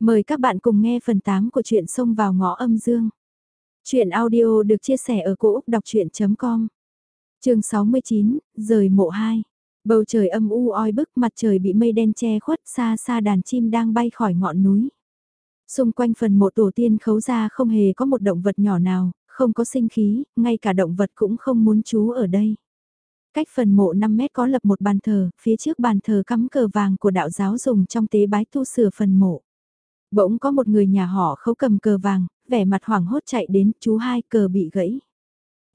Mời các bạn cùng nghe phần 8 của truyện Sông vào ngõ âm dương. truyện audio được chia sẻ ở cỗ đọc chuyện.com Trường 69, rời mộ 2. Bầu trời âm u oi bức mặt trời bị mây đen che khuất xa xa đàn chim đang bay khỏi ngọn núi. Xung quanh phần mộ tổ tiên khấu ra không hề có một động vật nhỏ nào, không có sinh khí, ngay cả động vật cũng không muốn trú ở đây. Cách phần mộ 5 mét có lập một bàn thờ, phía trước bàn thờ cắm cờ vàng của đạo giáo dùng trong tế bái tu sửa phần mộ. Bỗng có một người nhà họ khấu cầm cờ vàng, vẻ mặt hoảng hốt chạy đến, chú hai cờ bị gãy.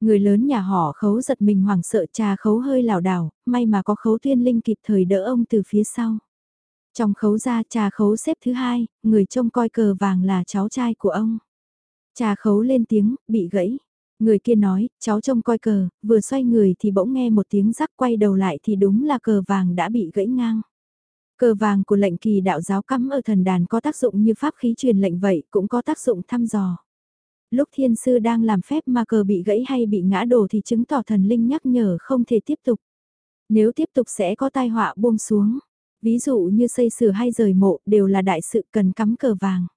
Người lớn nhà họ khấu giật mình hoảng sợ trà khấu hơi lảo đảo, may mà có khấu tuyên linh kịp thời đỡ ông từ phía sau. Trong khấu ra trà khấu xếp thứ hai, người trông coi cờ vàng là cháu trai của ông. Trà khấu lên tiếng, bị gãy. Người kia nói, cháu trông coi cờ, vừa xoay người thì bỗng nghe một tiếng rắc quay đầu lại thì đúng là cờ vàng đã bị gãy ngang. Cờ vàng của lệnh kỳ đạo giáo cắm ở thần đàn có tác dụng như pháp khí truyền lệnh vậy, cũng có tác dụng thăm dò. Lúc thiên sư đang làm phép mà cờ bị gãy hay bị ngã đổ thì chứng tỏ thần linh nhắc nhở không thể tiếp tục. Nếu tiếp tục sẽ có tai họa buông xuống. Ví dụ như xây sửa hay rời mộ đều là đại sự cần cắm cờ vàng.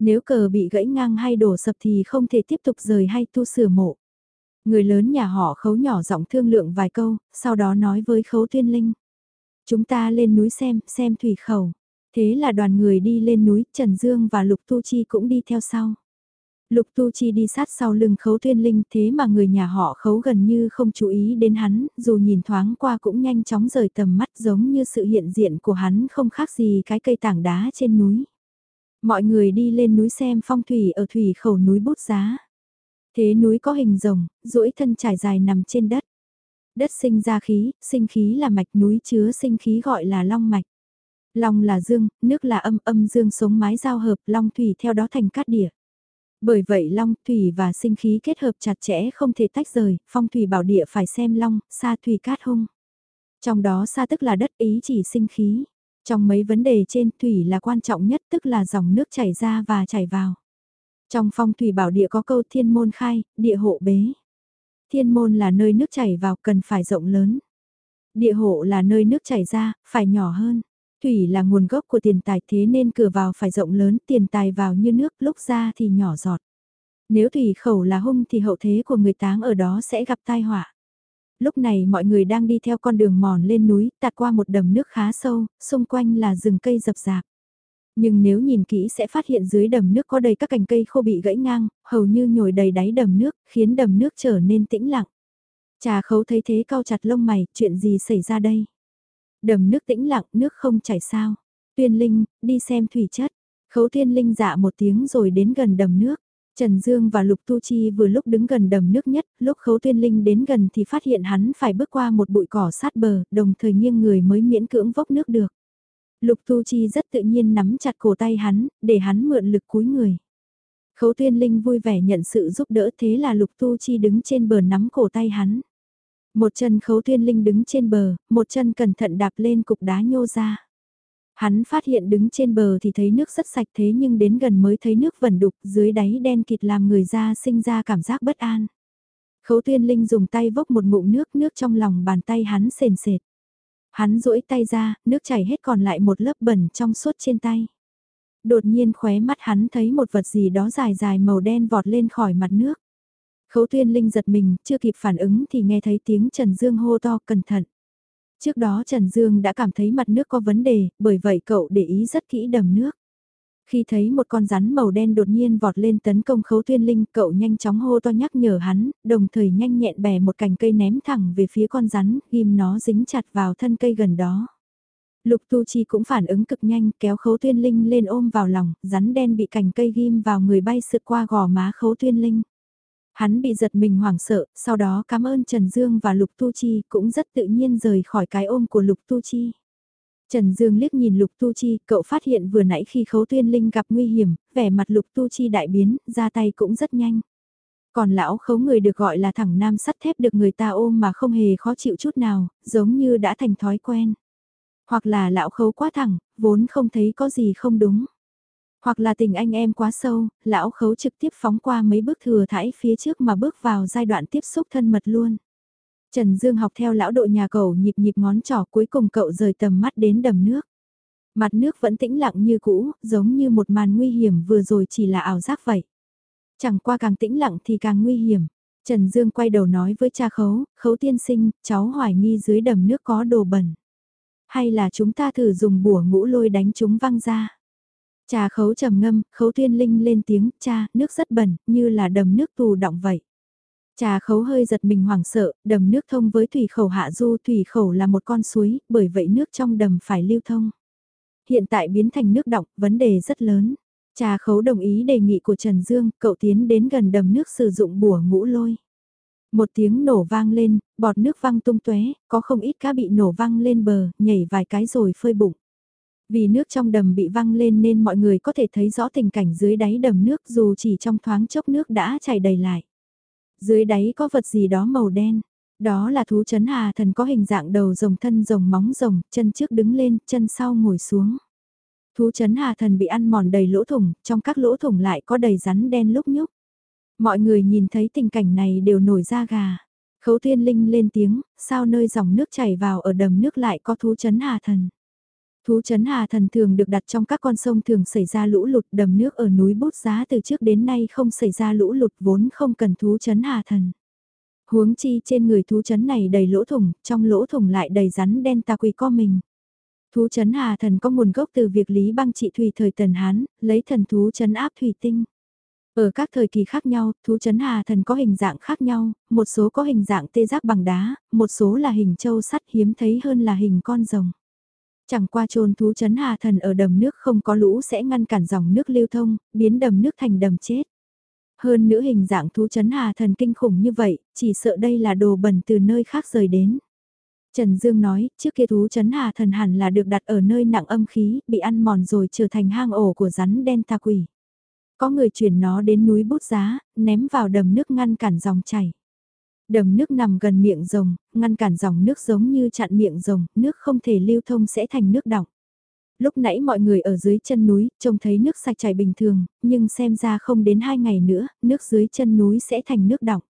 Nếu cờ bị gãy ngang hay đổ sập thì không thể tiếp tục rời hay tu sửa mộ. Người lớn nhà họ khấu nhỏ giọng thương lượng vài câu, sau đó nói với khấu tuyên linh. Chúng ta lên núi xem, xem thủy khẩu. Thế là đoàn người đi lên núi, Trần Dương và Lục Tu Chi cũng đi theo sau. Lục Tu Chi đi sát sau lưng khấu tuyên linh thế mà người nhà họ khấu gần như không chú ý đến hắn, dù nhìn thoáng qua cũng nhanh chóng rời tầm mắt giống như sự hiện diện của hắn không khác gì cái cây tảng đá trên núi. Mọi người đi lên núi xem phong thủy ở thủy khẩu núi bút giá. Thế núi có hình rồng, duỗi thân trải dài nằm trên đất. Đất sinh ra khí, sinh khí là mạch núi chứa sinh khí gọi là long mạch. Long là dương, nước là âm, âm dương sống mái giao hợp, long thủy theo đó thành cát địa. Bởi vậy long, thủy và sinh khí kết hợp chặt chẽ không thể tách rời, phong thủy bảo địa phải xem long, sa thủy cát hung. Trong đó sa tức là đất ý chỉ sinh khí. Trong mấy vấn đề trên thủy là quan trọng nhất tức là dòng nước chảy ra và chảy vào. Trong phong thủy bảo địa có câu thiên môn khai, địa hộ bế. Thiên môn là nơi nước chảy vào cần phải rộng lớn. Địa hộ là nơi nước chảy ra, phải nhỏ hơn. Thủy là nguồn gốc của tiền tài thế nên cửa vào phải rộng lớn, tiền tài vào như nước, lúc ra thì nhỏ giọt. Nếu thủy khẩu là hung thì hậu thế của người táng ở đó sẽ gặp tai họa. Lúc này mọi người đang đi theo con đường mòn lên núi, tạt qua một đầm nước khá sâu, xung quanh là rừng cây rập rạp. Nhưng nếu nhìn kỹ sẽ phát hiện dưới đầm nước có đầy các cành cây khô bị gãy ngang, hầu như nhồi đầy đáy đầm nước, khiến đầm nước trở nên tĩnh lặng. Trà khấu thấy thế cao chặt lông mày, chuyện gì xảy ra đây? Đầm nước tĩnh lặng, nước không chảy sao. Tuyên Linh, đi xem thủy chất. Khấu Tuyên Linh dạ một tiếng rồi đến gần đầm nước. Trần Dương và Lục Tu Chi vừa lúc đứng gần đầm nước nhất, lúc Khấu Tuyên Linh đến gần thì phát hiện hắn phải bước qua một bụi cỏ sát bờ, đồng thời nghiêng người mới miễn cưỡng vốc nước được. Lục Tu Chi rất tự nhiên nắm chặt cổ tay hắn, để hắn mượn lực cúi người. Khấu Tuyên Linh vui vẻ nhận sự giúp đỡ thế là Lục Tu Chi đứng trên bờ nắm cổ tay hắn. Một chân Khấu Tuyên Linh đứng trên bờ, một chân cẩn thận đạp lên cục đá nhô ra. Hắn phát hiện đứng trên bờ thì thấy nước rất sạch thế nhưng đến gần mới thấy nước vẩn đục dưới đáy đen kịt làm người ra sinh ra cảm giác bất an. Khấu Tuyên Linh dùng tay vốc một ngụm nước nước trong lòng bàn tay hắn sền sệt. Hắn duỗi tay ra, nước chảy hết còn lại một lớp bẩn trong suốt trên tay. Đột nhiên khóe mắt hắn thấy một vật gì đó dài dài màu đen vọt lên khỏi mặt nước. Khấu tuyên linh giật mình, chưa kịp phản ứng thì nghe thấy tiếng Trần Dương hô to cẩn thận. Trước đó Trần Dương đã cảm thấy mặt nước có vấn đề, bởi vậy cậu để ý rất kỹ đầm nước. Khi thấy một con rắn màu đen đột nhiên vọt lên tấn công khấu tuyên linh, cậu nhanh chóng hô to nhắc nhở hắn, đồng thời nhanh nhẹn bẻ một cành cây ném thẳng về phía con rắn, ghim nó dính chặt vào thân cây gần đó. Lục Tu Chi cũng phản ứng cực nhanh, kéo khấu tuyên linh lên ôm vào lòng, rắn đen bị cành cây ghim vào người bay sượt qua gò má khấu tuyên linh. Hắn bị giật mình hoảng sợ, sau đó cảm ơn Trần Dương và Lục Tu Chi cũng rất tự nhiên rời khỏi cái ôm của Lục Tu Chi. Trần Dương liếc nhìn Lục Tu Chi, cậu phát hiện vừa nãy khi khấu tuyên linh gặp nguy hiểm, vẻ mặt Lục Tu Chi đại biến, ra tay cũng rất nhanh. Còn lão khấu người được gọi là thẳng nam sắt thép được người ta ôm mà không hề khó chịu chút nào, giống như đã thành thói quen. Hoặc là lão khấu quá thẳng, vốn không thấy có gì không đúng. Hoặc là tình anh em quá sâu, lão khấu trực tiếp phóng qua mấy bước thừa thải phía trước mà bước vào giai đoạn tiếp xúc thân mật luôn. Trần Dương học theo lão đội nhà cậu nhịp nhịp ngón trỏ cuối cùng cậu rời tầm mắt đến đầm nước. Mặt nước vẫn tĩnh lặng như cũ, giống như một màn nguy hiểm vừa rồi chỉ là ảo giác vậy. Chẳng qua càng tĩnh lặng thì càng nguy hiểm. Trần Dương quay đầu nói với cha khấu, khấu tiên sinh, cháu hoài nghi dưới đầm nước có đồ bẩn. Hay là chúng ta thử dùng bùa ngũ lôi đánh chúng văng ra. Cha khấu trầm ngâm, khấu tiên linh lên tiếng, cha, nước rất bẩn, như là đầm nước tù động vậy. Trà khấu hơi giật mình hoảng sợ, đầm nước thông với thủy khẩu hạ du, thủy khẩu là một con suối, bởi vậy nước trong đầm phải lưu thông. Hiện tại biến thành nước động, vấn đề rất lớn. Trà khấu đồng ý đề nghị của Trần Dương, cậu tiến đến gần đầm nước sử dụng bùa ngũ lôi. Một tiếng nổ vang lên, bọt nước văng tung tóe, có không ít cá bị nổ văng lên bờ, nhảy vài cái rồi phơi bụng. Vì nước trong đầm bị văng lên nên mọi người có thể thấy rõ tình cảnh dưới đáy đầm nước dù chỉ trong thoáng chốc nước đã chảy đầy lại. Dưới đáy có vật gì đó màu đen. Đó là thú chấn hà thần có hình dạng đầu rồng thân rồng móng rồng, chân trước đứng lên, chân sau ngồi xuống. Thú chấn hà thần bị ăn mòn đầy lỗ thủng, trong các lỗ thủng lại có đầy rắn đen lúc nhúc. Mọi người nhìn thấy tình cảnh này đều nổi da gà. Khấu thiên linh lên tiếng, sao nơi dòng nước chảy vào ở đầm nước lại có thú chấn hà thần. Thú chấn hà thần thường được đặt trong các con sông thường xảy ra lũ lụt đầm nước ở núi bút giá từ trước đến nay không xảy ra lũ lụt vốn không cần thú chấn hà thần. Huống chi trên người thú chấn này đầy lỗ thủng, trong lỗ thủng lại đầy rắn đen ta quỳ co mình. Thú chấn hà thần có nguồn gốc từ việc lý băng trị thủy thời tần Hán, lấy thần thú chấn áp thủy tinh. Ở các thời kỳ khác nhau, thú chấn hà thần có hình dạng khác nhau, một số có hình dạng tê giác bằng đá, một số là hình châu sắt hiếm thấy hơn là hình con rồng. Chẳng qua trôn thú chấn hà thần ở đầm nước không có lũ sẽ ngăn cản dòng nước lưu thông, biến đầm nước thành đầm chết. Hơn nữa hình dạng thú chấn hà thần kinh khủng như vậy, chỉ sợ đây là đồ bẩn từ nơi khác rời đến. Trần Dương nói, trước kia thú chấn hà thần hẳn là được đặt ở nơi nặng âm khí, bị ăn mòn rồi trở thành hang ổ của rắn đen tà quỷ. Có người chuyển nó đến núi bút giá, ném vào đầm nước ngăn cản dòng chảy. Đầm nước nằm gần miệng rồng, ngăn cản dòng nước giống như chặn miệng rồng, nước không thể lưu thông sẽ thành nước đọng. Lúc nãy mọi người ở dưới chân núi, trông thấy nước sạch chảy bình thường, nhưng xem ra không đến hai ngày nữa, nước dưới chân núi sẽ thành nước đọng.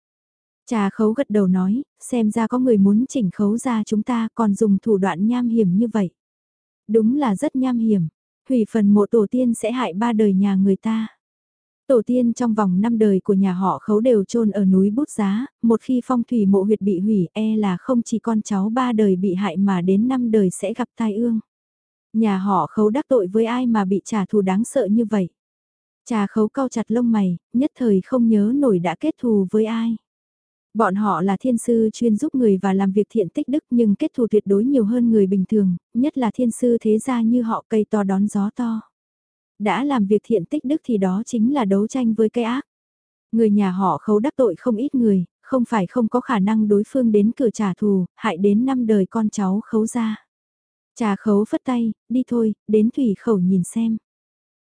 Trà khấu gật đầu nói, xem ra có người muốn chỉnh khấu ra chúng ta còn dùng thủ đoạn nham hiểm như vậy. Đúng là rất nham hiểm, hủy phần mộ tổ tiên sẽ hại ba đời nhà người ta. Tổ tiên trong vòng năm đời của nhà họ khấu đều chôn ở núi bút giá, một khi phong thủy mộ huyệt bị hủy e là không chỉ con cháu ba đời bị hại mà đến năm đời sẽ gặp tai ương. Nhà họ khấu đắc tội với ai mà bị trả thù đáng sợ như vậy. Trà khấu cao chặt lông mày, nhất thời không nhớ nổi đã kết thù với ai. Bọn họ là thiên sư chuyên giúp người và làm việc thiện tích đức nhưng kết thù tuyệt đối nhiều hơn người bình thường, nhất là thiên sư thế gia như họ cây to đón gió to đã làm việc thiện tích đức thì đó chính là đấu tranh với cái ác. Người nhà họ khấu đắc tội không ít người, không phải không có khả năng đối phương đến cửa trả thù, hại đến năm đời con cháu khấu ra. Trà khấu phất tay, đi thôi, đến thủy khẩu nhìn xem.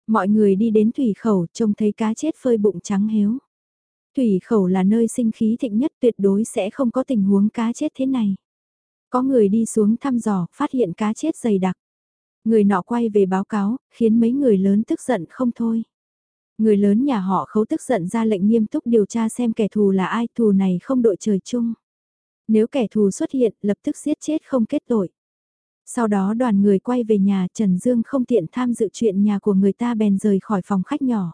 Mọi người đi đến thủy khẩu trông thấy cá chết phơi bụng trắng héo. Thủy khẩu là nơi sinh khí thịnh nhất tuyệt đối sẽ không có tình huống cá chết thế này. Có người đi xuống thăm dò, phát hiện cá chết dày đặc. Người nọ quay về báo cáo, khiến mấy người lớn tức giận không thôi. Người lớn nhà họ khấu tức giận ra lệnh nghiêm túc điều tra xem kẻ thù là ai, thù này không đội trời chung. Nếu kẻ thù xuất hiện, lập tức giết chết không kết tội. Sau đó đoàn người quay về nhà, Trần Dương không tiện tham dự chuyện nhà của người ta bèn rời khỏi phòng khách nhỏ.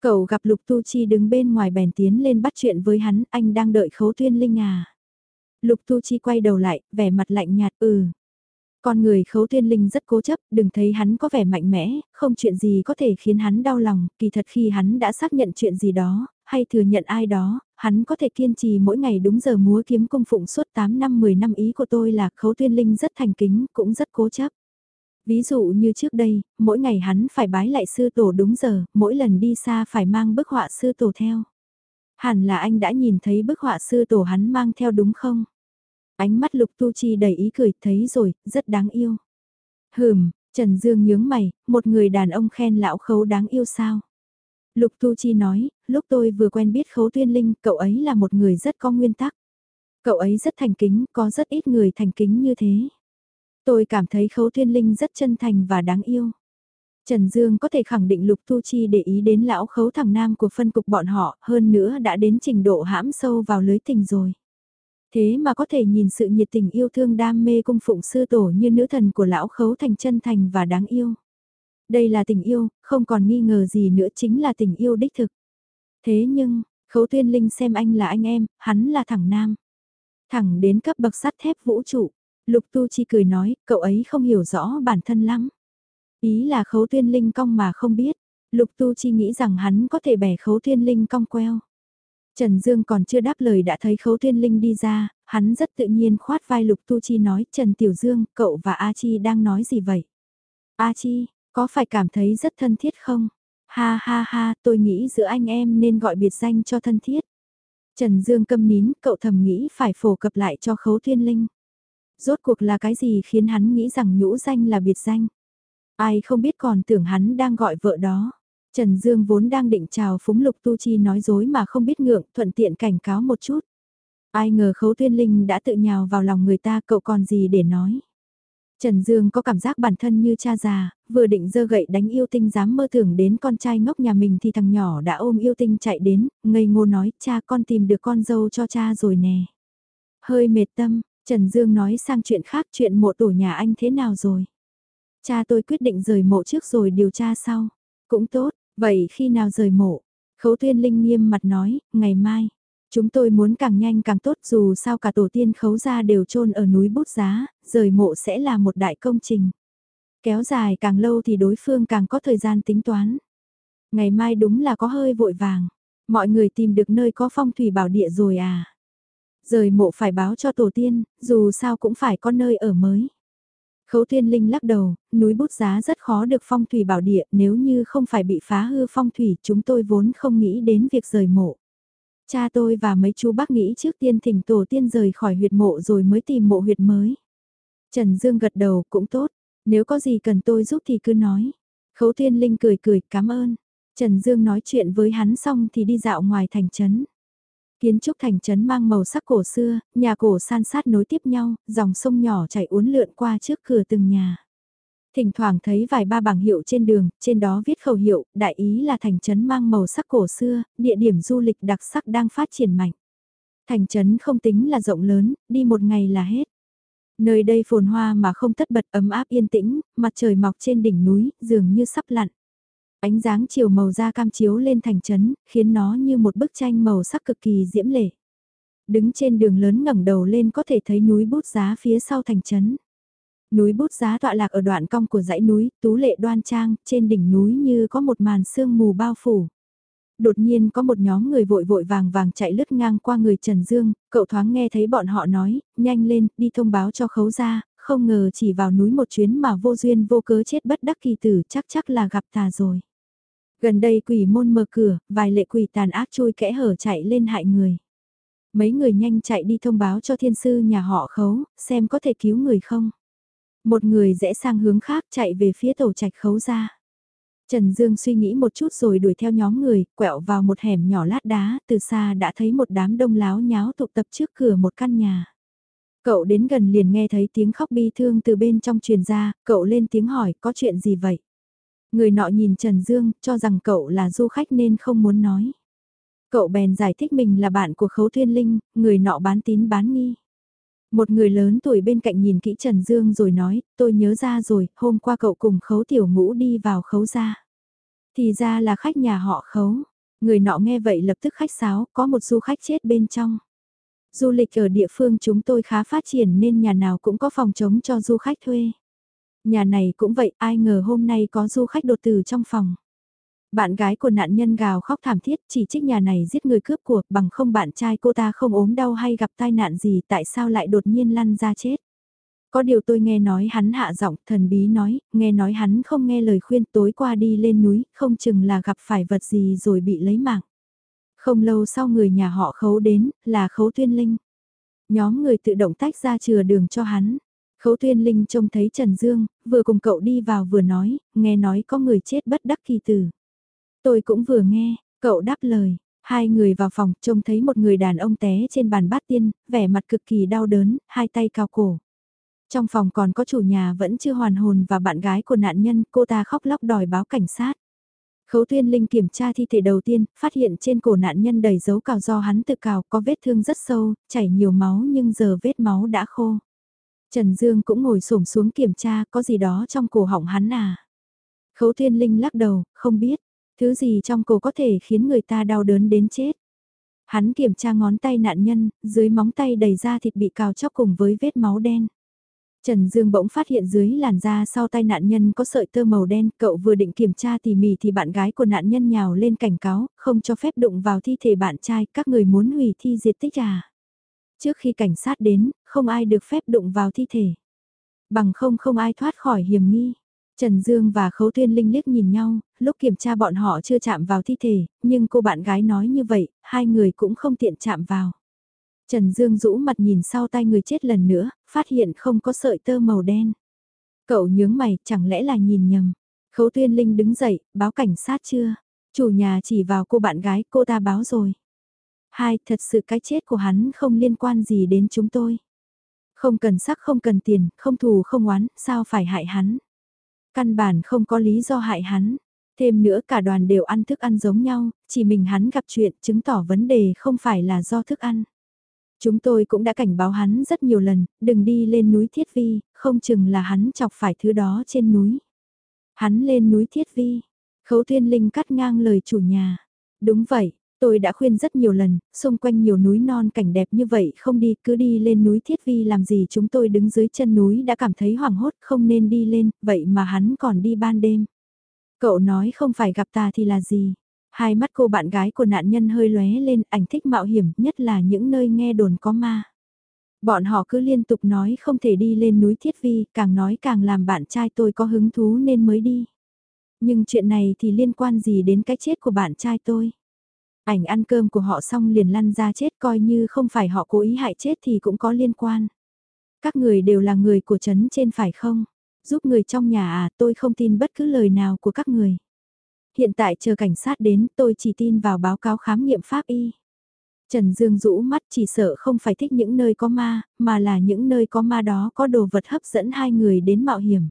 Cậu gặp Lục Tu Chi đứng bên ngoài bèn tiến lên bắt chuyện với hắn, anh đang đợi khấu tuyên linh à. Lục Tu Chi quay đầu lại, vẻ mặt lạnh nhạt, ừ, con người khấu thiên linh rất cố chấp, đừng thấy hắn có vẻ mạnh mẽ, không chuyện gì có thể khiến hắn đau lòng, kỳ thật khi hắn đã xác nhận chuyện gì đó, hay thừa nhận ai đó, hắn có thể kiên trì mỗi ngày đúng giờ múa kiếm cung phụng suốt 8 năm 10 năm ý của tôi là khấu thiên linh rất thành kính, cũng rất cố chấp. Ví dụ như trước đây, mỗi ngày hắn phải bái lại sư tổ đúng giờ, mỗi lần đi xa phải mang bức họa sư tổ theo. Hẳn là anh đã nhìn thấy bức họa sư tổ hắn mang theo đúng không? Ánh mắt Lục Tu Chi đầy ý cười, thấy rồi, rất đáng yêu. Hừm, Trần Dương nhướng mày, một người đàn ông khen lão khấu đáng yêu sao? Lục Tu Chi nói, lúc tôi vừa quen biết khấu tuyên linh, cậu ấy là một người rất có nguyên tắc. Cậu ấy rất thành kính, có rất ít người thành kính như thế. Tôi cảm thấy khấu tuyên linh rất chân thành và đáng yêu. Trần Dương có thể khẳng định Lục Tu Chi để ý đến lão khấu thằng nam của phân cục bọn họ, hơn nữa đã đến trình độ hãm sâu vào lưới tình rồi. Thế mà có thể nhìn sự nhiệt tình yêu thương đam mê cung phụng sư tổ như nữ thần của lão khấu thành chân thành và đáng yêu. Đây là tình yêu, không còn nghi ngờ gì nữa chính là tình yêu đích thực. Thế nhưng, khấu tuyên linh xem anh là anh em, hắn là thẳng nam. Thẳng đến cấp bậc sắt thép vũ trụ. Lục Tu Chi cười nói, cậu ấy không hiểu rõ bản thân lắm. Ý là khấu tuyên linh cong mà không biết. Lục Tu Chi nghĩ rằng hắn có thể bẻ khấu tuyên linh cong queo. Trần Dương còn chưa đáp lời đã thấy khấu Thiên linh đi ra, hắn rất tự nhiên khoát vai Lục Tu Chi nói Trần Tiểu Dương, cậu và A Chi đang nói gì vậy? A Chi, có phải cảm thấy rất thân thiết không? Ha ha ha, tôi nghĩ giữa anh em nên gọi biệt danh cho thân thiết. Trần Dương câm nín, cậu thầm nghĩ phải phổ cập lại cho khấu Thiên linh. Rốt cuộc là cái gì khiến hắn nghĩ rằng nhũ danh là biệt danh? Ai không biết còn tưởng hắn đang gọi vợ đó. Trần Dương vốn đang định chào phúng lục tu chi nói dối mà không biết ngượng, thuận tiện cảnh cáo một chút. Ai ngờ khấu tuyên linh đã tự nhào vào lòng người ta cậu còn gì để nói. Trần Dương có cảm giác bản thân như cha già, vừa định dơ gậy đánh yêu tinh dám mơ tưởng đến con trai ngốc nhà mình thì thằng nhỏ đã ôm yêu tinh chạy đến, ngây ngô nói cha con tìm được con dâu cho cha rồi nè. Hơi mệt tâm, Trần Dương nói sang chuyện khác chuyện mộ tổ nhà anh thế nào rồi. Cha tôi quyết định rời mộ trước rồi điều tra sau. Cũng tốt, vậy khi nào rời mộ? Khấu thiên linh nghiêm mặt nói, ngày mai. Chúng tôi muốn càng nhanh càng tốt dù sao cả tổ tiên khấu gia đều chôn ở núi bút giá, rời mộ sẽ là một đại công trình. Kéo dài càng lâu thì đối phương càng có thời gian tính toán. Ngày mai đúng là có hơi vội vàng. Mọi người tìm được nơi có phong thủy bảo địa rồi à. Rời mộ phải báo cho tổ tiên, dù sao cũng phải có nơi ở mới. Khấu Thiên Linh lắc đầu, núi bút giá rất khó được phong thủy bảo địa, nếu như không phải bị phá hư phong thủy chúng tôi vốn không nghĩ đến việc rời mộ. Cha tôi và mấy chú bác nghĩ trước tiên thỉnh tổ tiên rời khỏi huyệt mộ rồi mới tìm mộ huyệt mới. Trần Dương gật đầu cũng tốt, nếu có gì cần tôi giúp thì cứ nói. Khấu Thiên Linh cười cười cảm ơn. Trần Dương nói chuyện với hắn xong thì đi dạo ngoài thành trấn. Kiến trúc thành trấn mang màu sắc cổ xưa, nhà cổ san sát nối tiếp nhau, dòng sông nhỏ chảy uốn lượn qua trước cửa từng nhà. Thỉnh thoảng thấy vài ba bảng hiệu trên đường, trên đó viết khẩu hiệu, đại ý là thành trấn mang màu sắc cổ xưa, địa điểm du lịch đặc sắc đang phát triển mạnh. Thành trấn không tính là rộng lớn, đi một ngày là hết. Nơi đây phồn hoa mà không tất bật ấm áp yên tĩnh, mặt trời mọc trên đỉnh núi, dường như sắp lặn. Ánh dáng chiều màu da cam chiếu lên thành trấn, khiến nó như một bức tranh màu sắc cực kỳ diễm lệ. Đứng trên đường lớn ngẩng đầu lên có thể thấy núi bút giá phía sau thành trấn. Núi bút giá tọa lạc ở đoạn cong của dãy núi, tú lệ đoan trang, trên đỉnh núi như có một màn sương mù bao phủ. Đột nhiên có một nhóm người vội vội vàng vàng chạy lướt ngang qua người Trần Dương, cậu thoáng nghe thấy bọn họ nói, nhanh lên, đi thông báo cho khấu ra, không ngờ chỉ vào núi một chuyến mà vô duyên vô cớ chết bất đắc kỳ tử chắc chắc là gặp tà rồi. Gần đây quỷ môn mở cửa, vài lệ quỷ tàn ác chui kẽ hở chạy lên hại người. Mấy người nhanh chạy đi thông báo cho thiên sư nhà họ khấu, xem có thể cứu người không. Một người rẽ sang hướng khác chạy về phía tổ trạch khấu ra. Trần Dương suy nghĩ một chút rồi đuổi theo nhóm người, quẹo vào một hẻm nhỏ lát đá, từ xa đã thấy một đám đông láo nháo tụ tập trước cửa một căn nhà. Cậu đến gần liền nghe thấy tiếng khóc bi thương từ bên trong truyền ra, cậu lên tiếng hỏi có chuyện gì vậy? Người nọ nhìn Trần Dương, cho rằng cậu là du khách nên không muốn nói. Cậu bèn giải thích mình là bạn của Khấu Thiên Linh, người nọ bán tín bán nghi. Một người lớn tuổi bên cạnh nhìn kỹ Trần Dương rồi nói, tôi nhớ ra rồi, hôm qua cậu cùng Khấu Tiểu Ngũ đi vào Khấu ra. Thì ra là khách nhà họ Khấu. Người nọ nghe vậy lập tức khách sáo, có một du khách chết bên trong. Du lịch ở địa phương chúng tôi khá phát triển nên nhà nào cũng có phòng chống cho du khách thuê. Nhà này cũng vậy, ai ngờ hôm nay có du khách đột từ trong phòng. Bạn gái của nạn nhân gào khóc thảm thiết chỉ trích nhà này giết người cướp của bằng không bạn trai cô ta không ốm đau hay gặp tai nạn gì tại sao lại đột nhiên lăn ra chết. Có điều tôi nghe nói hắn hạ giọng thần bí nói, nghe nói hắn không nghe lời khuyên tối qua đi lên núi, không chừng là gặp phải vật gì rồi bị lấy mạng. Không lâu sau người nhà họ khấu đến, là khấu tuyên linh. Nhóm người tự động tách ra chừa đường cho hắn. Khấu tuyên linh trông thấy Trần Dương, vừa cùng cậu đi vào vừa nói, nghe nói có người chết bất đắc kỳ tử. Tôi cũng vừa nghe, cậu đáp lời, hai người vào phòng trông thấy một người đàn ông té trên bàn bát tiên, vẻ mặt cực kỳ đau đớn, hai tay cao cổ. Trong phòng còn có chủ nhà vẫn chưa hoàn hồn và bạn gái của nạn nhân, cô ta khóc lóc đòi báo cảnh sát. Khấu Tuyên Linh kiểm tra thi thể đầu tiên, phát hiện trên cổ nạn nhân đầy dấu cào do hắn tự cào, có vết thương rất sâu, chảy nhiều máu nhưng giờ vết máu đã khô. Trần Dương cũng ngồi xổm xuống kiểm tra có gì đó trong cổ họng hắn à. Khấu Thiên Linh lắc đầu, không biết, thứ gì trong cổ có thể khiến người ta đau đớn đến chết. Hắn kiểm tra ngón tay nạn nhân, dưới móng tay đầy da thịt bị cào chóc cùng với vết máu đen. Trần Dương bỗng phát hiện dưới làn da sau tay nạn nhân có sợi tơ màu đen, cậu vừa định kiểm tra tỉ mỉ thì bạn gái của nạn nhân nhào lên cảnh cáo, không cho phép đụng vào thi thể bạn trai, các người muốn hủy thi diệt tích à. Trước khi cảnh sát đến, không ai được phép đụng vào thi thể. Bằng không không ai thoát khỏi hiểm nghi. Trần Dương và Khấu Tuyên Linh liếc nhìn nhau, lúc kiểm tra bọn họ chưa chạm vào thi thể, nhưng cô bạn gái nói như vậy, hai người cũng không tiện chạm vào. Trần Dương rũ mặt nhìn sau tay người chết lần nữa, phát hiện không có sợi tơ màu đen. Cậu nhướng mày, chẳng lẽ là nhìn nhầm. Khấu Tuyên Linh đứng dậy, báo cảnh sát chưa? Chủ nhà chỉ vào cô bạn gái, cô ta báo rồi. Hai, thật sự cái chết của hắn không liên quan gì đến chúng tôi. Không cần sắc không cần tiền, không thù không oán, sao phải hại hắn. Căn bản không có lý do hại hắn. Thêm nữa cả đoàn đều ăn thức ăn giống nhau, chỉ mình hắn gặp chuyện chứng tỏ vấn đề không phải là do thức ăn. Chúng tôi cũng đã cảnh báo hắn rất nhiều lần, đừng đi lên núi Thiết Vi, không chừng là hắn chọc phải thứ đó trên núi. Hắn lên núi Thiết Vi, khấu thiên linh cắt ngang lời chủ nhà. Đúng vậy, tôi đã khuyên rất nhiều lần, xung quanh nhiều núi non cảnh đẹp như vậy không đi, cứ đi lên núi Thiết Vi làm gì chúng tôi đứng dưới chân núi đã cảm thấy hoảng hốt không nên đi lên, vậy mà hắn còn đi ban đêm. Cậu nói không phải gặp ta thì là gì, Hai mắt cô bạn gái của nạn nhân hơi lóe lên ảnh thích mạo hiểm nhất là những nơi nghe đồn có ma. Bọn họ cứ liên tục nói không thể đi lên núi Thiết Vi, càng nói càng làm bạn trai tôi có hứng thú nên mới đi. Nhưng chuyện này thì liên quan gì đến cái chết của bạn trai tôi? Ảnh ăn cơm của họ xong liền lăn ra chết coi như không phải họ cố ý hại chết thì cũng có liên quan. Các người đều là người của trấn trên phải không? Giúp người trong nhà à tôi không tin bất cứ lời nào của các người. Hiện tại chờ cảnh sát đến tôi chỉ tin vào báo cáo khám nghiệm pháp y. Trần Dương rũ mắt chỉ sợ không phải thích những nơi có ma, mà là những nơi có ma đó có đồ vật hấp dẫn hai người đến mạo hiểm.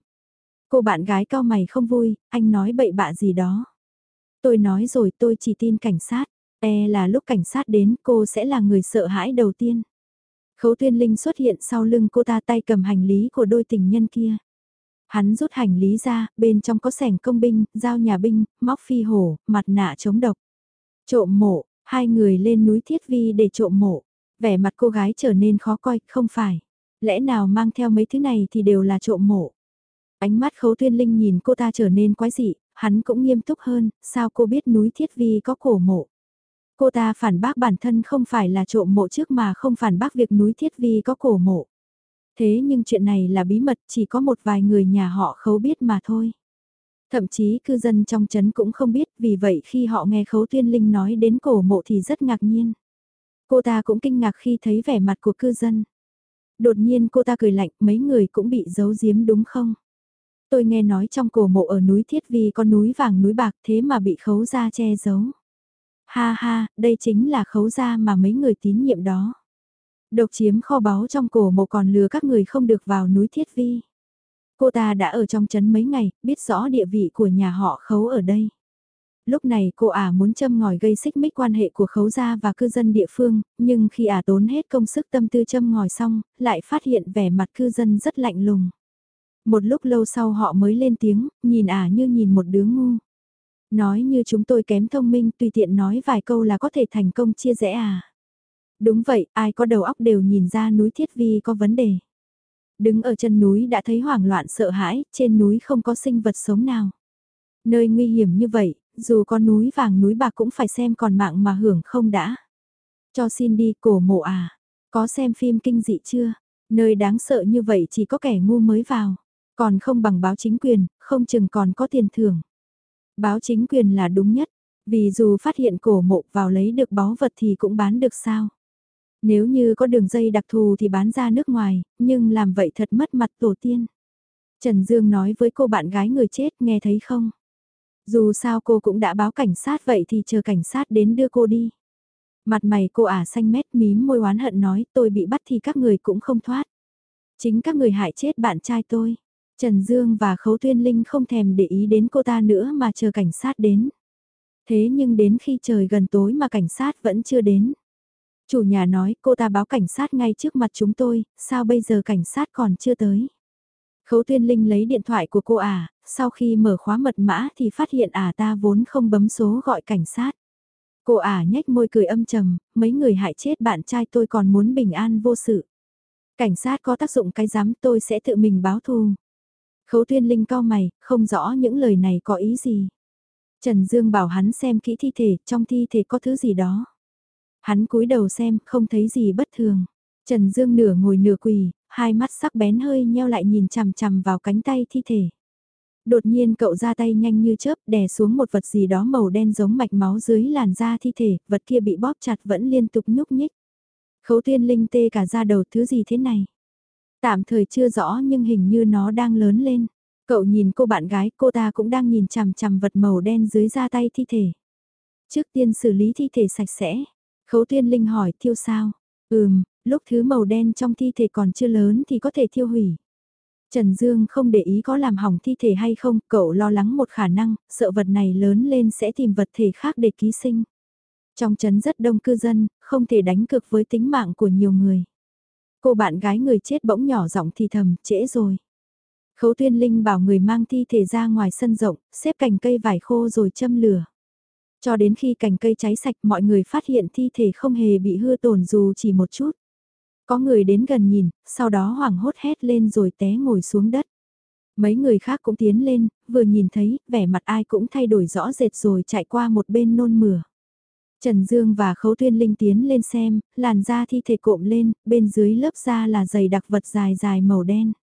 Cô bạn gái cao mày không vui, anh nói bậy bạ gì đó. Tôi nói rồi tôi chỉ tin cảnh sát, e là lúc cảnh sát đến cô sẽ là người sợ hãi đầu tiên. Khấu tuyên linh xuất hiện sau lưng cô ta tay cầm hành lý của đôi tình nhân kia. Hắn rút hành lý ra, bên trong có sẻng công binh, dao nhà binh, móc phi hổ, mặt nạ chống độc. Trộm mộ, hai người lên núi Thiết Vi để trộm mộ. Vẻ mặt cô gái trở nên khó coi, không phải. Lẽ nào mang theo mấy thứ này thì đều là trộm mộ. Ánh mắt khấu tuyên linh nhìn cô ta trở nên quái dị, hắn cũng nghiêm túc hơn, sao cô biết núi Thiết Vi có cổ mộ. Cô ta phản bác bản thân không phải là trộm mộ trước mà không phản bác việc núi Thiết Vi có cổ mộ. Thế nhưng chuyện này là bí mật, chỉ có một vài người nhà họ khấu biết mà thôi. Thậm chí cư dân trong trấn cũng không biết, vì vậy khi họ nghe khấu tuyên linh nói đến cổ mộ thì rất ngạc nhiên. Cô ta cũng kinh ngạc khi thấy vẻ mặt của cư dân. Đột nhiên cô ta cười lạnh, mấy người cũng bị giấu giếm đúng không? Tôi nghe nói trong cổ mộ ở núi Thiết Vi có núi vàng núi bạc, thế mà bị khấu ra che giấu. Ha ha, đây chính là khấu gia mà mấy người tín nhiệm đó. Độc chiếm kho báu trong cổ mộ còn lừa các người không được vào núi Thiết Vi. Cô ta đã ở trong trấn mấy ngày, biết rõ địa vị của nhà họ khấu ở đây. Lúc này cô ả muốn châm ngòi gây xích mích quan hệ của khấu gia và cư dân địa phương, nhưng khi ả tốn hết công sức tâm tư châm ngòi xong, lại phát hiện vẻ mặt cư dân rất lạnh lùng. Một lúc lâu sau họ mới lên tiếng, nhìn ả như nhìn một đứa ngu. Nói như chúng tôi kém thông minh tùy tiện nói vài câu là có thể thành công chia rẽ à. Đúng vậy, ai có đầu óc đều nhìn ra núi Thiết Vi có vấn đề. Đứng ở chân núi đã thấy hoảng loạn sợ hãi, trên núi không có sinh vật sống nào. Nơi nguy hiểm như vậy, dù có núi vàng núi bạc cũng phải xem còn mạng mà hưởng không đã. Cho xin đi cổ mộ à, có xem phim kinh dị chưa? Nơi đáng sợ như vậy chỉ có kẻ ngu mới vào, còn không bằng báo chính quyền, không chừng còn có tiền thưởng. Báo chính quyền là đúng nhất, vì dù phát hiện cổ mộ vào lấy được báu vật thì cũng bán được sao. Nếu như có đường dây đặc thù thì bán ra nước ngoài, nhưng làm vậy thật mất mặt tổ tiên. Trần Dương nói với cô bạn gái người chết nghe thấy không? Dù sao cô cũng đã báo cảnh sát vậy thì chờ cảnh sát đến đưa cô đi. Mặt mày cô ả xanh mét mím môi oán hận nói tôi bị bắt thì các người cũng không thoát. Chính các người hại chết bạn trai tôi. Trần Dương và Khấu Tuyên Linh không thèm để ý đến cô ta nữa mà chờ cảnh sát đến. Thế nhưng đến khi trời gần tối mà cảnh sát vẫn chưa đến. Chủ nhà nói cô ta báo cảnh sát ngay trước mặt chúng tôi, sao bây giờ cảnh sát còn chưa tới. Khấu tuyên linh lấy điện thoại của cô à, sau khi mở khóa mật mã thì phát hiện à ta vốn không bấm số gọi cảnh sát. Cô à nhếch môi cười âm trầm, mấy người hại chết bạn trai tôi còn muốn bình an vô sự. Cảnh sát có tác dụng cái dám tôi sẽ tự mình báo thù. Khấu tuyên linh cao mày, không rõ những lời này có ý gì. Trần Dương bảo hắn xem kỹ thi thể, trong thi thể có thứ gì đó. Hắn cúi đầu xem, không thấy gì bất thường. Trần Dương nửa ngồi nửa quỳ, hai mắt sắc bén hơi nheo lại nhìn chằm chằm vào cánh tay thi thể. Đột nhiên cậu ra tay nhanh như chớp đè xuống một vật gì đó màu đen giống mạch máu dưới làn da thi thể, vật kia bị bóp chặt vẫn liên tục nhúc nhích. Khấu tiên linh tê cả ra đầu thứ gì thế này? Tạm thời chưa rõ nhưng hình như nó đang lớn lên. Cậu nhìn cô bạn gái, cô ta cũng đang nhìn chằm chằm vật màu đen dưới da tay thi thể. Trước tiên xử lý thi thể sạch sẽ. Khấu tuyên linh hỏi thiêu sao? Ừm, lúc thứ màu đen trong thi thể còn chưa lớn thì có thể thiêu hủy. Trần Dương không để ý có làm hỏng thi thể hay không, cậu lo lắng một khả năng, sợ vật này lớn lên sẽ tìm vật thể khác để ký sinh. Trong trấn rất đông cư dân, không thể đánh cược với tính mạng của nhiều người. Cô bạn gái người chết bỗng nhỏ giọng thì thầm, trễ rồi. Khấu tuyên linh bảo người mang thi thể ra ngoài sân rộng, xếp cành cây vải khô rồi châm lửa. Cho đến khi cành cây cháy sạch mọi người phát hiện thi thể không hề bị hư tổn dù chỉ một chút. Có người đến gần nhìn, sau đó hoảng hốt hét lên rồi té ngồi xuống đất. Mấy người khác cũng tiến lên, vừa nhìn thấy, vẻ mặt ai cũng thay đổi rõ rệt rồi chạy qua một bên nôn mửa. Trần Dương và Khấu Tuyên Linh tiến lên xem, làn da thi thể cộm lên, bên dưới lớp da là dày đặc vật dài dài màu đen.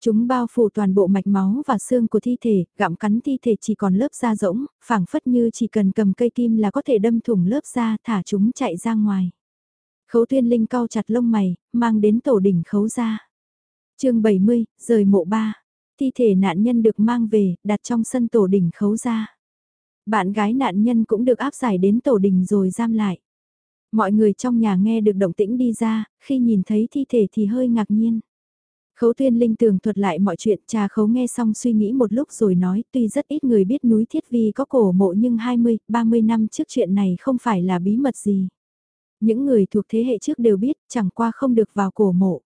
Chúng bao phủ toàn bộ mạch máu và xương của thi thể, gặm cắn thi thể chỉ còn lớp da rỗng, phảng phất như chỉ cần cầm cây kim là có thể đâm thủng lớp da thả chúng chạy ra ngoài. Khấu Tuyên Linh cau chặt lông mày, mang đến tổ đỉnh khấu ra. chương 70, rời mộ ba. Thi thể nạn nhân được mang về, đặt trong sân tổ đỉnh khấu ra. Bạn gái nạn nhân cũng được áp giải đến tổ đình rồi giam lại. Mọi người trong nhà nghe được động tĩnh đi ra, khi nhìn thấy thi thể thì hơi ngạc nhiên. Khấu tuyên linh tường thuật lại mọi chuyện, cha khấu nghe xong suy nghĩ một lúc rồi nói tuy rất ít người biết núi Thiết Vi có cổ mộ nhưng 20, 30 năm trước chuyện này không phải là bí mật gì. Những người thuộc thế hệ trước đều biết chẳng qua không được vào cổ mộ.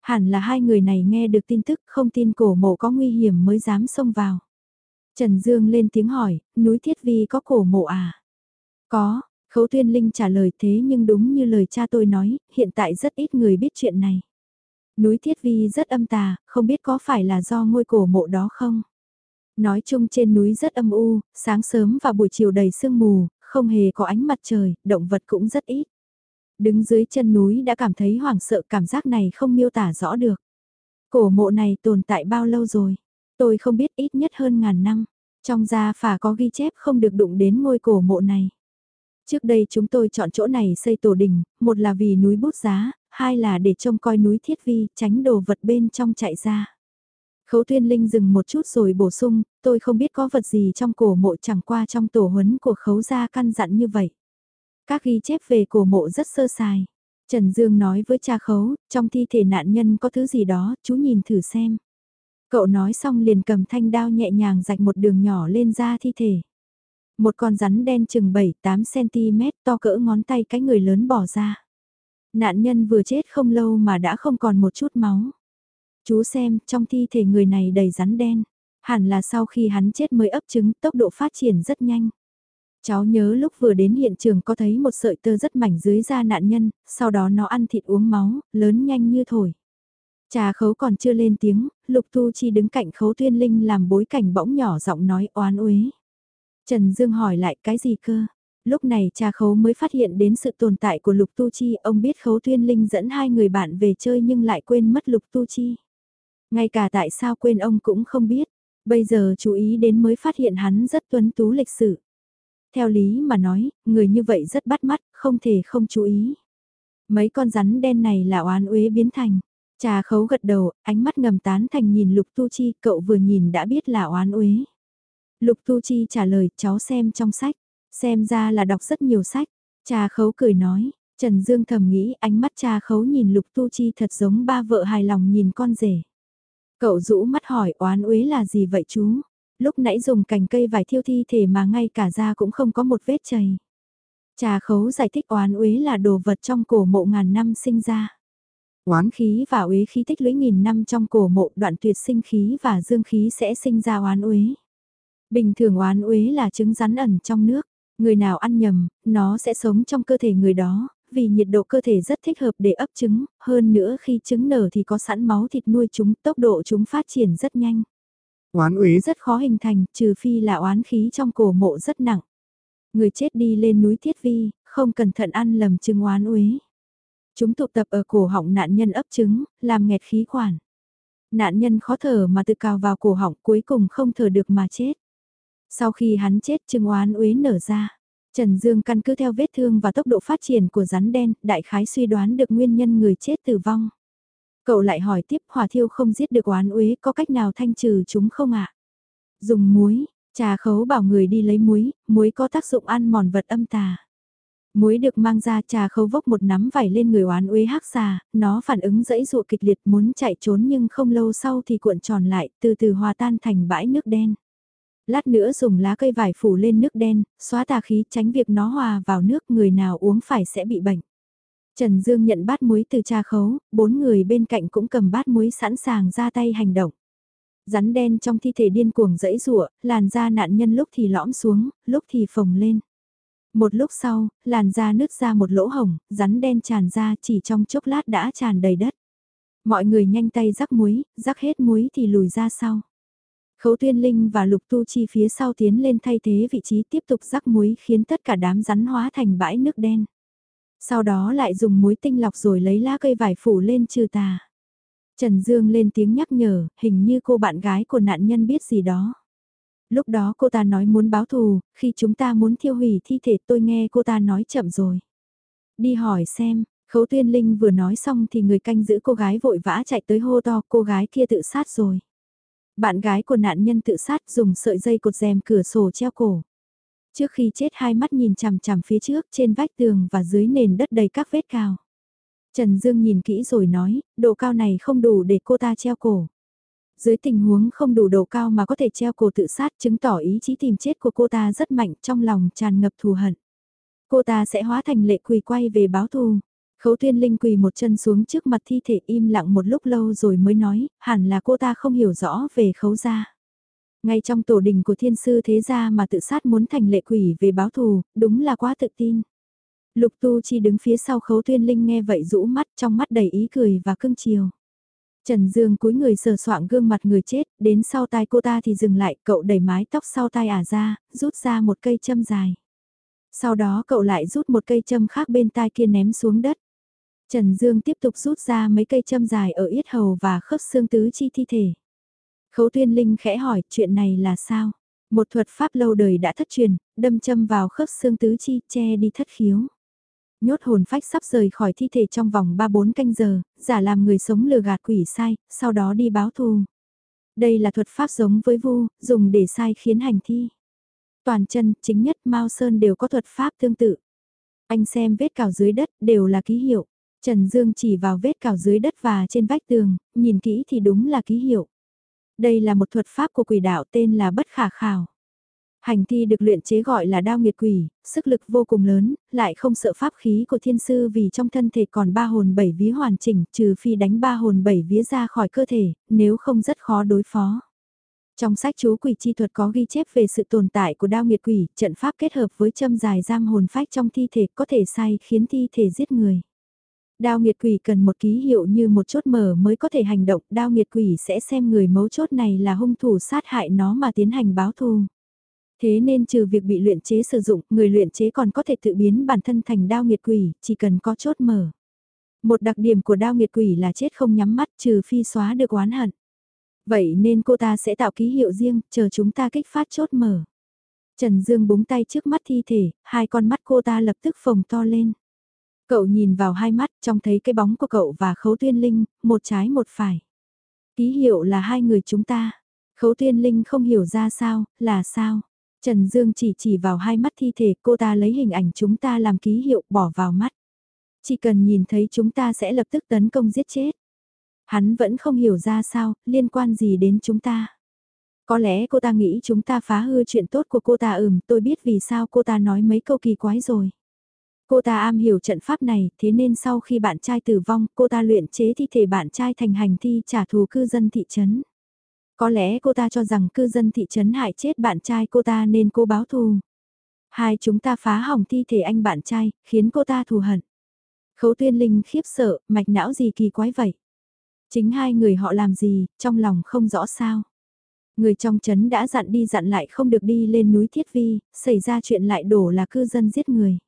Hẳn là hai người này nghe được tin tức không tin cổ mộ có nguy hiểm mới dám xông vào. Trần Dương lên tiếng hỏi, núi Thiết Vi có cổ mộ à? Có, Khấu Tuyên Linh trả lời thế nhưng đúng như lời cha tôi nói, hiện tại rất ít người biết chuyện này. Núi Thiết Vi rất âm tà, không biết có phải là do ngôi cổ mộ đó không? Nói chung trên núi rất âm u, sáng sớm và buổi chiều đầy sương mù, không hề có ánh mặt trời, động vật cũng rất ít. Đứng dưới chân núi đã cảm thấy hoảng sợ cảm giác này không miêu tả rõ được. Cổ mộ này tồn tại bao lâu rồi? Tôi không biết ít nhất hơn ngàn năm. Trong gia phả có ghi chép không được đụng đến ngôi cổ mộ này. Trước đây chúng tôi chọn chỗ này xây tổ đình, một là vì núi bút giá, hai là để trông coi núi thiết vi, tránh đồ vật bên trong chạy ra. Khấu Tuyên Linh dừng một chút rồi bổ sung, tôi không biết có vật gì trong cổ mộ chẳng qua trong tổ huấn của khấu gia căn dặn như vậy. Các ghi chép về cổ mộ rất sơ sài. Trần Dương nói với cha khấu, trong thi thể nạn nhân có thứ gì đó, chú nhìn thử xem. Cậu nói xong liền cầm thanh đao nhẹ nhàng rạch một đường nhỏ lên da thi thể. Một con rắn đen chừng 7-8cm to cỡ ngón tay cái người lớn bỏ ra. Nạn nhân vừa chết không lâu mà đã không còn một chút máu. Chú xem, trong thi thể người này đầy rắn đen. Hẳn là sau khi hắn chết mới ấp trứng, tốc độ phát triển rất nhanh. Cháu nhớ lúc vừa đến hiện trường có thấy một sợi tơ rất mảnh dưới da nạn nhân, sau đó nó ăn thịt uống máu, lớn nhanh như thổi. Trà khấu còn chưa lên tiếng, Lục Tu Chi đứng cạnh khấu tuyên linh làm bối cảnh bỗng nhỏ giọng nói oán uế. Trần Dương hỏi lại cái gì cơ? Lúc này cha khấu mới phát hiện đến sự tồn tại của Lục Tu Chi, ông biết khấu tuyên linh dẫn hai người bạn về chơi nhưng lại quên mất Lục Tu Chi. Ngay cả tại sao quên ông cũng không biết, bây giờ chú ý đến mới phát hiện hắn rất tuấn tú lịch sự. Theo lý mà nói, người như vậy rất bắt mắt, không thể không chú ý. Mấy con rắn đen này là oán uế biến thành. Trà khấu gật đầu, ánh mắt ngầm tán thành nhìn Lục Tu Chi, cậu vừa nhìn đã biết là oán uế. Lục Tu Chi trả lời, cháu xem trong sách, xem ra là đọc rất nhiều sách. Trà khấu cười nói, Trần Dương thầm nghĩ ánh mắt trà khấu nhìn Lục Tu Chi thật giống ba vợ hài lòng nhìn con rể. Cậu rũ mắt hỏi oán uế là gì vậy chú? lúc nãy dùng cành cây vải thiêu thi thể mà ngay cả da cũng không có một vết chày. Trà khấu giải thích oán uế là đồ vật trong cổ mộ ngàn năm sinh ra. Oán khí và uế khí tích lũy nghìn năm trong cổ mộ đoạn tuyệt sinh khí và dương khí sẽ sinh ra oán uế. Bình thường oán uế là trứng rắn ẩn trong nước, người nào ăn nhầm, nó sẽ sống trong cơ thể người đó, vì nhiệt độ cơ thể rất thích hợp để ấp trứng, hơn nữa khi trứng nở thì có sẵn máu thịt nuôi chúng, tốc độ chúng phát triển rất nhanh. Oán uế rất khó hình thành, trừ phi là oán khí trong cổ mộ rất nặng. Người chết đi lên núi Thiết Vi, không cẩn thận ăn lầm trứng oán uế. Chúng tụ tập ở cổ họng nạn nhân ấp trứng, làm nghẹt khí quản. Nạn nhân khó thở mà tự cào vào cổ họng cuối cùng không thở được mà chết. Sau khi hắn chết trưng oán uế nở ra. Trần Dương căn cứ theo vết thương và tốc độ phát triển của rắn đen, đại khái suy đoán được nguyên nhân người chết tử vong. Cậu lại hỏi tiếp hỏa thiêu không giết được oán uế có cách nào thanh trừ chúng không ạ? Dùng muối, trà khấu bảo người đi lấy muối, muối có tác dụng ăn mòn vật âm tà. Muối được mang ra trà khấu vốc một nắm vải lên người oán uế hắc xà, nó phản ứng dẫy dụa kịch liệt muốn chạy trốn nhưng không lâu sau thì cuộn tròn lại, từ từ hòa tan thành bãi nước đen. Lát nữa dùng lá cây vải phủ lên nước đen, xóa tà khí tránh việc nó hòa vào nước người nào uống phải sẽ bị bệnh. Trần Dương nhận bát muối từ cha khấu, bốn người bên cạnh cũng cầm bát muối sẵn sàng ra tay hành động. Rắn đen trong thi thể điên cuồng dẫy rụa, làn da nạn nhân lúc thì lõm xuống, lúc thì phồng lên. Một lúc sau, làn da nứt ra một lỗ hồng, rắn đen tràn ra chỉ trong chốc lát đã tràn đầy đất. Mọi người nhanh tay rắc muối, rắc hết muối thì lùi ra sau. Khấu Tuyên Linh và Lục Tu Chi phía sau tiến lên thay thế vị trí tiếp tục rắc muối khiến tất cả đám rắn hóa thành bãi nước đen. Sau đó lại dùng muối tinh lọc rồi lấy lá cây vải phủ lên trừ tà. Trần Dương lên tiếng nhắc nhở, hình như cô bạn gái của nạn nhân biết gì đó. Lúc đó cô ta nói muốn báo thù, khi chúng ta muốn thiêu hủy thi thể tôi nghe cô ta nói chậm rồi. Đi hỏi xem, Khấu Tuyên Linh vừa nói xong thì người canh giữ cô gái vội vã chạy tới hô to cô gái kia tự sát rồi. Bạn gái của nạn nhân tự sát dùng sợi dây cột rèm cửa sổ treo cổ. Trước khi chết hai mắt nhìn chằm chằm phía trước trên vách tường và dưới nền đất đầy các vết cào. Trần Dương nhìn kỹ rồi nói, độ cao này không đủ để cô ta treo cổ. Dưới tình huống không đủ độ cao mà có thể treo cổ tự sát chứng tỏ ý chí tìm chết của cô ta rất mạnh trong lòng tràn ngập thù hận. Cô ta sẽ hóa thành lệ quỳ quay về báo thù. Khấu Tuyên Linh quỳ một chân xuống trước mặt thi thể im lặng một lúc lâu rồi mới nói, hẳn là cô ta không hiểu rõ về khấu gia. Ngay trong tổ đình của thiên sư thế gia mà tự sát muốn thành lệ quỷ về báo thù, đúng là quá tự tin. Lục Tu Chi đứng phía sau khấu tuyên linh nghe vậy rũ mắt trong mắt đầy ý cười và cưng chiều. Trần Dương cúi người sờ soạng gương mặt người chết, đến sau tai cô ta thì dừng lại, cậu đẩy mái tóc sau tai ả ra, rút ra một cây châm dài. Sau đó cậu lại rút một cây châm khác bên tai kia ném xuống đất. Trần Dương tiếp tục rút ra mấy cây châm dài ở yết hầu và khớp xương tứ chi thi thể. Khấu tuyên linh khẽ hỏi chuyện này là sao? Một thuật pháp lâu đời đã thất truyền, đâm châm vào khớp xương tứ chi che đi thất khiếu. Nhốt hồn phách sắp rời khỏi thi thể trong vòng 3-4 canh giờ, giả làm người sống lừa gạt quỷ sai, sau đó đi báo thù. Đây là thuật pháp giống với vu, dùng để sai khiến hành thi. Toàn chân, chính nhất, Mao Sơn đều có thuật pháp tương tự. Anh xem vết cào dưới đất đều là ký hiệu. Trần Dương chỉ vào vết cào dưới đất và trên vách tường, nhìn kỹ thì đúng là ký hiệu. Đây là một thuật pháp của quỷ đạo tên là bất khả khảo. Hành thi được luyện chế gọi là đao nghiệt quỷ, sức lực vô cùng lớn, lại không sợ pháp khí của thiên sư vì trong thân thể còn ba hồn bảy vía hoàn chỉnh, trừ phi đánh ba hồn bảy vía ra khỏi cơ thể, nếu không rất khó đối phó. Trong sách chú quỷ chi thuật có ghi chép về sự tồn tại của đao nghiệt quỷ, trận pháp kết hợp với châm dài giam hồn phách trong thi thể có thể sai khiến thi thể giết người. Đao nghiệt quỷ cần một ký hiệu như một chốt mở mới có thể hành động, đao nghiệt quỷ sẽ xem người mấu chốt này là hung thủ sát hại nó mà tiến hành báo thù. Thế nên trừ việc bị luyện chế sử dụng, người luyện chế còn có thể tự biến bản thân thành đao nghiệt quỷ, chỉ cần có chốt mở. Một đặc điểm của đao nghiệt quỷ là chết không nhắm mắt trừ phi xóa được oán hận. Vậy nên cô ta sẽ tạo ký hiệu riêng, chờ chúng ta kích phát chốt mở. Trần Dương búng tay trước mắt thi thể, hai con mắt cô ta lập tức phồng to lên. Cậu nhìn vào hai mắt trông thấy cái bóng của cậu và khấu tuyên linh, một trái một phải. Ký hiệu là hai người chúng ta. Khấu tuyên linh không hiểu ra sao, là sao. Trần Dương chỉ chỉ vào hai mắt thi thể cô ta lấy hình ảnh chúng ta làm ký hiệu bỏ vào mắt. Chỉ cần nhìn thấy chúng ta sẽ lập tức tấn công giết chết. Hắn vẫn không hiểu ra sao, liên quan gì đến chúng ta. Có lẽ cô ta nghĩ chúng ta phá hư chuyện tốt của cô ta ừm, tôi biết vì sao cô ta nói mấy câu kỳ quái rồi. Cô ta am hiểu trận pháp này, thế nên sau khi bạn trai tử vong, cô ta luyện chế thi thể bạn trai thành hành thi trả thù cư dân thị trấn. Có lẽ cô ta cho rằng cư dân thị trấn hại chết bạn trai cô ta nên cô báo thù. Hai chúng ta phá hỏng thi thể anh bạn trai, khiến cô ta thù hận. Khấu tuyên linh khiếp sợ, mạch não gì kỳ quái vậy? Chính hai người họ làm gì, trong lòng không rõ sao. Người trong trấn đã dặn đi dặn lại không được đi lên núi Thiết Vi, xảy ra chuyện lại đổ là cư dân giết người.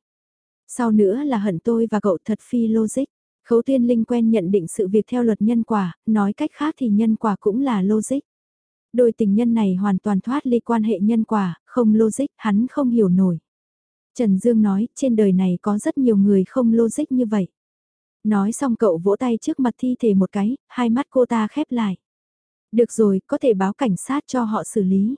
Sau nữa là hận tôi và cậu thật phi logic. Khấu tuyên linh quen nhận định sự việc theo luật nhân quả, nói cách khác thì nhân quả cũng là logic. Đôi tình nhân này hoàn toàn thoát ly quan hệ nhân quả, không logic, hắn không hiểu nổi. Trần Dương nói, trên đời này có rất nhiều người không logic như vậy. Nói xong cậu vỗ tay trước mặt thi thể một cái, hai mắt cô ta khép lại. Được rồi, có thể báo cảnh sát cho họ xử lý.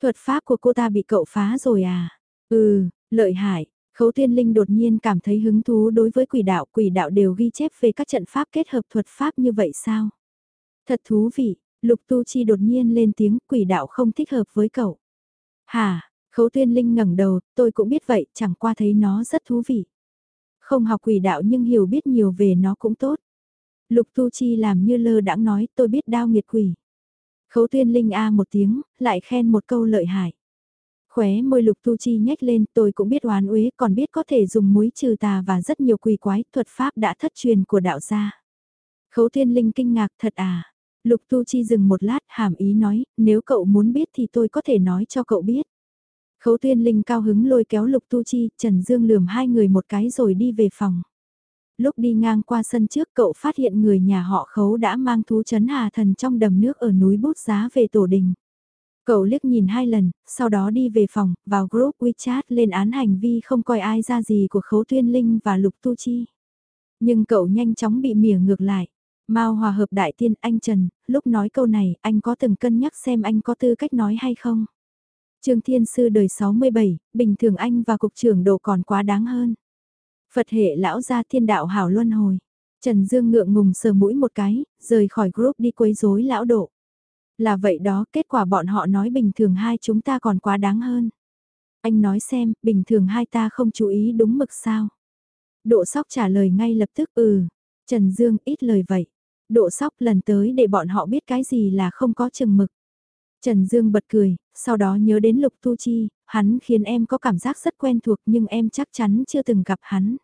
Thuật pháp của cô ta bị cậu phá rồi à? Ừ, lợi hại. Khấu Thiên Linh đột nhiên cảm thấy hứng thú đối với quỷ đạo. Quỷ đạo đều ghi chép về các trận pháp kết hợp thuật pháp như vậy sao? Thật thú vị, Lục Tu Chi đột nhiên lên tiếng quỷ đạo không thích hợp với cậu. Hà, Khấu Tuyên Linh ngẩng đầu, tôi cũng biết vậy, chẳng qua thấy nó rất thú vị. Không học quỷ đạo nhưng hiểu biết nhiều về nó cũng tốt. Lục Tu Chi làm như lơ đãng nói tôi biết đao nghiệt quỷ. Khấu tuyên linh a một tiếng, lại khen một câu lợi hại. Khóe môi lục tu chi nhếch lên tôi cũng biết oán uế còn biết có thể dùng muối trừ tà và rất nhiều quỷ quái thuật pháp đã thất truyền của đạo gia. Khấu tuyên linh kinh ngạc thật à. Lục tu chi dừng một lát hàm ý nói nếu cậu muốn biết thì tôi có thể nói cho cậu biết. Khấu tuyên linh cao hứng lôi kéo lục tu chi, Trần Dương lườm hai người một cái rồi đi về phòng. Lúc đi ngang qua sân trước cậu phát hiện người nhà họ khấu đã mang thú chấn hà thần trong đầm nước ở núi bút giá về tổ đình. Cậu liếc nhìn hai lần, sau đó đi về phòng, vào group WeChat lên án hành vi không coi ai ra gì của khấu tuyên linh và lục tu chi. Nhưng cậu nhanh chóng bị mỉa ngược lại. Mao hòa hợp đại tiên anh Trần, lúc nói câu này anh có từng cân nhắc xem anh có tư cách nói hay không? Trương Thiên Sư đời 67, bình thường anh và cục trưởng độ còn quá đáng hơn. Phật hệ lão gia thiên đạo hảo luân hồi. Trần Dương ngượng ngùng sờ mũi một cái, rời khỏi group đi quấy rối lão độ. Là vậy đó, kết quả bọn họ nói bình thường hai chúng ta còn quá đáng hơn. Anh nói xem, bình thường hai ta không chú ý đúng mực sao. Độ sóc trả lời ngay lập tức ừ. Trần Dương ít lời vậy. Độ sóc lần tới để bọn họ biết cái gì là không có chừng mực. Trần Dương bật cười, sau đó nhớ đến Lục Tu Chi, hắn khiến em có cảm giác rất quen thuộc nhưng em chắc chắn chưa từng gặp hắn.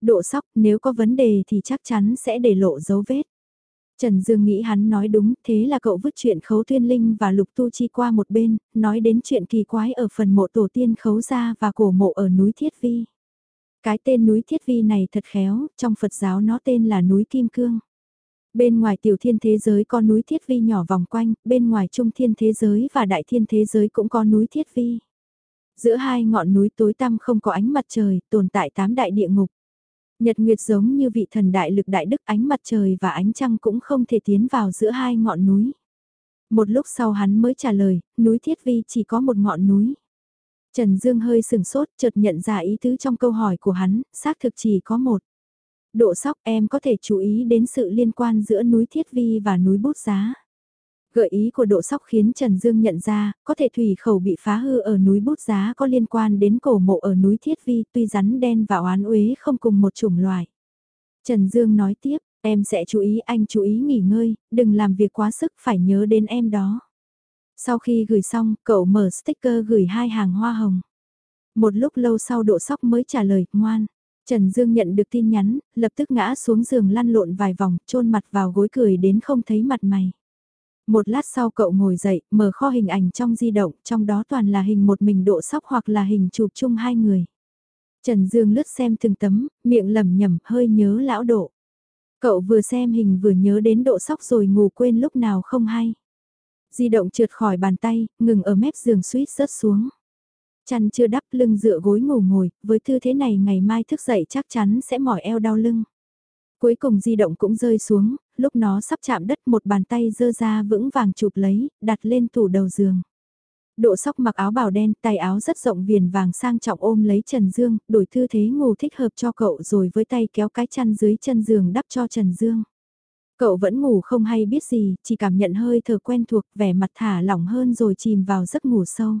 Độ sóc nếu có vấn đề thì chắc chắn sẽ để lộ dấu vết. Trần Dương nghĩ hắn nói đúng, thế là cậu vứt chuyện khấu tuyên linh và lục tu chi qua một bên, nói đến chuyện kỳ quái ở phần mộ tổ tiên khấu gia và cổ mộ ở núi Thiết Vi. Cái tên núi Thiết Vi này thật khéo, trong Phật giáo nó tên là núi Kim Cương. Bên ngoài tiểu thiên thế giới có núi Thiết Vi nhỏ vòng quanh, bên ngoài trung thiên thế giới và đại thiên thế giới cũng có núi Thiết Vi. Giữa hai ngọn núi tối tăm không có ánh mặt trời, tồn tại tám đại địa ngục. Nhật Nguyệt giống như vị thần đại lực đại đức ánh mặt trời và ánh trăng cũng không thể tiến vào giữa hai ngọn núi. Một lúc sau hắn mới trả lời, núi Thiết Vi chỉ có một ngọn núi. Trần Dương hơi sừng sốt chợt nhận ra ý tứ trong câu hỏi của hắn, xác thực chỉ có một. Độ sóc em có thể chú ý đến sự liên quan giữa núi Thiết Vi và núi Bút Giá. Gợi ý của độ sóc khiến Trần Dương nhận ra, có thể thủy khẩu bị phá hư ở núi Bút Giá có liên quan đến cổ mộ ở núi Thiết Vi tuy rắn đen và oán uế không cùng một chủng loài. Trần Dương nói tiếp, em sẽ chú ý anh chú ý nghỉ ngơi, đừng làm việc quá sức phải nhớ đến em đó. Sau khi gửi xong, cậu mở sticker gửi hai hàng hoa hồng. Một lúc lâu sau độ sóc mới trả lời, ngoan. Trần Dương nhận được tin nhắn, lập tức ngã xuống giường lăn lộn vài vòng, chôn mặt vào gối cười đến không thấy mặt mày. Một lát sau cậu ngồi dậy, mở kho hình ảnh trong di động, trong đó toàn là hình một mình độ sóc hoặc là hình chụp chung hai người. Trần Dương lướt xem từng tấm, miệng lẩm nhẩm hơi nhớ lão độ. Cậu vừa xem hình vừa nhớ đến độ sóc rồi ngủ quên lúc nào không hay. Di động trượt khỏi bàn tay, ngừng ở mép giường suýt rớt xuống. Chăn chưa đắp lưng dựa gối ngủ ngồi, với tư thế này ngày mai thức dậy chắc chắn sẽ mỏi eo đau lưng. Cuối cùng di động cũng rơi xuống, lúc nó sắp chạm đất một bàn tay dơ ra vững vàng chụp lấy, đặt lên tủ đầu giường. Độ sóc mặc áo bào đen, tay áo rất rộng viền vàng sang trọng ôm lấy Trần Dương, đổi tư thế ngủ thích hợp cho cậu rồi với tay kéo cái chăn dưới chân giường đắp cho Trần Dương. Cậu vẫn ngủ không hay biết gì, chỉ cảm nhận hơi thở quen thuộc, vẻ mặt thả lỏng hơn rồi chìm vào giấc ngủ sâu.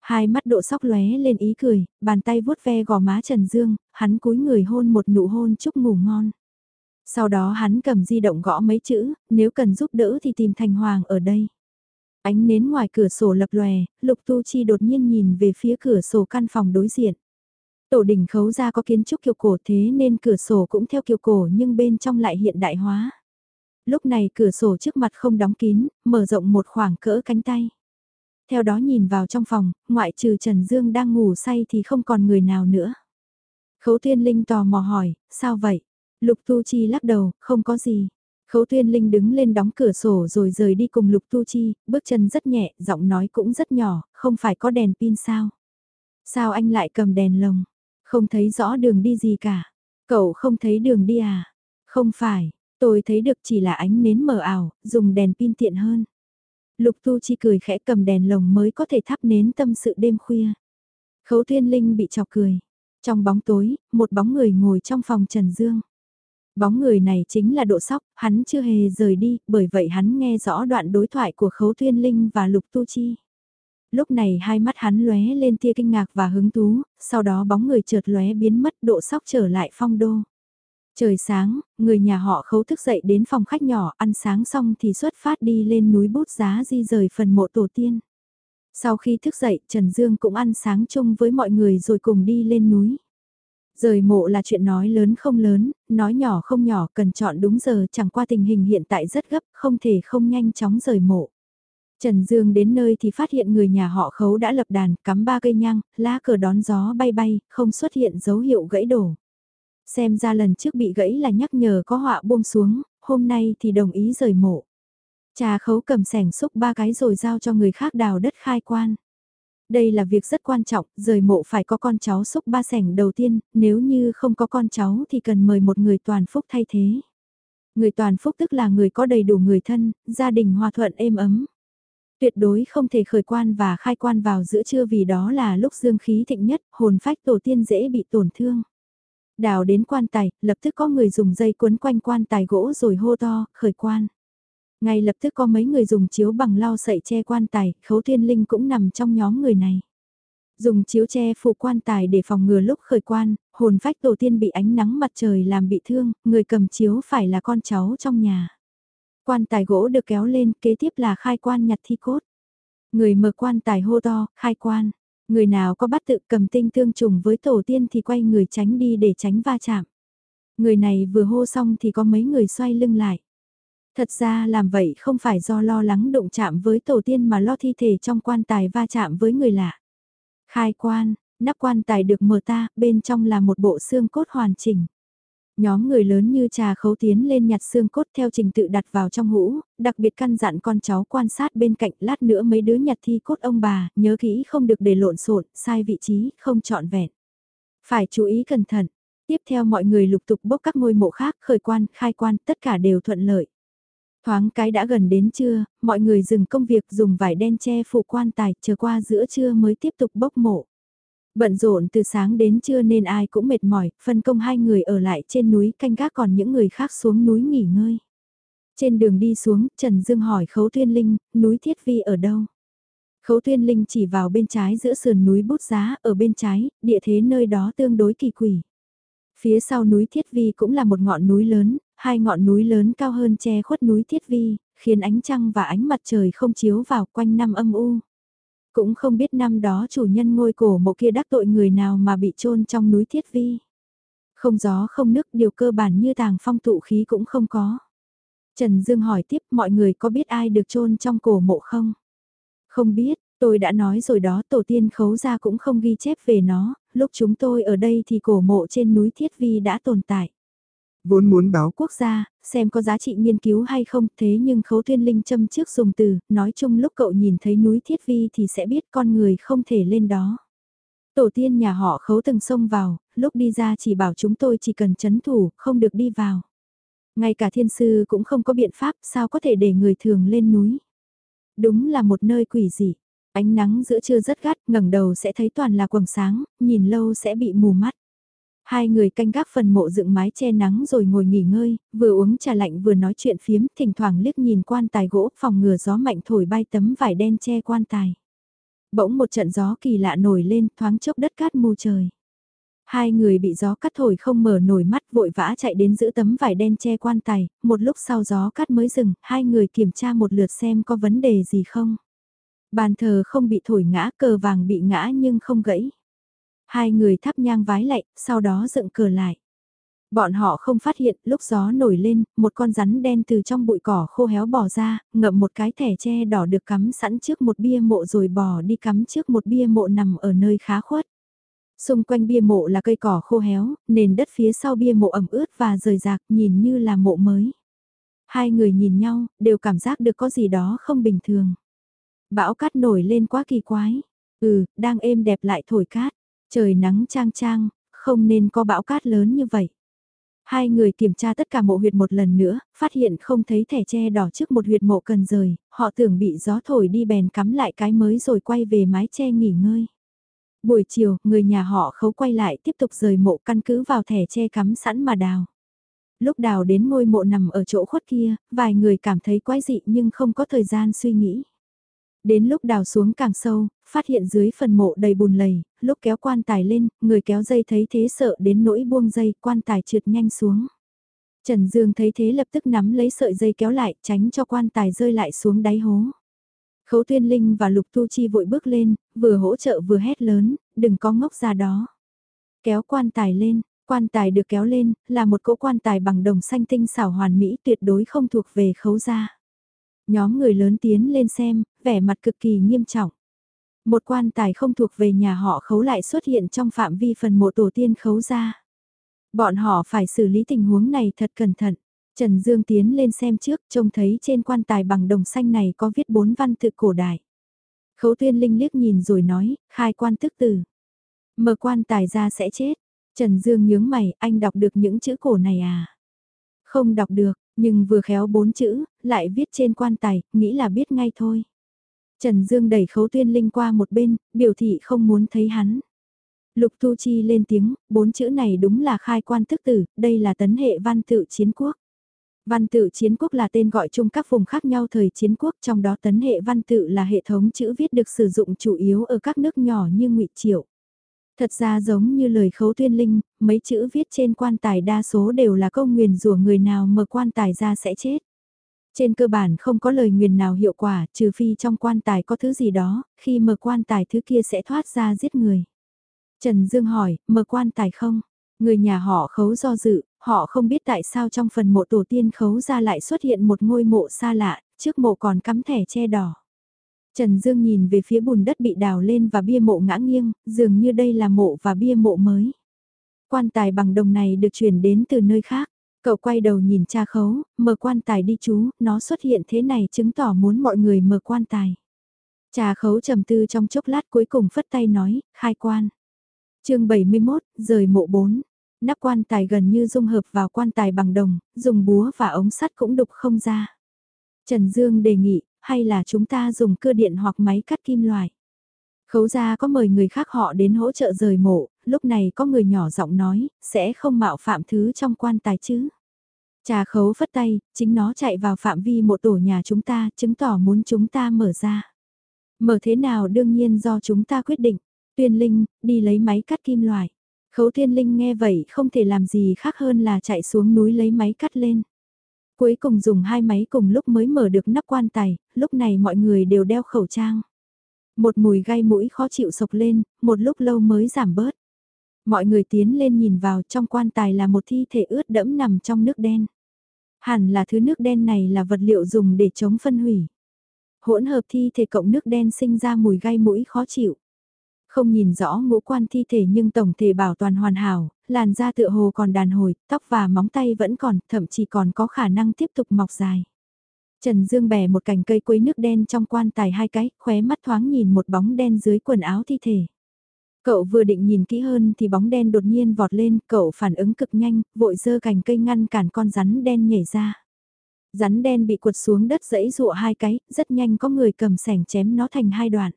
Hai mắt độ sóc lóe lên ý cười, bàn tay vuốt ve gò má Trần Dương, hắn cúi người hôn một nụ hôn chúc ngủ ngon. Sau đó hắn cầm di động gõ mấy chữ, nếu cần giúp đỡ thì tìm Thành Hoàng ở đây. Ánh nến ngoài cửa sổ lập lòe, Lục Tu Chi đột nhiên nhìn về phía cửa sổ căn phòng đối diện. Tổ đỉnh khấu ra có kiến trúc kiều cổ thế nên cửa sổ cũng theo kiều cổ nhưng bên trong lại hiện đại hóa. Lúc này cửa sổ trước mặt không đóng kín, mở rộng một khoảng cỡ cánh tay. Theo đó nhìn vào trong phòng, ngoại trừ Trần Dương đang ngủ say thì không còn người nào nữa. Khấu Thiên Linh tò mò hỏi, sao vậy? Lục Tu Chi lắc đầu, không có gì. Khấu Thiên Linh đứng lên đóng cửa sổ rồi rời đi cùng Lục Tu Chi, bước chân rất nhẹ, giọng nói cũng rất nhỏ, không phải có đèn pin sao? Sao anh lại cầm đèn lồng? Không thấy rõ đường đi gì cả. Cậu không thấy đường đi à? Không phải, tôi thấy được chỉ là ánh nến mờ ảo, dùng đèn pin tiện hơn. Lục Tu Chi cười khẽ cầm đèn lồng mới có thể thắp nến tâm sự đêm khuya. Khấu Thiên Linh bị chọc cười. Trong bóng tối, một bóng người ngồi trong phòng Trần Dương. Bóng người này chính là độ sóc, hắn chưa hề rời đi, bởi vậy hắn nghe rõ đoạn đối thoại của Khấu Thiên Linh và Lục Tu Chi. Lúc này hai mắt hắn lóe lên tia kinh ngạc và hứng thú, sau đó bóng người chợt lóe biến mất độ sóc trở lại phong đô. Trời sáng, người nhà họ khấu thức dậy đến phòng khách nhỏ ăn sáng xong thì xuất phát đi lên núi bút giá di rời phần mộ tổ tiên. Sau khi thức dậy, Trần Dương cũng ăn sáng chung với mọi người rồi cùng đi lên núi. Rời mộ là chuyện nói lớn không lớn, nói nhỏ không nhỏ cần chọn đúng giờ chẳng qua tình hình hiện tại rất gấp, không thể không nhanh chóng rời mộ. Trần Dương đến nơi thì phát hiện người nhà họ khấu đã lập đàn, cắm ba cây nhang, lá cờ đón gió bay bay, không xuất hiện dấu hiệu gãy đổ. Xem ra lần trước bị gãy là nhắc nhở có họa buông xuống, hôm nay thì đồng ý rời mộ. Cha khấu cầm sẻng xúc ba cái rồi giao cho người khác đào đất khai quan. Đây là việc rất quan trọng, rời mộ phải có con cháu xúc ba sẻng đầu tiên, nếu như không có con cháu thì cần mời một người toàn phúc thay thế. Người toàn phúc tức là người có đầy đủ người thân, gia đình hòa thuận êm ấm. Tuyệt đối không thể khởi quan và khai quan vào giữa trưa vì đó là lúc dương khí thịnh nhất, hồn phách tổ tiên dễ bị tổn thương. Đào đến quan tài, lập tức có người dùng dây cuốn quanh quan tài gỗ rồi hô to, khởi quan. Ngay lập tức có mấy người dùng chiếu bằng lau sậy che quan tài, khấu thiên linh cũng nằm trong nhóm người này. Dùng chiếu che phụ quan tài để phòng ngừa lúc khởi quan, hồn phách tổ tiên bị ánh nắng mặt trời làm bị thương, người cầm chiếu phải là con cháu trong nhà. Quan tài gỗ được kéo lên, kế tiếp là khai quan nhặt thi cốt. Người mở quan tài hô to, khai quan. Người nào có bắt tự cầm tinh tương trùng với tổ tiên thì quay người tránh đi để tránh va chạm. Người này vừa hô xong thì có mấy người xoay lưng lại. Thật ra làm vậy không phải do lo lắng đụng chạm với tổ tiên mà lo thi thể trong quan tài va chạm với người lạ. Khai quan, nắp quan tài được mở ta, bên trong là một bộ xương cốt hoàn chỉnh. Nhóm người lớn như trà khấu tiến lên nhặt xương cốt theo trình tự đặt vào trong hũ, đặc biệt căn dặn con cháu quan sát bên cạnh lát nữa mấy đứa nhặt thi cốt ông bà, nhớ kỹ không được để lộn xộn, sai vị trí, không chọn vẹn. Phải chú ý cẩn thận. Tiếp theo mọi người lục tục bốc các ngôi mộ khác, khởi quan, khai quan, tất cả đều thuận lợi. Thoáng cái đã gần đến trưa, mọi người dừng công việc dùng vải đen che phủ quan tài, chờ qua giữa trưa mới tiếp tục bốc mộ. Bận rộn từ sáng đến trưa nên ai cũng mệt mỏi, phân công hai người ở lại trên núi canh gác còn những người khác xuống núi nghỉ ngơi. Trên đường đi xuống, Trần Dương hỏi Khấu Tuyên Linh, núi Thiết Vi ở đâu? Khấu Tuyên Linh chỉ vào bên trái giữa sườn núi bút giá, ở bên trái, địa thế nơi đó tương đối kỳ quỷ. Phía sau núi Thiết Vi cũng là một ngọn núi lớn, hai ngọn núi lớn cao hơn che khuất núi Thiết Vi, khiến ánh trăng và ánh mặt trời không chiếu vào quanh năm âm u. Cũng không biết năm đó chủ nhân ngôi cổ mộ kia đắc tội người nào mà bị chôn trong núi Thiết Vi. Không gió không nước điều cơ bản như tàng phong tụ khí cũng không có. Trần Dương hỏi tiếp mọi người có biết ai được chôn trong cổ mộ không? Không biết, tôi đã nói rồi đó tổ tiên khấu ra cũng không ghi chép về nó, lúc chúng tôi ở đây thì cổ mộ trên núi Thiết Vi đã tồn tại. Vốn muốn báo quốc gia, xem có giá trị nghiên cứu hay không, thế nhưng khấu thiên linh châm trước dùng từ, nói chung lúc cậu nhìn thấy núi Thiết Vi thì sẽ biết con người không thể lên đó. Tổ tiên nhà họ khấu từng xông vào, lúc đi ra chỉ bảo chúng tôi chỉ cần chấn thủ, không được đi vào. Ngay cả thiên sư cũng không có biện pháp sao có thể để người thường lên núi. Đúng là một nơi quỷ dị. Ánh nắng giữa trưa rất gắt, ngẩng đầu sẽ thấy toàn là quầng sáng, nhìn lâu sẽ bị mù mắt. Hai người canh gác phần mộ dựng mái che nắng rồi ngồi nghỉ ngơi, vừa uống trà lạnh vừa nói chuyện phiếm, thỉnh thoảng liếc nhìn quan tài gỗ, phòng ngừa gió mạnh thổi bay tấm vải đen che quan tài. Bỗng một trận gió kỳ lạ nổi lên, thoáng chốc đất cát mù trời. Hai người bị gió cắt thổi không mở nổi mắt vội vã chạy đến giữ tấm vải đen che quan tài, một lúc sau gió cắt mới dừng, hai người kiểm tra một lượt xem có vấn đề gì không. Bàn thờ không bị thổi ngã, cờ vàng bị ngã nhưng không gãy. Hai người thắp nhang vái lạy, sau đó dựng cờ lại. Bọn họ không phát hiện, lúc gió nổi lên, một con rắn đen từ trong bụi cỏ khô héo bò ra, ngậm một cái thẻ tre đỏ được cắm sẵn trước một bia mộ rồi bò đi cắm trước một bia mộ nằm ở nơi khá khuất. Xung quanh bia mộ là cây cỏ khô héo, nền đất phía sau bia mộ ẩm ướt và rời rạc nhìn như là mộ mới. Hai người nhìn nhau, đều cảm giác được có gì đó không bình thường. Bão cát nổi lên quá kỳ quái. Ừ, đang êm đẹp lại thổi cát. Trời nắng trang trang, không nên có bão cát lớn như vậy. Hai người kiểm tra tất cả mộ huyệt một lần nữa, phát hiện không thấy thẻ tre đỏ trước một huyệt mộ cần rời, họ tưởng bị gió thổi đi bèn cắm lại cái mới rồi quay về mái tre nghỉ ngơi. Buổi chiều, người nhà họ khấu quay lại tiếp tục rời mộ căn cứ vào thẻ che cắm sẵn mà đào. Lúc đào đến ngôi mộ nằm ở chỗ khuất kia, vài người cảm thấy quái dị nhưng không có thời gian suy nghĩ. Đến lúc đào xuống càng sâu, phát hiện dưới phần mộ đầy bùn lầy, lúc kéo quan tài lên, người kéo dây thấy thế sợ đến nỗi buông dây, quan tài trượt nhanh xuống. Trần Dương thấy thế lập tức nắm lấy sợi dây kéo lại, tránh cho quan tài rơi lại xuống đáy hố. Khấu Tuyên Linh và Lục Tu Chi vội bước lên, vừa hỗ trợ vừa hét lớn, đừng có ngốc ra đó. Kéo quan tài lên, quan tài được kéo lên, là một cỗ quan tài bằng đồng xanh tinh xảo hoàn mỹ tuyệt đối không thuộc về khấu gia. Nhóm người lớn tiến lên xem, vẻ mặt cực kỳ nghiêm trọng. Một quan tài không thuộc về nhà họ khấu lại xuất hiện trong phạm vi phần mộ tổ tiên khấu gia. Bọn họ phải xử lý tình huống này thật cẩn thận. Trần Dương tiến lên xem trước, trông thấy trên quan tài bằng đồng xanh này có viết bốn văn tự cổ đại. Khấu tuyên linh liếc nhìn rồi nói, khai quan tức tử. Mở quan tài ra sẽ chết. Trần Dương nhướng mày, anh đọc được những chữ cổ này à? Không đọc được, nhưng vừa khéo bốn chữ, lại viết trên quan tài, nghĩ là biết ngay thôi. Trần Dương đẩy khấu tuyên linh qua một bên, biểu thị không muốn thấy hắn. Lục Tu Chi lên tiếng, bốn chữ này đúng là khai quan thức tử, đây là tấn hệ văn tự chiến quốc. Văn tự chiến quốc là tên gọi chung các vùng khác nhau thời chiến quốc trong đó tấn hệ văn tự là hệ thống chữ viết được sử dụng chủ yếu ở các nước nhỏ như ngụy Triệu. Thật ra giống như lời khấu tuyên linh, mấy chữ viết trên quan tài đa số đều là câu nguyền rủa người nào mở quan tài ra sẽ chết. Trên cơ bản không có lời nguyền nào hiệu quả trừ phi trong quan tài có thứ gì đó, khi mở quan tài thứ kia sẽ thoát ra giết người. Trần Dương hỏi, mở quan tài không? Người nhà họ khấu do dự, họ không biết tại sao trong phần mộ tổ tiên khấu ra lại xuất hiện một ngôi mộ xa lạ, trước mộ còn cắm thẻ che đỏ. Trần Dương nhìn về phía bùn đất bị đào lên và bia mộ ngã nghiêng, dường như đây là mộ và bia mộ mới. Quan tài bằng đồng này được chuyển đến từ nơi khác. Cậu quay đầu nhìn cha khấu, mở quan tài đi chú, nó xuất hiện thế này chứng tỏ muốn mọi người mở quan tài. Cha khấu trầm tư trong chốc lát cuối cùng phất tay nói, khai quan. chương 71, rời mộ 4. Nắp quan tài gần như dung hợp vào quan tài bằng đồng, dùng búa và ống sắt cũng đục không ra. Trần Dương đề nghị, hay là chúng ta dùng cơ điện hoặc máy cắt kim loại. Khấu gia có mời người khác họ đến hỗ trợ rời mộ, lúc này có người nhỏ giọng nói, sẽ không mạo phạm thứ trong quan tài chứ. Trà khấu phất tay, chính nó chạy vào phạm vi mộ tổ nhà chúng ta, chứng tỏ muốn chúng ta mở ra. Mở thế nào đương nhiên do chúng ta quyết định. Tuyên Linh, đi lấy máy cắt kim loại. Khấu Thiên Linh nghe vậy không thể làm gì khác hơn là chạy xuống núi lấy máy cắt lên. Cuối cùng dùng hai máy cùng lúc mới mở được nắp quan tài, lúc này mọi người đều đeo khẩu trang. Một mùi gai mũi khó chịu sộc lên, một lúc lâu mới giảm bớt. Mọi người tiến lên nhìn vào trong quan tài là một thi thể ướt đẫm nằm trong nước đen. Hẳn là thứ nước đen này là vật liệu dùng để chống phân hủy. Hỗn hợp thi thể cộng nước đen sinh ra mùi gai mũi khó chịu. Không nhìn rõ ngũ quan thi thể nhưng tổng thể bảo toàn hoàn hảo, làn da tựa hồ còn đàn hồi, tóc và móng tay vẫn còn, thậm chí còn có khả năng tiếp tục mọc dài. Trần Dương bẻ một cành cây quấy nước đen trong quan tài hai cái, khóe mắt thoáng nhìn một bóng đen dưới quần áo thi thể. Cậu vừa định nhìn kỹ hơn thì bóng đen đột nhiên vọt lên, cậu phản ứng cực nhanh, vội dơ cành cây ngăn cản con rắn đen nhảy ra. Rắn đen bị quật xuống đất dẫy dụa hai cái, rất nhanh có người cầm sẻng chém nó thành hai đoạn.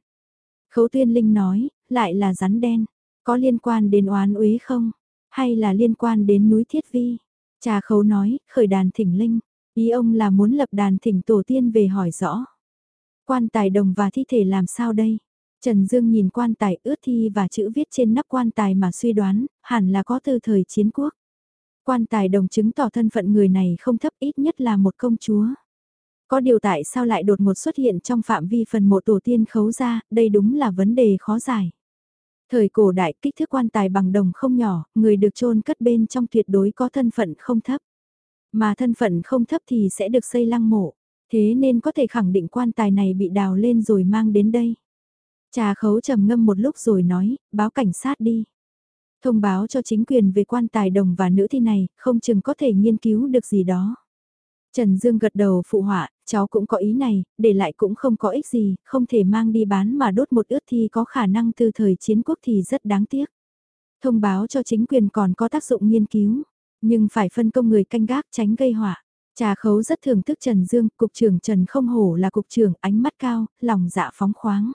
Khấu tuyên linh nói, lại là rắn đen, có liên quan đến oán uế không? Hay là liên quan đến núi Thiết Vi? trà khấu nói, khởi đàn thỉnh linh, ý ông là muốn lập đàn thỉnh tổ tiên về hỏi rõ. Quan tài đồng và thi thể làm sao đây? Trần Dương nhìn quan tài ướt thi và chữ viết trên nắp quan tài mà suy đoán, hẳn là có từ thời chiến quốc. Quan tài đồng chứng tỏ thân phận người này không thấp ít nhất là một công chúa. Có điều tại sao lại đột ngột xuất hiện trong phạm vi phần mộ tổ tiên khấu ra, đây đúng là vấn đề khó giải. Thời cổ đại kích thước quan tài bằng đồng không nhỏ, người được chôn cất bên trong tuyệt đối có thân phận không thấp. Mà thân phận không thấp thì sẽ được xây lăng mộ, thế nên có thể khẳng định quan tài này bị đào lên rồi mang đến đây. Trà khấu trầm ngâm một lúc rồi nói, báo cảnh sát đi. Thông báo cho chính quyền về quan tài đồng và nữ thi này, không chừng có thể nghiên cứu được gì đó. Trần Dương gật đầu phụ họa, cháu cũng có ý này, để lại cũng không có ích gì, không thể mang đi bán mà đốt một ướt thi có khả năng từ thời chiến quốc thì rất đáng tiếc. Thông báo cho chính quyền còn có tác dụng nghiên cứu, nhưng phải phân công người canh gác tránh gây họa. Trà khấu rất thưởng thức Trần Dương, cục trưởng Trần không hổ là cục trưởng ánh mắt cao, lòng dạ phóng khoáng.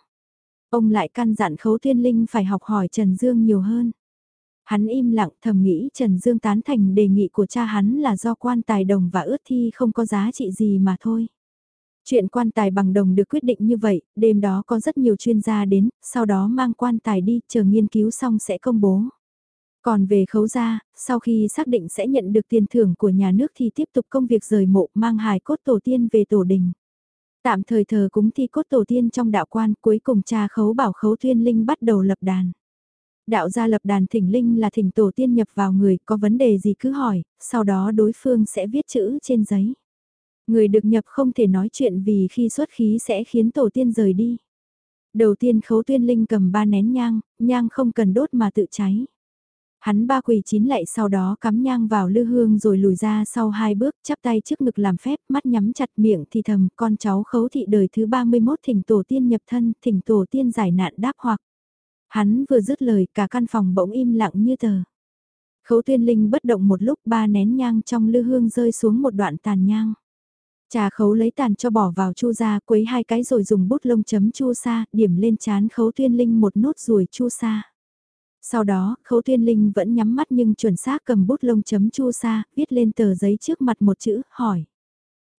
Ông lại căn dặn khấu thiên linh phải học hỏi Trần Dương nhiều hơn. Hắn im lặng thầm nghĩ Trần Dương tán thành đề nghị của cha hắn là do quan tài đồng và ướt thi không có giá trị gì mà thôi. Chuyện quan tài bằng đồng được quyết định như vậy, đêm đó có rất nhiều chuyên gia đến, sau đó mang quan tài đi, chờ nghiên cứu xong sẽ công bố. Còn về khấu gia, sau khi xác định sẽ nhận được tiền thưởng của nhà nước thì tiếp tục công việc rời mộ mang hài cốt tổ tiên về tổ đình. Tạm thời thờ cúng thi cốt tổ tiên trong đạo quan cuối cùng cha khấu bảo khấu thiên linh bắt đầu lập đàn. Đạo gia lập đàn thỉnh linh là thỉnh tổ tiên nhập vào người, có vấn đề gì cứ hỏi, sau đó đối phương sẽ viết chữ trên giấy. Người được nhập không thể nói chuyện vì khi xuất khí sẽ khiến tổ tiên rời đi. Đầu tiên khấu tuyên linh cầm ba nén nhang, nhang không cần đốt mà tự cháy. Hắn ba quỳ chín lạy sau đó cắm nhang vào lư hương rồi lùi ra sau hai bước chắp tay trước ngực làm phép mắt nhắm chặt miệng thì thầm con cháu khấu thị đời thứ 31 thỉnh tổ tiên nhập thân thỉnh tổ tiên giải nạn đáp hoặc. Hắn vừa dứt lời cả căn phòng bỗng im lặng như tờ. Khấu tuyên linh bất động một lúc ba nén nhang trong lư hương rơi xuống một đoạn tàn nhang. Trà khấu lấy tàn cho bỏ vào chu ra quấy hai cái rồi dùng bút lông chấm chu sa, điểm lên chán khấu tuyên linh một nốt ruồi chu sa. Sau đó, khấu tuyên linh vẫn nhắm mắt nhưng chuẩn xác cầm bút lông chấm chu sa, viết lên tờ giấy trước mặt một chữ, hỏi.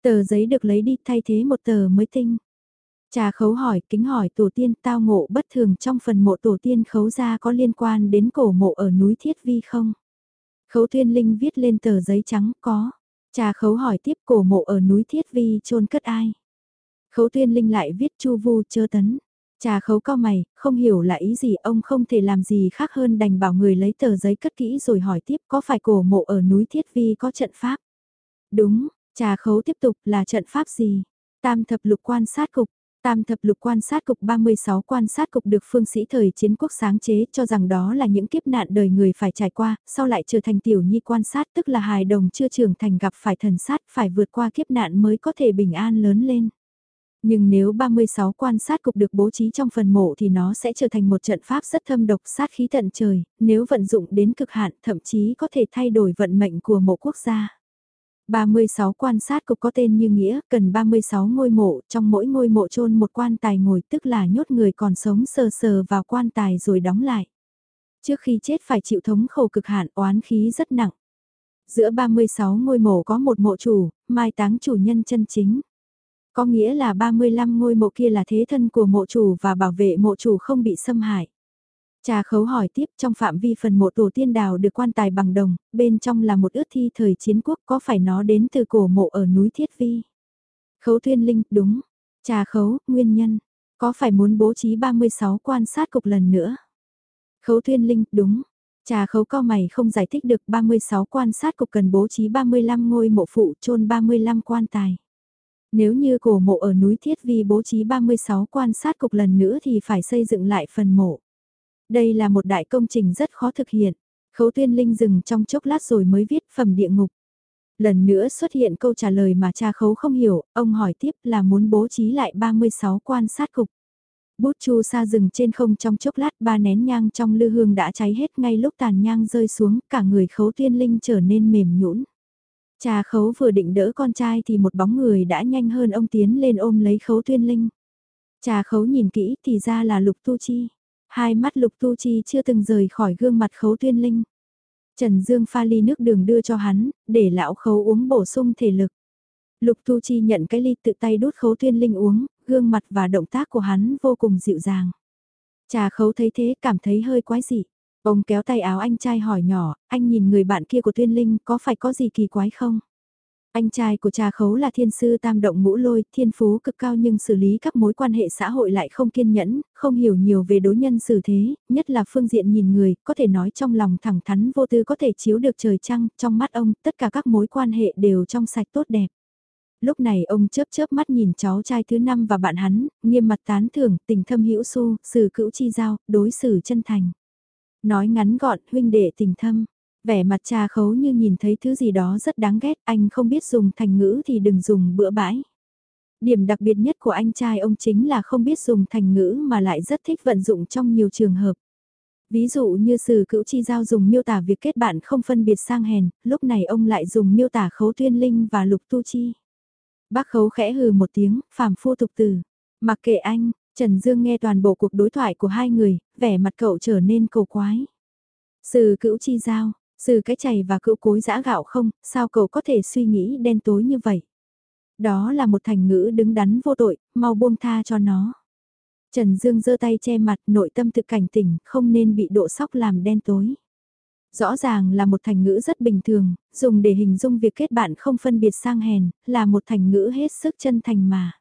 Tờ giấy được lấy đi thay thế một tờ mới tinh. Trà khấu hỏi, kính hỏi tổ tiên tao ngộ bất thường trong phần mộ tổ tiên khấu ra có liên quan đến cổ mộ ở núi Thiết Vi không? Khấu tuyên linh viết lên tờ giấy trắng, có. Trà khấu hỏi tiếp cổ mộ ở núi Thiết Vi chôn cất ai? Khấu tuyên linh lại viết chu vu chơ tấn. Trà khấu cao mày, không hiểu là ý gì ông không thể làm gì khác hơn đành bảo người lấy tờ giấy cất kỹ rồi hỏi tiếp có phải cổ mộ ở núi Thiết Vi có trận pháp? Đúng, trà khấu tiếp tục là trận pháp gì? Tam thập lục quan sát cục, Tam thập lục quan sát cục 36 quan sát cục được phương sĩ thời chiến quốc sáng chế cho rằng đó là những kiếp nạn đời người phải trải qua, sau lại trở thành tiểu nhi quan sát tức là hài đồng chưa trưởng thành gặp phải thần sát phải vượt qua kiếp nạn mới có thể bình an lớn lên. Nhưng nếu 36 quan sát cục được bố trí trong phần mộ thì nó sẽ trở thành một trận pháp rất thâm độc sát khí tận trời, nếu vận dụng đến cực hạn thậm chí có thể thay đổi vận mệnh của một quốc gia. 36 quan sát cục có tên như nghĩa, cần 36 ngôi mộ, trong mỗi ngôi mộ chôn một quan tài ngồi tức là nhốt người còn sống sờ sờ vào quan tài rồi đóng lại. Trước khi chết phải chịu thống khổ cực hạn oán khí rất nặng. Giữa 36 ngôi mộ có một mộ chủ, mai táng chủ nhân chân chính. Có nghĩa là 35 ngôi mộ kia là thế thân của mộ chủ và bảo vệ mộ chủ không bị xâm hại. Trà khấu hỏi tiếp trong phạm vi phần mộ tổ tiên đào được quan tài bằng đồng, bên trong là một ước thi thời chiến quốc có phải nó đến từ cổ mộ ở núi Thiết Vi? Khấu thiên Linh, đúng. Trà khấu, nguyên nhân. Có phải muốn bố trí 36 quan sát cục lần nữa? Khấu thiên Linh, đúng. Trà khấu cao mày không giải thích được 36 quan sát cục cần bố trí 35 ngôi mộ phụ chôn 35 quan tài. Nếu như cổ mộ ở núi Thiết Vi bố trí 36 quan sát cục lần nữa thì phải xây dựng lại phần mộ. Đây là một đại công trình rất khó thực hiện. Khấu tuyên linh dừng trong chốc lát rồi mới viết phẩm địa ngục. Lần nữa xuất hiện câu trả lời mà cha khấu không hiểu, ông hỏi tiếp là muốn bố trí lại 36 quan sát cục. Bút chu sa rừng trên không trong chốc lát ba nén nhang trong lư hương đã cháy hết ngay lúc tàn nhang rơi xuống cả người khấu tuyên linh trở nên mềm nhũn. Cha khấu vừa định đỡ con trai thì một bóng người đã nhanh hơn ông tiến lên ôm lấy khấu tuyên linh. Cha khấu nhìn kỹ thì ra là lục tu chi. Hai mắt lục tu chi chưa từng rời khỏi gương mặt khấu tuyên linh. Trần Dương pha ly nước đường đưa cho hắn, để lão khấu uống bổ sung thể lực. Lục Tu Chi nhận cái ly tự tay đút khấu tuyên linh uống, gương mặt và động tác của hắn vô cùng dịu dàng. Trà khấu thấy thế cảm thấy hơi quái dị. Ông kéo tay áo anh trai hỏi nhỏ, anh nhìn người bạn kia của tuyên linh có phải có gì kỳ quái không? Anh trai của trà khấu là thiên sư tam động ngũ lôi, thiên phú cực cao nhưng xử lý các mối quan hệ xã hội lại không kiên nhẫn, không hiểu nhiều về đối nhân xử thế, nhất là phương diện nhìn người, có thể nói trong lòng thẳng thắn vô tư có thể chiếu được trời trăng, trong mắt ông, tất cả các mối quan hệ đều trong sạch tốt đẹp. Lúc này ông chớp chớp mắt nhìn cháu trai thứ năm và bạn hắn, nghiêm mặt tán thưởng, tình thâm hữu su, xử cữu chi giao, đối xử chân thành. Nói ngắn gọn, huynh đệ tình thâm, Vẻ mặt cha khấu như nhìn thấy thứ gì đó rất đáng ghét, anh không biết dùng thành ngữ thì đừng dùng bữa bãi. Điểm đặc biệt nhất của anh trai ông chính là không biết dùng thành ngữ mà lại rất thích vận dụng trong nhiều trường hợp. Ví dụ như sử cữu chi giao dùng miêu tả việc kết bạn không phân biệt sang hèn, lúc này ông lại dùng miêu tả khấu tuyên linh và lục tu chi. Bác khấu khẽ hừ một tiếng, phàm phu tục từ. Mặc kệ anh, Trần Dương nghe toàn bộ cuộc đối thoại của hai người, vẻ mặt cậu trở nên cầu quái. Sư cữu chi giao, sư cái chày và cữu cối giã gạo không, sao cậu có thể suy nghĩ đen tối như vậy? Đó là một thành ngữ đứng đắn vô tội, mau buông tha cho nó. Trần Dương giơ tay che mặt nội tâm thực cảnh tỉnh, không nên bị độ sóc làm đen tối. Rõ ràng là một thành ngữ rất bình thường, dùng để hình dung việc kết bạn không phân biệt sang hèn, là một thành ngữ hết sức chân thành mà.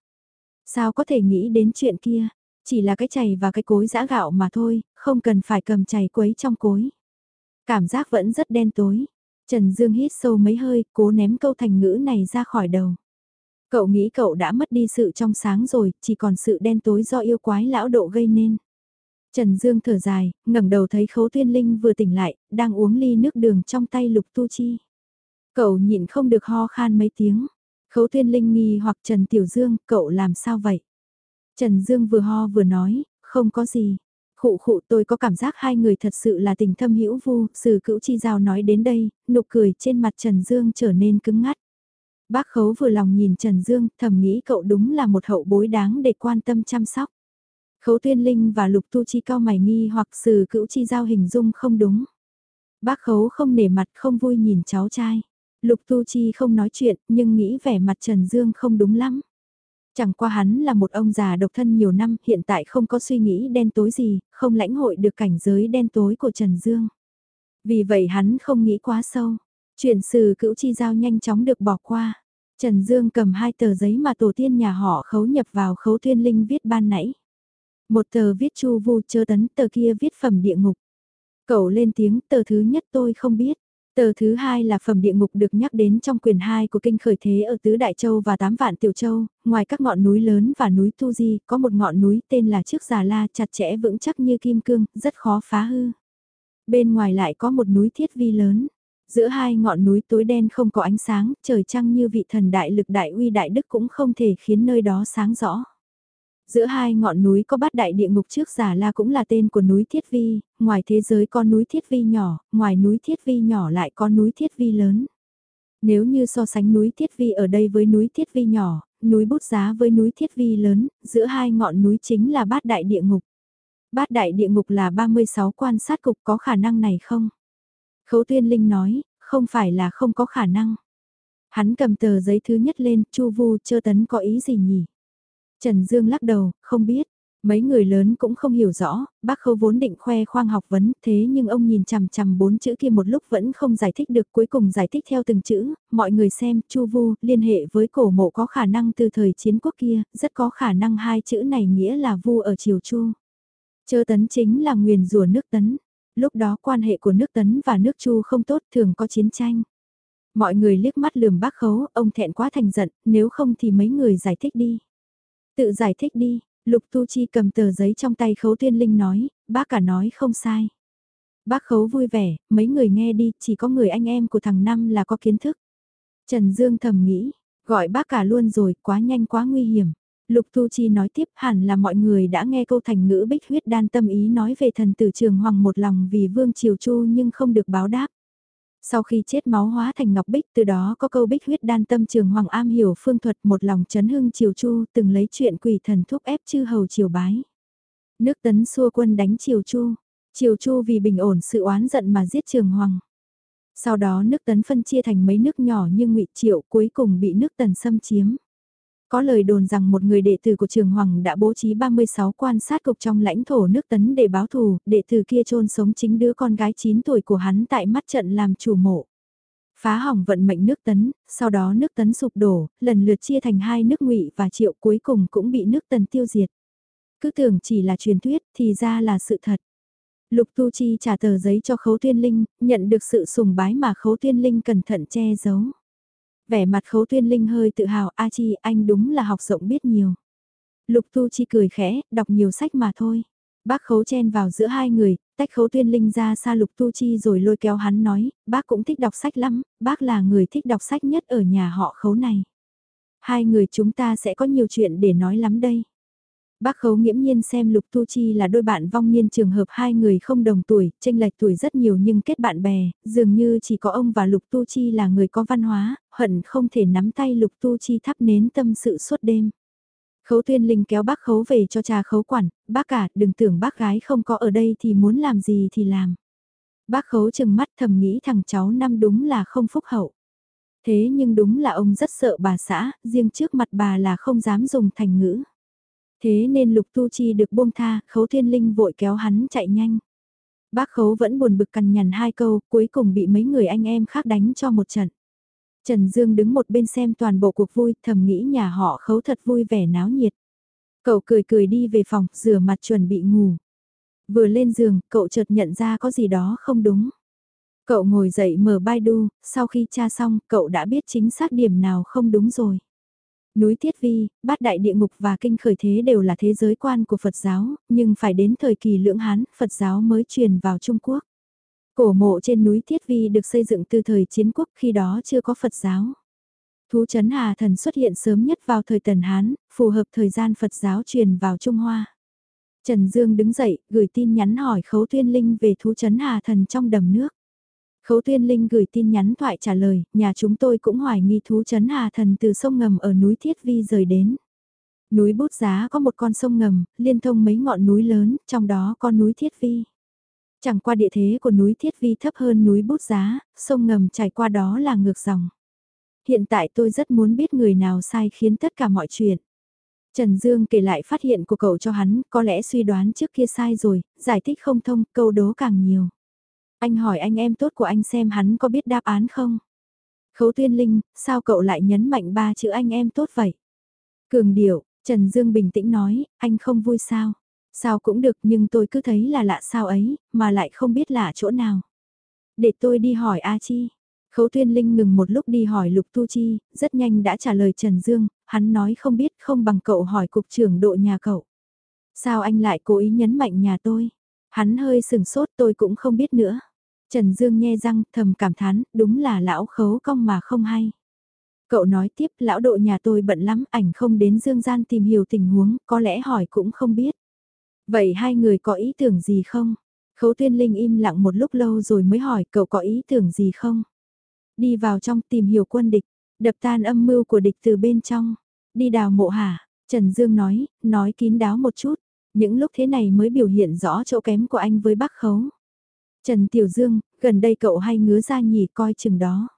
Sao có thể nghĩ đến chuyện kia, chỉ là cái chày và cái cối giã gạo mà thôi, không cần phải cầm chày quấy trong cối. Cảm giác vẫn rất đen tối. Trần Dương hít sâu mấy hơi, cố ném câu thành ngữ này ra khỏi đầu. Cậu nghĩ cậu đã mất đi sự trong sáng rồi, chỉ còn sự đen tối do yêu quái lão độ gây nên. Trần Dương thở dài, ngẩng đầu thấy Khấu Tuyên Linh vừa tỉnh lại, đang uống ly nước đường trong tay Lục Tu Chi. Cậu nhịn không được ho khan mấy tiếng. Khấu Thiên Linh nghi hoặc Trần Tiểu Dương, cậu làm sao vậy? Trần Dương vừa ho vừa nói, không có gì. Khụ khụ tôi có cảm giác hai người thật sự là tình thâm hữu vu, sử cữu chi giao nói đến đây, nụ cười trên mặt Trần Dương trở nên cứng ngắt. Bác khấu vừa lòng nhìn Trần Dương, thầm nghĩ cậu đúng là một hậu bối đáng để quan tâm chăm sóc. Khấu Thiên linh và lục tu chi cao mày nghi hoặc sử cữu chi giao hình dung không đúng. Bác khấu không nể mặt không vui nhìn cháu trai. Lục tu chi không nói chuyện nhưng nghĩ vẻ mặt Trần Dương không đúng lắm. Chẳng qua hắn là một ông già độc thân nhiều năm, hiện tại không có suy nghĩ đen tối gì, không lãnh hội được cảnh giới đen tối của Trần Dương. Vì vậy hắn không nghĩ quá sâu. Chuyện sử cữu chi giao nhanh chóng được bỏ qua. Trần Dương cầm hai tờ giấy mà tổ tiên nhà họ khấu nhập vào khấu tuyên linh viết ban nãy. Một tờ viết chu vu chơ tấn, tờ kia viết phẩm địa ngục. Cậu lên tiếng, tờ thứ nhất tôi không biết. Tờ thứ hai là phẩm địa ngục được nhắc đến trong quyền 2 của kinh khởi thế ở Tứ Đại Châu và Tám Vạn Tiểu Châu, ngoài các ngọn núi lớn và núi Tu Di, có một ngọn núi tên là Trước Già La chặt chẽ vững chắc như kim cương, rất khó phá hư. Bên ngoài lại có một núi thiết vi lớn. Giữa hai ngọn núi tối đen không có ánh sáng, trời trăng như vị thần đại lực đại uy đại đức cũng không thể khiến nơi đó sáng rõ. Giữa hai ngọn núi có bát đại địa ngục trước giả la cũng là tên của núi Thiết Vi, ngoài thế giới có núi Thiết Vi nhỏ, ngoài núi Thiết Vi nhỏ lại có núi Thiết Vi lớn. Nếu như so sánh núi Thiết Vi ở đây với núi Thiết Vi nhỏ, núi Bút Giá với núi Thiết Vi lớn, giữa hai ngọn núi chính là bát đại địa ngục. Bát đại địa ngục là 36 quan sát cục có khả năng này không? Khấu Tuyên Linh nói, không phải là không có khả năng. Hắn cầm tờ giấy thứ nhất lên, Chu Vu chơ tấn có ý gì nhỉ? Trần Dương lắc đầu, không biết. Mấy người lớn cũng không hiểu rõ, bác khâu vốn định khoe khoang học vấn, thế nhưng ông nhìn chằm chằm bốn chữ kia một lúc vẫn không giải thích được, cuối cùng giải thích theo từng chữ, mọi người xem, Chu Vu, liên hệ với cổ mộ có khả năng từ thời chiến quốc kia, rất có khả năng hai chữ này nghĩa là Vu ở triều Chu. Chơ tấn chính là nguyền rùa nước tấn, lúc đó quan hệ của nước tấn và nước Chu không tốt, thường có chiến tranh. Mọi người liếc mắt lườm bác khấu, ông thẹn quá thành giận, nếu không thì mấy người giải thích đi. Tự giải thích đi, Lục Tu Chi cầm tờ giấy trong tay khấu Thiên linh nói, bác cả nói không sai. Bác khấu vui vẻ, mấy người nghe đi, chỉ có người anh em của thằng Năm là có kiến thức. Trần Dương thầm nghĩ, gọi bác cả luôn rồi, quá nhanh quá nguy hiểm. Lục Tu Chi nói tiếp hẳn là mọi người đã nghe câu thành ngữ bích huyết đan tâm ý nói về thần tử trường hoàng một lòng vì vương triều chu nhưng không được báo đáp. Sau khi chết máu hóa thành ngọc bích từ đó có câu bích huyết đan tâm trường hoàng am hiểu phương thuật một lòng chấn hưng triều chu từng lấy chuyện quỷ thần thúc ép chư hầu triều bái. Nước tấn xua quân đánh triều chu, triều chu vì bình ổn sự oán giận mà giết trường hoàng. Sau đó nước tấn phân chia thành mấy nước nhỏ như ngụy Triệu cuối cùng bị nước tần xâm chiếm. Có lời đồn rằng một người đệ tử của trường Hoàng đã bố trí 36 quan sát cục trong lãnh thổ nước tấn để báo thù, đệ tử kia chôn sống chính đứa con gái 9 tuổi của hắn tại mắt trận làm chủ mộ. Phá hỏng vận mệnh nước tấn, sau đó nước tấn sụp đổ, lần lượt chia thành hai nước ngụy và triệu cuối cùng cũng bị nước tần tiêu diệt. Cứ tưởng chỉ là truyền thuyết thì ra là sự thật. Lục Tu Chi trả tờ giấy cho Khấu thiên Linh, nhận được sự sùng bái mà Khấu thiên Linh cẩn thận che giấu. Vẻ mặt Khấu Tuyên Linh hơi tự hào, A Chi, anh đúng là học rộng biết nhiều. Lục Tu Chi cười khẽ, đọc nhiều sách mà thôi. Bác Khấu chen vào giữa hai người, tách Khấu Tuyên Linh ra xa Lục Tu Chi rồi lôi kéo hắn nói, bác cũng thích đọc sách lắm, bác là người thích đọc sách nhất ở nhà họ Khấu này. Hai người chúng ta sẽ có nhiều chuyện để nói lắm đây. Bác Khấu nghiễm nhiên xem Lục Tu Chi là đôi bạn vong niên trường hợp hai người không đồng tuổi, tranh lệch tuổi rất nhiều nhưng kết bạn bè, dường như chỉ có ông và Lục Tu Chi là người có văn hóa, hận không thể nắm tay Lục Tu Chi thắp nến tâm sự suốt đêm. Khấu Tuyên Linh kéo bác Khấu về cho cha Khấu quản, bác cả, đừng tưởng bác gái không có ở đây thì muốn làm gì thì làm. Bác Khấu chừng mắt thầm nghĩ thằng cháu năm đúng là không phúc hậu. Thế nhưng đúng là ông rất sợ bà xã, riêng trước mặt bà là không dám dùng thành ngữ. Thế nên Lục Tu Chi được buông tha, Khấu Thiên Linh vội kéo hắn chạy nhanh. Bác Khấu vẫn buồn bực cằn nhằn hai câu, cuối cùng bị mấy người anh em khác đánh cho một trận. Trần Dương đứng một bên xem toàn bộ cuộc vui, thầm nghĩ nhà họ Khấu thật vui vẻ náo nhiệt. Cậu cười cười đi về phòng, rửa mặt chuẩn bị ngủ. Vừa lên giường, cậu chợt nhận ra có gì đó không đúng. Cậu ngồi dậy mở Baidu, sau khi tra xong, cậu đã biết chính xác điểm nào không đúng rồi. Núi Thiết Vi, bát đại địa ngục và kinh khởi thế đều là thế giới quan của Phật giáo, nhưng phải đến thời kỳ lưỡng Hán, Phật giáo mới truyền vào Trung Quốc. Cổ mộ trên núi Thiết Vi được xây dựng từ thời chiến quốc khi đó chưa có Phật giáo. Thú chấn Hà Thần xuất hiện sớm nhất vào thời Tần Hán, phù hợp thời gian Phật giáo truyền vào Trung Hoa. Trần Dương đứng dậy, gửi tin nhắn hỏi Khấu Tuyên Linh về thú chấn Hà Thần trong đầm nước. Khấu Tuyên Linh gửi tin nhắn thoại trả lời, nhà chúng tôi cũng hoài nghi thú chấn Hà Thần từ sông ngầm ở núi Thiết Vi rời đến. Núi Bút Giá có một con sông ngầm, liên thông mấy ngọn núi lớn, trong đó có núi Thiết Vi. Chẳng qua địa thế của núi Thiết Vi thấp hơn núi Bút Giá, sông ngầm trải qua đó là ngược dòng. Hiện tại tôi rất muốn biết người nào sai khiến tất cả mọi chuyện. Trần Dương kể lại phát hiện của cậu cho hắn, có lẽ suy đoán trước kia sai rồi, giải thích không thông, câu đố càng nhiều. Anh hỏi anh em tốt của anh xem hắn có biết đáp án không? Khấu tuyên linh, sao cậu lại nhấn mạnh ba chữ anh em tốt vậy? Cường điệu, Trần Dương bình tĩnh nói, anh không vui sao? Sao cũng được nhưng tôi cứ thấy là lạ sao ấy, mà lại không biết lạ chỗ nào. Để tôi đi hỏi A Chi. Khấu Tuyên Linh ngừng một lúc đi hỏi Lục Tu Chi, rất nhanh đã trả lời Trần Dương, hắn nói không biết không bằng cậu hỏi cục trưởng độ nhà cậu. Sao anh lại cố ý nhấn mạnh nhà tôi? Hắn hơi sừng sốt tôi cũng không biết nữa. Trần Dương nghe răng thầm cảm thán, đúng là lão khấu cong mà không hay. Cậu nói tiếp, lão độ nhà tôi bận lắm, ảnh không đến Dương Gian tìm hiểu tình huống, có lẽ hỏi cũng không biết. Vậy hai người có ý tưởng gì không? Khấu Tuyên Linh im lặng một lúc lâu rồi mới hỏi cậu có ý tưởng gì không? Đi vào trong tìm hiểu quân địch, đập tan âm mưu của địch từ bên trong. Đi đào mộ hả? Trần Dương nói, nói kín đáo một chút. Những lúc thế này mới biểu hiện rõ chỗ kém của anh với bác khấu. Trần Tiểu Dương, gần đây cậu hay ngứa ra nhỉ coi chừng đó.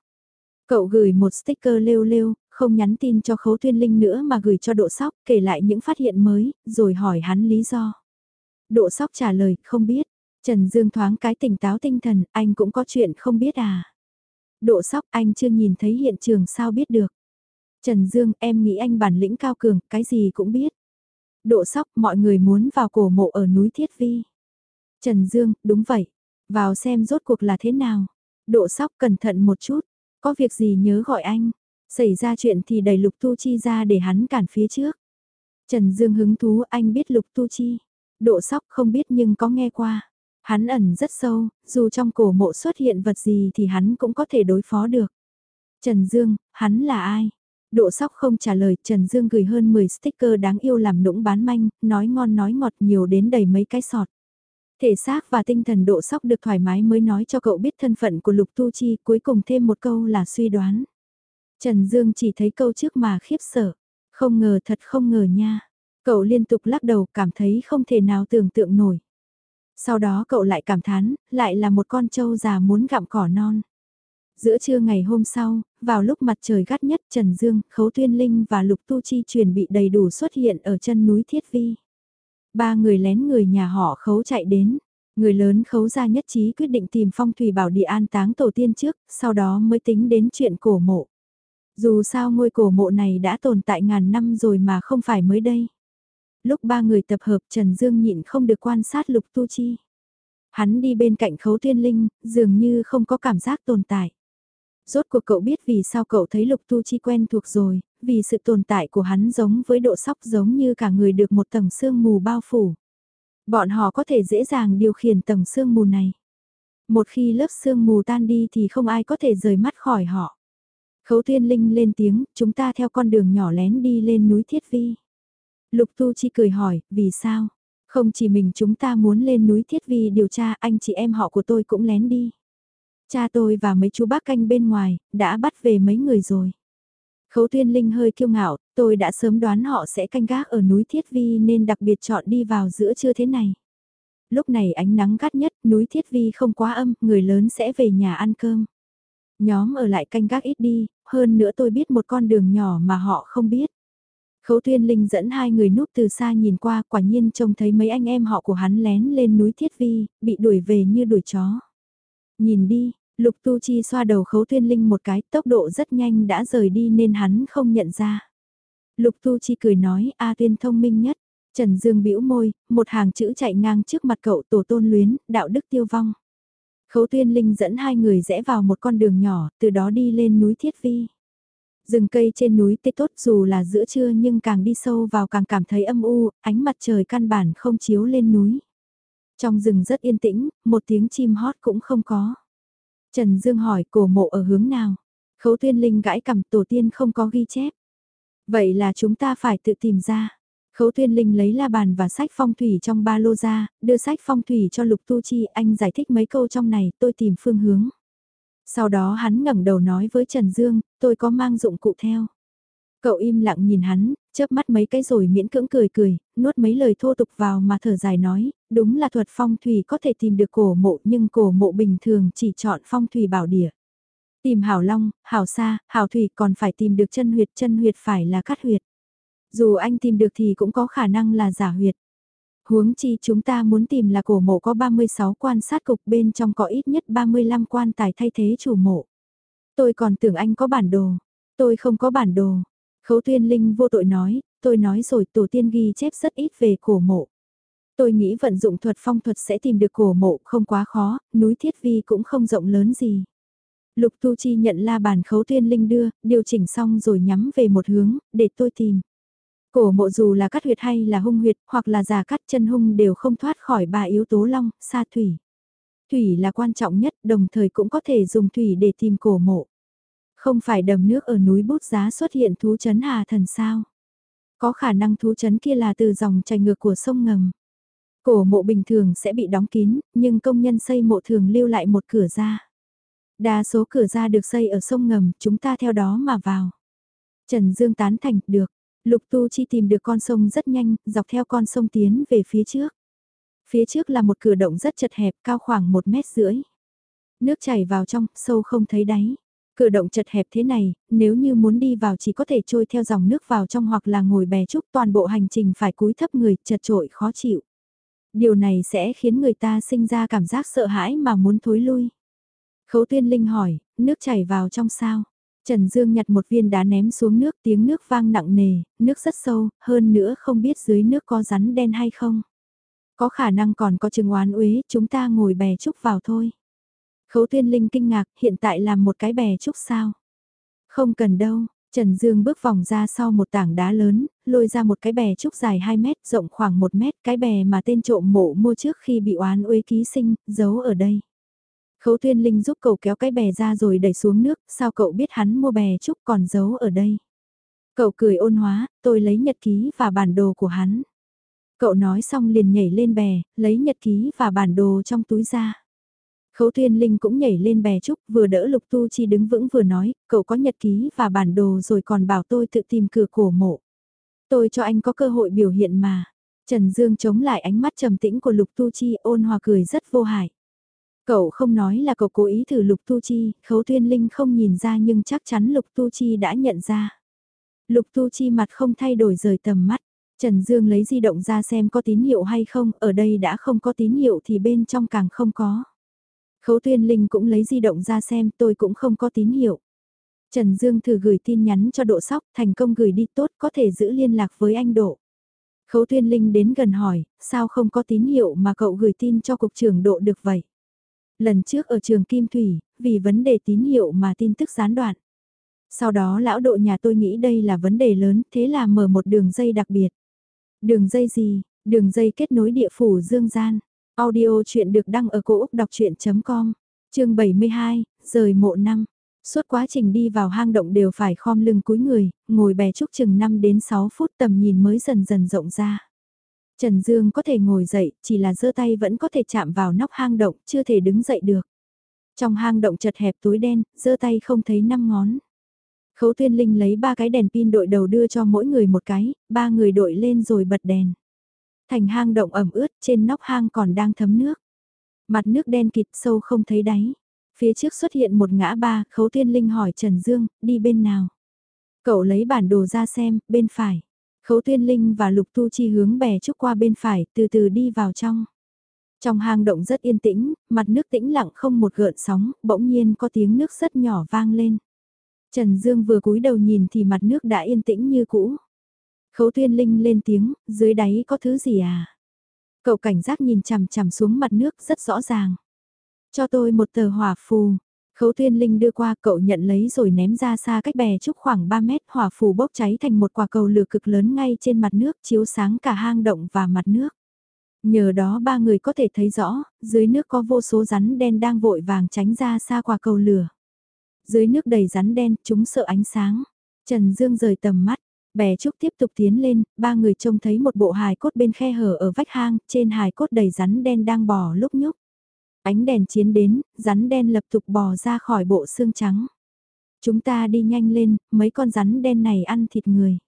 Cậu gửi một sticker lêu lêu, không nhắn tin cho khấu tuyên linh nữa mà gửi cho độ sóc, kể lại những phát hiện mới, rồi hỏi hắn lý do. Độ sóc trả lời, không biết. Trần Dương thoáng cái tỉnh táo tinh thần, anh cũng có chuyện không biết à. Độ sóc anh chưa nhìn thấy hiện trường sao biết được. Trần Dương, em nghĩ anh bản lĩnh cao cường, cái gì cũng biết. Độ sóc, mọi người muốn vào cổ mộ ở núi Thiết Vi. Trần Dương, đúng vậy. Vào xem rốt cuộc là thế nào. Độ sóc cẩn thận một chút. Có việc gì nhớ gọi anh. Xảy ra chuyện thì đẩy Lục Tu Chi ra để hắn cản phía trước. Trần Dương hứng thú anh biết Lục Tu Chi. Độ sóc không biết nhưng có nghe qua. Hắn ẩn rất sâu, dù trong cổ mộ xuất hiện vật gì thì hắn cũng có thể đối phó được. Trần Dương, hắn là ai? Độ sóc không trả lời, Trần Dương gửi hơn 10 sticker đáng yêu làm nũng bán manh, nói ngon nói ngọt nhiều đến đầy mấy cái sọt. Thể xác và tinh thần độ sóc được thoải mái mới nói cho cậu biết thân phận của Lục Tu Chi, cuối cùng thêm một câu là suy đoán. Trần Dương chỉ thấy câu trước mà khiếp sợ. Không ngờ thật không ngờ nha. Cậu liên tục lắc đầu cảm thấy không thể nào tưởng tượng nổi. Sau đó cậu lại cảm thán, lại là một con trâu già muốn gặm cỏ non. Giữa trưa ngày hôm sau, vào lúc mặt trời gắt nhất Trần Dương, Khấu Tuyên Linh và Lục Tu Chi chuẩn bị đầy đủ xuất hiện ở chân núi Thiết Vi. Ba người lén người nhà họ Khấu chạy đến. Người lớn Khấu ra nhất trí quyết định tìm phong thủy bảo địa an táng tổ tiên trước, sau đó mới tính đến chuyện cổ mộ. Dù sao ngôi cổ mộ này đã tồn tại ngàn năm rồi mà không phải mới đây. Lúc ba người tập hợp Trần Dương nhịn không được quan sát Lục Tu Chi. Hắn đi bên cạnh khấu thiên linh, dường như không có cảm giác tồn tại. Rốt cuộc cậu biết vì sao cậu thấy Lục Tu Chi quen thuộc rồi, vì sự tồn tại của hắn giống với độ sóc giống như cả người được một tầng sương mù bao phủ. Bọn họ có thể dễ dàng điều khiển tầng sương mù này. Một khi lớp sương mù tan đi thì không ai có thể rời mắt khỏi họ. Khấu Thiên Linh lên tiếng, chúng ta theo con đường nhỏ lén đi lên núi Thiết Vi. Lục Tu Chi cười hỏi, vì sao? Không chỉ mình chúng ta muốn lên núi Thiết Vi điều tra, anh chị em họ của tôi cũng lén đi. Cha tôi và mấy chú bác canh bên ngoài, đã bắt về mấy người rồi. Khấu Tuyên Linh hơi kiêu ngạo, tôi đã sớm đoán họ sẽ canh gác ở núi Thiết Vi nên đặc biệt chọn đi vào giữa trưa thế này. Lúc này ánh nắng gắt nhất, núi Thiết Vi không quá âm, người lớn sẽ về nhà ăn cơm. Nhóm ở lại canh gác ít đi, hơn nữa tôi biết một con đường nhỏ mà họ không biết. Khấu Tuyên Linh dẫn hai người núp từ xa nhìn qua quả nhiên trông thấy mấy anh em họ của hắn lén lên núi Thiết Vi, bị đuổi về như đuổi chó. Nhìn đi, Lục Tu Chi xoa đầu Khấu Tuyên Linh một cái tốc độ rất nhanh đã rời đi nên hắn không nhận ra. Lục Tu Chi cười nói A Tuyên thông minh nhất. Trần Dương bĩu môi, một hàng chữ chạy ngang trước mặt cậu tổ tôn luyến, đạo đức tiêu vong. Khấu Tuyên Linh dẫn hai người rẽ vào một con đường nhỏ, từ đó đi lên núi Thiết Vi. Rừng cây trên núi tê tốt dù là giữa trưa nhưng càng đi sâu vào càng cảm thấy âm u, ánh mặt trời căn bản không chiếu lên núi. Trong rừng rất yên tĩnh, một tiếng chim hót cũng không có. Trần Dương hỏi cổ mộ ở hướng nào? Khấu tuyên linh gãi cầm tổ tiên không có ghi chép. Vậy là chúng ta phải tự tìm ra. Khấu Tuyên Linh lấy la bàn và sách phong thủy trong ba lô ra, đưa sách phong thủy cho Lục Tu Chi, anh giải thích mấy câu trong này, tôi tìm phương hướng. Sau đó hắn ngẩng đầu nói với Trần Dương, tôi có mang dụng cụ theo. Cậu im lặng nhìn hắn, chớp mắt mấy cái rồi miễn cưỡng cười cười, nuốt mấy lời thô tục vào mà thở dài nói, đúng là thuật phong thủy có thể tìm được cổ mộ nhưng cổ mộ bình thường chỉ chọn phong thủy bảo địa. Tìm hảo long, hảo sa, hảo thủy còn phải tìm được chân huyệt, chân huyệt phải là cắt huyệt. Dù anh tìm được thì cũng có khả năng là giả huyệt. Huống chi chúng ta muốn tìm là cổ mộ có 36 quan sát cục bên trong có ít nhất 35 quan tài thay thế chủ mộ. Tôi còn tưởng anh có bản đồ. Tôi không có bản đồ. Khấu tuyên linh vô tội nói, tôi nói rồi tổ tiên ghi chép rất ít về cổ mộ. Tôi nghĩ vận dụng thuật phong thuật sẽ tìm được cổ mộ không quá khó, núi thiết vi cũng không rộng lớn gì. Lục Tu Chi nhận la bàn khấu tuyên linh đưa, điều chỉnh xong rồi nhắm về một hướng, để tôi tìm. Cổ mộ dù là cắt huyệt hay là hung huyệt, hoặc là giả cắt chân hung đều không thoát khỏi ba yếu tố long, sa thủy. Thủy là quan trọng nhất, đồng thời cũng có thể dùng thủy để tìm cổ mộ. Không phải đầm nước ở núi bút giá xuất hiện thú chấn hà thần sao. Có khả năng thú chấn kia là từ dòng chảy ngược của sông ngầm. Cổ mộ bình thường sẽ bị đóng kín, nhưng công nhân xây mộ thường lưu lại một cửa ra. Đa số cửa ra được xây ở sông ngầm, chúng ta theo đó mà vào. Trần Dương tán thành, được. Lục Tu Chi tìm được con sông rất nhanh, dọc theo con sông tiến về phía trước. Phía trước là một cửa động rất chật hẹp, cao khoảng một mét rưỡi. Nước chảy vào trong, sâu không thấy đáy. Cửa động chật hẹp thế này, nếu như muốn đi vào chỉ có thể trôi theo dòng nước vào trong hoặc là ngồi bè trúc toàn bộ hành trình phải cúi thấp người, chật trội khó chịu. Điều này sẽ khiến người ta sinh ra cảm giác sợ hãi mà muốn thối lui. Khấu tuyên linh hỏi, nước chảy vào trong sao? Trần Dương nhặt một viên đá ném xuống nước tiếng nước vang nặng nề, nước rất sâu, hơn nữa không biết dưới nước có rắn đen hay không. Có khả năng còn có chừng oán uế, chúng ta ngồi bè trúc vào thôi. Khấu tuyên linh kinh ngạc, hiện tại làm một cái bè trúc sao? Không cần đâu, Trần Dương bước vòng ra sau một tảng đá lớn, lôi ra một cái bè trúc dài 2 mét, rộng khoảng 1 mét, cái bè mà tên trộm mộ mua trước khi bị oán uế ký sinh, giấu ở đây. Khấu tuyên linh giúp cậu kéo cái bè ra rồi đẩy xuống nước, sao cậu biết hắn mua bè trúc còn giấu ở đây? Cậu cười ôn hóa, tôi lấy nhật ký và bản đồ của hắn. Cậu nói xong liền nhảy lên bè, lấy nhật ký và bản đồ trong túi ra. Khấu Thiên Linh cũng nhảy lên bè trúc, vừa đỡ Lục Tu Chi đứng vững vừa nói, cậu có nhật ký và bản đồ rồi còn bảo tôi tự tìm cửa cổ mộ. Tôi cho anh có cơ hội biểu hiện mà. Trần Dương chống lại ánh mắt trầm tĩnh của Lục Tu Chi ôn hòa cười rất vô hại. Cậu không nói là cậu cố ý thử Lục Tu Chi, Khấu Thiên Linh không nhìn ra nhưng chắc chắn Lục Tu Chi đã nhận ra. Lục Tu Chi mặt không thay đổi rời tầm mắt. Trần Dương lấy di động ra xem có tín hiệu hay không, ở đây đã không có tín hiệu thì bên trong càng không có. Khấu Tuyên Linh cũng lấy di động ra xem tôi cũng không có tín hiệu. Trần Dương thử gửi tin nhắn cho Độ Sóc, thành công gửi đi tốt có thể giữ liên lạc với anh Độ. Khấu Tuyên Linh đến gần hỏi, sao không có tín hiệu mà cậu gửi tin cho cục trưởng Độ được vậy? Lần trước ở trường Kim Thủy, vì vấn đề tín hiệu mà tin tức gián đoạn. Sau đó lão độ nhà tôi nghĩ đây là vấn đề lớn, thế là mở một đường dây đặc biệt. Đường dây gì? Đường dây kết nối địa phủ Dương Gian. Audio chuyện được đăng ở cổ Úc đọc chuyện.com, chương 72, rời mộ năm. Suốt quá trình đi vào hang động đều phải khom lưng cúi người, ngồi bè chúc chừng 5 đến 6 phút tầm nhìn mới dần dần rộng ra. Trần Dương có thể ngồi dậy, chỉ là giơ tay vẫn có thể chạm vào nóc hang động, chưa thể đứng dậy được. Trong hang động chật hẹp túi đen, giơ tay không thấy năm ngón. Khấu Tuyên Linh lấy ba cái đèn pin đội đầu đưa cho mỗi người một cái, ba người đội lên rồi bật đèn. Thành hang động ẩm ướt, trên nóc hang còn đang thấm nước. Mặt nước đen kịt sâu không thấy đáy. Phía trước xuất hiện một ngã ba, Khấu tiên Linh hỏi Trần Dương, đi bên nào? Cậu lấy bản đồ ra xem, bên phải. Khấu Tuyên Linh và Lục Tu Chi hướng bè trúc qua bên phải, từ từ đi vào trong. Trong hang động rất yên tĩnh, mặt nước tĩnh lặng không một gợn sóng, bỗng nhiên có tiếng nước rất nhỏ vang lên. Trần Dương vừa cúi đầu nhìn thì mặt nước đã yên tĩnh như cũ. Khấu Tuyên Linh lên tiếng, dưới đáy có thứ gì à? Cậu cảnh giác nhìn chằm chằm xuống mặt nước rất rõ ràng. Cho tôi một tờ hỏa phù. Khấu Tuyên Linh đưa qua cậu nhận lấy rồi ném ra xa cách bè trúc khoảng 3 mét hỏa phù bốc cháy thành một quả cầu lửa cực lớn ngay trên mặt nước chiếu sáng cả hang động và mặt nước. Nhờ đó ba người có thể thấy rõ, dưới nước có vô số rắn đen đang vội vàng tránh ra xa quả cầu lửa. Dưới nước đầy rắn đen, chúng sợ ánh sáng. Trần Dương rời tầm mắt, bè trúc tiếp tục tiến lên, ba người trông thấy một bộ hài cốt bên khe hở ở vách hang, trên hài cốt đầy rắn đen đang bò lúc nhúc. Ánh đèn chiến đến, rắn đen lập tục bò ra khỏi bộ xương trắng. Chúng ta đi nhanh lên, mấy con rắn đen này ăn thịt người.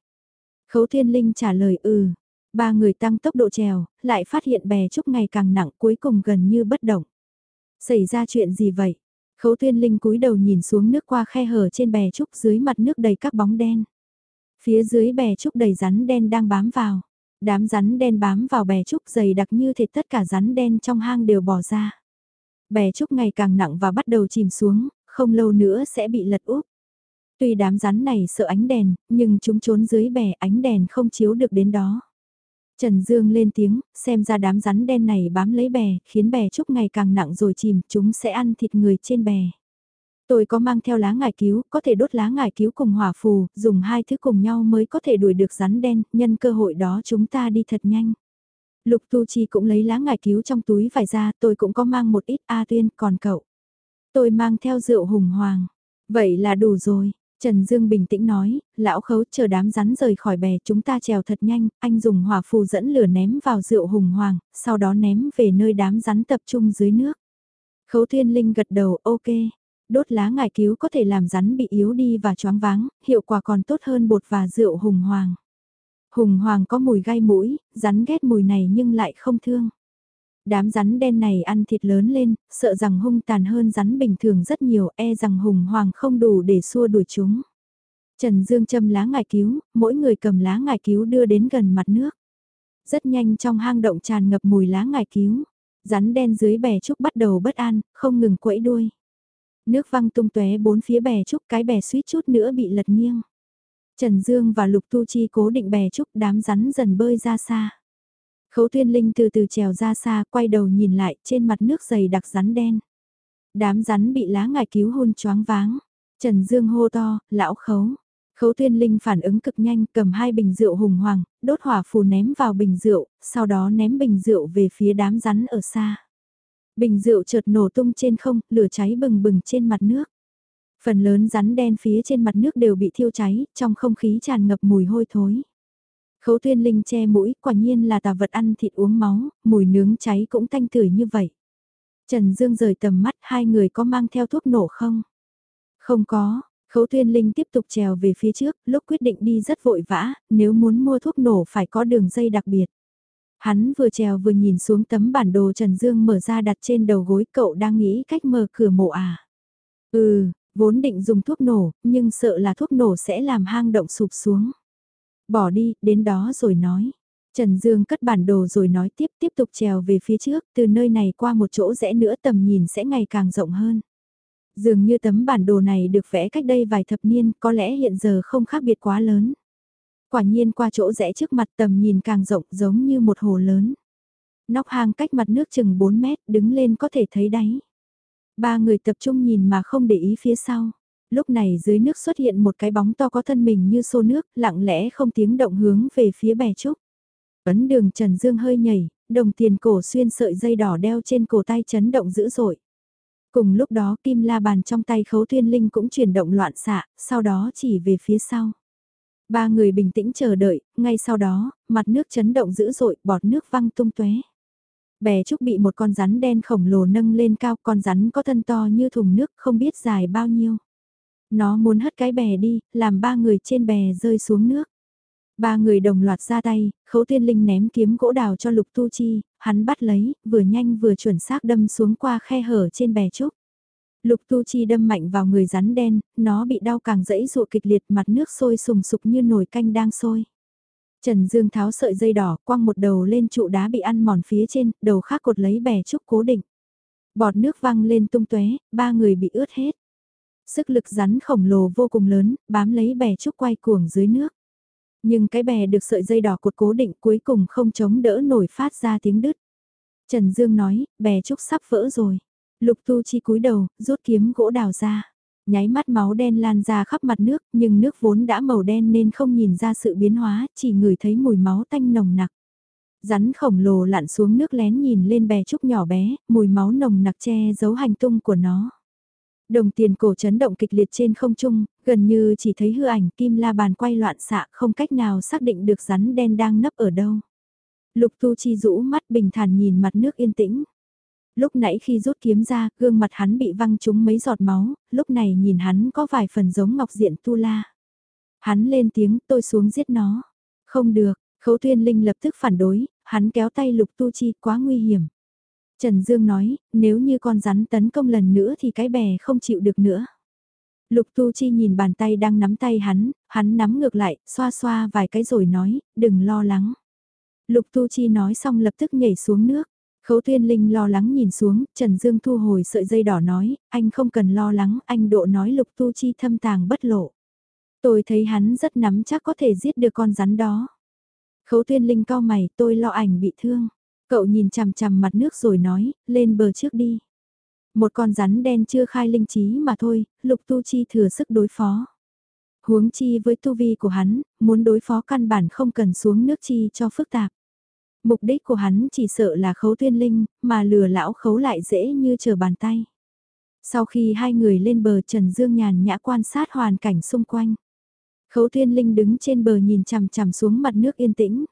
Khấu Thiên Linh trả lời ừ. Ba người tăng tốc độ trèo, lại phát hiện bè trúc ngày càng nặng cuối cùng gần như bất động. Xảy ra chuyện gì vậy? Khấu Thiên Linh cúi đầu nhìn xuống nước qua khe hở trên bè trúc dưới mặt nước đầy các bóng đen. Phía dưới bè trúc đầy rắn đen đang bám vào. Đám rắn đen bám vào bè trúc dày đặc như thịt tất cả rắn đen trong hang đều bỏ ra bè trúc ngày càng nặng và bắt đầu chìm xuống, không lâu nữa sẽ bị lật úp. Tuy đám rắn này sợ ánh đèn, nhưng chúng trốn dưới bè ánh đèn không chiếu được đến đó. Trần Dương lên tiếng, xem ra đám rắn đen này bám lấy bè, khiến bè trúc ngày càng nặng rồi chìm, chúng sẽ ăn thịt người trên bè. Tôi có mang theo lá ngải cứu, có thể đốt lá ngải cứu cùng hỏa phù, dùng hai thứ cùng nhau mới có thể đuổi được rắn đen, nhân cơ hội đó chúng ta đi thật nhanh. Lục Tu Chi cũng lấy lá ngải cứu trong túi vải ra, tôi cũng có mang một ít A Tuyên, còn cậu. Tôi mang theo rượu hùng hoàng. Vậy là đủ rồi. Trần Dương bình tĩnh nói, lão khấu chờ đám rắn rời khỏi bè chúng ta trèo thật nhanh, anh dùng hỏa phù dẫn lửa ném vào rượu hùng hoàng, sau đó ném về nơi đám rắn tập trung dưới nước. Khấu Thiên Linh gật đầu, ok. Đốt lá ngải cứu có thể làm rắn bị yếu đi và choáng váng, hiệu quả còn tốt hơn bột và rượu hùng hoàng. Hùng hoàng có mùi gai mũi, rắn ghét mùi này nhưng lại không thương. Đám rắn đen này ăn thịt lớn lên, sợ rằng hung tàn hơn rắn bình thường rất nhiều, e rằng hùng hoàng không đủ để xua đuổi chúng. Trần Dương châm lá ngải cứu, mỗi người cầm lá ngải cứu đưa đến gần mặt nước. Rất nhanh trong hang động tràn ngập mùi lá ngải cứu. Rắn đen dưới bè trúc bắt đầu bất an, không ngừng quẫy đuôi. Nước văng tung tóe bốn phía bè trúc cái bè suýt chút nữa bị lật nghiêng. Trần Dương và Lục Tu Chi cố định bè trúc đám rắn dần bơi ra xa. Khấu Thiên Linh từ từ trèo ra xa, quay đầu nhìn lại, trên mặt nước dày đặc rắn đen. Đám rắn bị lá ngải cứu hôn choáng váng. Trần Dương hô to, lão khấu. Khấu Thiên Linh phản ứng cực nhanh, cầm hai bình rượu hùng hoàng, đốt hỏa phù ném vào bình rượu, sau đó ném bình rượu về phía đám rắn ở xa. Bình rượu chợt nổ tung trên không, lửa cháy bừng bừng trên mặt nước. Phần lớn rắn đen phía trên mặt nước đều bị thiêu cháy, trong không khí tràn ngập mùi hôi thối. Khấu tuyên linh che mũi, quả nhiên là tà vật ăn thịt uống máu, mùi nướng cháy cũng thanh tửi như vậy. Trần Dương rời tầm mắt hai người có mang theo thuốc nổ không? Không có, khấu tuyên linh tiếp tục trèo về phía trước, lúc quyết định đi rất vội vã, nếu muốn mua thuốc nổ phải có đường dây đặc biệt. Hắn vừa trèo vừa nhìn xuống tấm bản đồ Trần Dương mở ra đặt trên đầu gối cậu đang nghĩ cách mở cửa mộ à. Ừ, vốn định dùng thuốc nổ, nhưng sợ là thuốc nổ sẽ làm hang động sụp xuống. Bỏ đi, đến đó rồi nói. Trần Dương cất bản đồ rồi nói tiếp tiếp tục trèo về phía trước, từ nơi này qua một chỗ rẽ nữa tầm nhìn sẽ ngày càng rộng hơn. Dường như tấm bản đồ này được vẽ cách đây vài thập niên, có lẽ hiện giờ không khác biệt quá lớn. Quả nhiên qua chỗ rẽ trước mặt tầm nhìn càng rộng giống như một hồ lớn. Nóc hang cách mặt nước chừng 4 mét, đứng lên có thể thấy đáy. Ba người tập trung nhìn mà không để ý phía sau. Lúc này dưới nước xuất hiện một cái bóng to có thân mình như xô nước, lặng lẽ không tiếng động hướng về phía bè trúc. Ấn đường Trần Dương hơi nhảy, đồng tiền cổ xuyên sợi dây đỏ đeo trên cổ tay chấn động dữ dội. Cùng lúc đó kim la bàn trong tay khấu tuyên linh cũng chuyển động loạn xạ, sau đó chỉ về phía sau. Ba người bình tĩnh chờ đợi, ngay sau đó, mặt nước chấn động dữ dội, bọt nước văng tung tóe. Bè trúc bị một con rắn đen khổng lồ nâng lên cao, con rắn có thân to như thùng nước, không biết dài bao nhiêu. Nó muốn hất cái bè đi, làm ba người trên bè rơi xuống nước. Ba người đồng loạt ra tay, khấu tiên linh ném kiếm gỗ đào cho lục tu chi, hắn bắt lấy, vừa nhanh vừa chuẩn xác đâm xuống qua khe hở trên bè trúc. Lục tu chi đâm mạnh vào người rắn đen, nó bị đau càng dẫy dụa kịch liệt mặt nước sôi sùng sục như nồi canh đang sôi. Trần Dương tháo sợi dây đỏ quăng một đầu lên trụ đá bị ăn mòn phía trên, đầu khác cột lấy bè trúc cố định. Bọt nước văng lên tung tóe, ba người bị ướt hết. Sức lực rắn khổng lồ vô cùng lớn, bám lấy bè trúc quay cuồng dưới nước. Nhưng cái bè được sợi dây đỏ cột cố định cuối cùng không chống đỡ nổi phát ra tiếng đứt. Trần Dương nói, bè trúc sắp vỡ rồi. Lục Tu Chi cúi đầu, rút kiếm gỗ đào ra. Nháy mắt máu đen lan ra khắp mặt nước, nhưng nước vốn đã màu đen nên không nhìn ra sự biến hóa, chỉ ngửi thấy mùi máu tanh nồng nặc. Rắn khổng lồ lặn xuống nước lén nhìn lên bè trúc nhỏ bé, mùi máu nồng nặc che giấu hành tung của nó. Đồng tiền cổ chấn động kịch liệt trên không trung, gần như chỉ thấy hư ảnh kim la bàn quay loạn xạ không cách nào xác định được rắn đen đang nấp ở đâu. Lục tu chi rũ mắt bình thản nhìn mặt nước yên tĩnh. Lúc nãy khi rút kiếm ra, gương mặt hắn bị văng trúng mấy giọt máu, lúc này nhìn hắn có vài phần giống ngọc diện tu la. Hắn lên tiếng tôi xuống giết nó. Không được, khấu tuyên linh lập tức phản đối, hắn kéo tay lục tu chi quá nguy hiểm. Trần Dương nói, nếu như con rắn tấn công lần nữa thì cái bè không chịu được nữa. Lục Tu Chi nhìn bàn tay đang nắm tay hắn, hắn nắm ngược lại, xoa xoa vài cái rồi nói, đừng lo lắng. Lục Tu Chi nói xong lập tức nhảy xuống nước. Khấu Tuyên Linh lo lắng nhìn xuống, Trần Dương thu hồi sợi dây đỏ nói, anh không cần lo lắng, anh độ nói Lục Tu Chi thâm tàng bất lộ. Tôi thấy hắn rất nắm chắc có thể giết được con rắn đó. Khấu Tuyên Linh cao mày, tôi lo ảnh bị thương. Cậu nhìn chằm chằm mặt nước rồi nói, lên bờ trước đi. Một con rắn đen chưa khai linh trí mà thôi, lục tu chi thừa sức đối phó. Huống chi với tu vi của hắn, muốn đối phó căn bản không cần xuống nước chi cho phức tạp. Mục đích của hắn chỉ sợ là khấu tuyên linh, mà lừa lão khấu lại dễ như chờ bàn tay. Sau khi hai người lên bờ Trần Dương nhàn nhã quan sát hoàn cảnh xung quanh. Khấu tuyên linh đứng trên bờ nhìn chằm chằm xuống mặt nước yên tĩnh.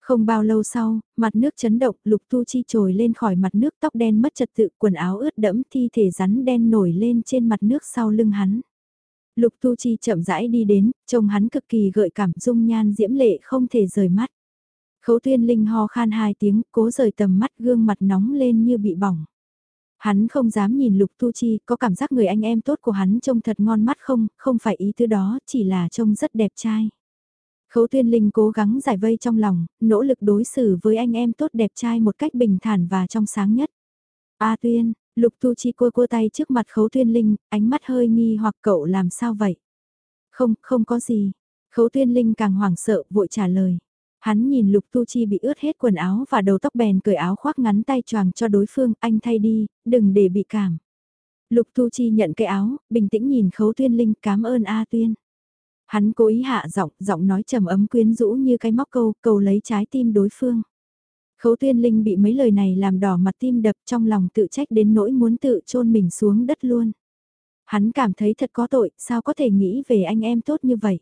Không bao lâu sau, mặt nước chấn động, lục tu chi trồi lên khỏi mặt nước tóc đen mất trật tự, quần áo ướt đẫm thi thể rắn đen nổi lên trên mặt nước sau lưng hắn. Lục tu chi chậm rãi đi đến, trông hắn cực kỳ gợi cảm dung nhan diễm lệ không thể rời mắt. Khấu tuyên linh ho khan hai tiếng, cố rời tầm mắt gương mặt nóng lên như bị bỏng. Hắn không dám nhìn lục tu chi, có cảm giác người anh em tốt của hắn trông thật ngon mắt không, không phải ý thứ đó, chỉ là trông rất đẹp trai. Khấu tuyên linh cố gắng giải vây trong lòng, nỗ lực đối xử với anh em tốt đẹp trai một cách bình thản và trong sáng nhất. A tuyên, lục tu chi cua cua tay trước mặt khấu tuyên linh, ánh mắt hơi nghi hoặc cậu làm sao vậy? Không, không có gì. Khấu tuyên linh càng hoảng sợ, vội trả lời. Hắn nhìn lục tu chi bị ướt hết quần áo và đầu tóc bèn cởi áo khoác ngắn tay choàng cho đối phương, anh thay đi, đừng để bị cảm. Lục tu chi nhận cái áo, bình tĩnh nhìn khấu tuyên linh cảm ơn A tuyên. Hắn cố ý hạ giọng, giọng nói trầm ấm quyến rũ như cái móc câu, cầu lấy trái tim đối phương. Khấu tuyên linh bị mấy lời này làm đỏ mặt tim đập trong lòng tự trách đến nỗi muốn tự chôn mình xuống đất luôn. Hắn cảm thấy thật có tội, sao có thể nghĩ về anh em tốt như vậy.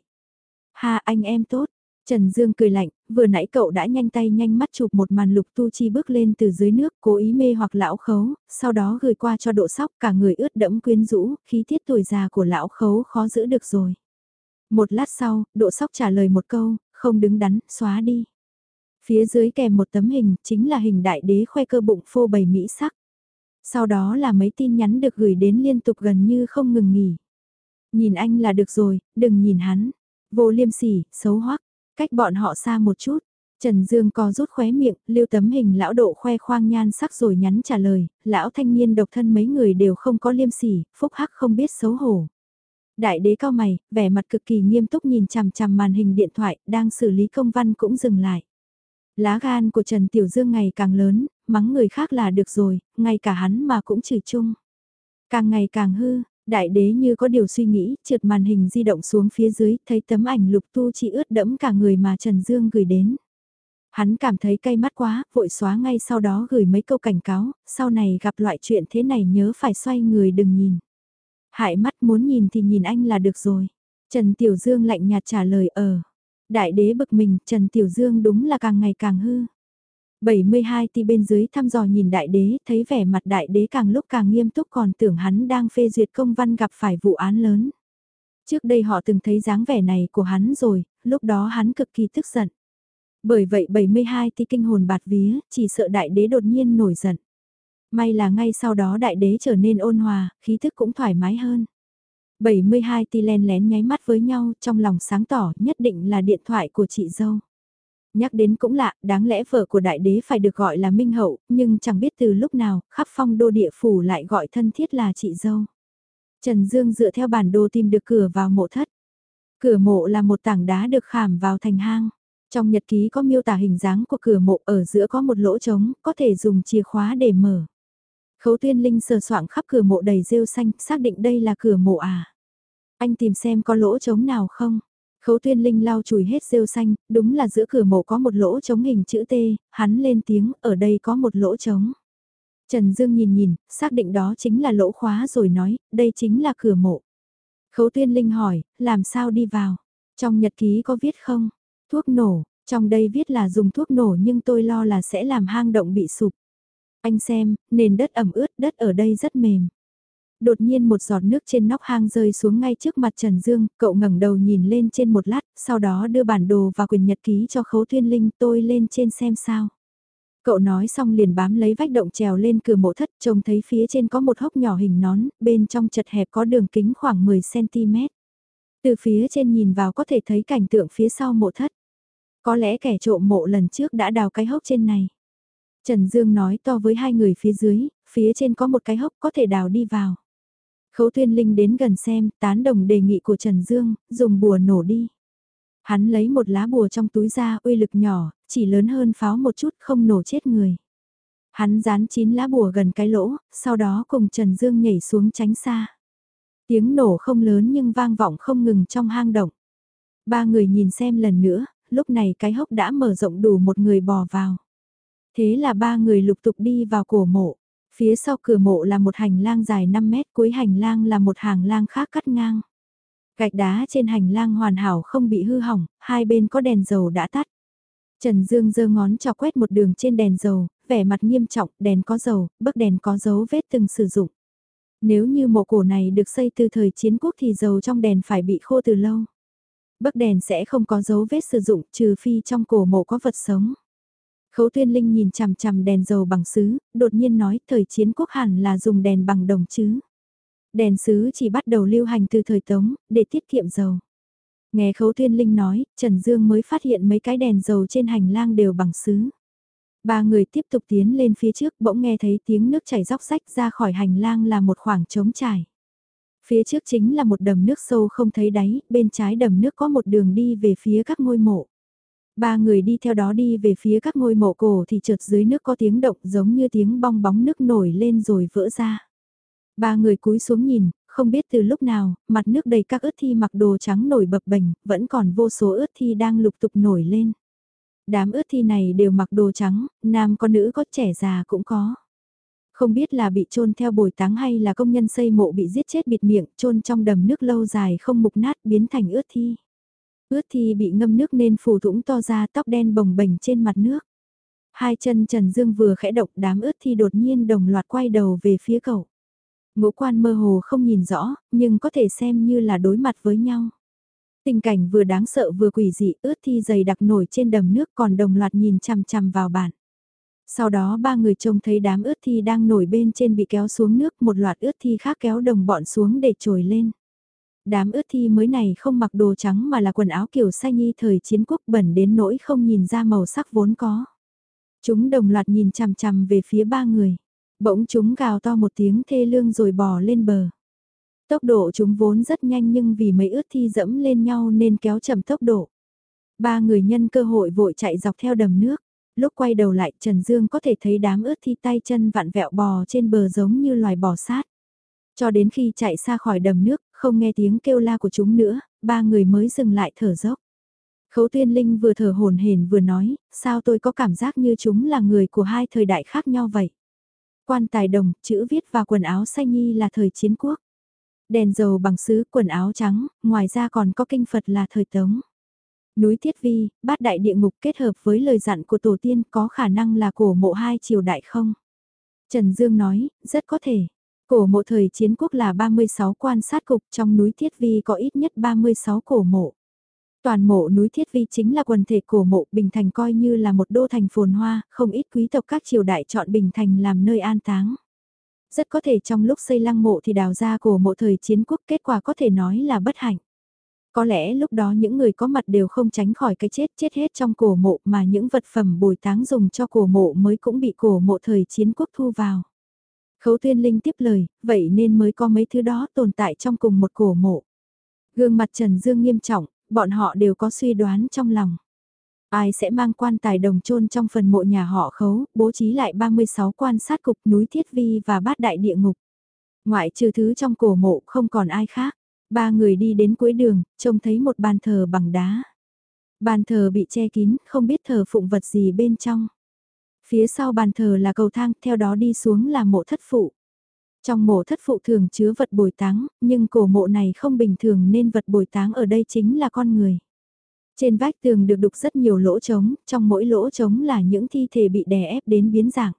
Ha anh em tốt, Trần Dương cười lạnh, vừa nãy cậu đã nhanh tay nhanh mắt chụp một màn lục tu chi bước lên từ dưới nước, cố ý mê hoặc lão khấu, sau đó gửi qua cho độ sóc cả người ướt đẫm quyến rũ, khí tiết tuổi già của lão khấu khó giữ được rồi. Một lát sau, độ sóc trả lời một câu, không đứng đắn, xóa đi. Phía dưới kèm một tấm hình, chính là hình đại đế khoe cơ bụng phô bày mỹ sắc. Sau đó là mấy tin nhắn được gửi đến liên tục gần như không ngừng nghỉ. Nhìn anh là được rồi, đừng nhìn hắn. Vô liêm sỉ, xấu hoắc, cách bọn họ xa một chút. Trần Dương có rút khóe miệng, lưu tấm hình lão độ khoe khoang nhan sắc rồi nhắn trả lời, lão thanh niên độc thân mấy người đều không có liêm sỉ, phúc hắc không biết xấu hổ. Đại đế cao mày, vẻ mặt cực kỳ nghiêm túc nhìn chằm chằm màn hình điện thoại, đang xử lý công văn cũng dừng lại. Lá gan của Trần Tiểu Dương ngày càng lớn, mắng người khác là được rồi, ngay cả hắn mà cũng chửi chung. Càng ngày càng hư, đại đế như có điều suy nghĩ, trượt màn hình di động xuống phía dưới, thấy tấm ảnh lục tu chỉ ướt đẫm cả người mà Trần Dương gửi đến. Hắn cảm thấy cay mắt quá, vội xóa ngay sau đó gửi mấy câu cảnh cáo, sau này gặp loại chuyện thế này nhớ phải xoay người đừng nhìn. Hại mắt muốn nhìn thì nhìn anh là được rồi. Trần Tiểu Dương lạnh nhạt trả lời ờ. Đại đế bực mình, Trần Tiểu Dương đúng là càng ngày càng hư. 72 ti bên dưới thăm dò nhìn đại đế, thấy vẻ mặt đại đế càng lúc càng nghiêm túc còn tưởng hắn đang phê duyệt công văn gặp phải vụ án lớn. Trước đây họ từng thấy dáng vẻ này của hắn rồi, lúc đó hắn cực kỳ tức giận. Bởi vậy 72 ti kinh hồn bạt vía, chỉ sợ đại đế đột nhiên nổi giận. May là ngay sau đó đại đế trở nên ôn hòa, khí thức cũng thoải mái hơn. 72 ti len lén nháy mắt với nhau trong lòng sáng tỏ nhất định là điện thoại của chị dâu. Nhắc đến cũng lạ, đáng lẽ vợ của đại đế phải được gọi là Minh Hậu, nhưng chẳng biết từ lúc nào, khắp phong đô địa phủ lại gọi thân thiết là chị dâu. Trần Dương dựa theo bản đồ tìm được cửa vào mộ thất. Cửa mộ là một tảng đá được khảm vào thành hang. Trong nhật ký có miêu tả hình dáng của cửa mộ ở giữa có một lỗ trống, có thể dùng chìa khóa để mở. Khấu tuyên linh sờ soạng khắp cửa mộ đầy rêu xanh, xác định đây là cửa mộ à. Anh tìm xem có lỗ trống nào không. Khấu tuyên linh lau chùi hết rêu xanh, đúng là giữa cửa mộ có một lỗ trống hình chữ T, hắn lên tiếng, ở đây có một lỗ trống. Trần Dương nhìn nhìn, xác định đó chính là lỗ khóa rồi nói, đây chính là cửa mộ. Khấu tuyên linh hỏi, làm sao đi vào? Trong nhật ký có viết không? Thuốc nổ, trong đây viết là dùng thuốc nổ nhưng tôi lo là sẽ làm hang động bị sụp. Anh xem, nền đất ẩm ướt, đất ở đây rất mềm. Đột nhiên một giọt nước trên nóc hang rơi xuống ngay trước mặt Trần Dương, cậu ngẩng đầu nhìn lên trên một lát, sau đó đưa bản đồ và quyền nhật ký cho khấu Thiên linh tôi lên trên xem sao. Cậu nói xong liền bám lấy vách động trèo lên cửa mộ thất trông thấy phía trên có một hốc nhỏ hình nón, bên trong chật hẹp có đường kính khoảng 10cm. Từ phía trên nhìn vào có thể thấy cảnh tượng phía sau mộ thất. Có lẽ kẻ trộm mộ lần trước đã đào cái hốc trên này. Trần Dương nói to với hai người phía dưới, phía trên có một cái hốc có thể đào đi vào. Khấu tuyên linh đến gần xem, tán đồng đề nghị của Trần Dương, dùng bùa nổ đi. Hắn lấy một lá bùa trong túi ra, uy lực nhỏ, chỉ lớn hơn pháo một chút không nổ chết người. Hắn dán chín lá bùa gần cái lỗ, sau đó cùng Trần Dương nhảy xuống tránh xa. Tiếng nổ không lớn nhưng vang vọng không ngừng trong hang động. Ba người nhìn xem lần nữa, lúc này cái hốc đã mở rộng đủ một người bò vào. Thế là ba người lục tục đi vào cổ mộ. Phía sau cửa mộ là một hành lang dài 5 mét, cuối hành lang là một hàng lang khác cắt ngang. Gạch đá trên hành lang hoàn hảo không bị hư hỏng, hai bên có đèn dầu đã tắt. Trần Dương giơ ngón cho quét một đường trên đèn dầu, vẻ mặt nghiêm trọng, đèn có dầu, bức đèn có dấu vết từng sử dụng. Nếu như mộ cổ này được xây từ thời chiến quốc thì dầu trong đèn phải bị khô từ lâu. Bức đèn sẽ không có dấu vết sử dụng trừ phi trong cổ mộ có vật sống. Khấu tuyên linh nhìn chằm chằm đèn dầu bằng sứ, đột nhiên nói thời chiến quốc hẳn là dùng đèn bằng đồng chứ. Đèn sứ chỉ bắt đầu lưu hành từ thời Tống, để tiết kiệm dầu. Nghe khấu tuyên linh nói, Trần Dương mới phát hiện mấy cái đèn dầu trên hành lang đều bằng sứ. Ba người tiếp tục tiến lên phía trước bỗng nghe thấy tiếng nước chảy róc rách ra khỏi hành lang là một khoảng trống trải. Phía trước chính là một đầm nước sâu không thấy đáy, bên trái đầm nước có một đường đi về phía các ngôi mộ. Ba người đi theo đó đi về phía các ngôi mộ cổ thì chợt dưới nước có tiếng động giống như tiếng bong bóng nước nổi lên rồi vỡ ra. Ba người cúi xuống nhìn, không biết từ lúc nào, mặt nước đầy các ướt thi mặc đồ trắng nổi bập bềnh, vẫn còn vô số ướt thi đang lục tục nổi lên. Đám ướt thi này đều mặc đồ trắng, nam có nữ có trẻ già cũng có. Không biết là bị trôn theo bồi táng hay là công nhân xây mộ bị giết chết bịt miệng, trôn trong đầm nước lâu dài không mục nát biến thành ướt thi. Ướt thi bị ngâm nước nên phù thủng to ra tóc đen bồng bềnh trên mặt nước. Hai chân Trần Dương vừa khẽ động đám ướt thi đột nhiên đồng loạt quay đầu về phía cậu. Ngũ quan mơ hồ không nhìn rõ, nhưng có thể xem như là đối mặt với nhau. Tình cảnh vừa đáng sợ vừa quỷ dị ướt thi dày đặc nổi trên đầm nước còn đồng loạt nhìn chằm chằm vào bạn. Sau đó ba người trông thấy đám ướt thi đang nổi bên trên bị kéo xuống nước một loạt ướt thi khác kéo đồng bọn xuống để trồi lên. Đám ướt thi mới này không mặc đồ trắng mà là quần áo kiểu say nhi thời chiến quốc bẩn đến nỗi không nhìn ra màu sắc vốn có. Chúng đồng loạt nhìn chằm chằm về phía ba người. Bỗng chúng gào to một tiếng thê lương rồi bò lên bờ. Tốc độ chúng vốn rất nhanh nhưng vì mấy ướt thi dẫm lên nhau nên kéo chậm tốc độ. Ba người nhân cơ hội vội chạy dọc theo đầm nước. Lúc quay đầu lại Trần Dương có thể thấy đám ướt thi tay chân vặn vẹo bò trên bờ giống như loài bò sát. Cho đến khi chạy xa khỏi đầm nước, không nghe tiếng kêu la của chúng nữa, ba người mới dừng lại thở dốc. Khấu tuyên linh vừa thở hồn hển vừa nói, sao tôi có cảm giác như chúng là người của hai thời đại khác nhau vậy? Quan tài đồng, chữ viết và quần áo xanh nhi là thời chiến quốc. Đèn dầu bằng sứ, quần áo trắng, ngoài ra còn có kinh Phật là thời tống. Núi Thiết Vi, bát đại địa ngục kết hợp với lời dặn của tổ tiên có khả năng là cổ mộ hai triều đại không? Trần Dương nói, rất có thể. Cổ mộ thời chiến quốc là 36 quan sát cục trong núi Thiết Vi có ít nhất 36 cổ mộ. Toàn mộ núi Thiết Vi chính là quần thể cổ mộ Bình Thành coi như là một đô thành phồn hoa, không ít quý tộc các triều đại chọn Bình Thành làm nơi an táng. Rất có thể trong lúc xây lăng mộ thì đào ra cổ mộ thời chiến quốc kết quả có thể nói là bất hạnh. Có lẽ lúc đó những người có mặt đều không tránh khỏi cái chết chết hết trong cổ mộ mà những vật phẩm bồi táng dùng cho cổ mộ mới cũng bị cổ mộ thời chiến quốc thu vào. Khấu tuyên linh tiếp lời, vậy nên mới có mấy thứ đó tồn tại trong cùng một cổ mộ. Gương mặt Trần Dương nghiêm trọng, bọn họ đều có suy đoán trong lòng. Ai sẽ mang quan tài đồng chôn trong phần mộ nhà họ khấu, bố trí lại 36 quan sát cục núi Thiết Vi và bát đại địa ngục. Ngoại trừ thứ trong cổ mộ không còn ai khác. Ba người đi đến cuối đường, trông thấy một bàn thờ bằng đá. Bàn thờ bị che kín, không biết thờ phụng vật gì bên trong. Phía sau bàn thờ là cầu thang, theo đó đi xuống là mộ thất phụ. Trong mộ thất phụ thường chứa vật bồi táng, nhưng cổ mộ này không bình thường nên vật bồi táng ở đây chính là con người. Trên vách tường được đục rất nhiều lỗ trống, trong mỗi lỗ trống là những thi thể bị đè ép đến biến dạng.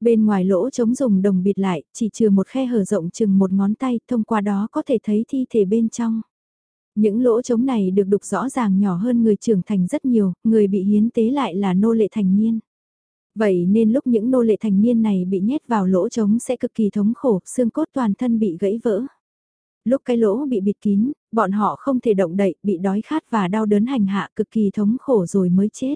Bên ngoài lỗ trống dùng đồng bịt lại, chỉ trừ một khe hở rộng chừng một ngón tay, thông qua đó có thể thấy thi thể bên trong. Những lỗ trống này được đục rõ ràng nhỏ hơn người trưởng thành rất nhiều, người bị hiến tế lại là nô lệ thành niên. Vậy nên lúc những nô lệ thành niên này bị nhét vào lỗ trống sẽ cực kỳ thống khổ, xương cốt toàn thân bị gãy vỡ. Lúc cái lỗ bị bịt kín, bọn họ không thể động đậy, bị đói khát và đau đớn hành hạ cực kỳ thống khổ rồi mới chết.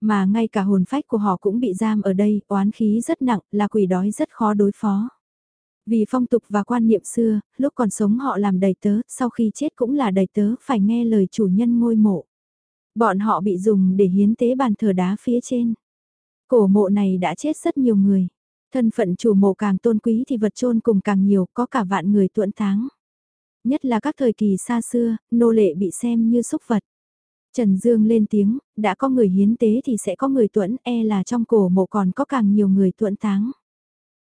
Mà ngay cả hồn phách của họ cũng bị giam ở đây, oán khí rất nặng, là quỷ đói rất khó đối phó. Vì phong tục và quan niệm xưa, lúc còn sống họ làm đầy tớ, sau khi chết cũng là đầy tớ, phải nghe lời chủ nhân ngôi mộ. Bọn họ bị dùng để hiến tế bàn thờ đá phía trên. Cổ mộ này đã chết rất nhiều người. Thân phận chủ mộ càng tôn quý thì vật chôn cùng càng nhiều, có cả vạn người tuẫn tháng. Nhất là các thời kỳ xa xưa, nô lệ bị xem như xúc vật. Trần Dương lên tiếng, đã có người hiến tế thì sẽ có người tuẫn, e là trong cổ mộ còn có càng nhiều người tuẫn táng.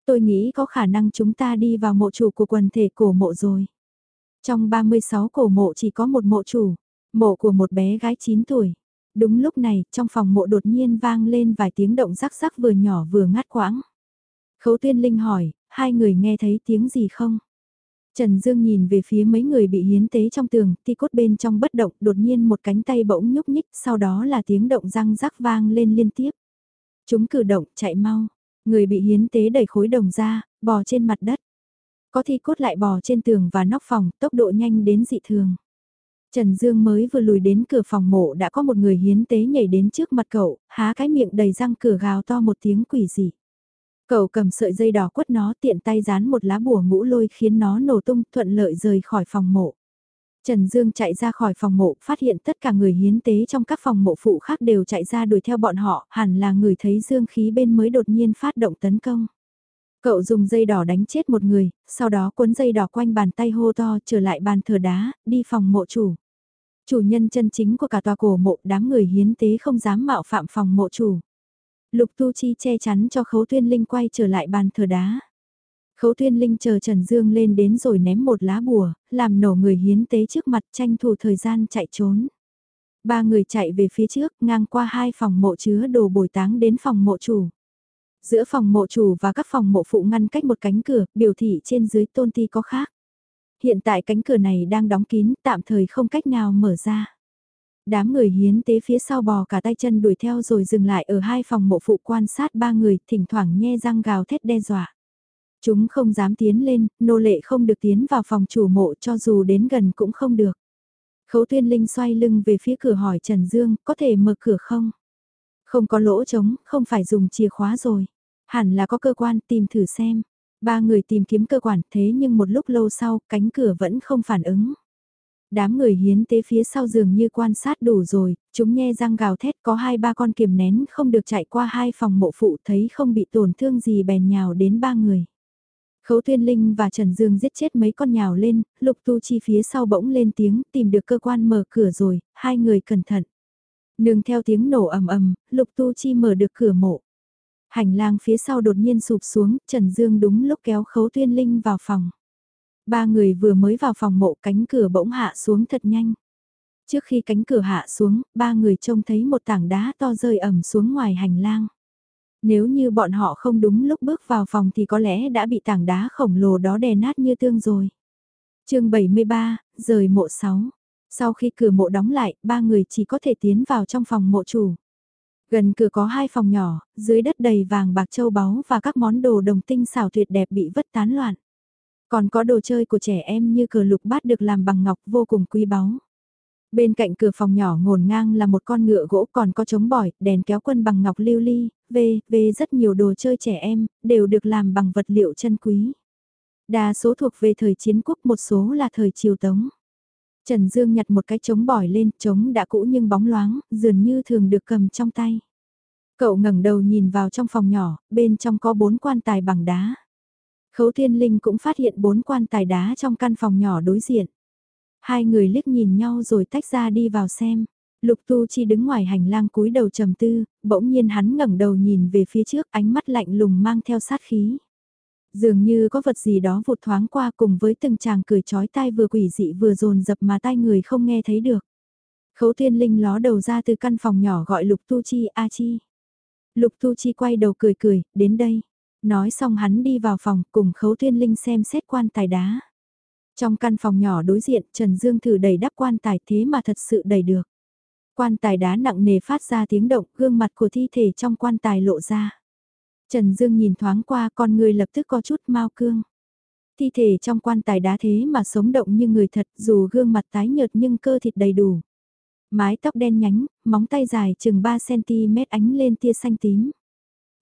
Tôi nghĩ có khả năng chúng ta đi vào mộ chủ của quần thể cổ mộ rồi. Trong 36 cổ mộ chỉ có một mộ chủ, mộ của một bé gái 9 tuổi. Đúng lúc này, trong phòng mộ đột nhiên vang lên vài tiếng động rắc rắc vừa nhỏ vừa ngắt quãng. Khấu tuyên linh hỏi, hai người nghe thấy tiếng gì không? Trần Dương nhìn về phía mấy người bị hiến tế trong tường, ti cốt bên trong bất động, đột nhiên một cánh tay bỗng nhúc nhích, sau đó là tiếng động răng rắc vang lên liên tiếp. Chúng cử động, chạy mau. Người bị hiến tế đẩy khối đồng ra, bò trên mặt đất. Có thi cốt lại bò trên tường và nóc phòng, tốc độ nhanh đến dị thường. Trần Dương mới vừa lùi đến cửa phòng mộ đã có một người hiến tế nhảy đến trước mặt cậu, há cái miệng đầy răng cửa gào to một tiếng quỷ dị. Cậu cầm sợi dây đỏ quất nó tiện tay dán một lá bùa ngũ lôi khiến nó nổ tung thuận lợi rời khỏi phòng mộ. Trần Dương chạy ra khỏi phòng mộ, phát hiện tất cả người hiến tế trong các phòng mộ phụ khác đều chạy ra đuổi theo bọn họ, hẳn là người thấy dương khí bên mới đột nhiên phát động tấn công. Cậu dùng dây đỏ đánh chết một người, sau đó cuốn dây đỏ quanh bàn tay hô to trở lại bàn thờ đá, đi phòng mộ chủ. Chủ nhân chân chính của cả tòa cổ mộ đám người hiến tế không dám mạo phạm phòng mộ chủ. Lục Tu Chi che chắn cho Khấu Tuyên Linh quay trở lại bàn thờ đá. Khấu Tuyên Linh chờ Trần Dương lên đến rồi ném một lá bùa, làm nổ người hiến tế trước mặt tranh thủ thời gian chạy trốn. Ba người chạy về phía trước, ngang qua hai phòng mộ chứa đồ bồi táng đến phòng mộ chủ. Giữa phòng mộ chủ và các phòng mộ phụ ngăn cách một cánh cửa, biểu thị trên dưới tôn ti có khác. Hiện tại cánh cửa này đang đóng kín, tạm thời không cách nào mở ra. Đám người hiến tế phía sau bò cả tay chân đuổi theo rồi dừng lại ở hai phòng mộ phụ quan sát ba người, thỉnh thoảng nhe răng gào thét đe dọa. Chúng không dám tiến lên, nô lệ không được tiến vào phòng chủ mộ cho dù đến gần cũng không được. Khấu tuyên linh xoay lưng về phía cửa hỏi Trần Dương, có thể mở cửa không? Không có lỗ trống, không phải dùng chìa khóa rồi. Hẳn là có cơ quan tìm thử xem. Ba người tìm kiếm cơ quan thế nhưng một lúc lâu sau cánh cửa vẫn không phản ứng. Đám người hiến tế phía sau giường như quan sát đủ rồi, chúng nghe răng gào thét có hai ba con kiềm nén không được chạy qua hai phòng mộ phụ thấy không bị tổn thương gì bèn nhào đến ba người. Khấu Tuyên Linh và Trần Dương giết chết mấy con nhào lên, Lục Tu Chi phía sau bỗng lên tiếng, tìm được cơ quan mở cửa rồi, hai người cẩn thận. Nương theo tiếng nổ ầm ầm, Lục Tu Chi mở được cửa mộ. Hành lang phía sau đột nhiên sụp xuống, Trần Dương đúng lúc kéo Khấu Tuyên Linh vào phòng. Ba người vừa mới vào phòng mộ cánh cửa bỗng hạ xuống thật nhanh. Trước khi cánh cửa hạ xuống, ba người trông thấy một tảng đá to rơi ẩm xuống ngoài hành lang. Nếu như bọn họ không đúng lúc bước vào phòng thì có lẽ đã bị tảng đá khổng lồ đó đè nát như tương rồi. chương 73, rời mộ 6. Sau khi cửa mộ đóng lại, ba người chỉ có thể tiến vào trong phòng mộ chủ. Gần cửa có hai phòng nhỏ, dưới đất đầy vàng bạc châu báu và các món đồ đồng tinh xảo tuyệt đẹp bị vứt tán loạn. Còn có đồ chơi của trẻ em như cờ lục bát được làm bằng ngọc vô cùng quý báu. Bên cạnh cửa phòng nhỏ ngổn ngang là một con ngựa gỗ còn có trống bỏi, đèn kéo quân bằng ngọc lưu ly, về, về rất nhiều đồ chơi trẻ em, đều được làm bằng vật liệu chân quý. Đa số thuộc về thời chiến quốc một số là thời triều tống. Trần Dương nhặt một cái trống bỏi lên, trống đã cũ nhưng bóng loáng, dường như thường được cầm trong tay. Cậu ngẩng đầu nhìn vào trong phòng nhỏ, bên trong có bốn quan tài bằng đá. Khấu Thiên Linh cũng phát hiện bốn quan tài đá trong căn phòng nhỏ đối diện. Hai người liếc nhìn nhau rồi tách ra đi vào xem. Lục Tu Chi đứng ngoài hành lang cúi đầu trầm tư, bỗng nhiên hắn ngẩng đầu nhìn về phía trước ánh mắt lạnh lùng mang theo sát khí. Dường như có vật gì đó vụt thoáng qua cùng với từng chàng cười chói tai vừa quỷ dị vừa dồn dập mà tai người không nghe thấy được. Khấu Thiên Linh ló đầu ra từ căn phòng nhỏ gọi Lục Tu Chi A Chi. Lục Tu Chi quay đầu cười cười, đến đây. Nói xong hắn đi vào phòng cùng Khấu Thiên Linh xem xét quan tài đá. Trong căn phòng nhỏ đối diện Trần Dương thử đầy đắp quan tài thế mà thật sự đầy được. Quan tài đá nặng nề phát ra tiếng động, gương mặt của thi thể trong quan tài lộ ra. Trần Dương nhìn thoáng qua con người lập tức có chút mau cương. Thi thể trong quan tài đá thế mà sống động như người thật dù gương mặt tái nhợt nhưng cơ thịt đầy đủ. Mái tóc đen nhánh, móng tay dài chừng 3cm ánh lên tia xanh tím.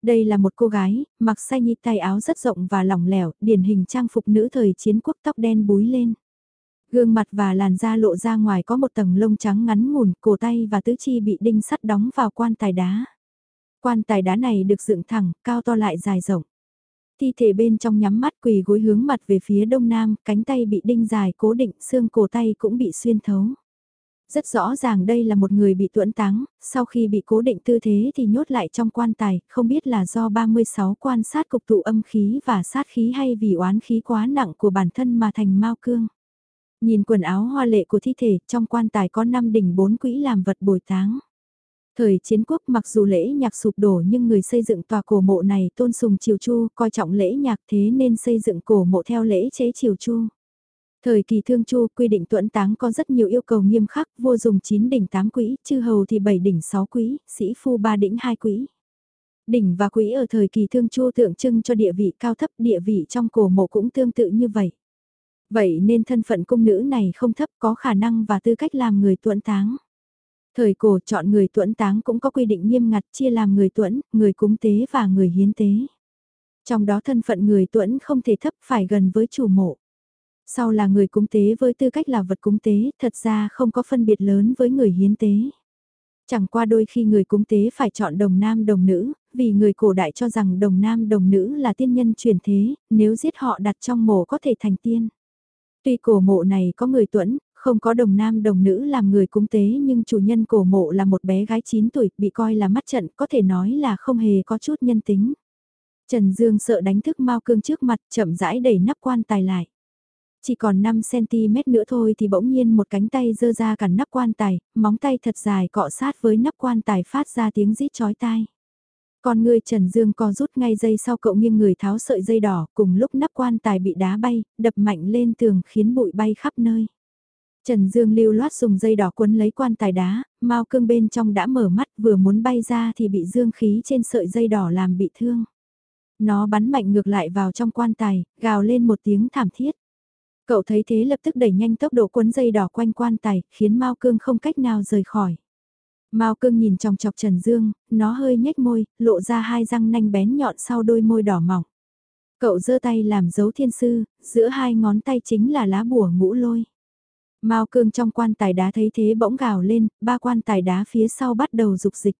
Đây là một cô gái, mặc xay nhị tay áo rất rộng và lỏng lẻo, điển hình trang phục nữ thời chiến quốc tóc đen búi lên. Gương mặt và làn da lộ ra ngoài có một tầng lông trắng ngắn ngủn, cổ tay và tứ chi bị đinh sắt đóng vào quan tài đá. Quan tài đá này được dựng thẳng, cao to lại dài rộng. Thi thể bên trong nhắm mắt quỳ gối hướng mặt về phía đông nam, cánh tay bị đinh dài cố định, xương cổ tay cũng bị xuyên thấu. Rất rõ ràng đây là một người bị tuẫn táng, sau khi bị cố định tư thế thì nhốt lại trong quan tài, không biết là do 36 quan sát cục tụ âm khí và sát khí hay vì oán khí quá nặng của bản thân mà thành mau cương. Nhìn quần áo hoa lệ của thi thể, trong quan tài có 5 đỉnh 4 quỹ làm vật bồi táng. Thời chiến quốc mặc dù lễ nhạc sụp đổ nhưng người xây dựng tòa cổ mộ này tôn sùng triều chu, coi trọng lễ nhạc thế nên xây dựng cổ mộ theo lễ chế triều chu. Thời kỳ thương chu quy định tuẫn táng có rất nhiều yêu cầu nghiêm khắc, vua dùng 9 đỉnh 8 quỹ, chư hầu thì 7 đỉnh 6 quỹ, sĩ phu 3 đỉnh 2 quỹ. Đỉnh và quỹ ở thời kỳ thương chu tượng trưng cho địa vị cao thấp địa vị trong cổ mộ cũng tương tự như vậy. Vậy nên thân phận cung nữ này không thấp có khả năng và tư cách làm người tuẫn táng. Thời cổ chọn người tuẫn táng cũng có quy định nghiêm ngặt chia làm người tuẫn, người cúng tế và người hiến tế. Trong đó thân phận người tuẫn không thể thấp phải gần với chủ mộ. Sau là người cúng tế với tư cách là vật cúng tế, thật ra không có phân biệt lớn với người hiến tế. Chẳng qua đôi khi người cúng tế phải chọn đồng nam đồng nữ, vì người cổ đại cho rằng đồng nam đồng nữ là tiên nhân truyền thế, nếu giết họ đặt trong mộ có thể thành tiên. Tuy cổ mộ này có người tuẫn, không có đồng nam đồng nữ làm người cúng tế nhưng chủ nhân cổ mộ là một bé gái 9 tuổi bị coi là mắt trận có thể nói là không hề có chút nhân tính. Trần Dương sợ đánh thức Mao Cương trước mặt chậm rãi đẩy nắp quan tài lại. Chỉ còn 5cm nữa thôi thì bỗng nhiên một cánh tay dơ ra cản nắp quan tài, móng tay thật dài cọ sát với nắp quan tài phát ra tiếng rít chói tai. Con người Trần Dương co rút ngay dây sau cậu nghiêng người tháo sợi dây đỏ cùng lúc nắp quan tài bị đá bay, đập mạnh lên tường khiến bụi bay khắp nơi. Trần Dương lưu loát dùng dây đỏ quấn lấy quan tài đá, Mao cương bên trong đã mở mắt vừa muốn bay ra thì bị dương khí trên sợi dây đỏ làm bị thương. Nó bắn mạnh ngược lại vào trong quan tài, gào lên một tiếng thảm thiết. Cậu thấy thế lập tức đẩy nhanh tốc độ quấn dây đỏ quanh quan tài, khiến Mao Cương không cách nào rời khỏi. Mao Cương nhìn trong chọc Trần Dương, nó hơi nhếch môi, lộ ra hai răng nanh bén nhọn sau đôi môi đỏ mỏng. Cậu giơ tay làm dấu thiên sư, giữa hai ngón tay chính là lá bùa ngũ lôi. Mao Cương trong quan tài đá thấy thế bỗng gào lên, ba quan tài đá phía sau bắt đầu dục dịch.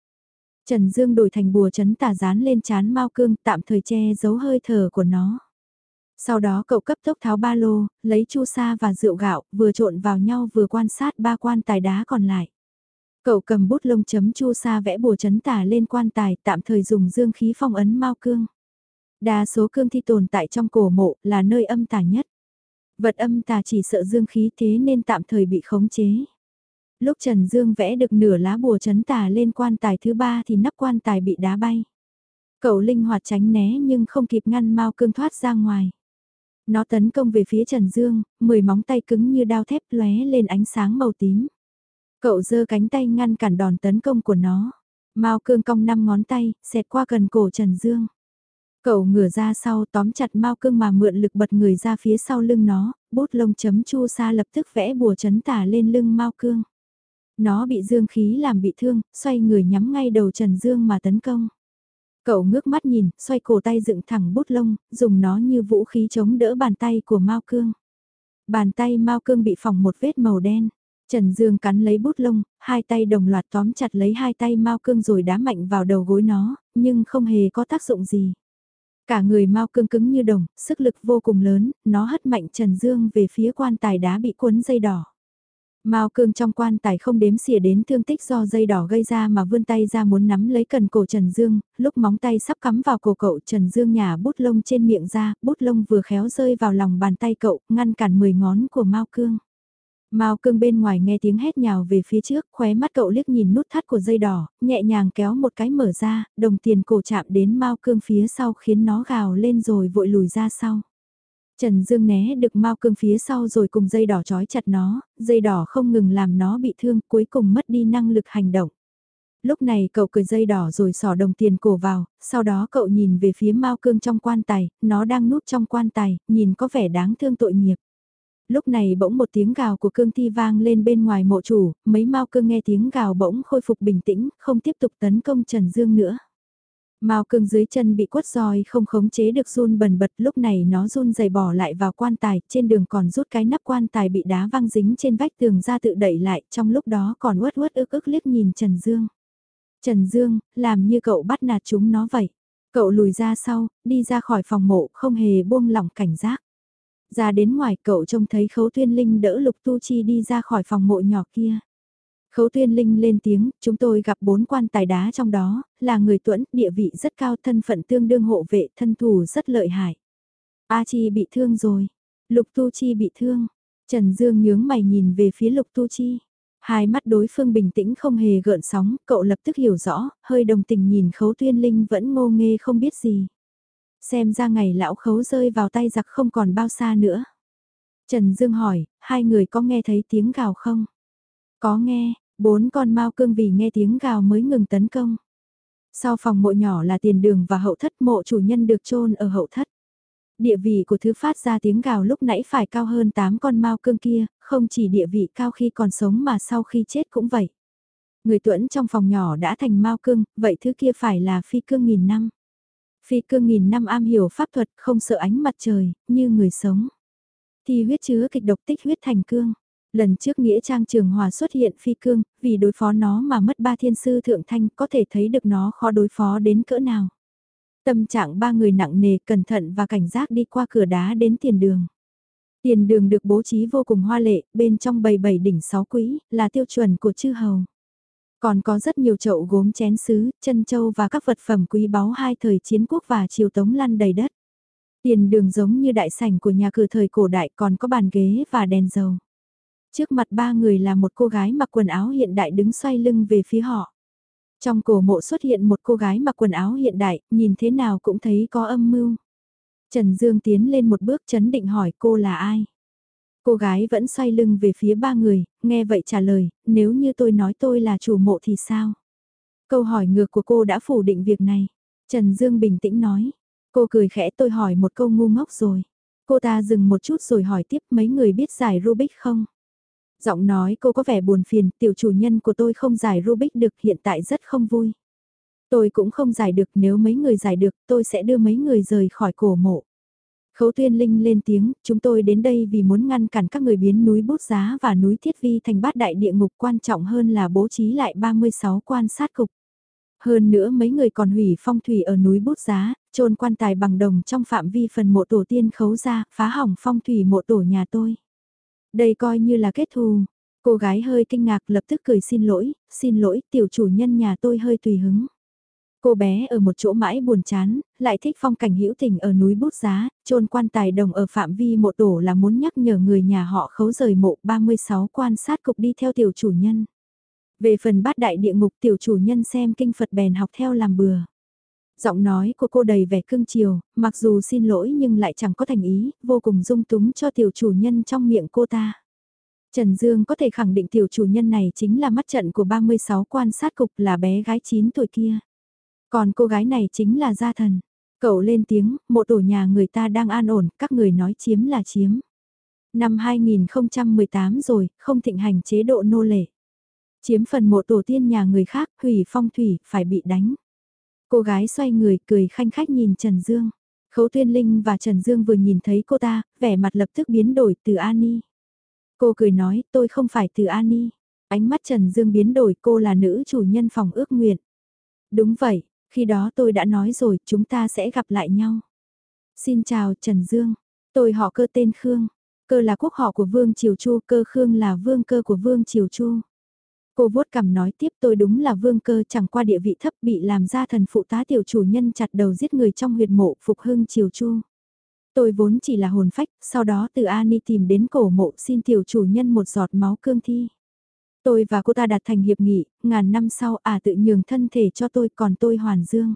Trần Dương đổi thành bùa chấn tà dán lên chán Mao Cương tạm thời che giấu hơi thở của nó. Sau đó cậu cấp tốc tháo ba lô, lấy chu sa và rượu gạo, vừa trộn vào nhau vừa quan sát ba quan tài đá còn lại. Cậu cầm bút lông chấm chu sa vẽ bùa chấn tà lên quan tài, tạm thời dùng dương khí phong ấn Mao Cương. Đa số cương thi tồn tại trong cổ mộ là nơi âm tà nhất. Vật âm tà chỉ sợ dương khí thế nên tạm thời bị khống chế. Lúc Trần Dương vẽ được nửa lá bùa chấn tà lên quan tài thứ ba thì nắp quan tài bị đá bay. Cậu linh hoạt tránh né nhưng không kịp ngăn Mao Cương thoát ra ngoài. Nó tấn công về phía Trần Dương, mười móng tay cứng như đao thép lóe lên ánh sáng màu tím. Cậu giơ cánh tay ngăn cản đòn tấn công của nó. Mao cương cong năm ngón tay, xẹt qua gần cổ Trần Dương. Cậu ngửa ra sau tóm chặt Mao cương mà mượn lực bật người ra phía sau lưng nó, bút lông chấm chu sa lập tức vẽ bùa chấn tả lên lưng Mao cương. Nó bị dương khí làm bị thương, xoay người nhắm ngay đầu Trần Dương mà tấn công. Cậu ngước mắt nhìn, xoay cổ tay dựng thẳng bút lông, dùng nó như vũ khí chống đỡ bàn tay của Mao Cương. Bàn tay Mao Cương bị phỏng một vết màu đen. Trần Dương cắn lấy bút lông, hai tay đồng loạt tóm chặt lấy hai tay Mao Cương rồi đá mạnh vào đầu gối nó, nhưng không hề có tác dụng gì. Cả người Mao Cương cứng như đồng, sức lực vô cùng lớn, nó hất mạnh Trần Dương về phía quan tài đá bị cuốn dây đỏ. Mao cương trong quan tài không đếm xỉa đến thương tích do dây đỏ gây ra mà vươn tay ra muốn nắm lấy cần cổ Trần Dương, lúc móng tay sắp cắm vào cổ cậu Trần Dương nhả bút lông trên miệng ra, bút lông vừa khéo rơi vào lòng bàn tay cậu, ngăn cản 10 ngón của Mao cương. Mao cương bên ngoài nghe tiếng hét nhào về phía trước, khóe mắt cậu liếc nhìn nút thắt của dây đỏ, nhẹ nhàng kéo một cái mở ra, đồng tiền cổ chạm đến Mao cương phía sau khiến nó gào lên rồi vội lùi ra sau. Trần Dương né được Mao Cương phía sau rồi cùng dây đỏ trói chặt nó, dây đỏ không ngừng làm nó bị thương, cuối cùng mất đi năng lực hành động. Lúc này cậu cười dây đỏ rồi xỏ đồng tiền cổ vào, sau đó cậu nhìn về phía Mao Cương trong quan tài, nó đang núp trong quan tài, nhìn có vẻ đáng thương tội nghiệp. Lúc này bỗng một tiếng gào của cương thi vang lên bên ngoài mộ chủ, mấy Mao Cương nghe tiếng gào bỗng khôi phục bình tĩnh, không tiếp tục tấn công Trần Dương nữa. Mao cương dưới chân bị quất roi không khống chế được run bần bật lúc này nó run dày bỏ lại vào quan tài, trên đường còn rút cái nắp quan tài bị đá văng dính trên vách tường ra tự đẩy lại, trong lúc đó còn uất uất ức ức liếc nhìn Trần Dương. Trần Dương, làm như cậu bắt nạt chúng nó vậy. Cậu lùi ra sau, đi ra khỏi phòng mộ, không hề buông lỏng cảnh giác. Ra đến ngoài cậu trông thấy khấu tuyên linh đỡ lục tu chi đi ra khỏi phòng mộ nhỏ kia. Khấu tuyên linh lên tiếng, chúng tôi gặp bốn quan tài đá trong đó, là người tuẫn, địa vị rất cao, thân phận tương đương hộ vệ, thân thủ rất lợi hại. A Chi bị thương rồi. Lục Tu Chi bị thương. Trần Dương nhướng mày nhìn về phía Lục Tu Chi. Hai mắt đối phương bình tĩnh không hề gợn sóng, cậu lập tức hiểu rõ, hơi đồng tình nhìn khấu tuyên linh vẫn ngô nghê không biết gì. Xem ra ngày lão khấu rơi vào tay giặc không còn bao xa nữa. Trần Dương hỏi, hai người có nghe thấy tiếng gào không? Có nghe, Bốn con mau cương vì nghe tiếng gào mới ngừng tấn công. Sau phòng mộ nhỏ là tiền đường và hậu thất mộ chủ nhân được chôn ở hậu thất. Địa vị của thứ phát ra tiếng gào lúc nãy phải cao hơn 8 con mau cương kia, không chỉ địa vị cao khi còn sống mà sau khi chết cũng vậy. Người tuẫn trong phòng nhỏ đã thành mau cương, vậy thứ kia phải là phi cương nghìn năm. Phi cương nghìn năm am hiểu pháp thuật không sợ ánh mặt trời, như người sống. Thì huyết chứa kịch độc tích huyết thành cương. Lần trước Nghĩa Trang Trường Hòa xuất hiện phi cương, vì đối phó nó mà mất ba thiên sư thượng thanh có thể thấy được nó khó đối phó đến cỡ nào. Tâm trạng ba người nặng nề cẩn thận và cảnh giác đi qua cửa đá đến tiền đường. Tiền đường được bố trí vô cùng hoa lệ, bên trong bầy bảy đỉnh sáu quỹ, là tiêu chuẩn của chư hầu. Còn có rất nhiều chậu gốm chén sứ, chân châu và các vật phẩm quý báu hai thời chiến quốc và triều tống lăn đầy đất. Tiền đường giống như đại sảnh của nhà cửa thời cổ đại còn có bàn ghế và đèn dầu. Trước mặt ba người là một cô gái mặc quần áo hiện đại đứng xoay lưng về phía họ. Trong cổ mộ xuất hiện một cô gái mặc quần áo hiện đại, nhìn thế nào cũng thấy có âm mưu. Trần Dương tiến lên một bước chấn định hỏi cô là ai? Cô gái vẫn xoay lưng về phía ba người, nghe vậy trả lời, nếu như tôi nói tôi là chủ mộ thì sao? Câu hỏi ngược của cô đã phủ định việc này. Trần Dương bình tĩnh nói. Cô cười khẽ tôi hỏi một câu ngu ngốc rồi. Cô ta dừng một chút rồi hỏi tiếp mấy người biết giải Rubik không? Giọng nói cô có vẻ buồn phiền, tiểu chủ nhân của tôi không giải Rubik được hiện tại rất không vui. Tôi cũng không giải được nếu mấy người giải được tôi sẽ đưa mấy người rời khỏi cổ mộ. Khấu tuyên linh lên tiếng, chúng tôi đến đây vì muốn ngăn cản các người biến núi bút giá và núi thiết vi thành bát đại địa ngục quan trọng hơn là bố trí lại 36 quan sát cục. Hơn nữa mấy người còn hủy phong thủy ở núi bút giá, trôn quan tài bằng đồng trong phạm vi phần mộ tổ tiên khấu ra, phá hỏng phong thủy mộ tổ nhà tôi. Đây coi như là kết thù. Cô gái hơi kinh ngạc lập tức cười xin lỗi, xin lỗi tiểu chủ nhân nhà tôi hơi tùy hứng. Cô bé ở một chỗ mãi buồn chán, lại thích phong cảnh hữu tình ở núi bút giá, chôn quan tài đồng ở phạm vi mộ tổ là muốn nhắc nhở người nhà họ khấu rời mộ 36 quan sát cục đi theo tiểu chủ nhân. Về phần bát đại địa ngục tiểu chủ nhân xem kinh Phật bèn học theo làm bừa. Giọng nói của cô đầy vẻ cưng chiều, mặc dù xin lỗi nhưng lại chẳng có thành ý, vô cùng dung túng cho tiểu chủ nhân trong miệng cô ta. Trần Dương có thể khẳng định tiểu chủ nhân này chính là mắt trận của 36 quan sát cục là bé gái 9 tuổi kia. Còn cô gái này chính là gia thần. Cậu lên tiếng, mộ tổ nhà người ta đang an ổn, các người nói chiếm là chiếm. Năm 2018 rồi, không thịnh hành chế độ nô lệ. Chiếm phần mộ tổ tiên nhà người khác, hủy phong thủy, phải bị đánh. Cô gái xoay người cười khanh khách nhìn Trần Dương. Khấu Tuyên Linh và Trần Dương vừa nhìn thấy cô ta, vẻ mặt lập tức biến đổi từ Ani. Cô cười nói, tôi không phải từ Ani. Ánh mắt Trần Dương biến đổi, cô là nữ chủ nhân phòng ước nguyện. Đúng vậy, khi đó tôi đã nói rồi, chúng ta sẽ gặp lại nhau. Xin chào Trần Dương, tôi họ cơ tên Khương. Cơ là quốc họ của Vương Triều Chu, cơ Khương là vương cơ của Vương Triều Chu. Cô vuốt cằm nói tiếp tôi đúng là vương cơ chẳng qua địa vị thấp bị làm ra thần phụ tá tiểu chủ nhân chặt đầu giết người trong huyệt mộ phục hưng triều chu. Tôi vốn chỉ là hồn phách, sau đó từ Ani tìm đến cổ mộ xin tiểu chủ nhân một giọt máu cương thi. Tôi và cô ta đạt thành hiệp nghị, ngàn năm sau à tự nhường thân thể cho tôi còn tôi hoàn dương.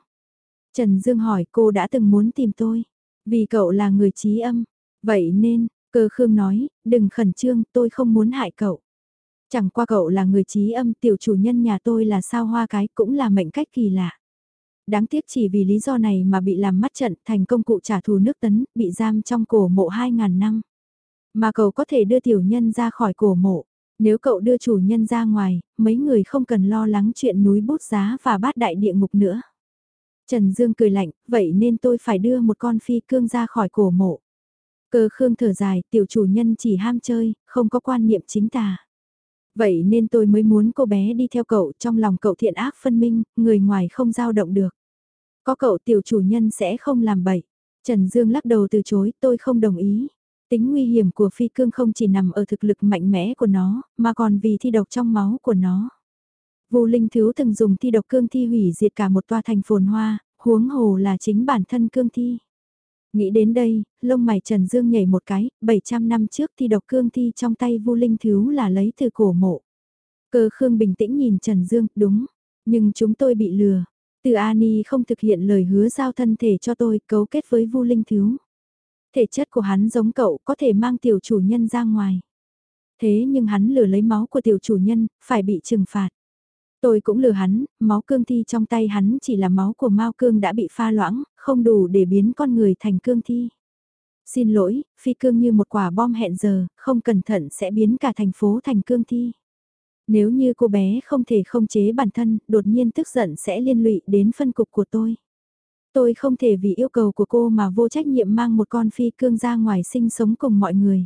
Trần Dương hỏi cô đã từng muốn tìm tôi, vì cậu là người trí âm, vậy nên, cơ khương nói, đừng khẩn trương tôi không muốn hại cậu. Chẳng qua cậu là người trí âm tiểu chủ nhân nhà tôi là sao hoa cái cũng là mệnh cách kỳ lạ. Đáng tiếc chỉ vì lý do này mà bị làm mắt trận thành công cụ trả thù nước tấn, bị giam trong cổ mộ 2.000 năm. Mà cậu có thể đưa tiểu nhân ra khỏi cổ mộ. Nếu cậu đưa chủ nhân ra ngoài, mấy người không cần lo lắng chuyện núi bút giá và bát đại địa ngục nữa. Trần Dương cười lạnh, vậy nên tôi phải đưa một con phi cương ra khỏi cổ mộ. Cơ khương thở dài, tiểu chủ nhân chỉ ham chơi, không có quan niệm chính tà. Vậy nên tôi mới muốn cô bé đi theo cậu trong lòng cậu thiện ác phân minh, người ngoài không dao động được. Có cậu tiểu chủ nhân sẽ không làm bậy. Trần Dương lắc đầu từ chối, tôi không đồng ý. Tính nguy hiểm của phi cương không chỉ nằm ở thực lực mạnh mẽ của nó, mà còn vì thi độc trong máu của nó. Vô Linh Thiếu từng dùng thi độc cương thi hủy diệt cả một tòa thành phồn hoa, huống hồ là chính bản thân cương thi. Nghĩ đến đây, lông mày Trần Dương nhảy một cái, 700 năm trước thi độc cương thi trong tay Vu Linh Thiếu là lấy từ cổ mộ. Cơ Khương bình tĩnh nhìn Trần Dương, đúng, nhưng chúng tôi bị lừa. Từ Ani không thực hiện lời hứa giao thân thể cho tôi, cấu kết với Vu Linh Thiếu. Thể chất của hắn giống cậu, có thể mang tiểu chủ nhân ra ngoài. Thế nhưng hắn lừa lấy máu của tiểu chủ nhân, phải bị trừng phạt. Tôi cũng lừa hắn, máu cương thi trong tay hắn chỉ là máu của Mao cương đã bị pha loãng, không đủ để biến con người thành cương thi. Xin lỗi, phi cương như một quả bom hẹn giờ, không cẩn thận sẽ biến cả thành phố thành cương thi. Nếu như cô bé không thể không chế bản thân, đột nhiên tức giận sẽ liên lụy đến phân cục của tôi. Tôi không thể vì yêu cầu của cô mà vô trách nhiệm mang một con phi cương ra ngoài sinh sống cùng mọi người.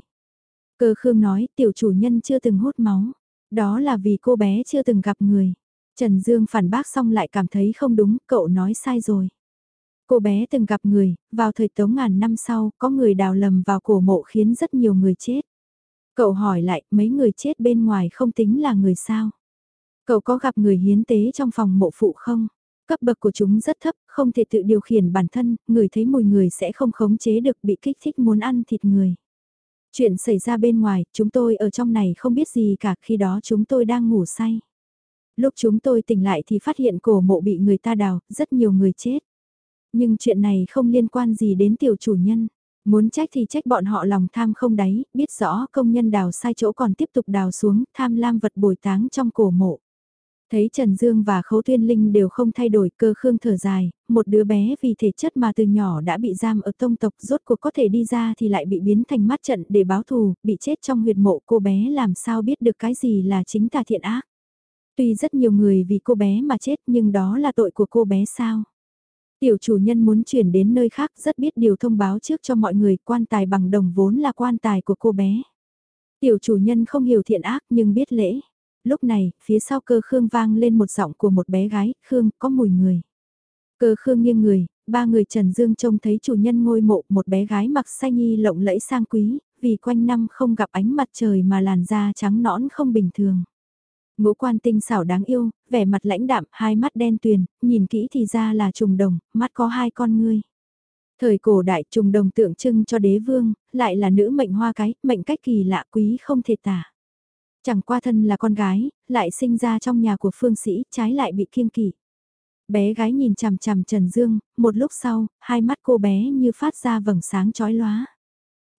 Cơ Khương nói tiểu chủ nhân chưa từng hút máu. Đó là vì cô bé chưa từng gặp người. Trần Dương phản bác xong lại cảm thấy không đúng, cậu nói sai rồi. Cô bé từng gặp người, vào thời tống ngàn năm sau, có người đào lầm vào cổ mộ khiến rất nhiều người chết. Cậu hỏi lại, mấy người chết bên ngoài không tính là người sao? Cậu có gặp người hiến tế trong phòng mộ phụ không? Cấp bậc của chúng rất thấp, không thể tự điều khiển bản thân, người thấy mùi người sẽ không khống chế được bị kích thích muốn ăn thịt người. Chuyện xảy ra bên ngoài, chúng tôi ở trong này không biết gì cả khi đó chúng tôi đang ngủ say. Lúc chúng tôi tỉnh lại thì phát hiện cổ mộ bị người ta đào, rất nhiều người chết. Nhưng chuyện này không liên quan gì đến tiểu chủ nhân. Muốn trách thì trách bọn họ lòng tham không đáy, biết rõ công nhân đào sai chỗ còn tiếp tục đào xuống, tham lam vật bồi táng trong cổ mộ. Thấy Trần Dương và Khấu Tuyên Linh đều không thay đổi cơ khương thở dài, một đứa bé vì thể chất mà từ nhỏ đã bị giam ở tông tộc rốt cuộc có thể đi ra thì lại bị biến thành mắt trận để báo thù, bị chết trong huyệt mộ cô bé làm sao biết được cái gì là chính tà thiện ác. Tuy rất nhiều người vì cô bé mà chết nhưng đó là tội của cô bé sao? Tiểu chủ nhân muốn chuyển đến nơi khác rất biết điều thông báo trước cho mọi người quan tài bằng đồng vốn là quan tài của cô bé. Tiểu chủ nhân không hiểu thiện ác nhưng biết lễ. Lúc này, phía sau cơ Khương vang lên một giọng của một bé gái, Khương, có mùi người. Cơ Khương nghiêng người, ba người Trần Dương trông thấy chủ nhân ngôi mộ một bé gái mặc say nhi lộng lẫy sang quý, vì quanh năm không gặp ánh mặt trời mà làn da trắng nõn không bình thường. Ngũ quan tinh xảo đáng yêu, vẻ mặt lãnh đạm, hai mắt đen tuyền, nhìn kỹ thì ra là trùng đồng, mắt có hai con ngươi. Thời cổ đại trùng đồng tượng trưng cho đế vương, lại là nữ mệnh hoa cái, mệnh cách kỳ lạ quý không thể tả. Chẳng qua thân là con gái, lại sinh ra trong nhà của phương sĩ, trái lại bị kiêng kỵ. Bé gái nhìn chằm chằm Trần Dương, một lúc sau, hai mắt cô bé như phát ra vầng sáng chói lóa.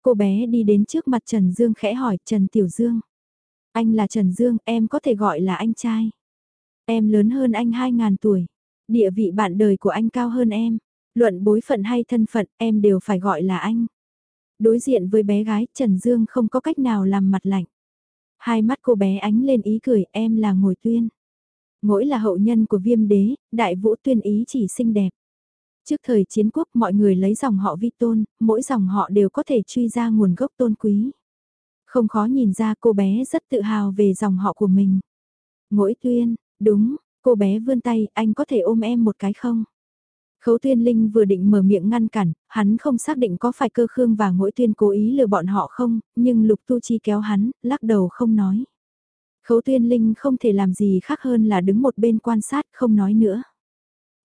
Cô bé đi đến trước mặt Trần Dương khẽ hỏi Trần Tiểu Dương. Anh là Trần Dương, em có thể gọi là anh trai. Em lớn hơn anh 2.000 tuổi. Địa vị bạn đời của anh cao hơn em. Luận bối phận hay thân phận em đều phải gọi là anh. Đối diện với bé gái Trần Dương không có cách nào làm mặt lạnh. Hai mắt cô bé ánh lên ý cười em là ngồi tuyên. Ngỗi là hậu nhân của viêm đế, đại vũ tuyên ý chỉ xinh đẹp. Trước thời chiến quốc mọi người lấy dòng họ vi tôn, mỗi dòng họ đều có thể truy ra nguồn gốc tôn quý. Không khó nhìn ra cô bé rất tự hào về dòng họ của mình. Ngỗi tuyên, đúng, cô bé vươn tay, anh có thể ôm em một cái không? Khấu Tuyên Linh vừa định mở miệng ngăn cản, hắn không xác định có phải cơ khương và ngỗi tuyên cố ý lừa bọn họ không, nhưng Lục Tu Chi kéo hắn, lắc đầu không nói. Khấu Tuyên Linh không thể làm gì khác hơn là đứng một bên quan sát không nói nữa.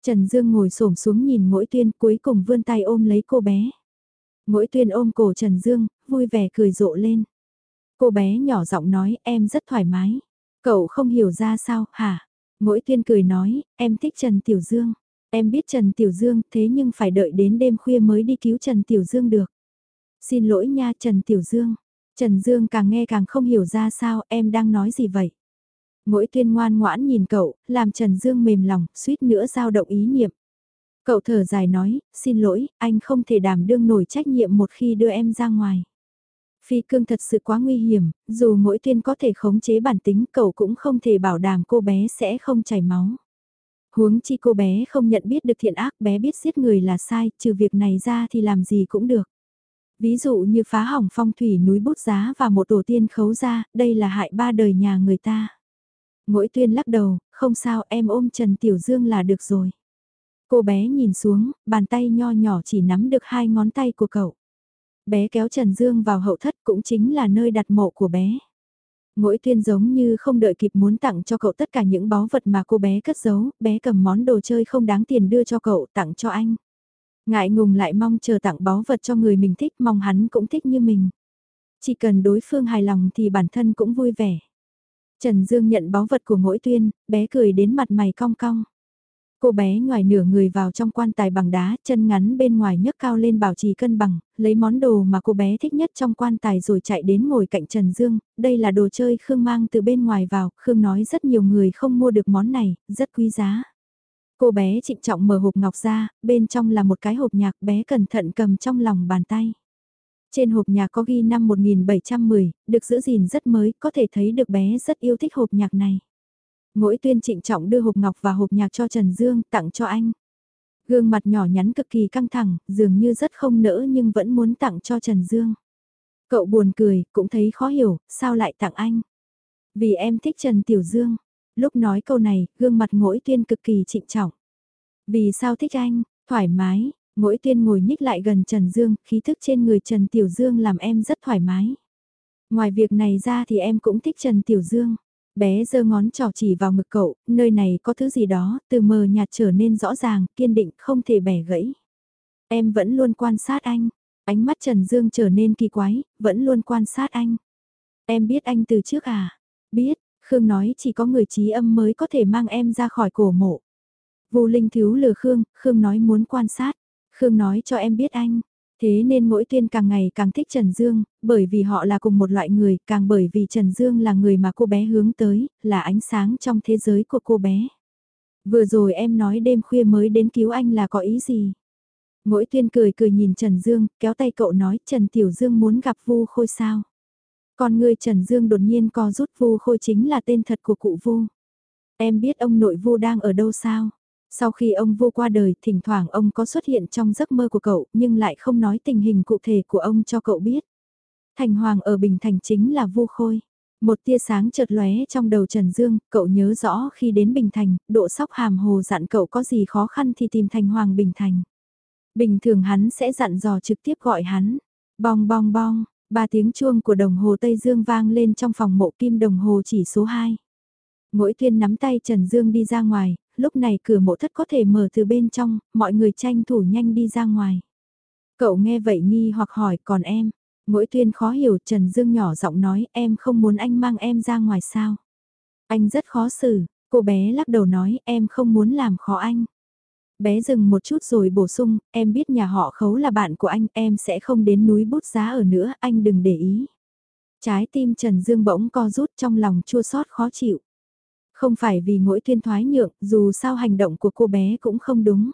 Trần Dương ngồi xổm xuống nhìn ngỗi tuyên cuối cùng vươn tay ôm lấy cô bé. Ngỗi tuyên ôm cổ Trần Dương, vui vẻ cười rộ lên. Cô bé nhỏ giọng nói em rất thoải mái. Cậu không hiểu ra sao, hả? Ngỗi tuyên cười nói, em thích Trần Tiểu Dương. Em biết Trần Tiểu Dương thế nhưng phải đợi đến đêm khuya mới đi cứu Trần Tiểu Dương được. Xin lỗi nha Trần Tiểu Dương. Trần Dương càng nghe càng không hiểu ra sao em đang nói gì vậy. Ngỗi tuyên ngoan ngoãn nhìn cậu, làm Trần Dương mềm lòng, suýt nữa dao động ý niệm. Cậu thở dài nói, xin lỗi, anh không thể đảm đương nổi trách nhiệm một khi đưa em ra ngoài. Phi cương thật sự quá nguy hiểm, dù mỗi tuyên có thể khống chế bản tính cậu cũng không thể bảo đảm cô bé sẽ không chảy máu. Huống chi cô bé không nhận biết được thiện ác bé biết giết người là sai, trừ việc này ra thì làm gì cũng được. Ví dụ như phá hỏng phong thủy núi bút giá và một tổ tiên khấu ra, đây là hại ba đời nhà người ta. Mỗi tuyên lắc đầu, không sao em ôm Trần Tiểu Dương là được rồi. Cô bé nhìn xuống, bàn tay nho nhỏ chỉ nắm được hai ngón tay của cậu. Bé kéo Trần Dương vào hậu thất cũng chính là nơi đặt mộ của bé. Mỗi tuyên giống như không đợi kịp muốn tặng cho cậu tất cả những báu vật mà cô bé cất giấu, bé cầm món đồ chơi không đáng tiền đưa cho cậu tặng cho anh. Ngại ngùng lại mong chờ tặng báu vật cho người mình thích mong hắn cũng thích như mình. Chỉ cần đối phương hài lòng thì bản thân cũng vui vẻ. Trần Dương nhận báu vật của mỗi tuyên, bé cười đến mặt mày cong cong. Cô bé ngoài nửa người vào trong quan tài bằng đá, chân ngắn bên ngoài nhấc cao lên bảo trì cân bằng, lấy món đồ mà cô bé thích nhất trong quan tài rồi chạy đến ngồi cạnh Trần Dương, đây là đồ chơi Khương mang từ bên ngoài vào, Khương nói rất nhiều người không mua được món này, rất quý giá. Cô bé trịnh trọng mở hộp ngọc ra, bên trong là một cái hộp nhạc bé cẩn thận cầm trong lòng bàn tay. Trên hộp nhạc có ghi năm 1710, được giữ gìn rất mới, có thể thấy được bé rất yêu thích hộp nhạc này. Mỗi tuyên trịnh trọng đưa hộp ngọc và hộp nhạc cho Trần Dương, tặng cho anh. Gương mặt nhỏ nhắn cực kỳ căng thẳng, dường như rất không nỡ nhưng vẫn muốn tặng cho Trần Dương. Cậu buồn cười, cũng thấy khó hiểu, sao lại tặng anh? Vì em thích Trần Tiểu Dương. Lúc nói câu này, gương mặt ngỗi tuyên cực kỳ trịnh trọng. Vì sao thích anh? Thoải mái, ngỗi tuyên ngồi nhích lại gần Trần Dương, khí thức trên người Trần Tiểu Dương làm em rất thoải mái. Ngoài việc này ra thì em cũng thích Trần Tiểu Dương. Bé giơ ngón trỏ chỉ vào ngực cậu, nơi này có thứ gì đó, từ mờ nhạt trở nên rõ ràng, kiên định, không thể bẻ gãy. Em vẫn luôn quan sát anh. Ánh mắt Trần Dương trở nên kỳ quái, vẫn luôn quan sát anh. Em biết anh từ trước à? Biết, Khương nói chỉ có người trí âm mới có thể mang em ra khỏi cổ mộ. Vu Linh thiếu lừa Khương, Khương nói muốn quan sát. Khương nói cho em biết anh. Thế nên mỗi tuyên càng ngày càng thích Trần Dương, bởi vì họ là cùng một loại người, càng bởi vì Trần Dương là người mà cô bé hướng tới, là ánh sáng trong thế giới của cô bé. Vừa rồi em nói đêm khuya mới đến cứu anh là có ý gì? Mỗi tuyên cười cười nhìn Trần Dương, kéo tay cậu nói Trần Tiểu Dương muốn gặp Vu Khôi sao? Còn người Trần Dương đột nhiên co rút Vu Khôi chính là tên thật của cụ Vu. Em biết ông nội Vu đang ở đâu sao? Sau khi ông vô qua đời, thỉnh thoảng ông có xuất hiện trong giấc mơ của cậu, nhưng lại không nói tình hình cụ thể của ông cho cậu biết. Thành Hoàng ở Bình Thành chính là Vu Khôi. Một tia sáng chợt lóe trong đầu Trần Dương, cậu nhớ rõ khi đến Bình Thành, độ sóc hàm hồ dặn cậu có gì khó khăn thì tìm Thành Hoàng Bình Thành. Bình thường hắn sẽ dặn dò trực tiếp gọi hắn. Bong bong bong, ba tiếng chuông của đồng hồ Tây Dương vang lên trong phòng mộ kim đồng hồ chỉ số 2. Mỗi tuyên nắm tay Trần Dương đi ra ngoài, lúc này cửa mộ thất có thể mở từ bên trong, mọi người tranh thủ nhanh đi ra ngoài. Cậu nghe vậy nghi hoặc hỏi còn em, mỗi tuyên khó hiểu Trần Dương nhỏ giọng nói em không muốn anh mang em ra ngoài sao. Anh rất khó xử, cô bé lắc đầu nói em không muốn làm khó anh. Bé dừng một chút rồi bổ sung, em biết nhà họ khấu là bạn của anh, em sẽ không đến núi bút giá ở nữa, anh đừng để ý. Trái tim Trần Dương bỗng co rút trong lòng chua xót khó chịu. Không phải vì mỗi tuyên thoái nhượng, dù sao hành động của cô bé cũng không đúng.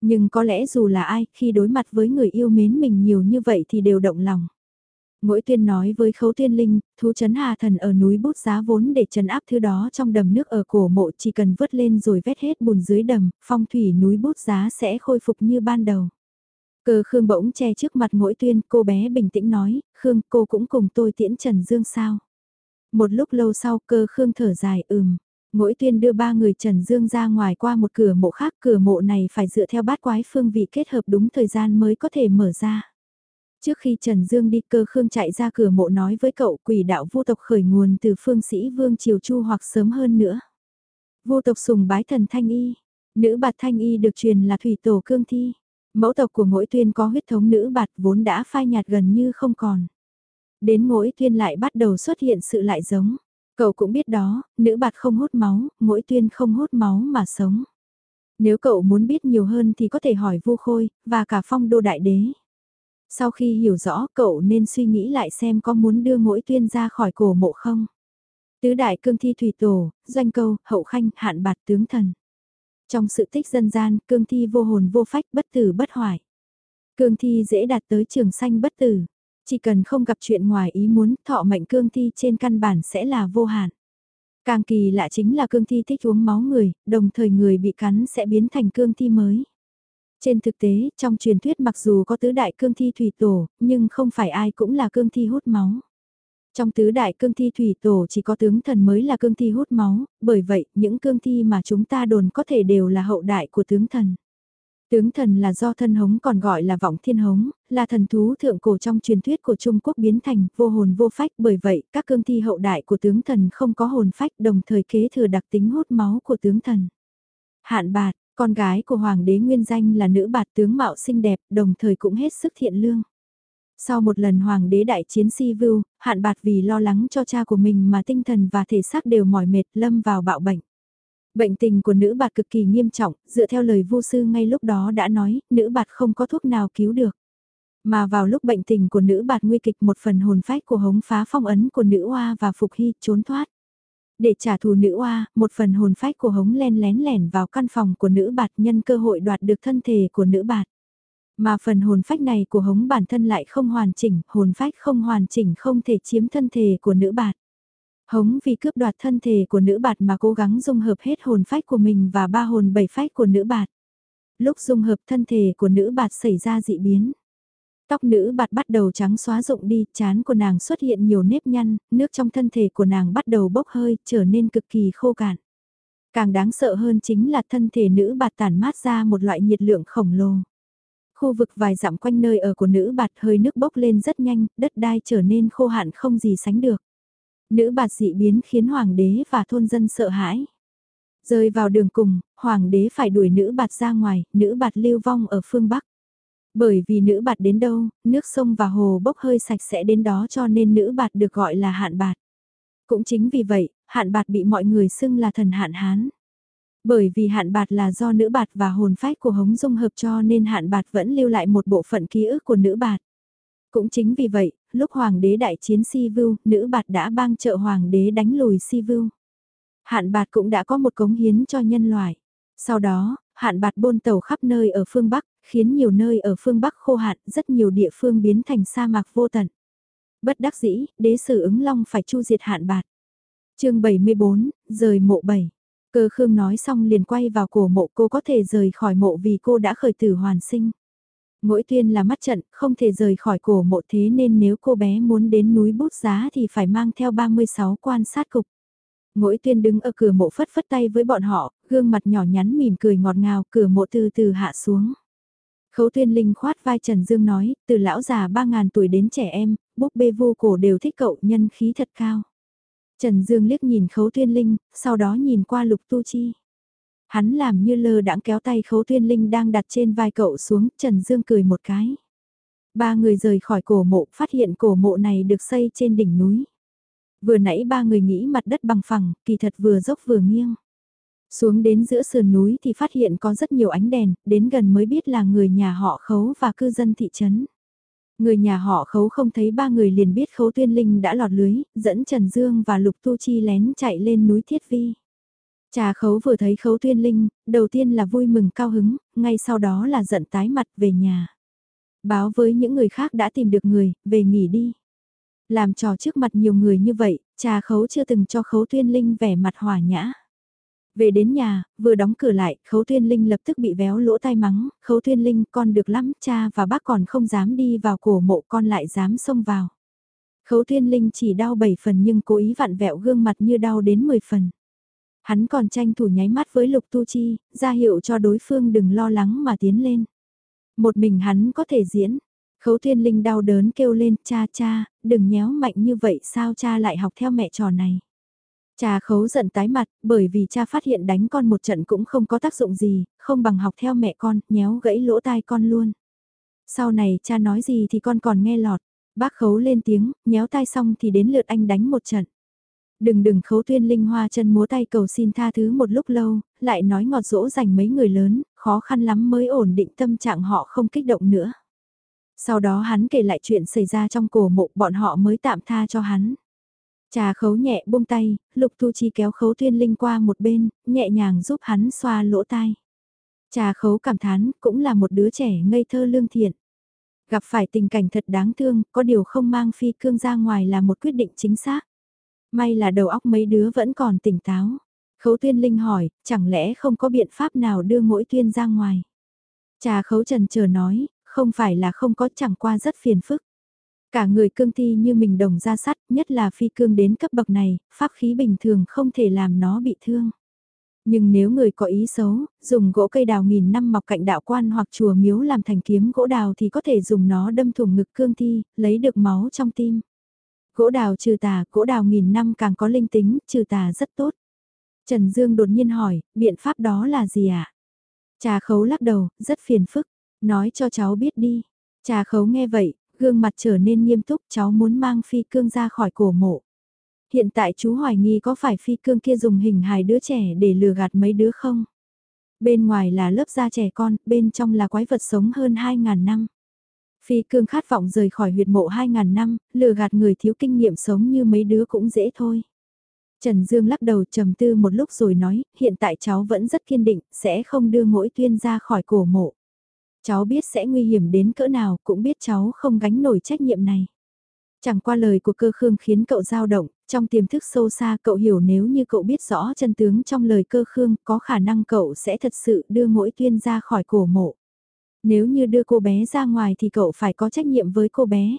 Nhưng có lẽ dù là ai, khi đối mặt với người yêu mến mình nhiều như vậy thì đều động lòng. Mỗi tuyên nói với khấu tiên linh, thú chấn hà thần ở núi bút giá vốn để trấn áp thứ đó trong đầm nước ở cổ mộ chỉ cần vớt lên rồi vét hết bùn dưới đầm, phong thủy núi bút giá sẽ khôi phục như ban đầu. Cờ Khương bỗng che trước mặt mỗi tuyên, cô bé bình tĩnh nói, Khương cô cũng cùng tôi tiễn Trần Dương sao. Một lúc lâu sau cơ Khương thở dài ừm. Mỗi tuyên đưa ba người Trần Dương ra ngoài qua một cửa mộ khác, cửa mộ này phải dựa theo bát quái phương vị kết hợp đúng thời gian mới có thể mở ra. Trước khi Trần Dương đi cơ Khương chạy ra cửa mộ nói với cậu quỷ đạo vô tộc khởi nguồn từ phương sĩ Vương Triều Chu hoặc sớm hơn nữa. Vô tộc sùng bái thần Thanh Y, nữ bạt Thanh Y được truyền là thủy tổ cương thi. Mẫu tộc của mỗi tuyên có huyết thống nữ bạt vốn đã phai nhạt gần như không còn. Đến mỗi tuyên lại bắt đầu xuất hiện sự lại giống. Cậu cũng biết đó, nữ bạt không hút máu, mỗi tuyên không hút máu mà sống. Nếu cậu muốn biết nhiều hơn thì có thể hỏi vu khôi, và cả phong đô đại đế. Sau khi hiểu rõ cậu nên suy nghĩ lại xem có muốn đưa mỗi tuyên ra khỏi cổ mộ không. Tứ đại cương thi thủy tổ, doanh câu, hậu khanh, hạn bạt tướng thần. Trong sự tích dân gian, cương thi vô hồn vô phách, bất tử bất hoại. Cương thi dễ đạt tới trường sanh bất tử. Chỉ cần không gặp chuyện ngoài ý muốn, thọ mệnh cương thi trên căn bản sẽ là vô hạn. Càng kỳ lạ chính là cương thi thích uống máu người, đồng thời người bị cắn sẽ biến thành cương thi mới. Trên thực tế, trong truyền thuyết mặc dù có tứ đại cương thi thủy tổ, nhưng không phải ai cũng là cương thi hút máu. Trong tứ đại cương thi thủy tổ chỉ có tướng thần mới là cương thi hút máu, bởi vậy những cương thi mà chúng ta đồn có thể đều là hậu đại của tướng thần. Tướng thần là do thân hống còn gọi là vọng thiên hống, là thần thú thượng cổ trong truyền thuyết của Trung Quốc biến thành vô hồn vô phách bởi vậy các cương thi hậu đại của tướng thần không có hồn phách đồng thời kế thừa đặc tính hút máu của tướng thần. Hạn bạt, con gái của hoàng đế nguyên danh là nữ bạt tướng mạo xinh đẹp đồng thời cũng hết sức thiện lương. Sau một lần hoàng đế đại chiến si vưu, hạn bạt vì lo lắng cho cha của mình mà tinh thần và thể xác đều mỏi mệt lâm vào bạo bệnh. Bệnh tình của nữ bạt cực kỳ nghiêm trọng, dựa theo lời vô sư ngay lúc đó đã nói, nữ bạt không có thuốc nào cứu được. Mà vào lúc bệnh tình của nữ bạt nguy kịch một phần hồn phách của hống phá phong ấn của nữ oa và phục hy trốn thoát. Để trả thù nữ oa, một phần hồn phách của hống len lén lẻn vào căn phòng của nữ bạt nhân cơ hội đoạt được thân thể của nữ bạt. Mà phần hồn phách này của hống bản thân lại không hoàn chỉnh, hồn phách không hoàn chỉnh không thể chiếm thân thể của nữ bạt. Hống vì cướp đoạt thân thể của nữ bạt mà cố gắng dung hợp hết hồn phách của mình và ba hồn bảy phách của nữ bạt. Lúc dung hợp thân thể của nữ bạt xảy ra dị biến. Tóc nữ bạt bắt đầu trắng xóa rụng đi, chán của nàng xuất hiện nhiều nếp nhăn, nước trong thân thể của nàng bắt đầu bốc hơi, trở nên cực kỳ khô cạn. Càng đáng sợ hơn chính là thân thể nữ bạt tản mát ra một loại nhiệt lượng khổng lồ. Khu vực vài dặm quanh nơi ở của nữ bạt hơi nước bốc lên rất nhanh, đất đai trở nên khô hạn không gì sánh được. Nữ bạt dị biến khiến hoàng đế và thôn dân sợ hãi. Rơi vào đường cùng, hoàng đế phải đuổi nữ bạt ra ngoài, nữ bạt lưu vong ở phương Bắc. Bởi vì nữ bạt đến đâu, nước sông và hồ bốc hơi sạch sẽ đến đó cho nên nữ bạt được gọi là hạn bạt. Cũng chính vì vậy, hạn bạt bị mọi người xưng là thần hạn hán. Bởi vì hạn bạt là do nữ bạt và hồn phách của hống dung hợp cho nên hạn bạt vẫn lưu lại một bộ phận ký ức của nữ bạt. Cũng chính vì vậy, lúc hoàng đế đại chiến si vưu, nữ bạt đã bang trợ hoàng đế đánh lùi si vưu. Hạn bạt cũng đã có một cống hiến cho nhân loại. Sau đó, hạn bạt bôn tàu khắp nơi ở phương Bắc, khiến nhiều nơi ở phương Bắc khô hạn, rất nhiều địa phương biến thành sa mạc vô tận. Bất đắc dĩ, đế sử ứng long phải chu diệt hạn bạt. chương 74, rời mộ 7. Cơ Khương nói xong liền quay vào cổ mộ cô có thể rời khỏi mộ vì cô đã khởi tử hoàn sinh. Mỗi tuyên là mắt trận, không thể rời khỏi cổ mộ thế nên nếu cô bé muốn đến núi bút giá thì phải mang theo 36 quan sát cục. Mỗi tuyên đứng ở cửa mộ phất phất tay với bọn họ, gương mặt nhỏ nhắn mỉm cười ngọt ngào, cửa mộ từ từ hạ xuống. Khấu tuyên linh khoát vai Trần Dương nói, từ lão già 3.000 tuổi đến trẻ em, búp bê vô cổ đều thích cậu nhân khí thật cao. Trần Dương liếc nhìn khấu tuyên linh, sau đó nhìn qua lục tu chi. Hắn làm như lơ đãng kéo tay khấu tuyên linh đang đặt trên vai cậu xuống, Trần Dương cười một cái. Ba người rời khỏi cổ mộ, phát hiện cổ mộ này được xây trên đỉnh núi. Vừa nãy ba người nghĩ mặt đất bằng phẳng, kỳ thật vừa dốc vừa nghiêng. Xuống đến giữa sườn núi thì phát hiện có rất nhiều ánh đèn, đến gần mới biết là người nhà họ khấu và cư dân thị trấn. Người nhà họ khấu không thấy ba người liền biết khấu tuyên linh đã lọt lưới, dẫn Trần Dương và Lục Tu Chi lén chạy lên núi Thiết Vi. Trà khấu vừa thấy khấu tuyên linh, đầu tiên là vui mừng cao hứng, ngay sau đó là giận tái mặt về nhà. Báo với những người khác đã tìm được người, về nghỉ đi. Làm trò trước mặt nhiều người như vậy, trà khấu chưa từng cho khấu tuyên linh vẻ mặt hòa nhã. Về đến nhà, vừa đóng cửa lại, Khấu Tuyên Linh lập tức bị véo lỗ tai mắng, Khấu Tuyên Linh con được lắm, cha và bác còn không dám đi vào cổ mộ con lại dám xông vào. Khấu Tuyên Linh chỉ đau 7 phần nhưng cố ý vặn vẹo gương mặt như đau đến 10 phần. Hắn còn tranh thủ nháy mắt với Lục Tu Chi, ra hiệu cho đối phương đừng lo lắng mà tiến lên. Một mình hắn có thể diễn. Khấu thiên Linh đau đớn kêu lên, cha cha, đừng nhéo mạnh như vậy sao cha lại học theo mẹ trò này. Cha khấu giận tái mặt, bởi vì cha phát hiện đánh con một trận cũng không có tác dụng gì, không bằng học theo mẹ con, nhéo gãy lỗ tai con luôn. Sau này cha nói gì thì con còn nghe lọt, bác khấu lên tiếng, nhéo tai xong thì đến lượt anh đánh một trận. Đừng đừng khấu tuyên linh hoa chân múa tay cầu xin tha thứ một lúc lâu, lại nói ngọt dỗ dành mấy người lớn, khó khăn lắm mới ổn định tâm trạng họ không kích động nữa. Sau đó hắn kể lại chuyện xảy ra trong cổ mộ bọn họ mới tạm tha cho hắn. Trà khấu nhẹ buông tay, lục tu chi kéo khấu tuyên linh qua một bên, nhẹ nhàng giúp hắn xoa lỗ tai. Trà khấu cảm thán, cũng là một đứa trẻ ngây thơ lương thiện. Gặp phải tình cảnh thật đáng thương, có điều không mang phi cương ra ngoài là một quyết định chính xác. May là đầu óc mấy đứa vẫn còn tỉnh táo. Khấu tuyên linh hỏi, chẳng lẽ không có biện pháp nào đưa mỗi tuyên ra ngoài? Trà khấu trần chờ nói, không phải là không có chẳng qua rất phiền phức. Cả người cương thi như mình đồng ra sắt, nhất là phi cương đến cấp bậc này, pháp khí bình thường không thể làm nó bị thương. Nhưng nếu người có ý xấu, dùng gỗ cây đào nghìn năm mọc cạnh đạo quan hoặc chùa miếu làm thành kiếm gỗ đào thì có thể dùng nó đâm thủng ngực cương thi, lấy được máu trong tim. Gỗ đào trừ tà, gỗ đào nghìn năm càng có linh tính, trừ tà rất tốt. Trần Dương đột nhiên hỏi, biện pháp đó là gì ạ? À? Trà khấu lắc đầu, rất phiền phức, nói cho cháu biết đi. Trà khấu nghe vậy, gương mặt trở nên nghiêm túc cháu muốn mang phi cương ra khỏi cổ mộ. Hiện tại chú hoài nghi có phải phi cương kia dùng hình hài đứa trẻ để lừa gạt mấy đứa không? Bên ngoài là lớp da trẻ con, bên trong là quái vật sống hơn 2.000 năm. Phi cương khát vọng rời khỏi huyệt mộ 2.000 năm, lừa gạt người thiếu kinh nghiệm sống như mấy đứa cũng dễ thôi. Trần Dương lắc đầu trầm tư một lúc rồi nói, hiện tại cháu vẫn rất kiên định, sẽ không đưa mỗi tuyên ra khỏi cổ mộ. Cháu biết sẽ nguy hiểm đến cỡ nào, cũng biết cháu không gánh nổi trách nhiệm này. Chẳng qua lời của cơ khương khiến cậu dao động, trong tiềm thức sâu xa cậu hiểu nếu như cậu biết rõ chân tướng trong lời cơ khương, có khả năng cậu sẽ thật sự đưa mỗi tuyên ra khỏi cổ mộ. Nếu như đưa cô bé ra ngoài thì cậu phải có trách nhiệm với cô bé.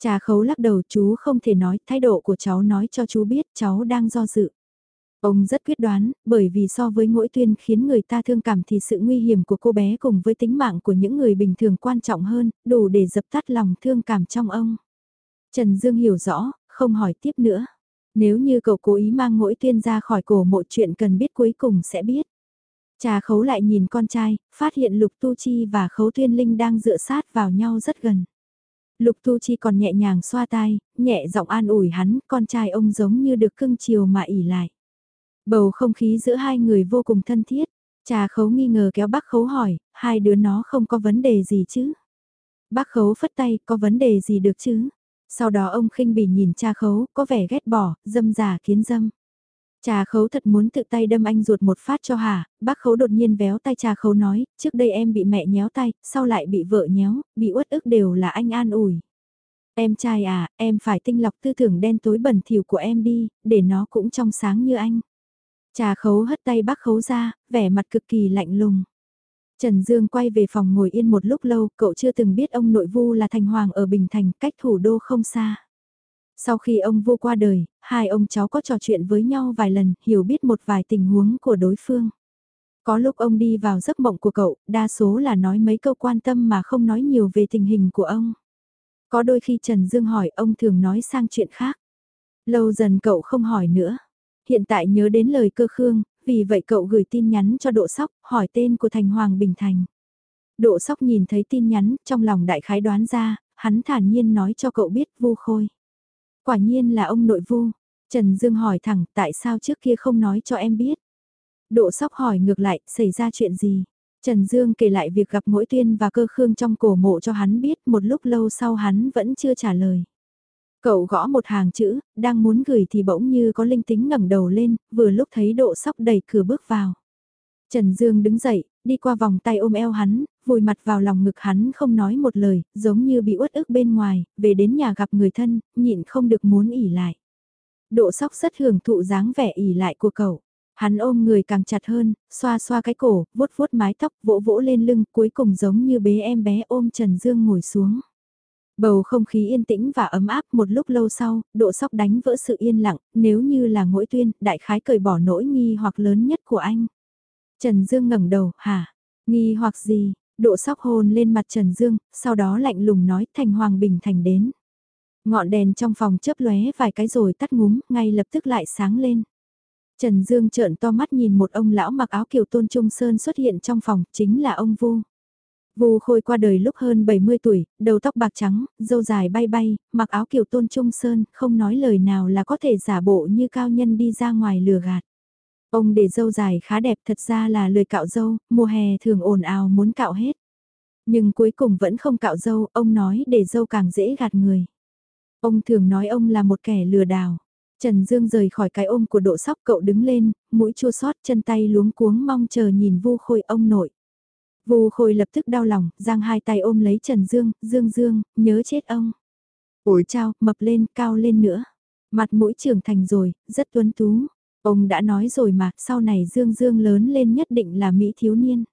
Trà khấu lắc đầu chú không thể nói, thái độ của cháu nói cho chú biết cháu đang do dự. Ông rất quyết đoán, bởi vì so với mỗi tuyên khiến người ta thương cảm thì sự nguy hiểm của cô bé cùng với tính mạng của những người bình thường quan trọng hơn, đủ để dập tắt lòng thương cảm trong ông. Trần Dương hiểu rõ, không hỏi tiếp nữa. Nếu như cậu cố ý mang mỗi tuyên ra khỏi cổ mộ chuyện cần biết cuối cùng sẽ biết. Trà khấu lại nhìn con trai, phát hiện lục tu chi và khấu tuyên linh đang dựa sát vào nhau rất gần. Lục Tu Chi còn nhẹ nhàng xoa tai, nhẹ giọng an ủi hắn, con trai ông giống như được cưng chiều mà ỉ lại. Bầu không khí giữa hai người vô cùng thân thiết, trà khấu nghi ngờ kéo bác khấu hỏi, hai đứa nó không có vấn đề gì chứ? Bác khấu phất tay, có vấn đề gì được chứ? Sau đó ông khinh bỉ nhìn cha khấu, có vẻ ghét bỏ, dâm giả kiến dâm. Trà khấu thật muốn tự tay đâm anh ruột một phát cho hả, bác khấu đột nhiên véo tay trà khấu nói, trước đây em bị mẹ nhéo tay, sau lại bị vợ nhéo, bị uất ức đều là anh an ủi. Em trai à, em phải tinh lọc tư tưởng đen tối bẩn thỉu của em đi, để nó cũng trong sáng như anh. Trà khấu hất tay bác khấu ra, vẻ mặt cực kỳ lạnh lùng. Trần Dương quay về phòng ngồi yên một lúc lâu, cậu chưa từng biết ông nội vu là thành hoàng ở Bình Thành, cách thủ đô không xa. Sau khi ông vô qua đời, hai ông cháu có trò chuyện với nhau vài lần, hiểu biết một vài tình huống của đối phương. Có lúc ông đi vào giấc mộng của cậu, đa số là nói mấy câu quan tâm mà không nói nhiều về tình hình của ông. Có đôi khi Trần Dương hỏi ông thường nói sang chuyện khác. Lâu dần cậu không hỏi nữa. Hiện tại nhớ đến lời cơ khương, vì vậy cậu gửi tin nhắn cho Độ Sóc, hỏi tên của Thành Hoàng Bình Thành. Độ Sóc nhìn thấy tin nhắn, trong lòng đại khái đoán ra, hắn thản nhiên nói cho cậu biết vu khôi. Quả nhiên là ông nội vu. Trần Dương hỏi thẳng tại sao trước kia không nói cho em biết. Độ Sóc hỏi ngược lại, xảy ra chuyện gì? Trần Dương kể lại việc gặp mỗi tuyên và cơ khương trong cổ mộ cho hắn biết một lúc lâu sau hắn vẫn chưa trả lời. Cậu gõ một hàng chữ, đang muốn gửi thì bỗng như có linh tính ngẩng đầu lên, vừa lúc thấy độ sóc đẩy cửa bước vào. Trần Dương đứng dậy, đi qua vòng tay ôm eo hắn, vùi mặt vào lòng ngực hắn không nói một lời, giống như bị uất ức bên ngoài, về đến nhà gặp người thân, nhịn không được muốn ỉ lại. Độ sóc rất hưởng thụ dáng vẻ ỉ lại của cậu. Hắn ôm người càng chặt hơn, xoa xoa cái cổ, vuốt vuốt mái tóc, vỗ vỗ lên lưng, cuối cùng giống như bế em bé ôm Trần Dương ngồi xuống. Bầu không khí yên tĩnh và ấm áp một lúc lâu sau, độ sóc đánh vỡ sự yên lặng, nếu như là ngỗi tuyên, đại khái cởi bỏ nỗi nghi hoặc lớn nhất của anh. Trần Dương ngẩng đầu, hả? Nghi hoặc gì? Độ sóc hôn lên mặt Trần Dương, sau đó lạnh lùng nói thành Hoàng Bình Thành đến. Ngọn đèn trong phòng chớp lóe vài cái rồi tắt ngúm, ngay lập tức lại sáng lên. Trần Dương trợn to mắt nhìn một ông lão mặc áo kiều tôn trung sơn xuất hiện trong phòng, chính là ông Vu. Vu Khôi qua đời lúc hơn 70 tuổi, đầu tóc bạc trắng, râu dài bay bay, mặc áo kiều tôn trung sơn, không nói lời nào là có thể giả bộ như cao nhân đi ra ngoài lừa gạt. Ông để dâu dài khá đẹp thật ra là lời cạo dâu, mùa hè thường ồn ào muốn cạo hết. Nhưng cuối cùng vẫn không cạo dâu, ông nói để dâu càng dễ gạt người. Ông thường nói ông là một kẻ lừa đảo. Trần Dương rời khỏi cái ôm của độ sóc cậu đứng lên, mũi chua xót chân tay luống cuống mong chờ nhìn vu khôi ông nội. Vu khôi lập tức đau lòng, giang hai tay ôm lấy Trần Dương, Dương Dương, nhớ chết ông. Ủi trao mập lên, cao lên nữa. Mặt mũi trưởng thành rồi, rất tuấn tú. Ông đã nói rồi mà, sau này Dương Dương lớn lên nhất định là Mỹ thiếu niên.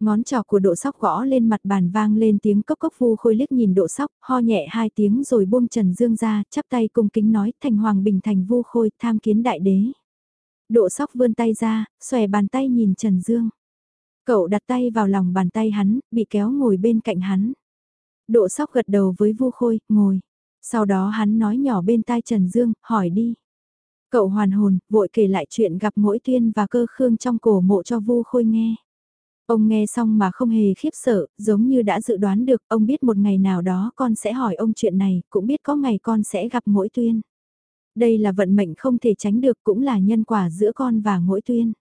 Ngón trỏ của độ sóc gõ lên mặt bàn vang lên tiếng cốc cốc vu khôi liếc nhìn độ sóc, ho nhẹ hai tiếng rồi buông Trần Dương ra, chắp tay cung kính nói thành hoàng bình thành vu khôi tham kiến đại đế. Độ sóc vươn tay ra, xòe bàn tay nhìn Trần Dương. Cậu đặt tay vào lòng bàn tay hắn, bị kéo ngồi bên cạnh hắn. Độ sóc gật đầu với vu khôi, ngồi. Sau đó hắn nói nhỏ bên tai Trần Dương, hỏi đi. Cậu hoàn hồn, vội kể lại chuyện gặp mỗi tuyên và cơ khương trong cổ mộ cho vu khôi nghe. Ông nghe xong mà không hề khiếp sợ, giống như đã dự đoán được, ông biết một ngày nào đó con sẽ hỏi ông chuyện này, cũng biết có ngày con sẽ gặp mỗi tuyên. Đây là vận mệnh không thể tránh được cũng là nhân quả giữa con và mỗi tuyên.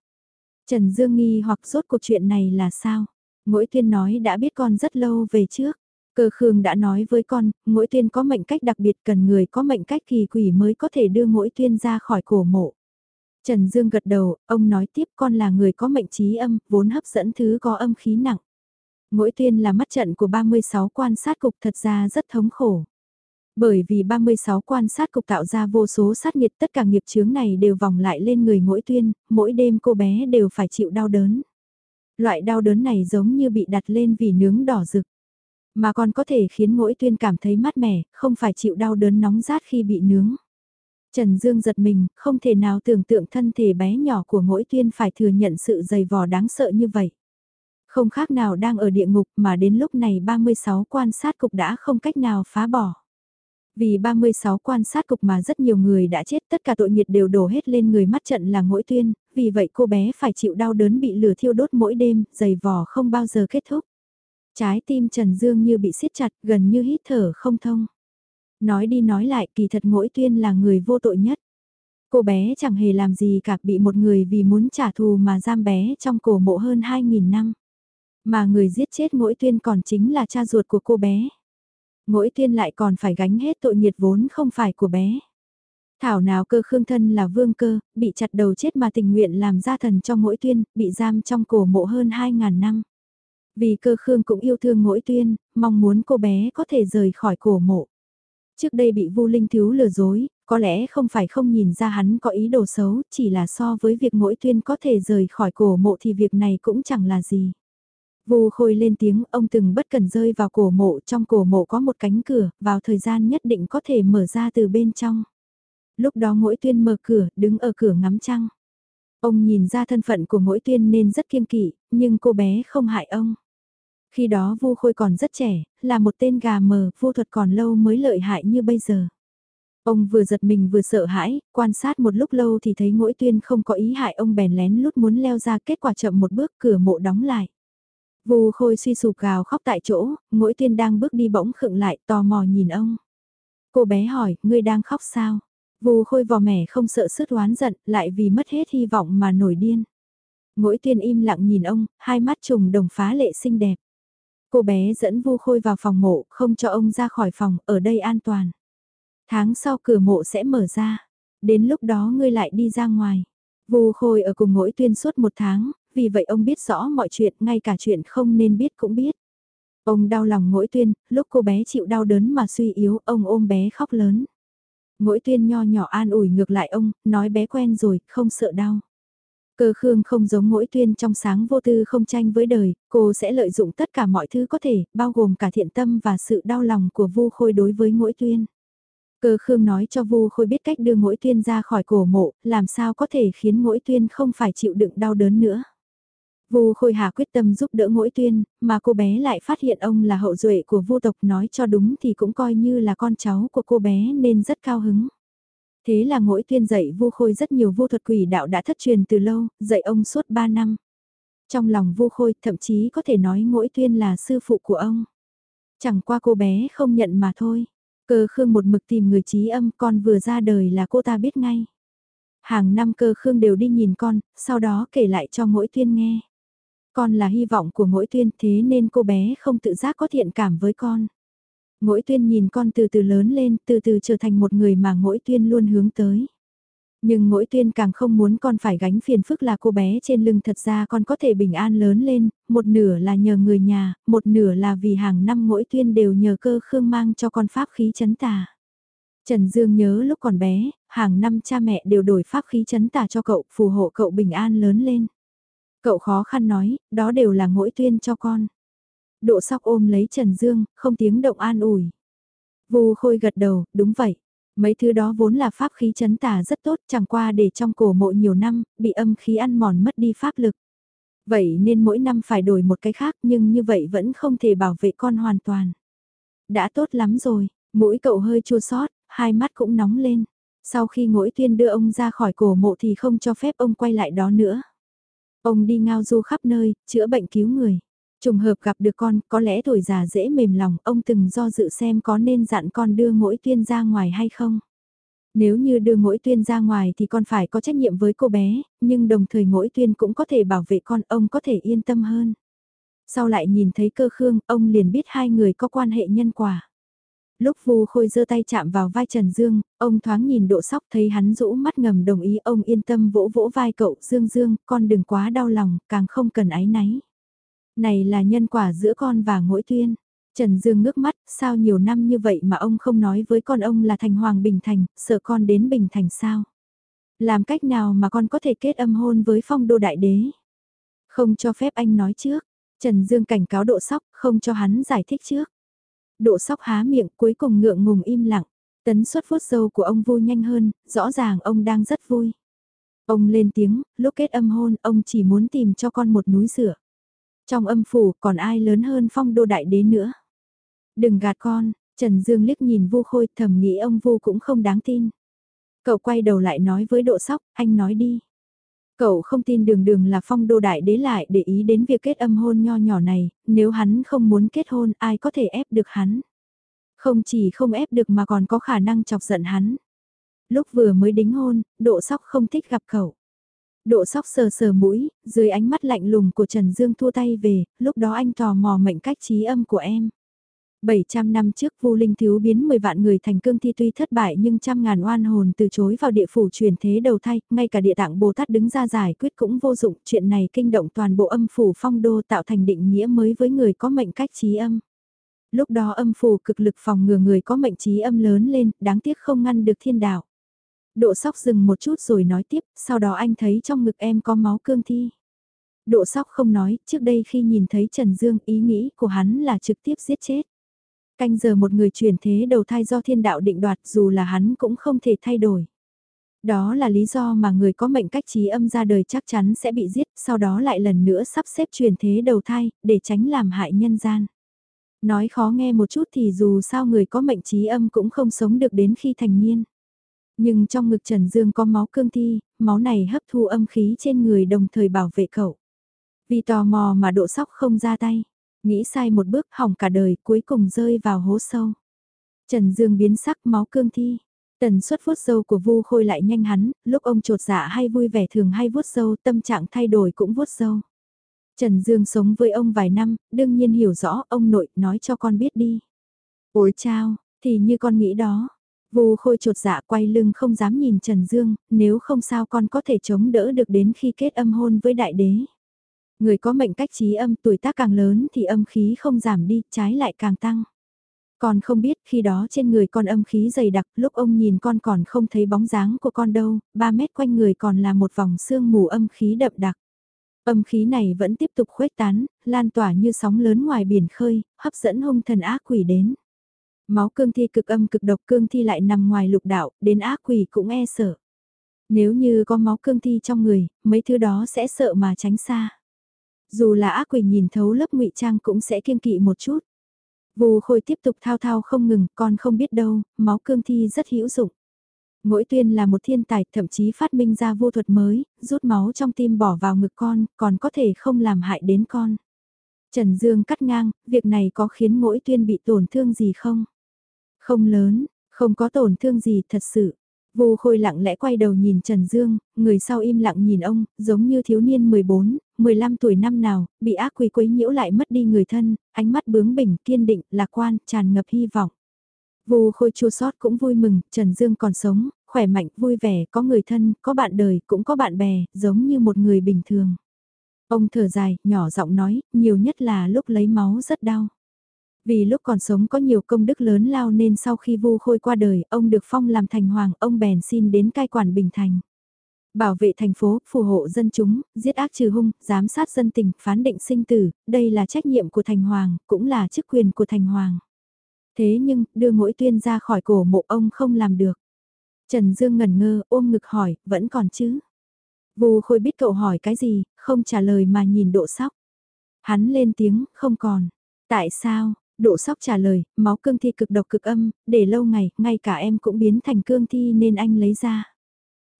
Trần Dương nghi hoặc rốt cuộc chuyện này là sao? Mỗi tuyên nói đã biết con rất lâu về trước. Cơ Khương đã nói với con, mỗi tuyên có mệnh cách đặc biệt cần người có mệnh cách kỳ quỷ mới có thể đưa mỗi tuyên ra khỏi cổ mộ. Trần Dương gật đầu, ông nói tiếp con là người có mệnh trí âm, vốn hấp dẫn thứ có âm khí nặng. Mỗi tuyên là mắt trận của 36 quan sát cục thật ra rất thống khổ. Bởi vì 36 quan sát cục tạo ra vô số sát nhiệt tất cả nghiệp chướng này đều vòng lại lên người mỗi tuyên, mỗi đêm cô bé đều phải chịu đau đớn. Loại đau đớn này giống như bị đặt lên vì nướng đỏ rực. Mà còn có thể khiến mỗi tuyên cảm thấy mát mẻ, không phải chịu đau đớn nóng rát khi bị nướng. Trần Dương giật mình, không thể nào tưởng tượng thân thể bé nhỏ của mỗi tuyên phải thừa nhận sự dày vò đáng sợ như vậy. Không khác nào đang ở địa ngục mà đến lúc này 36 quan sát cục đã không cách nào phá bỏ. Vì 36 quan sát cục mà rất nhiều người đã chết tất cả tội nhiệt đều đổ hết lên người mắt trận là mỗi tuyên, vì vậy cô bé phải chịu đau đớn bị lửa thiêu đốt mỗi đêm, dày vò không bao giờ kết thúc. Trái tim Trần Dương như bị siết chặt, gần như hít thở không thông. Nói đi nói lại kỳ thật mỗi tuyên là người vô tội nhất. Cô bé chẳng hề làm gì cả bị một người vì muốn trả thù mà giam bé trong cổ mộ hơn 2.000 năm. Mà người giết chết mỗi tuyên còn chính là cha ruột của cô bé. Mỗi tuyên lại còn phải gánh hết tội nhiệt vốn không phải của bé. Thảo nào cơ khương thân là vương cơ, bị chặt đầu chết mà tình nguyện làm gia thần cho mỗi tuyên, bị giam trong cổ mộ hơn 2.000 năm. Vì cơ khương cũng yêu thương mỗi tuyên, mong muốn cô bé có thể rời khỏi cổ mộ. Trước đây bị Vu Linh Thiếu lừa dối, có lẽ không phải không nhìn ra hắn có ý đồ xấu, chỉ là so với việc mỗi tuyên có thể rời khỏi cổ mộ thì việc này cũng chẳng là gì. Vu Khôi lên tiếng, ông từng bất cần rơi vào cổ mộ, trong cổ mộ có một cánh cửa, vào thời gian nhất định có thể mở ra từ bên trong. Lúc đó mỗi tuyên mở cửa, đứng ở cửa ngắm trăng. Ông nhìn ra thân phận của mỗi tuyên nên rất kiên kỵ, nhưng cô bé không hại ông. Khi đó Vu Khôi còn rất trẻ, là một tên gà mờ, vô thuật còn lâu mới lợi hại như bây giờ. Ông vừa giật mình vừa sợ hãi, quan sát một lúc lâu thì thấy mỗi tuyên không có ý hại ông bèn lén lút muốn leo ra kết quả chậm một bước cửa mộ đóng lại. Vu Khôi suy sụp gào khóc tại chỗ, mỗi tuyên đang bước đi bỗng khựng lại tò mò nhìn ông. Cô bé hỏi, ngươi đang khóc sao? Vu Khôi vò mẻ không sợ sứt oán giận, lại vì mất hết hy vọng mà nổi điên. Mỗi tuyên im lặng nhìn ông, hai mắt trùng đồng phá lệ xinh đẹp. Cô bé dẫn Vu Khôi vào phòng mộ, không cho ông ra khỏi phòng, ở đây an toàn. Tháng sau cửa mộ sẽ mở ra. Đến lúc đó ngươi lại đi ra ngoài. Vu Khôi ở cùng mỗi tuyên suốt một tháng, vì vậy ông biết rõ mọi chuyện, ngay cả chuyện không nên biết cũng biết. Ông đau lòng mỗi tuyên, lúc cô bé chịu đau đớn mà suy yếu, ông ôm bé khóc lớn. Mỗi tuyên nho nhỏ an ủi ngược lại ông, nói bé quen rồi, không sợ đau. Cơ khương không giống mỗi tuyên trong sáng vô tư không tranh với đời, cô sẽ lợi dụng tất cả mọi thứ có thể, bao gồm cả thiện tâm và sự đau lòng của vu khôi đối với mỗi tuyên. Cơ khương nói cho vu khôi biết cách đưa mỗi tuyên ra khỏi cổ mộ, làm sao có thể khiến mỗi tuyên không phải chịu đựng đau đớn nữa. Vu Khôi Hà quyết tâm giúp đỡ mỗi tuyên, mà cô bé lại phát hiện ông là hậu duệ của vu tộc nói cho đúng thì cũng coi như là con cháu của cô bé nên rất cao hứng. Thế là mỗi tuyên dạy Vu Khôi rất nhiều vô thuật quỷ đạo đã thất truyền từ lâu, dạy ông suốt 3 năm. Trong lòng Vu Khôi thậm chí có thể nói mỗi tuyên là sư phụ của ông. Chẳng qua cô bé không nhận mà thôi. Cơ khương một mực tìm người trí âm con vừa ra đời là cô ta biết ngay. Hàng năm cơ khương đều đi nhìn con, sau đó kể lại cho mỗi tuyên nghe. Con là hy vọng của mỗi tuyên thế nên cô bé không tự giác có thiện cảm với con. Ngỗi tuyên nhìn con từ từ lớn lên, từ từ trở thành một người mà ngỗi tuyên luôn hướng tới. Nhưng ngỗi tuyên càng không muốn con phải gánh phiền phức là cô bé trên lưng thật ra con có thể bình an lớn lên, một nửa là nhờ người nhà, một nửa là vì hàng năm ngỗi tuyên đều nhờ cơ khương mang cho con pháp khí chấn tà. Trần Dương nhớ lúc còn bé, hàng năm cha mẹ đều đổi pháp khí chấn tà cho cậu, phù hộ cậu bình an lớn lên. Cậu khó khăn nói, đó đều là ngỗi tuyên cho con. Độ sóc ôm lấy Trần Dương, không tiếng động an ủi. Vu Khôi gật đầu, đúng vậy. Mấy thứ đó vốn là pháp khí chấn tà rất tốt, chẳng qua để trong cổ mộ nhiều năm, bị âm khí ăn mòn mất đi pháp lực. Vậy nên mỗi năm phải đổi một cái khác nhưng như vậy vẫn không thể bảo vệ con hoàn toàn. Đã tốt lắm rồi, mũi cậu hơi chua sót, hai mắt cũng nóng lên. Sau khi ngỗi tuyên đưa ông ra khỏi cổ mộ thì không cho phép ông quay lại đó nữa. Ông đi ngao du khắp nơi, chữa bệnh cứu người. Trùng hợp gặp được con, có lẽ tuổi già dễ mềm lòng, ông từng do dự xem có nên dặn con đưa mỗi tuyên ra ngoài hay không. Nếu như đưa mỗi tuyên ra ngoài thì con phải có trách nhiệm với cô bé, nhưng đồng thời mỗi tuyên cũng có thể bảo vệ con, ông có thể yên tâm hơn. Sau lại nhìn thấy cơ khương, ông liền biết hai người có quan hệ nhân quả. Lúc Vu Khôi giơ tay chạm vào vai Trần Dương, ông thoáng nhìn độ sóc thấy hắn rũ mắt ngầm đồng ý ông yên tâm vỗ vỗ vai cậu Dương Dương, con đừng quá đau lòng, càng không cần ái náy. Này là nhân quả giữa con và ngỗi tuyên. Trần Dương ngước mắt, sao nhiều năm như vậy mà ông không nói với con ông là thành hoàng Bình Thành, sợ con đến Bình Thành sao? Làm cách nào mà con có thể kết âm hôn với phong đô đại đế? Không cho phép anh nói trước. Trần Dương cảnh cáo độ sóc, không cho hắn giải thích trước. Độ sóc há miệng cuối cùng ngượng ngùng im lặng. Tấn suất phút dâu của ông vui nhanh hơn, rõ ràng ông đang rất vui. Ông lên tiếng, lúc kết âm hôn, ông chỉ muốn tìm cho con một núi rửa. Trong âm phủ còn ai lớn hơn phong đô đại đế nữa. Đừng gạt con, Trần Dương liếc nhìn vu khôi thầm nghĩ ông vu cũng không đáng tin. Cậu quay đầu lại nói với độ sóc, anh nói đi. Cậu không tin đường đường là phong đô đại đế lại để ý đến việc kết âm hôn nho nhỏ này, nếu hắn không muốn kết hôn ai có thể ép được hắn. Không chỉ không ép được mà còn có khả năng chọc giận hắn. Lúc vừa mới đính hôn, độ sóc không thích gặp cậu. Độ sóc sờ sờ mũi, dưới ánh mắt lạnh lùng của Trần Dương thua tay về, lúc đó anh tò mò mệnh cách trí âm của em. 700 năm trước Vu Linh Thiếu biến 10 vạn người thành cương thi tuy thất bại nhưng trăm ngàn oan hồn từ chối vào địa phủ truyền thế đầu thai ngay cả địa tạng Bồ Tát đứng ra giải quyết cũng vô dụng, chuyện này kinh động toàn bộ âm phủ phong đô tạo thành định nghĩa mới với người có mệnh cách trí âm. Lúc đó âm phủ cực lực phòng ngừa người có mệnh trí âm lớn lên, đáng tiếc không ngăn được thiên đạo. Độ sóc dừng một chút rồi nói tiếp, sau đó anh thấy trong ngực em có máu cương thi. Độ sóc không nói, trước đây khi nhìn thấy Trần Dương ý nghĩ của hắn là trực tiếp giết chết. Canh giờ một người chuyển thế đầu thai do thiên đạo định đoạt dù là hắn cũng không thể thay đổi. Đó là lý do mà người có mệnh cách trí âm ra đời chắc chắn sẽ bị giết, sau đó lại lần nữa sắp xếp chuyển thế đầu thai, để tránh làm hại nhân gian. Nói khó nghe một chút thì dù sao người có mệnh trí âm cũng không sống được đến khi thành niên. Nhưng trong ngực Trần Dương có máu cương thi, máu này hấp thu âm khí trên người đồng thời bảo vệ cậu. Vì tò mò mà độ sóc không ra tay. Nghĩ sai một bước hỏng cả đời cuối cùng rơi vào hố sâu. Trần Dương biến sắc máu cương thi. Tần suất vuốt dâu của Vu Khôi lại nhanh hắn, lúc ông trột dạ hay vui vẻ thường hay vuốt dâu, tâm trạng thay đổi cũng vuốt dâu. Trần Dương sống với ông vài năm, đương nhiên hiểu rõ ông nội nói cho con biết đi. Ôi chao, thì như con nghĩ đó. Vu Khôi trột dạ quay lưng không dám nhìn Trần Dương, nếu không sao con có thể chống đỡ được đến khi kết âm hôn với đại đế. Người có mệnh cách trí âm tuổi tác càng lớn thì âm khí không giảm đi, trái lại càng tăng. Con không biết khi đó trên người con âm khí dày đặc, lúc ông nhìn con còn không thấy bóng dáng của con đâu, 3 mét quanh người còn là một vòng sương mù âm khí đậm đặc. Âm khí này vẫn tiếp tục khuếch tán, lan tỏa như sóng lớn ngoài biển khơi, hấp dẫn hung thần ác quỷ đến. Máu cương thi cực âm cực độc cương thi lại nằm ngoài lục đạo, đến ác quỷ cũng e sợ. Nếu như có máu cương thi trong người, mấy thứ đó sẽ sợ mà tránh xa. Dù là ác quỷ nhìn thấu lớp ngụy trang cũng sẽ kiêng kỵ một chút. Vù khôi tiếp tục thao thao không ngừng, con không biết đâu, máu cương thi rất hữu dụng. Ngỗi tuyên là một thiên tài, thậm chí phát minh ra vô thuật mới, rút máu trong tim bỏ vào ngực con, còn có thể không làm hại đến con. Trần Dương cắt ngang, việc này có khiến ngỗi tuyên bị tổn thương gì không? Không lớn, không có tổn thương gì thật sự. Vô khôi lặng lẽ quay đầu nhìn Trần Dương, người sau im lặng nhìn ông, giống như thiếu niên 14, 15 tuổi năm nào, bị ác quỷ quấy nhiễu lại mất đi người thân, ánh mắt bướng bỉnh, kiên định, lạc quan, tràn ngập hy vọng. Vô khôi chua sót cũng vui mừng, Trần Dương còn sống, khỏe mạnh, vui vẻ, có người thân, có bạn đời, cũng có bạn bè, giống như một người bình thường. Ông thở dài, nhỏ giọng nói, nhiều nhất là lúc lấy máu rất đau. Vì lúc còn sống có nhiều công đức lớn lao nên sau khi vu khôi qua đời, ông được phong làm thành hoàng, ông bèn xin đến cai quản Bình Thành. Bảo vệ thành phố, phù hộ dân chúng, giết ác trừ hung, giám sát dân tình, phán định sinh tử, đây là trách nhiệm của thành hoàng, cũng là chức quyền của thành hoàng. Thế nhưng, đưa mỗi tuyên ra khỏi cổ mộ ông không làm được. Trần Dương ngẩn ngơ, ôm ngực hỏi, vẫn còn chứ? Vù khôi biết cậu hỏi cái gì, không trả lời mà nhìn độ sóc. Hắn lên tiếng, không còn. Tại sao? Độ sóc trả lời, máu cương thi cực độc cực âm, để lâu ngày, ngay cả em cũng biến thành cương thi nên anh lấy ra.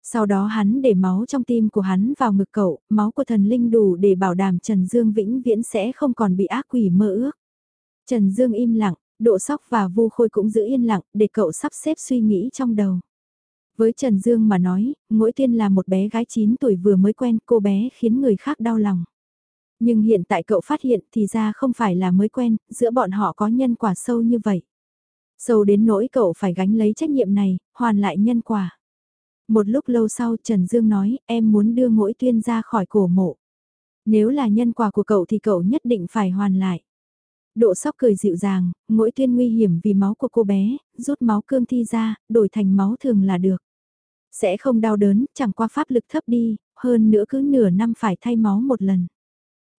Sau đó hắn để máu trong tim của hắn vào ngực cậu, máu của thần linh đủ để bảo đảm Trần Dương vĩnh viễn sẽ không còn bị ác quỷ mơ ước. Trần Dương im lặng, độ sóc và vu khôi cũng giữ yên lặng để cậu sắp xếp suy nghĩ trong đầu. Với Trần Dương mà nói, mỗi tiên là một bé gái 9 tuổi vừa mới quen cô bé khiến người khác đau lòng. Nhưng hiện tại cậu phát hiện thì ra không phải là mới quen, giữa bọn họ có nhân quả sâu như vậy. Sâu đến nỗi cậu phải gánh lấy trách nhiệm này, hoàn lại nhân quả. Một lúc lâu sau Trần Dương nói em muốn đưa mỗi tuyên ra khỏi cổ mộ. Nếu là nhân quả của cậu thì cậu nhất định phải hoàn lại. Độ sóc cười dịu dàng, mỗi tuyên nguy hiểm vì máu của cô bé, rút máu cương thi ra, đổi thành máu thường là được. Sẽ không đau đớn, chẳng qua pháp lực thấp đi, hơn nữa cứ nửa năm phải thay máu một lần.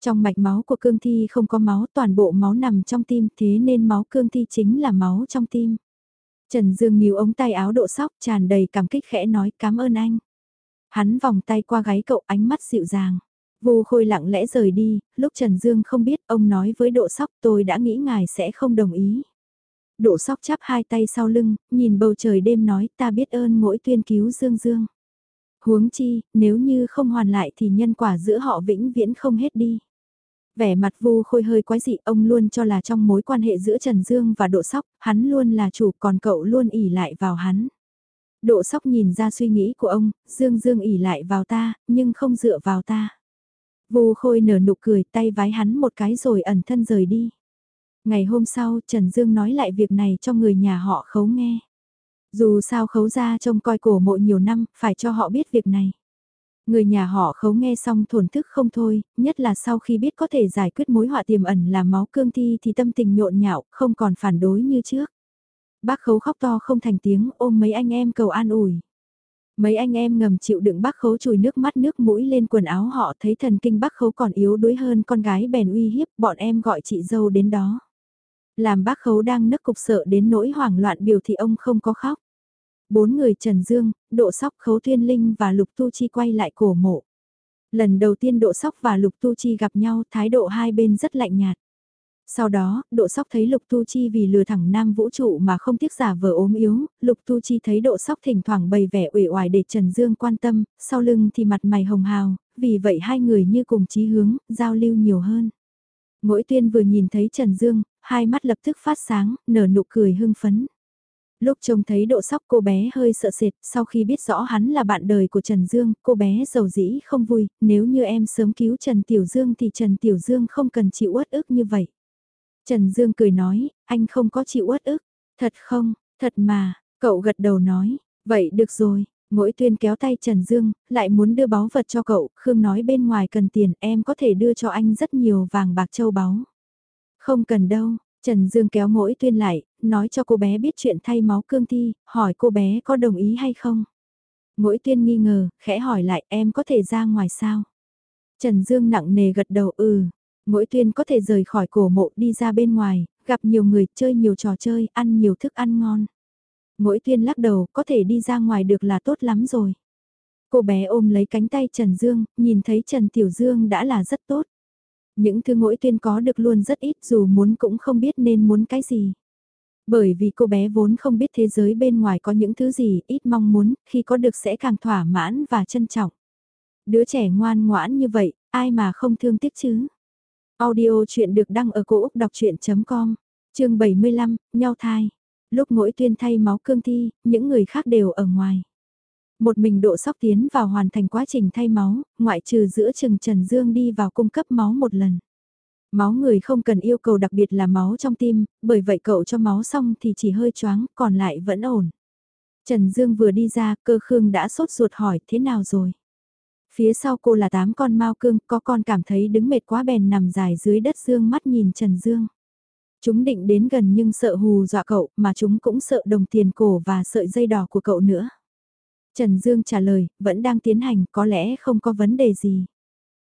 Trong mạch máu của cương thi không có máu, toàn bộ máu nằm trong tim, thế nên máu cương thi chính là máu trong tim. Trần Dương níu ống tay áo độ sóc tràn đầy cảm kích khẽ nói cảm ơn anh. Hắn vòng tay qua gáy cậu ánh mắt dịu dàng. Vô khôi lặng lẽ rời đi, lúc Trần Dương không biết ông nói với độ sóc tôi đã nghĩ ngài sẽ không đồng ý. Độ sóc chắp hai tay sau lưng, nhìn bầu trời đêm nói ta biết ơn mỗi tuyên cứu Dương Dương. Huống chi, nếu như không hoàn lại thì nhân quả giữa họ vĩnh viễn không hết đi. Vẻ mặt vu khôi hơi quái dị ông luôn cho là trong mối quan hệ giữa Trần Dương và Độ Sóc, hắn luôn là chủ còn cậu luôn ỉ lại vào hắn. Độ Sóc nhìn ra suy nghĩ của ông, Dương Dương ỉ lại vào ta, nhưng không dựa vào ta. Vu khôi nở nụ cười tay vái hắn một cái rồi ẩn thân rời đi. Ngày hôm sau Trần Dương nói lại việc này cho người nhà họ khấu nghe. Dù sao khấu ra trông coi cổ mộ nhiều năm, phải cho họ biết việc này. Người nhà họ khấu nghe xong thổn thức không thôi, nhất là sau khi biết có thể giải quyết mối họa tiềm ẩn là máu cương thi thì tâm tình nhộn nhạo, không còn phản đối như trước. Bác khấu khóc to không thành tiếng ôm mấy anh em cầu an ủi. Mấy anh em ngầm chịu đựng bác khấu chùi nước mắt nước mũi lên quần áo họ thấy thần kinh bác khấu còn yếu đuối hơn con gái bèn uy hiếp bọn em gọi chị dâu đến đó. Làm bác khấu đang nức cục sợ đến nỗi hoảng loạn biểu thì ông không có khóc. Bốn người Trần Dương, Độ Sóc Khấu thiên Linh và Lục Tu Chi quay lại cổ mộ. Lần đầu tiên Độ Sóc và Lục Tu Chi gặp nhau thái độ hai bên rất lạnh nhạt. Sau đó, Độ Sóc thấy Lục Tu Chi vì lừa thẳng nam vũ trụ mà không tiếc giả vờ ốm yếu, Lục Tu Chi thấy Độ Sóc thỉnh thoảng bày vẻ uể oải để Trần Dương quan tâm, sau lưng thì mặt mày hồng hào, vì vậy hai người như cùng chí hướng, giao lưu nhiều hơn. Mỗi tuyên vừa nhìn thấy Trần Dương, hai mắt lập tức phát sáng, nở nụ cười hưng phấn. Lúc trông thấy độ sóc cô bé hơi sợ sệt, sau khi biết rõ hắn là bạn đời của Trần Dương, cô bé giàu dĩ không vui, nếu như em sớm cứu Trần Tiểu Dương thì Trần Tiểu Dương không cần chịu uất ức như vậy. Trần Dương cười nói, anh không có chịu uất ức, thật không, thật mà, cậu gật đầu nói, vậy được rồi, mỗi tuyên kéo tay Trần Dương, lại muốn đưa báu vật cho cậu, Khương nói bên ngoài cần tiền em có thể đưa cho anh rất nhiều vàng bạc châu báu. Không cần đâu, Trần Dương kéo mỗi tuyên lại, nói cho cô bé biết chuyện thay máu cương thi, hỏi cô bé có đồng ý hay không. Mỗi tuyên nghi ngờ, khẽ hỏi lại em có thể ra ngoài sao. Trần Dương nặng nề gật đầu ừ, mỗi tuyên có thể rời khỏi cổ mộ đi ra bên ngoài, gặp nhiều người, chơi nhiều trò chơi, ăn nhiều thức ăn ngon. Mỗi tuyên lắc đầu, có thể đi ra ngoài được là tốt lắm rồi. Cô bé ôm lấy cánh tay Trần Dương, nhìn thấy Trần Tiểu Dương đã là rất tốt. Những thứ mỗi tuyên có được luôn rất ít dù muốn cũng không biết nên muốn cái gì. Bởi vì cô bé vốn không biết thế giới bên ngoài có những thứ gì ít mong muốn, khi có được sẽ càng thỏa mãn và trân trọng. Đứa trẻ ngoan ngoãn như vậy, ai mà không thương tiếc chứ. Audio chuyện được đăng ở cổ Úc đọc chuyện.com, chương 75, nhau thai. Lúc mỗi tuyên thay máu cương thi, những người khác đều ở ngoài. Một mình độ sóc tiến vào hoàn thành quá trình thay máu, ngoại trừ giữa trường Trần Dương đi vào cung cấp máu một lần. Máu người không cần yêu cầu đặc biệt là máu trong tim, bởi vậy cậu cho máu xong thì chỉ hơi choáng, còn lại vẫn ổn. Trần Dương vừa đi ra, cơ khương đã sốt ruột hỏi thế nào rồi. Phía sau cô là tám con mau cương, có con cảm thấy đứng mệt quá bèn nằm dài dưới đất Dương mắt nhìn Trần Dương. Chúng định đến gần nhưng sợ hù dọa cậu, mà chúng cũng sợ đồng tiền cổ và sợi dây đỏ của cậu nữa. Trần Dương trả lời, vẫn đang tiến hành, có lẽ không có vấn đề gì.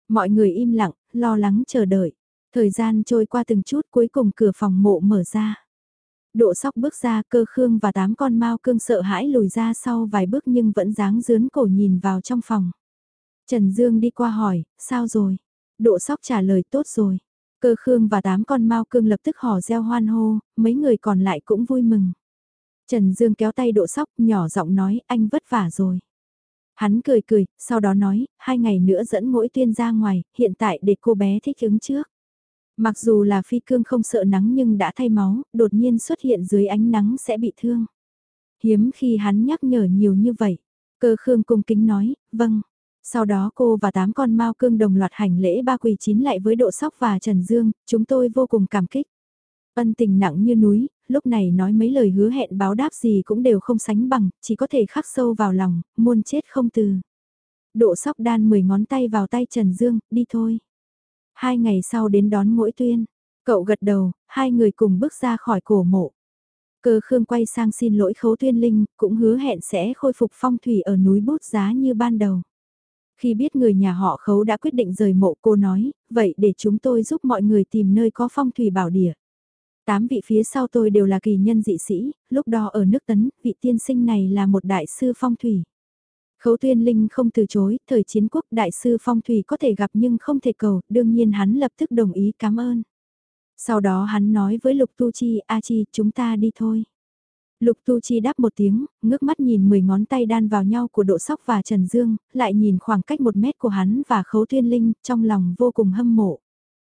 Mọi người im lặng, lo lắng chờ đợi. Thời gian trôi qua từng chút cuối cùng cửa phòng mộ mở ra. Độ sóc bước ra cơ khương và tám con mau cương sợ hãi lùi ra sau vài bước nhưng vẫn dáng dướn cổ nhìn vào trong phòng. Trần Dương đi qua hỏi, sao rồi? Độ sóc trả lời tốt rồi. Cơ khương và tám con mau cương lập tức hò reo hoan hô, mấy người còn lại cũng vui mừng. Trần Dương kéo tay độ sóc, nhỏ giọng nói, anh vất vả rồi. Hắn cười cười, sau đó nói, hai ngày nữa dẫn mỗi tuyên ra ngoài, hiện tại để cô bé thích ứng trước. Mặc dù là phi cương không sợ nắng nhưng đã thay máu, đột nhiên xuất hiện dưới ánh nắng sẽ bị thương. Hiếm khi hắn nhắc nhở nhiều như vậy. Cơ khương cung kính nói, vâng. Sau đó cô và tám con mao cương đồng loạt hành lễ ba quỳ chín lại với độ sóc và Trần Dương, chúng tôi vô cùng cảm kích. Ân tình nặng như núi, lúc này nói mấy lời hứa hẹn báo đáp gì cũng đều không sánh bằng, chỉ có thể khắc sâu vào lòng, muôn chết không từ. Độ sóc đan 10 ngón tay vào tay Trần Dương, đi thôi. Hai ngày sau đến đón mỗi tuyên, cậu gật đầu, hai người cùng bước ra khỏi cổ mộ. Cơ Khương quay sang xin lỗi khấu tuyên linh, cũng hứa hẹn sẽ khôi phục phong thủy ở núi bút giá như ban đầu. Khi biết người nhà họ khấu đã quyết định rời mộ cô nói, vậy để chúng tôi giúp mọi người tìm nơi có phong thủy bảo địa. Tám vị phía sau tôi đều là kỳ nhân dị sĩ, lúc đó ở nước tấn, vị tiên sinh này là một đại sư phong thủy. Khấu tuyên linh không từ chối, thời chiến quốc đại sư phong thủy có thể gặp nhưng không thể cầu, đương nhiên hắn lập tức đồng ý cảm ơn. Sau đó hắn nói với Lục Tu Chi, A Chi, chúng ta đi thôi. Lục Tu Chi đáp một tiếng, ngước mắt nhìn 10 ngón tay đan vào nhau của Độ Sóc và Trần Dương, lại nhìn khoảng cách một mét của hắn và Khấu Thiên Linh, trong lòng vô cùng hâm mộ.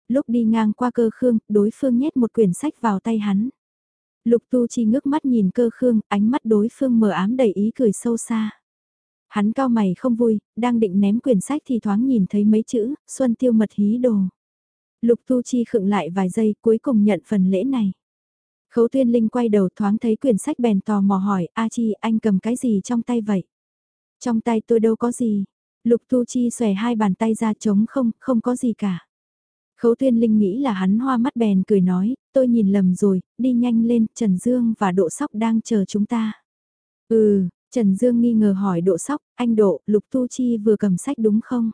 Lúc đi ngang qua cơ khương, đối phương nhét một quyển sách vào tay hắn. Lục Tu Chi ngước mắt nhìn cơ khương, ánh mắt đối phương mờ ám đầy ý cười sâu xa. Hắn cao mày không vui, đang định ném quyển sách thì thoáng nhìn thấy mấy chữ, Xuân Tiêu Mật Hí Đồ. Lục Tu Chi khựng lại vài giây cuối cùng nhận phần lễ này. Khấu Tuyên Linh quay đầu thoáng thấy quyển sách bèn tò mò hỏi, A Chi anh cầm cái gì trong tay vậy? Trong tay tôi đâu có gì. Lục Tu Chi xòe hai bàn tay ra trống không, không có gì cả. Khấu Tuyên Linh nghĩ là hắn hoa mắt bèn cười nói, tôi nhìn lầm rồi, đi nhanh lên, Trần Dương và Độ Sóc đang chờ chúng ta. Ừ, Trần Dương nghi ngờ hỏi Độ Sóc, anh Độ, Lục Tu Chi vừa cầm sách đúng không?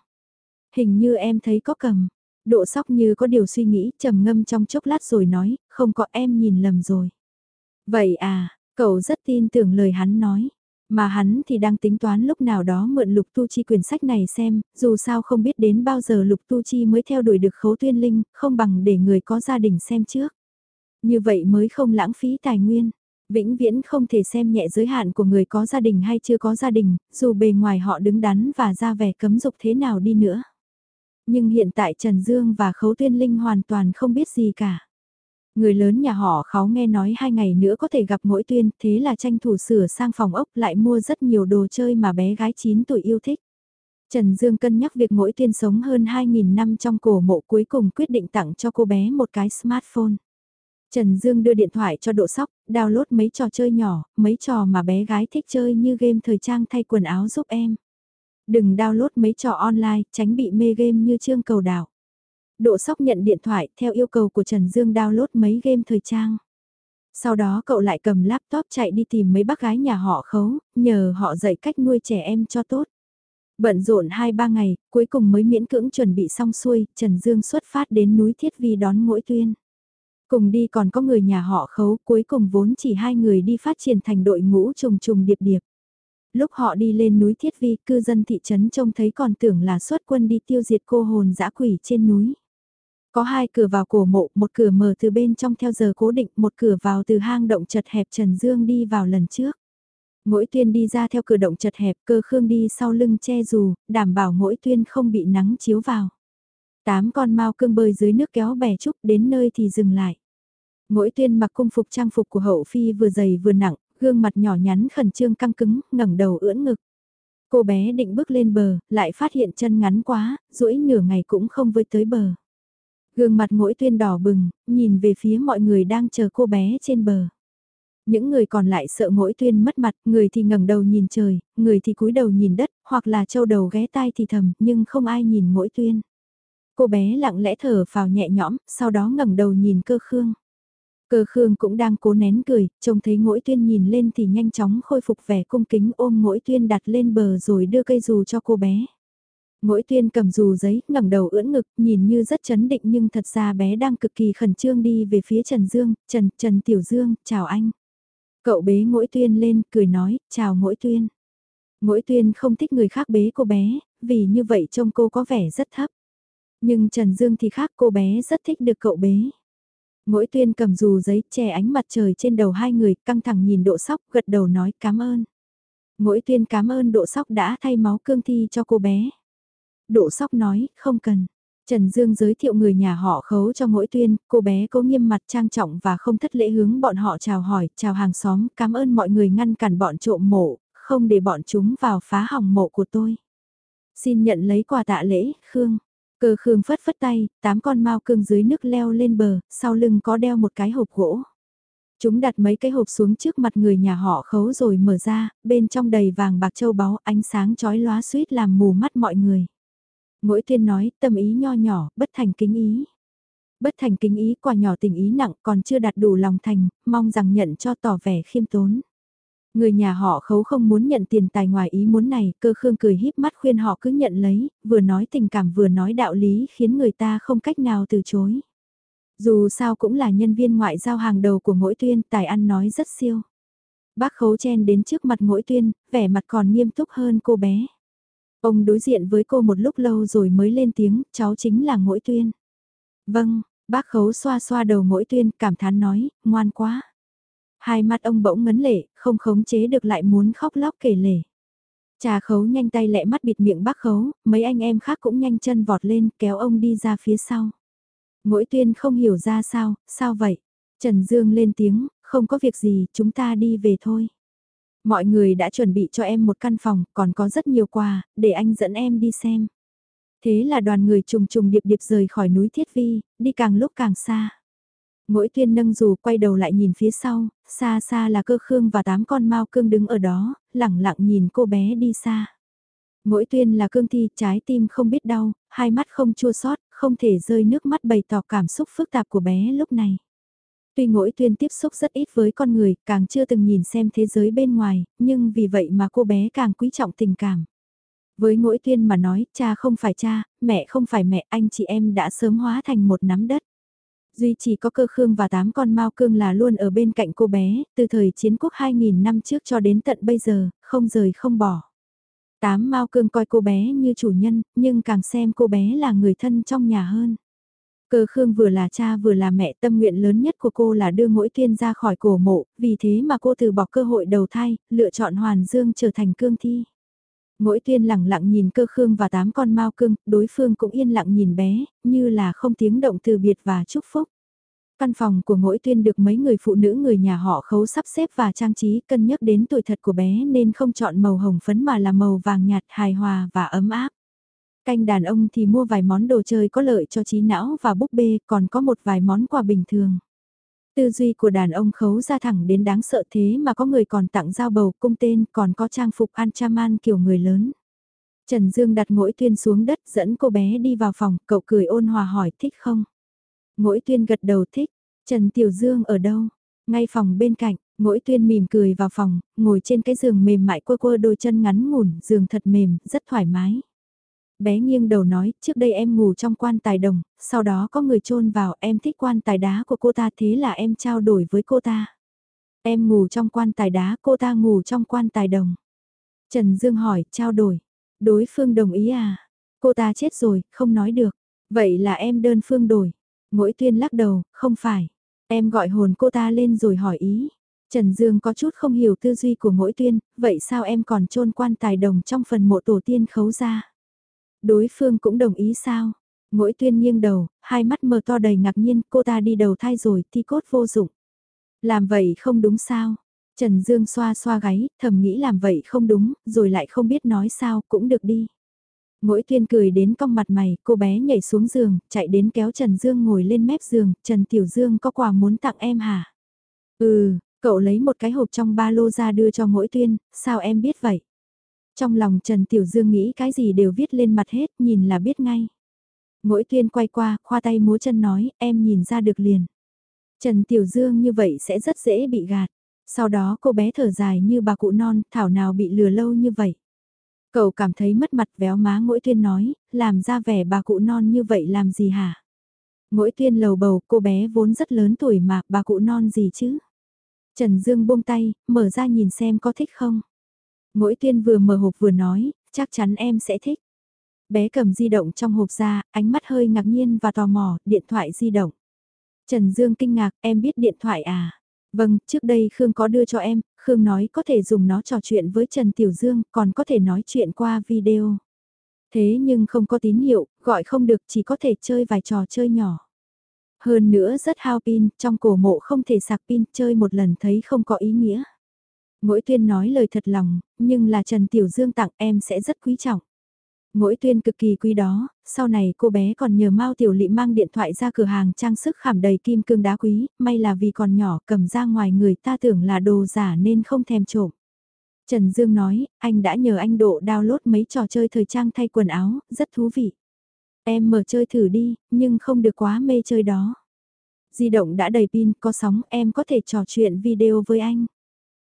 Hình như em thấy có cầm. Độ Sóc như có điều suy nghĩ, trầm ngâm trong chốc lát rồi nói, không có em nhìn lầm rồi. Vậy à, cậu rất tin tưởng lời hắn nói. Mà hắn thì đang tính toán lúc nào đó mượn Lục Tu Chi quyển sách này xem, dù sao không biết đến bao giờ Lục Tu Chi mới theo đuổi được khấu tuyên linh, không bằng để người có gia đình xem trước. Như vậy mới không lãng phí tài nguyên. Vĩnh viễn không thể xem nhẹ giới hạn của người có gia đình hay chưa có gia đình, dù bề ngoài họ đứng đắn và ra vẻ cấm dục thế nào đi nữa. Nhưng hiện tại Trần Dương và Khấu Tuyên Linh hoàn toàn không biết gì cả. Người lớn nhà họ kháu nghe nói hai ngày nữa có thể gặp mỗi tuyên, thế là tranh thủ sửa sang phòng ốc lại mua rất nhiều đồ chơi mà bé gái 9 tuổi yêu thích. Trần Dương cân nhắc việc mỗi tuyên sống hơn 2.000 năm trong cổ mộ cuối cùng quyết định tặng cho cô bé một cái smartphone. Trần Dương đưa điện thoại cho độ sóc, download mấy trò chơi nhỏ, mấy trò mà bé gái thích chơi như game thời trang thay quần áo giúp em. Đừng download mấy trò online, tránh bị mê game như trương cầu đảo. Độ sóc nhận điện thoại theo yêu cầu của Trần Dương download mấy game thời trang. Sau đó cậu lại cầm laptop chạy đi tìm mấy bác gái nhà họ khấu, nhờ họ dạy cách nuôi trẻ em cho tốt. Bận rộn 2-3 ngày, cuối cùng mới miễn cưỡng chuẩn bị xong xuôi, Trần Dương xuất phát đến núi Thiết Vi đón mỗi tuyên. Cùng đi còn có người nhà họ khấu, cuối cùng vốn chỉ hai người đi phát triển thành đội ngũ trùng trùng điệp điệp. Lúc họ đi lên núi Thiết Vi, cư dân thị trấn trông thấy còn tưởng là xuất quân đi tiêu diệt cô hồn dã quỷ trên núi. Có hai cửa vào cổ mộ, một cửa mở từ bên trong theo giờ cố định, một cửa vào từ hang động chật hẹp Trần Dương đi vào lần trước. Mỗi tuyên đi ra theo cửa động chật hẹp, cơ khương đi sau lưng che dù, đảm bảo mỗi tuyên không bị nắng chiếu vào. Tám con mau cương bơi dưới nước kéo bè trúc đến nơi thì dừng lại. Mỗi tuyên mặc cung phục trang phục của hậu phi vừa dày vừa nặng, gương mặt nhỏ nhắn khẩn trương căng cứng, ngẩng đầu ưỡn ngực. Cô bé định bước lên bờ, lại phát hiện chân ngắn quá, duỗi nửa ngày cũng không với tới bờ. Gương mặt mỗi tuyên đỏ bừng, nhìn về phía mọi người đang chờ cô bé trên bờ. Những người còn lại sợ mỗi tuyên mất mặt, người thì ngẩng đầu nhìn trời, người thì cúi đầu nhìn đất, hoặc là trâu đầu ghé tai thì thầm, nhưng không ai nhìn mỗi tuyên. Cô bé lặng lẽ thở vào nhẹ nhõm, sau đó ngẩng đầu nhìn cơ khương. Cơ khương cũng đang cố nén cười, trông thấy ngỗi tuyên nhìn lên thì nhanh chóng khôi phục vẻ cung kính ôm ngỗi tuyên đặt lên bờ rồi đưa cây dù cho cô bé. ngỗi tuyên cầm dù giấy, ngẩng đầu ưỡn ngực, nhìn như rất chấn định nhưng thật ra bé đang cực kỳ khẩn trương đi về phía Trần Dương, Trần, Trần Tiểu Dương, chào anh. Cậu bế ngỗi tuyên lên, cười nói, chào ngỗi tuyên. ngỗi tuyên không thích người khác bế cô bé, vì như vậy trông cô có vẻ rất thấp. Nhưng Trần Dương thì khác cô bé rất thích được cậu bế. Mỗi tuyên cầm dù giấy che ánh mặt trời trên đầu hai người căng thẳng nhìn độ sóc gật đầu nói cảm ơn. Mỗi tuyên cảm ơn độ sóc đã thay máu cương thi cho cô bé. Độ sóc nói không cần. Trần Dương giới thiệu người nhà họ khấu cho mỗi tuyên, cô bé cố nghiêm mặt trang trọng và không thất lễ hướng bọn họ chào hỏi, chào hàng xóm, cảm ơn mọi người ngăn cản bọn trộm mộ, không để bọn chúng vào phá hỏng mộ của tôi. Xin nhận lấy quà tạ lễ, Khương. Cơ Khương phất phất tay, tám con mao cương dưới nước leo lên bờ, sau lưng có đeo một cái hộp gỗ. Chúng đặt mấy cái hộp xuống trước mặt người nhà họ khấu rồi mở ra, bên trong đầy vàng bạc châu báu ánh sáng chói lóa suýt làm mù mắt mọi người. Mỗi tiên nói tâm ý nho nhỏ, bất thành kính ý. Bất thành kính ý quả nhỏ tình ý nặng còn chưa đạt đủ lòng thành, mong rằng nhận cho tỏ vẻ khiêm tốn. Người nhà họ khấu không muốn nhận tiền tài ngoài ý muốn này, cơ khương cười híp mắt khuyên họ cứ nhận lấy, vừa nói tình cảm vừa nói đạo lý khiến người ta không cách nào từ chối. Dù sao cũng là nhân viên ngoại giao hàng đầu của mỗi tuyên, tài ăn nói rất siêu. Bác khấu chen đến trước mặt mỗi tuyên, vẻ mặt còn nghiêm túc hơn cô bé. Ông đối diện với cô một lúc lâu rồi mới lên tiếng, cháu chính là mỗi tuyên. Vâng, bác khấu xoa xoa đầu mỗi tuyên, cảm thán nói, ngoan quá. Hai mắt ông bỗng ngấn lệ, không khống chế được lại muốn khóc lóc kể lể. Trà khấu nhanh tay lẹ mắt bịt miệng bác khấu, mấy anh em khác cũng nhanh chân vọt lên kéo ông đi ra phía sau. Mỗi tuyên không hiểu ra sao, sao vậy? Trần Dương lên tiếng, không có việc gì, chúng ta đi về thôi. Mọi người đã chuẩn bị cho em một căn phòng, còn có rất nhiều quà, để anh dẫn em đi xem. Thế là đoàn người trùng trùng điệp điệp rời khỏi núi Thiết Vi, đi càng lúc càng xa. Mỗi tuyên nâng dù quay đầu lại nhìn phía sau, xa xa là cơ khương và tám con mau cương đứng ở đó, lẳng lặng nhìn cô bé đi xa. Mỗi tuyên là cương thi, trái tim không biết đau, hai mắt không chua xót không thể rơi nước mắt bày tỏ cảm xúc phức tạp của bé lúc này. Tuy mỗi tuyên tiếp xúc rất ít với con người, càng chưa từng nhìn xem thế giới bên ngoài, nhưng vì vậy mà cô bé càng quý trọng tình cảm. Với mỗi tuyên mà nói, cha không phải cha, mẹ không phải mẹ, anh chị em đã sớm hóa thành một nắm đất. Duy chỉ có cơ khương và tám con mao cương là luôn ở bên cạnh cô bé, từ thời chiến quốc 2.000 năm trước cho đến tận bây giờ, không rời không bỏ. Tám mao cương coi cô bé như chủ nhân, nhưng càng xem cô bé là người thân trong nhà hơn. Cơ Khương vừa là cha vừa là mẹ tâm nguyện lớn nhất của cô là đưa mỗi tiên ra khỏi cổ mộ, vì thế mà cô từ bỏ cơ hội đầu thai, lựa chọn Hoàn Dương trở thành cương thi. Mỗi tuyên lặng lặng nhìn cơ khương và tám con mau cưng, đối phương cũng yên lặng nhìn bé, như là không tiếng động từ biệt và chúc phúc. Căn phòng của mỗi tuyên được mấy người phụ nữ người nhà họ khấu sắp xếp và trang trí cân nhắc đến tuổi thật của bé nên không chọn màu hồng phấn mà là màu vàng nhạt hài hòa và ấm áp. Canh đàn ông thì mua vài món đồ chơi có lợi cho trí não và búp bê còn có một vài món quà bình thường. Tư duy của đàn ông khấu ra thẳng đến đáng sợ thế mà có người còn tặng giao bầu cung tên còn có trang phục Anchaman kiểu người lớn. Trần Dương đặt mỗi tuyên xuống đất dẫn cô bé đi vào phòng, cậu cười ôn hòa hỏi thích không? Mỗi tuyên gật đầu thích, Trần Tiểu Dương ở đâu? Ngay phòng bên cạnh, mỗi tuyên mỉm cười vào phòng, ngồi trên cái giường mềm mại quơ quơ đôi chân ngắn ngủn, giường thật mềm, rất thoải mái. Bé nghiêng đầu nói, trước đây em ngủ trong quan tài đồng, sau đó có người chôn vào, em thích quan tài đá của cô ta thế là em trao đổi với cô ta. Em ngủ trong quan tài đá, cô ta ngủ trong quan tài đồng. Trần Dương hỏi, trao đổi. Đối phương đồng ý à? Cô ta chết rồi, không nói được. Vậy là em đơn phương đổi. Mỗi tuyên lắc đầu, không phải. Em gọi hồn cô ta lên rồi hỏi ý. Trần Dương có chút không hiểu tư duy của mỗi tuyên, vậy sao em còn chôn quan tài đồng trong phần mộ tổ tiên khấu ra? Đối phương cũng đồng ý sao? Mỗi tuyên nghiêng đầu, hai mắt mờ to đầy ngạc nhiên, cô ta đi đầu thai rồi, thi cốt vô dụng. Làm vậy không đúng sao? Trần Dương xoa xoa gáy, thầm nghĩ làm vậy không đúng, rồi lại không biết nói sao, cũng được đi. Mỗi tuyên cười đến cong mặt mày, cô bé nhảy xuống giường, chạy đến kéo Trần Dương ngồi lên mép giường, Trần Tiểu Dương có quà muốn tặng em hả? Ừ, cậu lấy một cái hộp trong ba lô ra đưa cho mỗi tuyên, sao em biết vậy? Trong lòng Trần Tiểu Dương nghĩ cái gì đều viết lên mặt hết, nhìn là biết ngay. Mỗi tuyên quay qua, khoa tay múa chân nói, em nhìn ra được liền. Trần Tiểu Dương như vậy sẽ rất dễ bị gạt. Sau đó cô bé thở dài như bà cụ non, thảo nào bị lừa lâu như vậy. Cậu cảm thấy mất mặt véo má mỗi tuyên nói, làm ra vẻ bà cụ non như vậy làm gì hả? Mỗi tuyên lầu bầu, cô bé vốn rất lớn tuổi mà, bà cụ non gì chứ? Trần Dương buông tay, mở ra nhìn xem có thích không? Mỗi tuyên vừa mở hộp vừa nói, chắc chắn em sẽ thích. Bé cầm di động trong hộp ra, ánh mắt hơi ngạc nhiên và tò mò, điện thoại di động. Trần Dương kinh ngạc, em biết điện thoại à? Vâng, trước đây Khương có đưa cho em, Khương nói có thể dùng nó trò chuyện với Trần Tiểu Dương, còn có thể nói chuyện qua video. Thế nhưng không có tín hiệu, gọi không được chỉ có thể chơi vài trò chơi nhỏ. Hơn nữa rất hao pin, trong cổ mộ không thể sạc pin, chơi một lần thấy không có ý nghĩa. Mỗi tuyên nói lời thật lòng, nhưng là Trần Tiểu Dương tặng em sẽ rất quý trọng. Mỗi tuyên cực kỳ quý đó, sau này cô bé còn nhờ Mao Tiểu Lị mang điện thoại ra cửa hàng trang sức khảm đầy kim cương đá quý, may là vì còn nhỏ cầm ra ngoài người ta tưởng là đồ giả nên không thèm trộm. Trần Dương nói, anh đã nhờ anh độ download mấy trò chơi thời trang thay quần áo, rất thú vị. Em mở chơi thử đi, nhưng không được quá mê chơi đó. Di động đã đầy pin, có sóng, em có thể trò chuyện video với anh.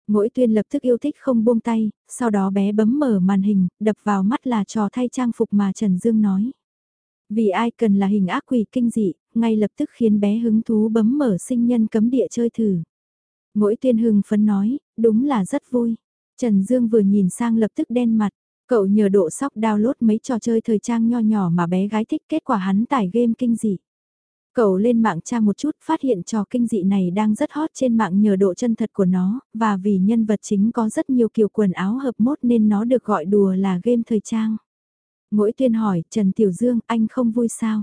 Mỗi tuyên lập tức yêu thích không buông tay, sau đó bé bấm mở màn hình, đập vào mắt là trò thay trang phục mà Trần Dương nói. Vì ai cần là hình ác quỷ kinh dị, ngay lập tức khiến bé hứng thú bấm mở sinh nhân cấm địa chơi thử. Mỗi tuyên hưng phấn nói, đúng là rất vui. Trần Dương vừa nhìn sang lập tức đen mặt, cậu nhờ độ sóc download mấy trò chơi thời trang nho nhỏ mà bé gái thích kết quả hắn tải game kinh dị. Cậu lên mạng tra một chút phát hiện trò kinh dị này đang rất hot trên mạng nhờ độ chân thật của nó, và vì nhân vật chính có rất nhiều kiểu quần áo hợp mốt nên nó được gọi đùa là game thời trang. Mỗi tuyên hỏi, Trần Tiểu Dương, anh không vui sao?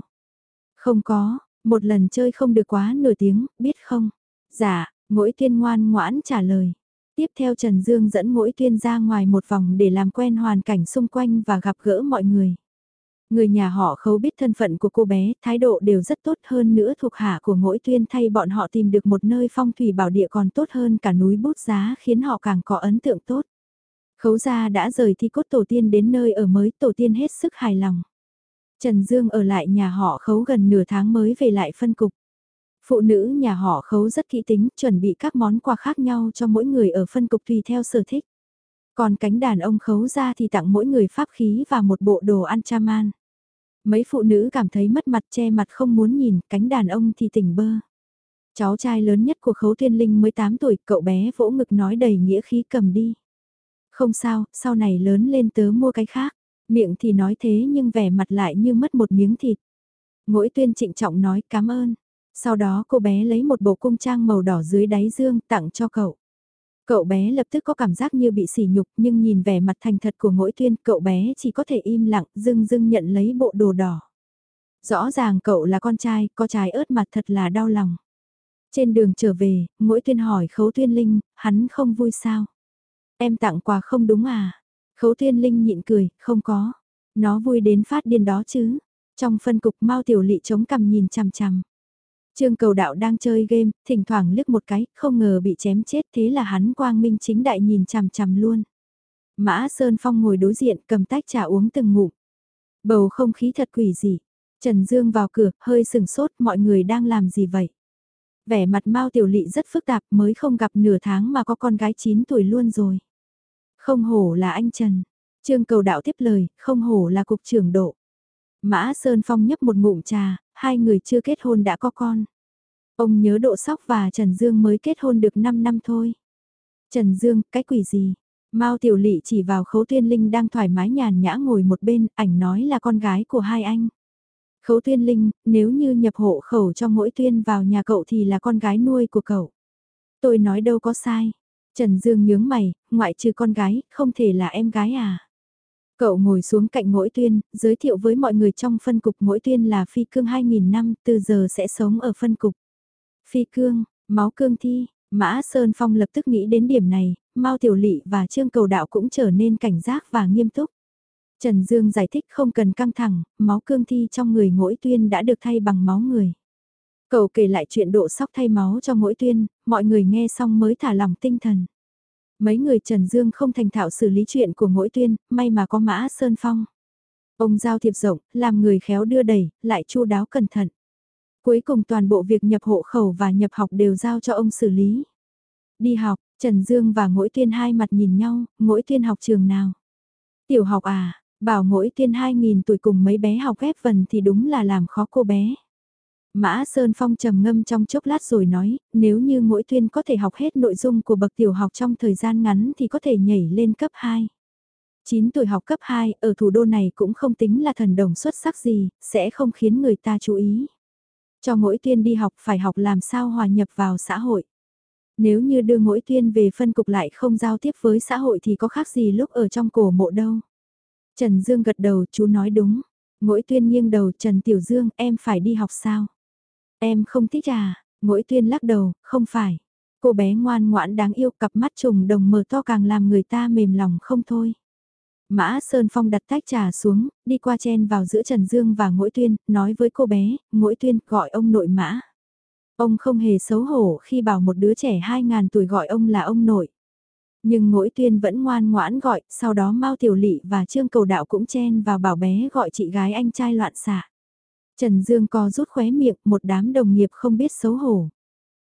Không có, một lần chơi không được quá nửa tiếng, biết không? Dạ, mỗi tuyên ngoan ngoãn trả lời. Tiếp theo Trần Dương dẫn mỗi tuyên ra ngoài một vòng để làm quen hoàn cảnh xung quanh và gặp gỡ mọi người. Người nhà họ khấu biết thân phận của cô bé, thái độ đều rất tốt hơn nữa thuộc hạ của mỗi tuyên thay bọn họ tìm được một nơi phong thủy bảo địa còn tốt hơn cả núi bút giá khiến họ càng có ấn tượng tốt. Khấu gia đã rời thi cốt tổ tiên đến nơi ở mới tổ tiên hết sức hài lòng. Trần Dương ở lại nhà họ khấu gần nửa tháng mới về lại phân cục. Phụ nữ nhà họ khấu rất kỹ tính, chuẩn bị các món quà khác nhau cho mỗi người ở phân cục tùy theo sở thích. Còn cánh đàn ông khấu ra thì tặng mỗi người pháp khí và một bộ đồ ăn chaman. Mấy phụ nữ cảm thấy mất mặt che mặt không muốn nhìn, cánh đàn ông thì tỉnh bơ. Cháu trai lớn nhất của khấu thiên linh mới 8 tuổi, cậu bé vỗ ngực nói đầy nghĩa khí cầm đi. Không sao, sau này lớn lên tớ mua cái khác. Miệng thì nói thế nhưng vẻ mặt lại như mất một miếng thịt. Ngỗi tuyên trịnh trọng nói cảm ơn. Sau đó cô bé lấy một bộ cung trang màu đỏ dưới đáy dương tặng cho cậu. Cậu bé lập tức có cảm giác như bị sỉ nhục nhưng nhìn vẻ mặt thành thật của mỗi tuyên cậu bé chỉ có thể im lặng dưng dưng nhận lấy bộ đồ đỏ. Rõ ràng cậu là con trai, có trái ớt mặt thật là đau lòng. Trên đường trở về, mỗi tuyên hỏi khấu tuyên linh, hắn không vui sao? Em tặng quà không đúng à? Khấu tuyên linh nhịn cười, không có. Nó vui đến phát điên đó chứ. Trong phân cục mau tiểu lị chống cằm nhìn chằm chằm. Trương cầu đạo đang chơi game, thỉnh thoảng liếc một cái, không ngờ bị chém chết thế là hắn quang minh chính đại nhìn chằm chằm luôn. Mã Sơn Phong ngồi đối diện cầm tách trà uống từng ngụm. Bầu không khí thật quỷ dị. Trần Dương vào cửa, hơi sừng sốt mọi người đang làm gì vậy? Vẻ mặt Mao Tiểu Lị rất phức tạp mới không gặp nửa tháng mà có con gái 9 tuổi luôn rồi. Không hổ là anh Trần. Trương cầu đạo tiếp lời, không hổ là cục trưởng độ. Mã Sơn Phong nhấp một ngụm trà, hai người chưa kết hôn đã có con. Ông nhớ Độ Sóc và Trần Dương mới kết hôn được 5 năm thôi. Trần Dương, cái quỷ gì? Mao Tiểu Lị chỉ vào Khấu Tuyên Linh đang thoải mái nhàn nhã ngồi một bên, ảnh nói là con gái của hai anh. Khấu Tuyên Linh, nếu như nhập hộ khẩu cho mỗi tuyên vào nhà cậu thì là con gái nuôi của cậu. Tôi nói đâu có sai. Trần Dương nhướng mày, ngoại trừ con gái, không thể là em gái à? Cậu ngồi xuống cạnh mỗi tuyên, giới thiệu với mọi người trong phân cục mỗi tuyên là phi cương 2000 năm, từ giờ sẽ sống ở phân cục. Phi cương, máu cương thi, Mã Sơn Phong lập tức nghĩ đến điểm này, Mao Tiểu Lị và Trương Cầu Đạo cũng trở nên cảnh giác và nghiêm túc. Trần Dương giải thích không cần căng thẳng, máu cương thi trong người mỗi tuyên đã được thay bằng máu người. Cậu kể lại chuyện độ sóc thay máu cho mỗi tuyên, mọi người nghe xong mới thả lòng tinh thần. Mấy người Trần Dương không thành thạo xử lý chuyện của mỗi tuyên, may mà có mã Sơn Phong. Ông giao thiệp rộng, làm người khéo đưa đẩy, lại chu đáo cẩn thận. Cuối cùng toàn bộ việc nhập hộ khẩu và nhập học đều giao cho ông xử lý. Đi học, Trần Dương và Ngỗi Tuyên hai mặt nhìn nhau, Ngỗi Tuyên học trường nào? Tiểu học à, bảo Ngỗi Tuyên 2.000 tuổi cùng mấy bé học ghép vần thì đúng là làm khó cô bé. Mã Sơn Phong trầm ngâm trong chốc lát rồi nói, nếu như mỗi tuyên có thể học hết nội dung của bậc tiểu học trong thời gian ngắn thì có thể nhảy lên cấp 2. 9 tuổi học cấp 2 ở thủ đô này cũng không tính là thần đồng xuất sắc gì, sẽ không khiến người ta chú ý. Cho mỗi tuyên đi học phải học làm sao hòa nhập vào xã hội. Nếu như đưa mỗi tuyên về phân cục lại không giao tiếp với xã hội thì có khác gì lúc ở trong cổ mộ đâu. Trần Dương gật đầu chú nói đúng. Mỗi tuyên nghiêng đầu Trần Tiểu Dương em phải đi học sao? Em không thích à, mỗi tuyên lắc đầu, không phải. Cô bé ngoan ngoãn đáng yêu cặp mắt trùng đồng mờ to càng làm người ta mềm lòng không thôi. Mã Sơn Phong đặt tách trà xuống, đi qua chen vào giữa Trần Dương và Ngỗi Tuyên, nói với cô bé, Ngỗi Tuyên gọi ông nội mã. Ông không hề xấu hổ khi bảo một đứa trẻ 2.000 tuổi gọi ông là ông nội. Nhưng Ngỗi Tuyên vẫn ngoan ngoãn gọi, sau đó Mao Tiểu Lị và Trương Cầu Đạo cũng chen vào bảo bé gọi chị gái anh trai loạn xạ. Trần Dương co rút khóe miệng, một đám đồng nghiệp không biết xấu hổ.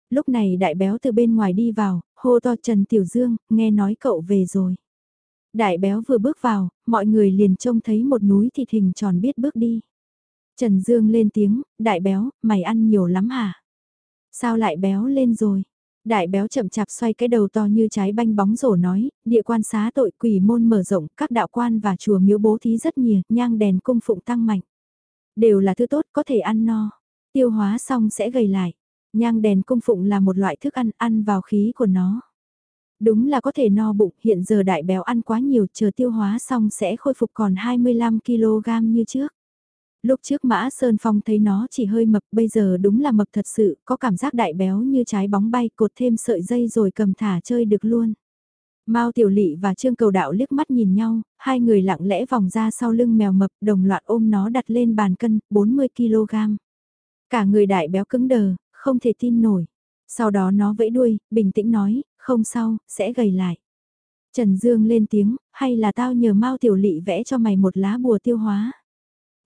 Lúc này đại béo từ bên ngoài đi vào, hô to Trần Tiểu Dương, nghe nói cậu về rồi. Đại béo vừa bước vào, mọi người liền trông thấy một núi thịt hình tròn biết bước đi. Trần Dương lên tiếng, đại béo, mày ăn nhiều lắm hả? Sao lại béo lên rồi? Đại béo chậm chạp xoay cái đầu to như trái banh bóng rổ nói, địa quan xá tội quỷ môn mở rộng, các đạo quan và chùa miếu bố thí rất nhiều, nhang đèn cung phụng tăng mạnh. Đều là thứ tốt có thể ăn no. Tiêu hóa xong sẽ gầy lại. Nhang đèn cung phụng là một loại thức ăn ăn vào khí của nó. Đúng là có thể no bụng, hiện giờ đại béo ăn quá nhiều, chờ tiêu hóa xong sẽ khôi phục còn 25kg như trước. Lúc trước Mã Sơn Phong thấy nó chỉ hơi mập, bây giờ đúng là mập thật sự, có cảm giác đại béo như trái bóng bay, cột thêm sợi dây rồi cầm thả chơi được luôn. Mao Tiểu Lị và Trương Cầu Đạo liếc mắt nhìn nhau, hai người lặng lẽ vòng ra sau lưng mèo mập, đồng loạt ôm nó đặt lên bàn cân, 40kg. Cả người đại béo cứng đờ, không thể tin nổi. Sau đó nó vẫy đuôi, bình tĩnh nói, không sao, sẽ gầy lại. Trần Dương lên tiếng, hay là tao nhờ Mao Tiểu Lị vẽ cho mày một lá bùa tiêu hóa.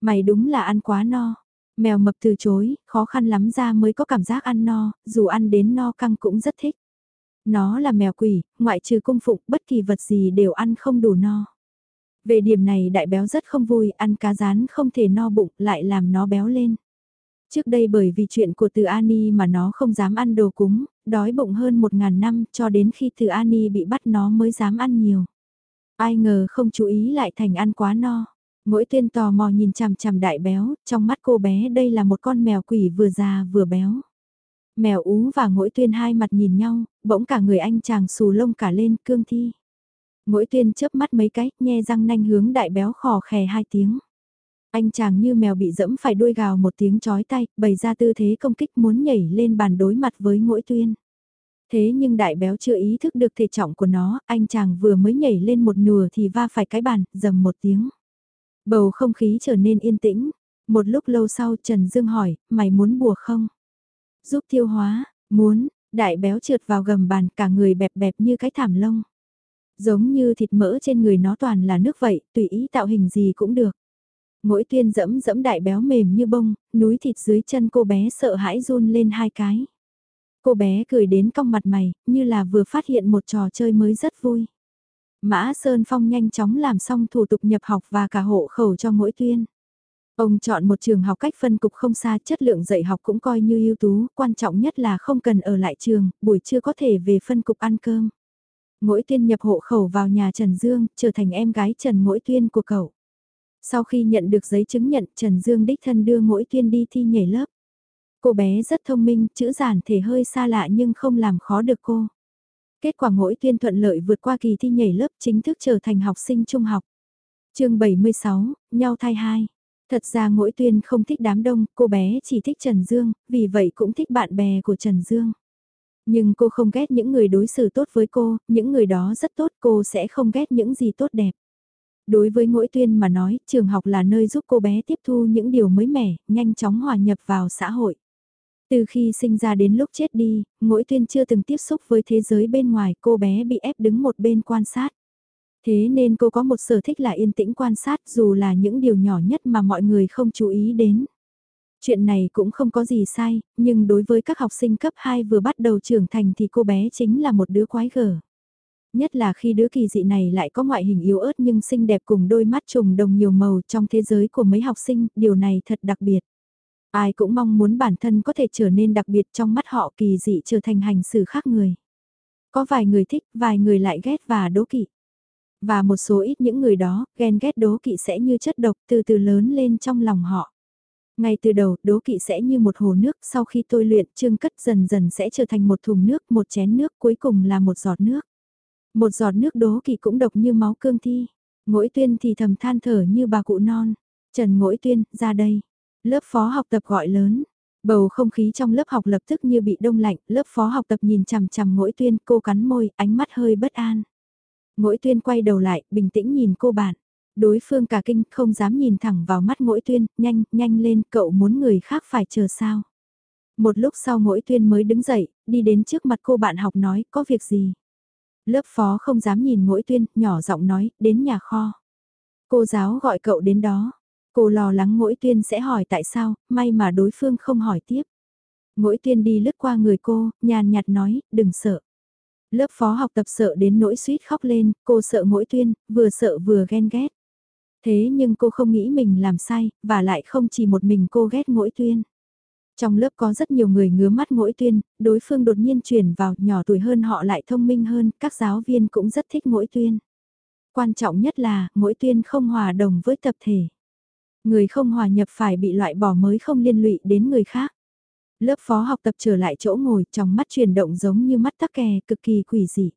Mày đúng là ăn quá no. Mèo mập từ chối, khó khăn lắm ra mới có cảm giác ăn no, dù ăn đến no căng cũng rất thích. Nó là mèo quỷ, ngoại trừ cung phụng, bất kỳ vật gì đều ăn không đủ no. Về điểm này đại béo rất không vui, ăn cá rán không thể no bụng, lại làm nó béo lên. Trước đây bởi vì chuyện của từ Ani mà nó không dám ăn đồ cúng, đói bụng hơn một ngàn năm cho đến khi từ Ani bị bắt nó mới dám ăn nhiều. Ai ngờ không chú ý lại thành ăn quá no. Mỗi tuyên tò mò nhìn chằm chằm đại béo, trong mắt cô bé đây là một con mèo quỷ vừa già vừa béo. Mèo ú và ngỗi tuyên hai mặt nhìn nhau, bỗng cả người anh chàng xù lông cả lên cương thi. Ngỗi tuyên chớp mắt mấy cái, nhe răng nanh hướng đại béo khò khè hai tiếng. Anh chàng như mèo bị dẫm phải đuôi gào một tiếng chói tay, bày ra tư thế công kích muốn nhảy lên bàn đối mặt với ngỗi tuyên. Thế nhưng đại béo chưa ý thức được thể trọng của nó, anh chàng vừa mới nhảy lên một nửa thì va phải cái bàn, dầm một tiếng. Bầu không khí trở nên yên tĩnh. Một lúc lâu sau Trần Dương hỏi, mày muốn bùa không? Giúp tiêu hóa, muốn, đại béo trượt vào gầm bàn cả người bẹp bẹp như cái thảm lông. Giống như thịt mỡ trên người nó toàn là nước vậy, tùy ý tạo hình gì cũng được. Mỗi tuyên dẫm dẫm đại béo mềm như bông, núi thịt dưới chân cô bé sợ hãi run lên hai cái. Cô bé cười đến cong mặt mày, như là vừa phát hiện một trò chơi mới rất vui. Mã Sơn Phong nhanh chóng làm xong thủ tục nhập học và cả hộ khẩu cho mỗi tuyên. Ông chọn một trường học cách phân cục không xa chất lượng dạy học cũng coi như ưu tú, quan trọng nhất là không cần ở lại trường, buổi trưa có thể về phân cục ăn cơm. Mỗi tuyên nhập hộ khẩu vào nhà Trần Dương, trở thành em gái Trần Mỗi Tuyên của cậu. Sau khi nhận được giấy chứng nhận Trần Dương đích thân đưa Mỗi Tuyên đi thi nhảy lớp. Cô bé rất thông minh, chữ giản thể hơi xa lạ nhưng không làm khó được cô. Kết quả mỗi tuyên thuận lợi vượt qua kỳ thi nhảy lớp chính thức trở thành học sinh trung học. chương 76, nhau thai hai. Thật ra mỗi tuyên không thích đám đông, cô bé chỉ thích Trần Dương, vì vậy cũng thích bạn bè của Trần Dương. Nhưng cô không ghét những người đối xử tốt với cô, những người đó rất tốt cô sẽ không ghét những gì tốt đẹp. Đối với mỗi tuyên mà nói, trường học là nơi giúp cô bé tiếp thu những điều mới mẻ, nhanh chóng hòa nhập vào xã hội. Từ khi sinh ra đến lúc chết đi, mỗi tuyên chưa từng tiếp xúc với thế giới bên ngoài cô bé bị ép đứng một bên quan sát. Thế nên cô có một sở thích là yên tĩnh quan sát dù là những điều nhỏ nhất mà mọi người không chú ý đến. Chuyện này cũng không có gì sai, nhưng đối với các học sinh cấp 2 vừa bắt đầu trưởng thành thì cô bé chính là một đứa quái gở. Nhất là khi đứa kỳ dị này lại có ngoại hình yếu ớt nhưng xinh đẹp cùng đôi mắt trùng đồng nhiều màu trong thế giới của mấy học sinh, điều này thật đặc biệt. Ai cũng mong muốn bản thân có thể trở nên đặc biệt trong mắt họ kỳ dị trở thành hành xử khác người. Có vài người thích, vài người lại ghét và đố kỵ. Và một số ít những người đó, ghen ghét đố kỵ sẽ như chất độc từ từ lớn lên trong lòng họ. Ngay từ đầu, đố kỵ sẽ như một hồ nước, sau khi tôi luyện, trương cất dần dần sẽ trở thành một thùng nước, một chén nước, cuối cùng là một giọt nước. Một giọt nước đố kỵ cũng độc như máu cương thi. Ngỗi tuyên thì thầm than thở như bà cụ non. Trần ngỗi tuyên, ra đây. Lớp phó học tập gọi lớn. Bầu không khí trong lớp học lập tức như bị đông lạnh, lớp phó học tập nhìn chằm chằm ngỗi tuyên, cô cắn môi, ánh mắt hơi bất an. Ngỗi tuyên quay đầu lại, bình tĩnh nhìn cô bạn. Đối phương cả kinh không dám nhìn thẳng vào mắt ngỗi tuyên, nhanh, nhanh lên, cậu muốn người khác phải chờ sao. Một lúc sau ngỗi tuyên mới đứng dậy, đi đến trước mặt cô bạn học nói, có việc gì. Lớp phó không dám nhìn ngỗi tuyên, nhỏ giọng nói, đến nhà kho. Cô giáo gọi cậu đến đó. Cô lo lắng mỗi tuyên sẽ hỏi tại sao, may mà đối phương không hỏi tiếp. Mỗi tuyên đi lướt qua người cô, nhàn nhạt nói, đừng sợ. Lớp phó học tập sợ đến nỗi suýt khóc lên, cô sợ mỗi tuyên, vừa sợ vừa ghen ghét. Thế nhưng cô không nghĩ mình làm sai, và lại không chỉ một mình cô ghét mỗi tuyên. Trong lớp có rất nhiều người ngứa mắt mỗi tuyên, đối phương đột nhiên chuyển vào nhỏ tuổi hơn họ lại thông minh hơn, các giáo viên cũng rất thích mỗi tuyên. Quan trọng nhất là, mỗi tuyên không hòa đồng với tập thể. Người không hòa nhập phải bị loại bỏ mới không liên lụy đến người khác. Lớp phó học tập trở lại chỗ ngồi, trong mắt chuyển động giống như mắt tắc kè, cực kỳ quỷ dị.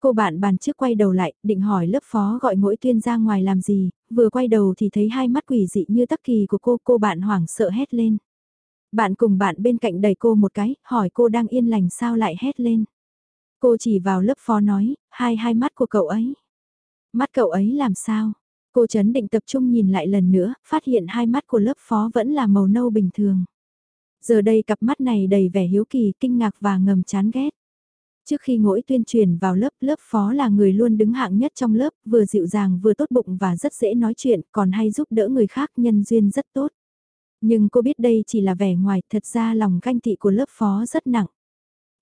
Cô bạn bàn trước quay đầu lại, định hỏi lớp phó gọi mỗi tuyên ra ngoài làm gì, vừa quay đầu thì thấy hai mắt quỷ dị như tắc kỳ của cô, cô bạn hoảng sợ hét lên. Bạn cùng bạn bên cạnh đẩy cô một cái, hỏi cô đang yên lành sao lại hét lên. Cô chỉ vào lớp phó nói, hai hai mắt của cậu ấy. Mắt cậu ấy làm sao? Cô chấn định tập trung nhìn lại lần nữa, phát hiện hai mắt của lớp phó vẫn là màu nâu bình thường. Giờ đây cặp mắt này đầy vẻ hiếu kỳ, kinh ngạc và ngầm chán ghét. Trước khi ngỗi tuyên truyền vào lớp, lớp phó là người luôn đứng hạng nhất trong lớp, vừa dịu dàng vừa tốt bụng và rất dễ nói chuyện, còn hay giúp đỡ người khác nhân duyên rất tốt. Nhưng cô biết đây chỉ là vẻ ngoài, thật ra lòng canh tị của lớp phó rất nặng.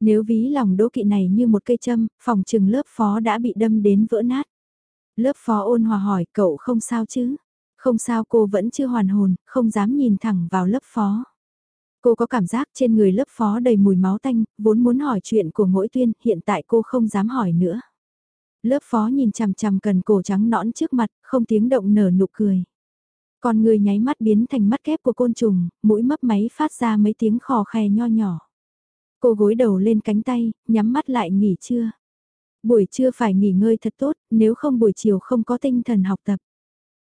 Nếu ví lòng đố kỵ này như một cây châm, phòng trừng lớp phó đã bị đâm đến vỡ nát. Lớp phó ôn hòa hỏi cậu không sao chứ? Không sao cô vẫn chưa hoàn hồn, không dám nhìn thẳng vào lớp phó. Cô có cảm giác trên người lớp phó đầy mùi máu tanh, vốn muốn hỏi chuyện của mỗi tuyên, hiện tại cô không dám hỏi nữa. Lớp phó nhìn chằm chằm cần cổ trắng nõn trước mặt, không tiếng động nở nụ cười. Còn người nháy mắt biến thành mắt kép của côn trùng, mũi mấp máy phát ra mấy tiếng khò khè nho nhỏ. Cô gối đầu lên cánh tay, nhắm mắt lại nghỉ trưa. Buổi trưa phải nghỉ ngơi thật tốt, nếu không buổi chiều không có tinh thần học tập.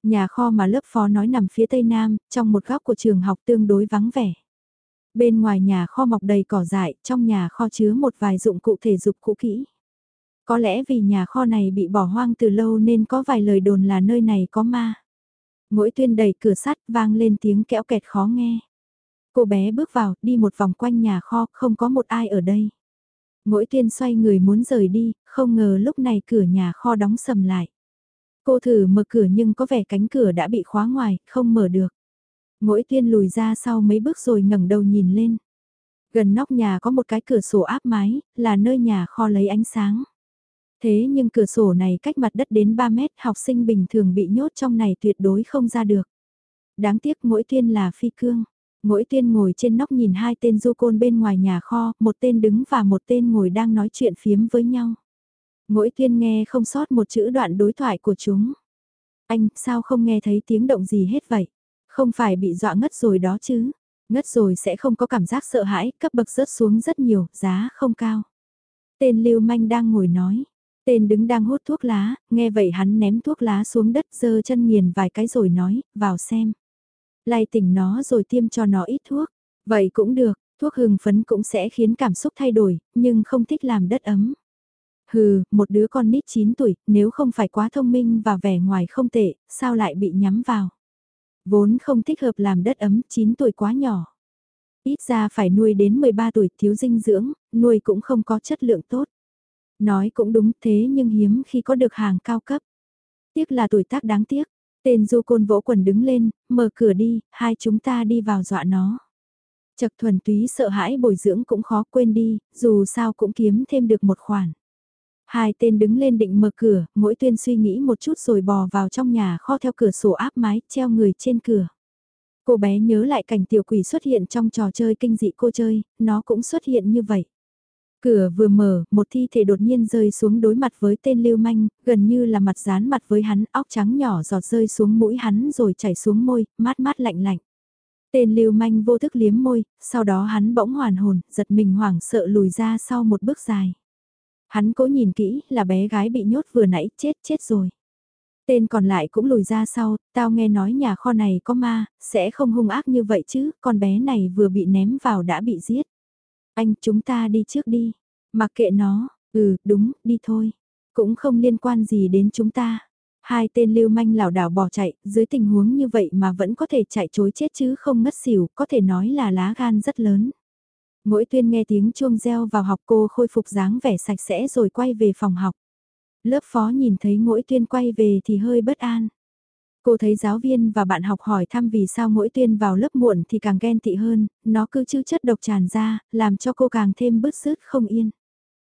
Nhà kho mà lớp phó nói nằm phía tây nam, trong một góc của trường học tương đối vắng vẻ. Bên ngoài nhà kho mọc đầy cỏ dại, trong nhà kho chứa một vài dụng cụ thể dục cũ kỹ. Có lẽ vì nhà kho này bị bỏ hoang từ lâu nên có vài lời đồn là nơi này có ma. Mỗi tuyên đẩy cửa sắt vang lên tiếng kẽo kẹt khó nghe. Cô bé bước vào, đi một vòng quanh nhà kho, không có một ai ở đây. Mỗi tuyên xoay người muốn rời đi, không ngờ lúc này cửa nhà kho đóng sầm lại. Cô thử mở cửa nhưng có vẻ cánh cửa đã bị khóa ngoài, không mở được. Ngỗi tuyên lùi ra sau mấy bước rồi ngẩng đầu nhìn lên. Gần nóc nhà có một cái cửa sổ áp mái, là nơi nhà kho lấy ánh sáng. Thế nhưng cửa sổ này cách mặt đất đến 3 mét, học sinh bình thường bị nhốt trong này tuyệt đối không ra được. Đáng tiếc mỗi tuyên là phi cương. Mỗi tuyên ngồi trên nóc nhìn hai tên du côn bên ngoài nhà kho, một tên đứng và một tên ngồi đang nói chuyện phiếm với nhau. Mỗi tuyên nghe không sót một chữ đoạn đối thoại của chúng. Anh, sao không nghe thấy tiếng động gì hết vậy? Không phải bị dọa ngất rồi đó chứ? Ngất rồi sẽ không có cảm giác sợ hãi, cấp bậc rớt xuống rất nhiều, giá không cao. Tên lưu manh đang ngồi nói. Tên đứng đang hút thuốc lá, nghe vậy hắn ném thuốc lá xuống đất giơ chân nghiền vài cái rồi nói, vào xem. Lay tỉnh nó rồi tiêm cho nó ít thuốc. Vậy cũng được, thuốc hưng phấn cũng sẽ khiến cảm xúc thay đổi, nhưng không thích làm đất ấm. Hừ, một đứa con nít 9 tuổi, nếu không phải quá thông minh và vẻ ngoài không tệ, sao lại bị nhắm vào. Vốn không thích hợp làm đất ấm, 9 tuổi quá nhỏ. Ít ra phải nuôi đến 13 tuổi thiếu dinh dưỡng, nuôi cũng không có chất lượng tốt. Nói cũng đúng thế nhưng hiếm khi có được hàng cao cấp. Tiếc là tuổi tác đáng tiếc, Tên du côn vỗ quần đứng lên, mở cửa đi, hai chúng ta đi vào dọa nó. Chật thuần túy sợ hãi bồi dưỡng cũng khó quên đi, dù sao cũng kiếm thêm được một khoản. Hai tên đứng lên định mở cửa, mỗi tuyên suy nghĩ một chút rồi bò vào trong nhà kho theo cửa sổ áp mái, treo người trên cửa. Cô bé nhớ lại cảnh tiểu quỷ xuất hiện trong trò chơi kinh dị cô chơi, nó cũng xuất hiện như vậy. Cửa vừa mở, một thi thể đột nhiên rơi xuống đối mặt với tên lưu manh, gần như là mặt dán mặt với hắn, óc trắng nhỏ giọt rơi xuống mũi hắn rồi chảy xuống môi, mát mát lạnh lạnh. Tên lưu manh vô thức liếm môi, sau đó hắn bỗng hoàn hồn, giật mình hoảng sợ lùi ra sau một bước dài. Hắn cố nhìn kỹ, là bé gái bị nhốt vừa nãy, chết chết rồi. Tên còn lại cũng lùi ra sau, tao nghe nói nhà kho này có ma, sẽ không hung ác như vậy chứ, con bé này vừa bị ném vào đã bị giết. Anh, chúng ta đi trước đi. Mặc kệ nó, ừ, đúng, đi thôi. Cũng không liên quan gì đến chúng ta. Hai tên lưu manh lảo đảo bỏ chạy, dưới tình huống như vậy mà vẫn có thể chạy chối chết chứ không ngất xỉu, có thể nói là lá gan rất lớn. Mỗi tuyên nghe tiếng chuông reo vào học cô khôi phục dáng vẻ sạch sẽ rồi quay về phòng học. Lớp phó nhìn thấy mỗi tuyên quay về thì hơi bất an. Cô thấy giáo viên và bạn học hỏi thăm vì sao mỗi tuyên vào lớp muộn thì càng ghen tị hơn, nó cứ chư chất độc tràn ra, làm cho cô càng thêm bứt rứt không yên.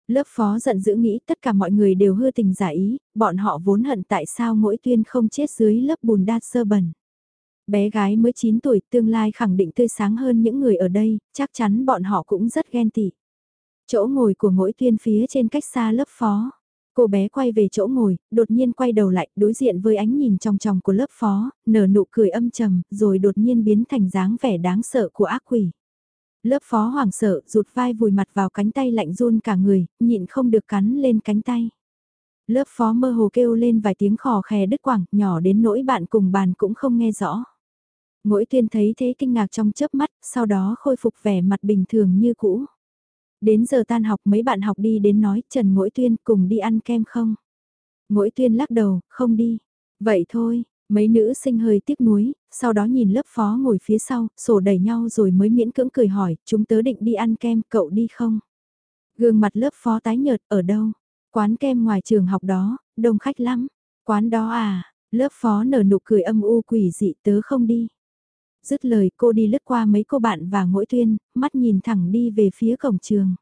Lớp phó giận dữ nghĩ tất cả mọi người đều hư tình giả ý, bọn họ vốn hận tại sao mỗi tuyên không chết dưới lớp bùn đa sơ bẩn. Bé gái mới 9 tuổi tương lai khẳng định tươi sáng hơn những người ở đây, chắc chắn bọn họ cũng rất ghen tị. Chỗ ngồi của mỗi tuyên phía trên cách xa lớp phó. Cô bé quay về chỗ ngồi, đột nhiên quay đầu lại, đối diện với ánh nhìn trong tròng của lớp phó, nở nụ cười âm trầm, rồi đột nhiên biến thành dáng vẻ đáng sợ của ác quỷ. Lớp phó hoảng sợ, rụt vai vùi mặt vào cánh tay lạnh run cả người, nhịn không được cắn lên cánh tay. Lớp phó mơ hồ kêu lên vài tiếng khò khè đứt quảng, nhỏ đến nỗi bạn cùng bàn cũng không nghe rõ. Mỗi tuyên thấy thế kinh ngạc trong chớp mắt, sau đó khôi phục vẻ mặt bình thường như cũ. Đến giờ tan học mấy bạn học đi đến nói Trần Mỗi Tuyên cùng đi ăn kem không? Mỗi Tuyên lắc đầu, không đi. Vậy thôi, mấy nữ sinh hơi tiếc nuối, sau đó nhìn lớp phó ngồi phía sau, sổ đẩy nhau rồi mới miễn cưỡng cười hỏi, chúng tớ định đi ăn kem, cậu đi không? Gương mặt lớp phó tái nhợt, ở đâu? Quán kem ngoài trường học đó, đông khách lắm. Quán đó à, lớp phó nở nụ cười âm u quỷ dị tớ không đi. Dứt lời cô đi lướt qua mấy cô bạn và mỗi tuyên, mắt nhìn thẳng đi về phía cổng trường.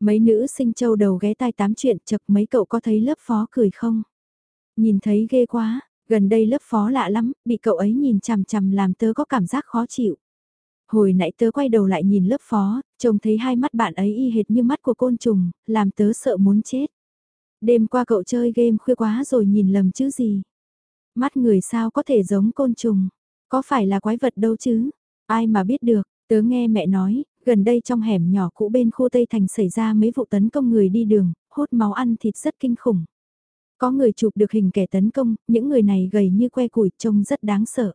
Mấy nữ sinh châu đầu ghé tai tám chuyện chật mấy cậu có thấy lớp phó cười không? Nhìn thấy ghê quá, gần đây lớp phó lạ lắm, bị cậu ấy nhìn chằm chằm làm tớ có cảm giác khó chịu. Hồi nãy tớ quay đầu lại nhìn lớp phó, trông thấy hai mắt bạn ấy y hệt như mắt của côn trùng, làm tớ sợ muốn chết. Đêm qua cậu chơi game khuya quá rồi nhìn lầm chứ gì. Mắt người sao có thể giống côn trùng, có phải là quái vật đâu chứ, ai mà biết được, tớ nghe mẹ nói, gần đây trong hẻm nhỏ cũ bên khu Tây Thành xảy ra mấy vụ tấn công người đi đường, hút máu ăn thịt rất kinh khủng. Có người chụp được hình kẻ tấn công, những người này gầy như que củi trông rất đáng sợ.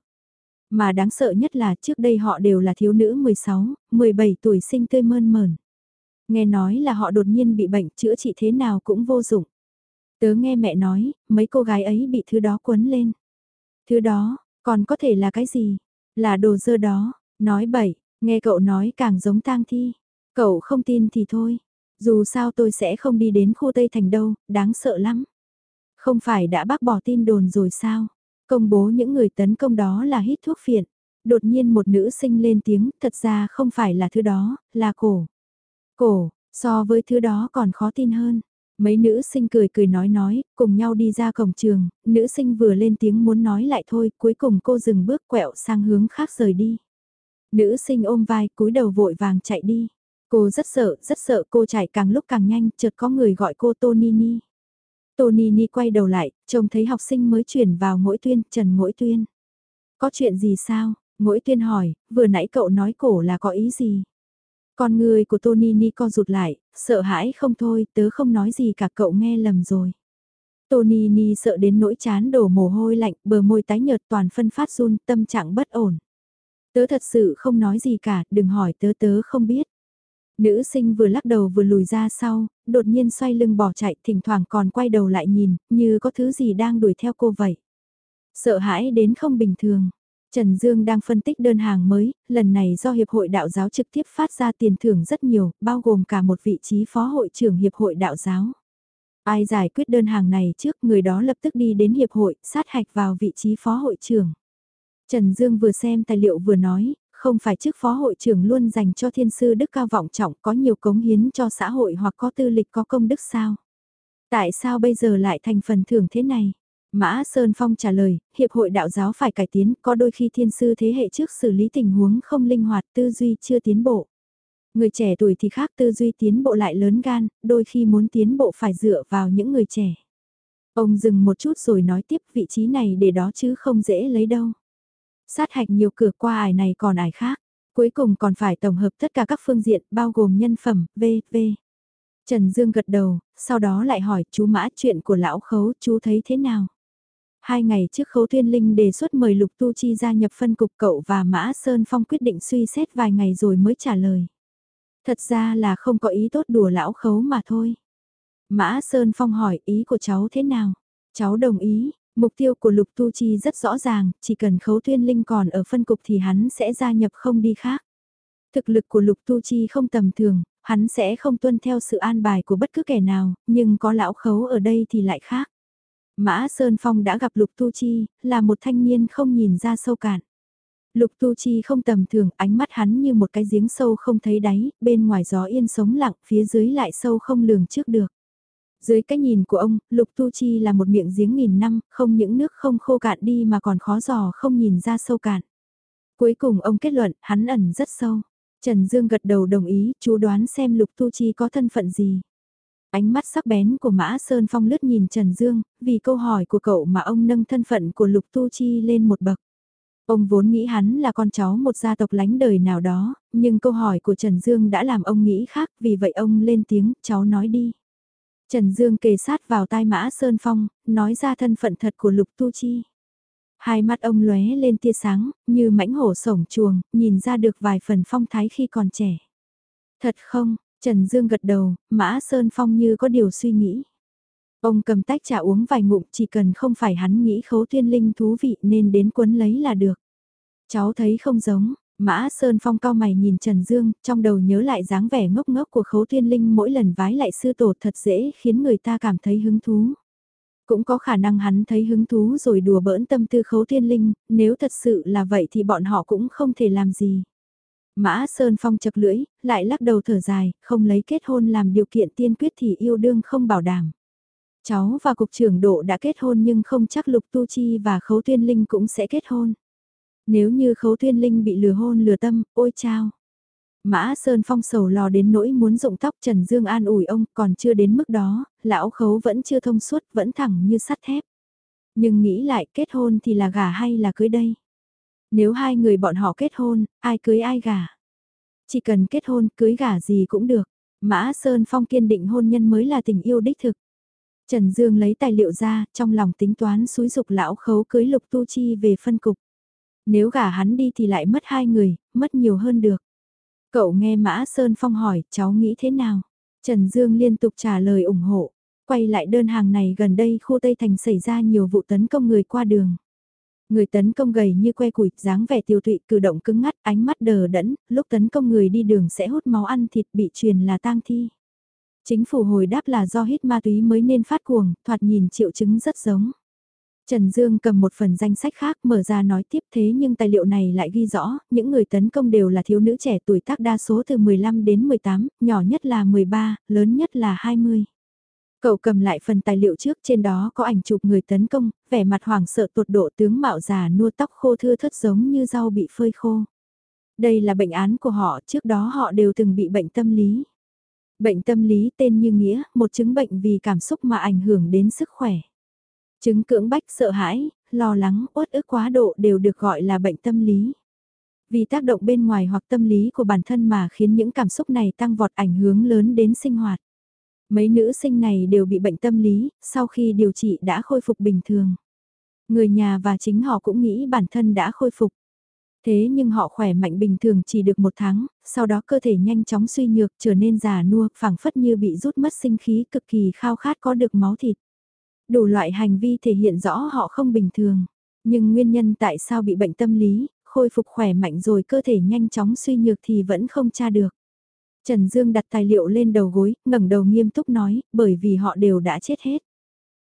Mà đáng sợ nhất là trước đây họ đều là thiếu nữ 16, 17 tuổi sinh tươi mơn mờn. Nghe nói là họ đột nhiên bị bệnh chữa trị thế nào cũng vô dụng. Tớ nghe mẹ nói, mấy cô gái ấy bị thứ đó quấn lên. Thứ đó, còn có thể là cái gì? Là đồ dơ đó, nói bậy, nghe cậu nói càng giống tang thi. Cậu không tin thì thôi, dù sao tôi sẽ không đi đến khu Tây Thành đâu, đáng sợ lắm. Không phải đã bác bỏ tin đồn rồi sao? Công bố những người tấn công đó là hít thuốc phiện. Đột nhiên một nữ sinh lên tiếng, thật ra không phải là thứ đó, là cổ. Cổ, so với thứ đó còn khó tin hơn. Mấy nữ sinh cười cười nói nói, cùng nhau đi ra cổng trường, nữ sinh vừa lên tiếng muốn nói lại thôi, cuối cùng cô dừng bước quẹo sang hướng khác rời đi. Nữ sinh ôm vai, cúi đầu vội vàng chạy đi. Cô rất sợ, rất sợ cô chạy càng lúc càng nhanh, chợt có người gọi cô Tonini. Tonini quay đầu lại, trông thấy học sinh mới chuyển vào ngỗi tuyên, Trần ngỗi tuyên. Có chuyện gì sao? Ngỗi tuyên hỏi, vừa nãy cậu nói cổ là có ý gì? Con người của Tony Ni co rụt lại, sợ hãi không thôi, tớ không nói gì cả cậu nghe lầm rồi. Tony Ni sợ đến nỗi chán đổ mồ hôi lạnh, bờ môi tái nhợt toàn phân phát run, tâm trạng bất ổn. Tớ thật sự không nói gì cả, đừng hỏi tớ tớ không biết. Nữ sinh vừa lắc đầu vừa lùi ra sau, đột nhiên xoay lưng bỏ chạy, thỉnh thoảng còn quay đầu lại nhìn, như có thứ gì đang đuổi theo cô vậy. Sợ hãi đến không bình thường. Trần Dương đang phân tích đơn hàng mới, lần này do Hiệp hội Đạo giáo trực tiếp phát ra tiền thưởng rất nhiều, bao gồm cả một vị trí phó hội trưởng Hiệp hội Đạo giáo. Ai giải quyết đơn hàng này trước người đó lập tức đi đến Hiệp hội, sát hạch vào vị trí phó hội trưởng. Trần Dương vừa xem tài liệu vừa nói, không phải chức phó hội trưởng luôn dành cho thiên sư đức cao vọng trọng có nhiều cống hiến cho xã hội hoặc có tư lịch có công đức sao? Tại sao bây giờ lại thành phần thưởng thế này? Mã Sơn Phong trả lời, Hiệp hội đạo giáo phải cải tiến, có đôi khi thiên sư thế hệ trước xử lý tình huống không linh hoạt, tư duy chưa tiến bộ. Người trẻ tuổi thì khác tư duy tiến bộ lại lớn gan, đôi khi muốn tiến bộ phải dựa vào những người trẻ. Ông dừng một chút rồi nói tiếp vị trí này để đó chứ không dễ lấy đâu. Sát hạch nhiều cửa qua ải này còn ải khác. Cuối cùng còn phải tổng hợp tất cả các phương diện bao gồm nhân phẩm, v, v. Trần Dương gật đầu, sau đó lại hỏi chú Mã chuyện của lão khấu chú thấy thế nào? Hai ngày trước Khấu Thiên Linh đề xuất mời Lục Tu Chi gia nhập phân cục cậu và Mã Sơn Phong quyết định suy xét vài ngày rồi mới trả lời. Thật ra là không có ý tốt đùa lão khấu mà thôi. Mã Sơn Phong hỏi ý của cháu thế nào? Cháu đồng ý, mục tiêu của Lục Tu Chi rất rõ ràng, chỉ cần Khấu Thiên Linh còn ở phân cục thì hắn sẽ gia nhập không đi khác. Thực lực của Lục Tu Chi không tầm thường, hắn sẽ không tuân theo sự an bài của bất cứ kẻ nào, nhưng có lão khấu ở đây thì lại khác. Mã Sơn Phong đã gặp Lục Tu Chi, là một thanh niên không nhìn ra sâu cạn. Lục Tu Chi không tầm thường, ánh mắt hắn như một cái giếng sâu không thấy đáy, bên ngoài gió yên sống lặng, phía dưới lại sâu không lường trước được. Dưới cái nhìn của ông, Lục Tu Chi là một miệng giếng nghìn năm, không những nước không khô cạn đi mà còn khó giò không nhìn ra sâu cạn. Cuối cùng ông kết luận, hắn ẩn rất sâu. Trần Dương gật đầu đồng ý, chú đoán xem Lục Tu Chi có thân phận gì. Ánh mắt sắc bén của Mã Sơn Phong lướt nhìn Trần Dương, vì câu hỏi của cậu mà ông nâng thân phận của Lục Tu Chi lên một bậc. Ông vốn nghĩ hắn là con cháu một gia tộc lánh đời nào đó, nhưng câu hỏi của Trần Dương đã làm ông nghĩ khác, vì vậy ông lên tiếng, cháu nói đi. Trần Dương kề sát vào tai Mã Sơn Phong, nói ra thân phận thật của Lục Tu Chi. Hai mắt ông lóe lên tia sáng, như mãnh hổ sổng chuồng, nhìn ra được vài phần phong thái khi còn trẻ. Thật không, Trần Dương gật đầu, Mã Sơn Phong như có điều suy nghĩ. Ông cầm tách trà uống vài ngụm chỉ cần không phải hắn nghĩ khấu thiên linh thú vị nên đến quấn lấy là được. Cháu thấy không giống, Mã Sơn Phong cao mày nhìn Trần Dương, trong đầu nhớ lại dáng vẻ ngốc ngốc của khấu thiên linh mỗi lần vái lại sư tổ thật dễ khiến người ta cảm thấy hứng thú. Cũng có khả năng hắn thấy hứng thú rồi đùa bỡn tâm tư khấu thiên linh, nếu thật sự là vậy thì bọn họ cũng không thể làm gì. Mã Sơn Phong chật lưỡi, lại lắc đầu thở dài, không lấy kết hôn làm điều kiện tiên quyết thì yêu đương không bảo đảm. Cháu và cục trưởng độ đã kết hôn nhưng không chắc Lục Tu Chi và Khấu Tuyên Linh cũng sẽ kết hôn. Nếu như Khấu Tuyên Linh bị lừa hôn lừa tâm, ôi chao. Mã Sơn Phong sầu lò đến nỗi muốn rụng tóc Trần Dương an ủi ông còn chưa đến mức đó, lão khấu vẫn chưa thông suốt vẫn thẳng như sắt thép. Nhưng nghĩ lại kết hôn thì là gả hay là cưới đây? Nếu hai người bọn họ kết hôn, ai cưới ai gả? Chỉ cần kết hôn, cưới gả gì cũng được. Mã Sơn Phong kiên định hôn nhân mới là tình yêu đích thực. Trần Dương lấy tài liệu ra, trong lòng tính toán xúi dục lão khấu cưới lục tu chi về phân cục. Nếu gả hắn đi thì lại mất hai người, mất nhiều hơn được. Cậu nghe Mã Sơn Phong hỏi, cháu nghĩ thế nào? Trần Dương liên tục trả lời ủng hộ. Quay lại đơn hàng này gần đây khu Tây Thành xảy ra nhiều vụ tấn công người qua đường. Người tấn công gầy như que củi, dáng vẻ tiêu tụy, cử động cứng ngắt, ánh mắt đờ đẫn, lúc tấn công người đi đường sẽ hút máu ăn thịt bị truyền là tang thi. Chính phủ hồi đáp là do hít ma túy mới nên phát cuồng, thoạt nhìn triệu chứng rất giống. Trần Dương cầm một phần danh sách khác mở ra nói tiếp thế nhưng tài liệu này lại ghi rõ, những người tấn công đều là thiếu nữ trẻ tuổi tác đa số từ 15 đến 18, nhỏ nhất là 13, lớn nhất là 20. Cậu cầm lại phần tài liệu trước trên đó có ảnh chụp người tấn công, vẻ mặt hoảng sợ tột độ tướng mạo già nua tóc khô thưa thất giống như rau bị phơi khô. Đây là bệnh án của họ, trước đó họ đều từng bị bệnh tâm lý. Bệnh tâm lý tên như nghĩa, một chứng bệnh vì cảm xúc mà ảnh hưởng đến sức khỏe. Chứng cưỡng bách sợ hãi, lo lắng, uất ức quá độ đều được gọi là bệnh tâm lý. Vì tác động bên ngoài hoặc tâm lý của bản thân mà khiến những cảm xúc này tăng vọt ảnh hưởng lớn đến sinh hoạt. Mấy nữ sinh này đều bị bệnh tâm lý, sau khi điều trị đã khôi phục bình thường. Người nhà và chính họ cũng nghĩ bản thân đã khôi phục. Thế nhưng họ khỏe mạnh bình thường chỉ được một tháng, sau đó cơ thể nhanh chóng suy nhược trở nên già nua, phảng phất như bị rút mất sinh khí cực kỳ khao khát có được máu thịt. Đủ loại hành vi thể hiện rõ họ không bình thường. Nhưng nguyên nhân tại sao bị bệnh tâm lý, khôi phục khỏe mạnh rồi cơ thể nhanh chóng suy nhược thì vẫn không tra được. Trần Dương đặt tài liệu lên đầu gối, ngẩng đầu nghiêm túc nói, bởi vì họ đều đã chết hết.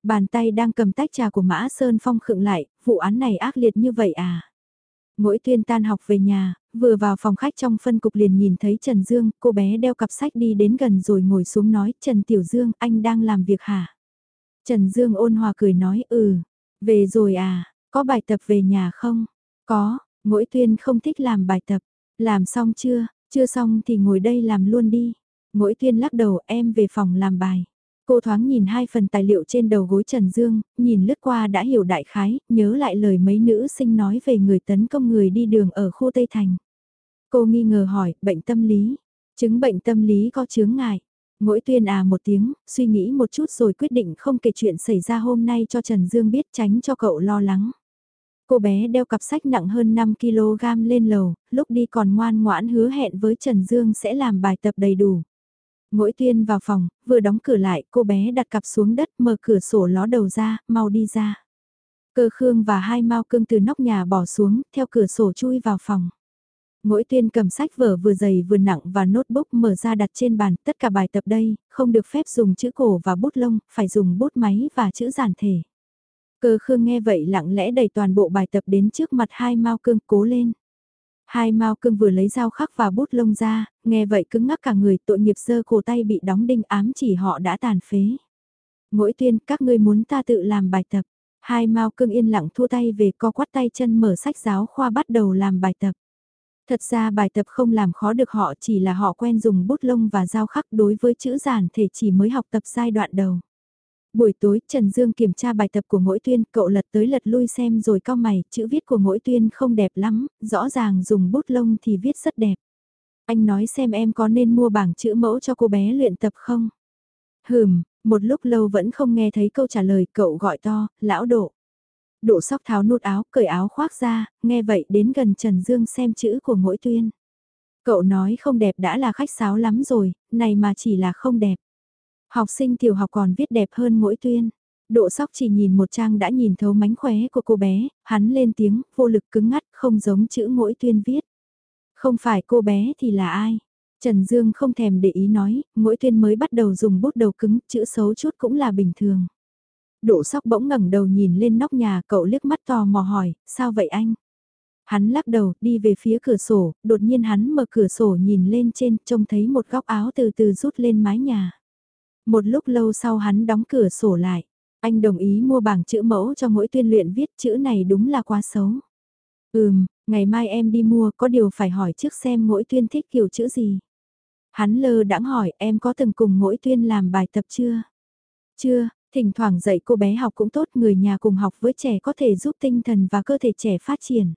Bàn tay đang cầm tách trà của Mã Sơn Phong khựng lại, vụ án này ác liệt như vậy à? Mỗi tuyên tan học về nhà, vừa vào phòng khách trong phân cục liền nhìn thấy Trần Dương, cô bé đeo cặp sách đi đến gần rồi ngồi xuống nói, Trần Tiểu Dương, anh đang làm việc hả? Trần Dương ôn hòa cười nói, ừ, về rồi à, có bài tập về nhà không? Có, mỗi tuyên không thích làm bài tập, làm xong chưa, chưa xong thì ngồi đây làm luôn đi. Mỗi tuyên lắc đầu em về phòng làm bài. Cô thoáng nhìn hai phần tài liệu trên đầu gối Trần Dương, nhìn lướt qua đã hiểu đại khái, nhớ lại lời mấy nữ sinh nói về người tấn công người đi đường ở khu Tây Thành. Cô nghi ngờ hỏi, bệnh tâm lý. Chứng bệnh tâm lý có chướng ngại. Mỗi tuyên à một tiếng, suy nghĩ một chút rồi quyết định không kể chuyện xảy ra hôm nay cho Trần Dương biết tránh cho cậu lo lắng. Cô bé đeo cặp sách nặng hơn 5kg lên lầu, lúc đi còn ngoan ngoãn hứa hẹn với Trần Dương sẽ làm bài tập đầy đủ. Mỗi tuyên vào phòng, vừa đóng cửa lại, cô bé đặt cặp xuống đất mở cửa sổ ló đầu ra, mau đi ra. Cơ Khương và hai mau cương từ nóc nhà bỏ xuống, theo cửa sổ chui vào phòng. Mỗi tuyên cầm sách vở vừa dày vừa nặng và notebook mở ra đặt trên bàn, tất cả bài tập đây, không được phép dùng chữ cổ và bút lông, phải dùng bút máy và chữ giản thể. Cơ Khương nghe vậy lặng lẽ đẩy toàn bộ bài tập đến trước mặt hai mau cương cố lên. Hai Mao cương vừa lấy dao khắc và bút lông ra, nghe vậy cứng ngắc cả người tội nghiệp sơ cổ tay bị đóng đinh ám chỉ họ đã tàn phế. Mỗi tuyên các ngươi muốn ta tự làm bài tập. Hai Mao cương yên lặng thua tay về co quắt tay chân mở sách giáo khoa bắt đầu làm bài tập. Thật ra bài tập không làm khó được họ chỉ là họ quen dùng bút lông và dao khắc đối với chữ giản thể chỉ mới học tập giai đoạn đầu. Buổi tối Trần Dương kiểm tra bài tập của mỗi tuyên, cậu lật tới lật lui xem rồi cao mày, chữ viết của mỗi tuyên không đẹp lắm, rõ ràng dùng bút lông thì viết rất đẹp. Anh nói xem em có nên mua bảng chữ mẫu cho cô bé luyện tập không? Hừm, một lúc lâu vẫn không nghe thấy câu trả lời, cậu gọi to, lão độ. Độ sóc tháo nút áo, cởi áo khoác ra, nghe vậy đến gần Trần Dương xem chữ của mỗi tuyên. Cậu nói không đẹp đã là khách sáo lắm rồi, này mà chỉ là không đẹp. Học sinh tiểu học còn viết đẹp hơn mỗi tuyên. Độ sóc chỉ nhìn một trang đã nhìn thấu mánh khóe của cô bé, hắn lên tiếng, vô lực cứng ngắt, không giống chữ mỗi tuyên viết. Không phải cô bé thì là ai? Trần Dương không thèm để ý nói, mỗi tuyên mới bắt đầu dùng bút đầu cứng, chữ xấu chút cũng là bình thường. Độ sóc bỗng ngẩng đầu nhìn lên nóc nhà, cậu liếc mắt to mò hỏi, sao vậy anh? Hắn lắc đầu, đi về phía cửa sổ, đột nhiên hắn mở cửa sổ nhìn lên trên, trông thấy một góc áo từ từ rút lên mái nhà. Một lúc lâu sau hắn đóng cửa sổ lại. Anh đồng ý mua bảng chữ mẫu cho mỗi tuyên luyện viết chữ này đúng là quá xấu. Ừm, ngày mai em đi mua có điều phải hỏi trước xem mỗi tuyên thích kiểu chữ gì. Hắn lơ đãng hỏi em có từng cùng mỗi tuyên làm bài tập chưa? Chưa, thỉnh thoảng dạy cô bé học cũng tốt người nhà cùng học với trẻ có thể giúp tinh thần và cơ thể trẻ phát triển.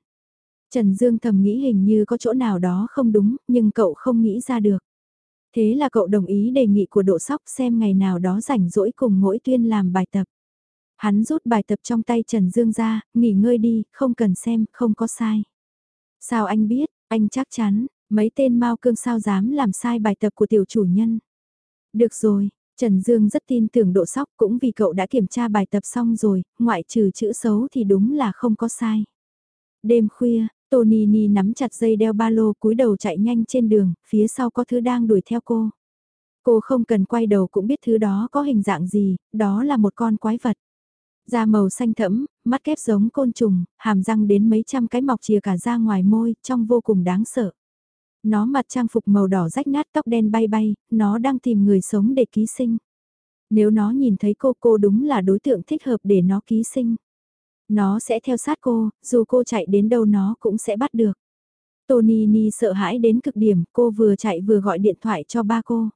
Trần Dương thầm nghĩ hình như có chỗ nào đó không đúng nhưng cậu không nghĩ ra được. Thế là cậu đồng ý đề nghị của độ sóc xem ngày nào đó rảnh rỗi cùng mỗi tuyên làm bài tập. Hắn rút bài tập trong tay Trần Dương ra, nghỉ ngơi đi, không cần xem, không có sai. Sao anh biết, anh chắc chắn, mấy tên mao cương sao dám làm sai bài tập của tiểu chủ nhân. Được rồi, Trần Dương rất tin tưởng độ sóc cũng vì cậu đã kiểm tra bài tập xong rồi, ngoại trừ chữ xấu thì đúng là không có sai. Đêm khuya, Tony Ni nắm chặt dây đeo ba lô cúi đầu chạy nhanh trên đường, phía sau có thứ đang đuổi theo cô. Cô không cần quay đầu cũng biết thứ đó có hình dạng gì, đó là một con quái vật. Da màu xanh thẫm, mắt kép giống côn trùng, hàm răng đến mấy trăm cái mọc chìa cả ra ngoài môi, trông vô cùng đáng sợ. Nó mặt trang phục màu đỏ rách nát tóc đen bay bay, nó đang tìm người sống để ký sinh. Nếu nó nhìn thấy cô cô đúng là đối tượng thích hợp để nó ký sinh. Nó sẽ theo sát cô, dù cô chạy đến đâu nó cũng sẽ bắt được. Tony Ni sợ hãi đến cực điểm, cô vừa chạy vừa gọi điện thoại cho ba cô.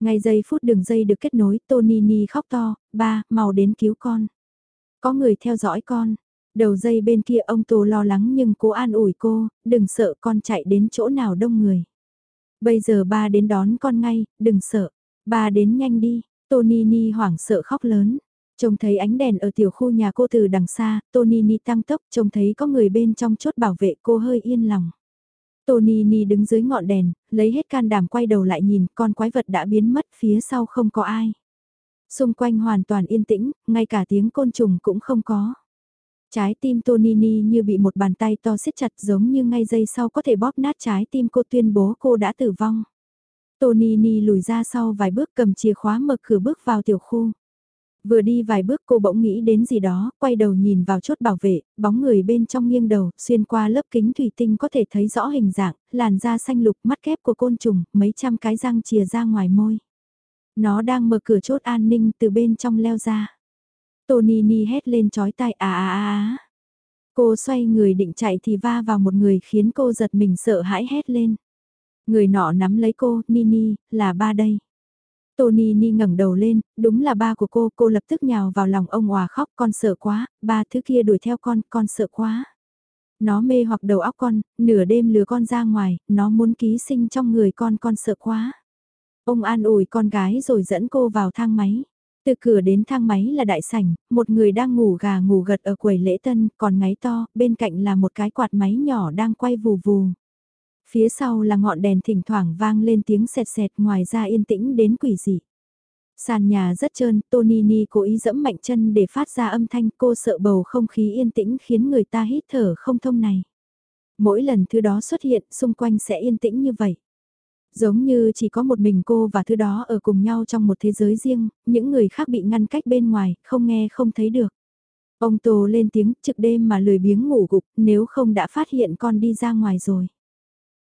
Ngay giây phút đường dây được kết nối, Tony Ni khóc to, ba, mau đến cứu con. Có người theo dõi con. Đầu dây bên kia ông Tô lo lắng nhưng cố an ủi cô, đừng sợ con chạy đến chỗ nào đông người. Bây giờ ba đến đón con ngay, đừng sợ. Ba đến nhanh đi, Tony Ni hoảng sợ khóc lớn. Trông thấy ánh đèn ở tiểu khu nhà cô từ đằng xa, Tony Ni tăng tốc, trông thấy có người bên trong chốt bảo vệ cô hơi yên lòng. Tony Ni đứng dưới ngọn đèn, lấy hết can đảm quay đầu lại nhìn, con quái vật đã biến mất phía sau không có ai. Xung quanh hoàn toàn yên tĩnh, ngay cả tiếng côn trùng cũng không có. Trái tim Tony Ni như bị một bàn tay to siết chặt giống như ngay giây sau có thể bóp nát trái tim cô tuyên bố cô đã tử vong. Tony Ni lùi ra sau vài bước cầm chìa khóa mở cửa bước vào tiểu khu. Vừa đi vài bước cô bỗng nghĩ đến gì đó, quay đầu nhìn vào chốt bảo vệ, bóng người bên trong nghiêng đầu, xuyên qua lớp kính thủy tinh có thể thấy rõ hình dạng, làn da xanh lục, mắt kép của côn trùng, mấy trăm cái răng chìa ra ngoài môi. Nó đang mở cửa chốt an ninh từ bên trong leo ra. Tony Ni hét lên chói tai à à à à. Cô xoay người định chạy thì va vào một người khiến cô giật mình sợ hãi hét lên. Người nọ nắm lấy cô, Nini, là ba đây. Tony Ni ngẩng đầu lên, đúng là ba của cô, cô lập tức nhào vào lòng ông hòa khóc, con sợ quá, ba thứ kia đuổi theo con, con sợ quá. Nó mê hoặc đầu óc con, nửa đêm lừa con ra ngoài, nó muốn ký sinh trong người con, con sợ quá. Ông an ủi con gái rồi dẫn cô vào thang máy. Từ cửa đến thang máy là đại sảnh, một người đang ngủ gà ngủ gật ở quầy lễ tân, còn ngáy to, bên cạnh là một cái quạt máy nhỏ đang quay vù vù. Phía sau là ngọn đèn thỉnh thoảng vang lên tiếng sẹt sẹt ngoài ra yên tĩnh đến quỷ dị. Sàn nhà rất trơn, Tonini cố ý dẫm mạnh chân để phát ra âm thanh cô sợ bầu không khí yên tĩnh khiến người ta hít thở không thông này. Mỗi lần thứ đó xuất hiện xung quanh sẽ yên tĩnh như vậy. Giống như chỉ có một mình cô và thứ đó ở cùng nhau trong một thế giới riêng, những người khác bị ngăn cách bên ngoài, không nghe không thấy được. Ông Tô lên tiếng trực đêm mà lười biếng ngủ gục nếu không đã phát hiện con đi ra ngoài rồi.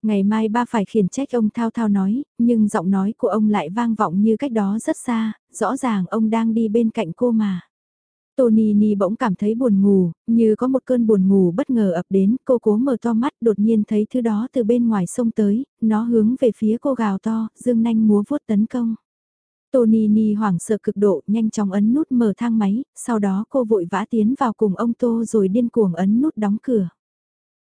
Ngày mai ba phải khiển trách ông Thao Thao nói, nhưng giọng nói của ông lại vang vọng như cách đó rất xa, rõ ràng ông đang đi bên cạnh cô mà. Tony Ni bỗng cảm thấy buồn ngủ, như có một cơn buồn ngủ bất ngờ ập đến, cô cố mở to mắt đột nhiên thấy thứ đó từ bên ngoài sông tới, nó hướng về phía cô gào to, dương nanh múa vuốt tấn công. Tony Ni hoảng sợ cực độ, nhanh chóng ấn nút mở thang máy, sau đó cô vội vã tiến vào cùng ông Tô rồi điên cuồng ấn nút đóng cửa.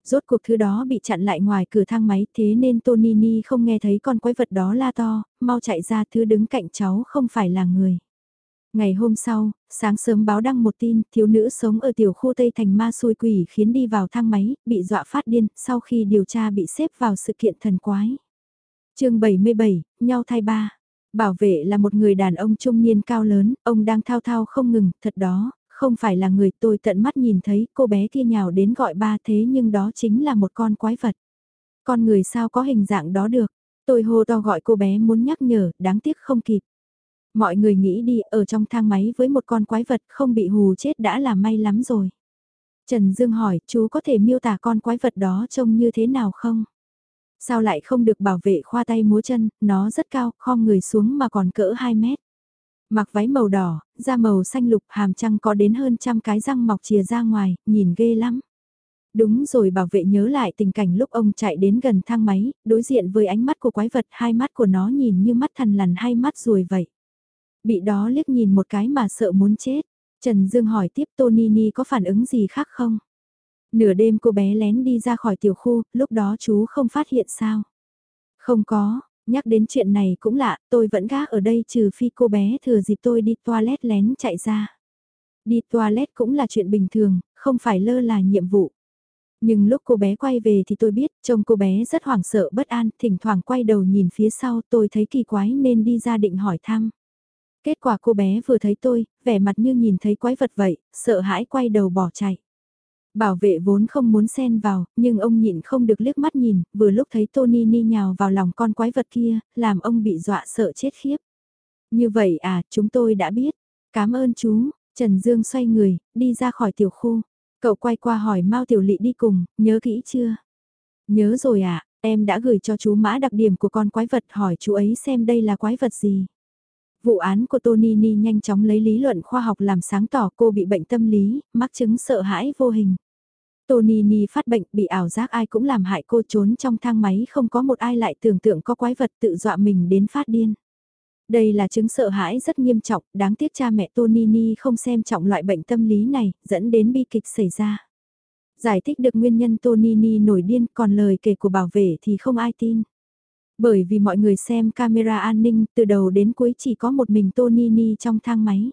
Rốt cuộc thứ đó bị chặn lại ngoài cửa thang máy thế nên Tonini không nghe thấy con quái vật đó la to, mau chạy ra thứ đứng cạnh cháu không phải là người. Ngày hôm sau, sáng sớm báo đăng một tin, thiếu nữ sống ở tiểu khu Tây Thành ma xui quỷ khiến đi vào thang máy, bị dọa phát điên, sau khi điều tra bị xếp vào sự kiện thần quái. chương 77, nhau thai ba. Bảo vệ là một người đàn ông trung niên cao lớn, ông đang thao thao không ngừng, thật đó, không phải là người tôi tận mắt nhìn thấy cô bé kia nhào đến gọi ba thế nhưng đó chính là một con quái vật. Con người sao có hình dạng đó được, tôi hô to gọi cô bé muốn nhắc nhở, đáng tiếc không kịp. Mọi người nghĩ đi ở trong thang máy với một con quái vật không bị hù chết đã là may lắm rồi. Trần Dương hỏi chú có thể miêu tả con quái vật đó trông như thế nào không? Sao lại không được bảo vệ khoa tay múa chân, nó rất cao, khom người xuống mà còn cỡ 2 mét. Mặc váy màu đỏ, da màu xanh lục hàm trăng có đến hơn trăm cái răng mọc chìa ra ngoài, nhìn ghê lắm. Đúng rồi bảo vệ nhớ lại tình cảnh lúc ông chạy đến gần thang máy, đối diện với ánh mắt của quái vật hai mắt của nó nhìn như mắt thần lằn hai mắt ruồi vậy. Bị đó liếc nhìn một cái mà sợ muốn chết. Trần Dương hỏi tiếp Tonini có phản ứng gì khác không? Nửa đêm cô bé lén đi ra khỏi tiểu khu, lúc đó chú không phát hiện sao? Không có, nhắc đến chuyện này cũng lạ, tôi vẫn gác ở đây trừ phi cô bé thừa dịp tôi đi toilet lén chạy ra. Đi toilet cũng là chuyện bình thường, không phải lơ là nhiệm vụ. Nhưng lúc cô bé quay về thì tôi biết, trông cô bé rất hoảng sợ bất an, thỉnh thoảng quay đầu nhìn phía sau tôi thấy kỳ quái nên đi ra định hỏi thăm. Kết quả cô bé vừa thấy tôi, vẻ mặt như nhìn thấy quái vật vậy, sợ hãi quay đầu bỏ chạy. Bảo vệ vốn không muốn xen vào, nhưng ông nhịn không được liếc mắt nhìn, vừa lúc thấy Tony ni nhào vào lòng con quái vật kia, làm ông bị dọa sợ chết khiếp. Như vậy à, chúng tôi đã biết. Cảm ơn chú, Trần Dương xoay người, đi ra khỏi tiểu khu. Cậu quay qua hỏi Mao Tiểu Lị đi cùng, nhớ kỹ chưa? Nhớ rồi à, em đã gửi cho chú mã đặc điểm của con quái vật hỏi chú ấy xem đây là quái vật gì. Vụ án của Tony Ni nhanh chóng lấy lý luận khoa học làm sáng tỏ cô bị bệnh tâm lý, mắc chứng sợ hãi vô hình. Tony Ni phát bệnh bị ảo giác ai cũng làm hại cô trốn trong thang máy không có một ai lại tưởng tượng có quái vật tự dọa mình đến phát điên. Đây là chứng sợ hãi rất nghiêm trọng, đáng tiếc cha mẹ Tony Ni không xem trọng loại bệnh tâm lý này, dẫn đến bi kịch xảy ra. Giải thích được nguyên nhân Tony Ni nổi điên còn lời kể của bảo vệ thì không ai tin. Bởi vì mọi người xem camera an ninh từ đầu đến cuối chỉ có một mình Tony Ni trong thang máy.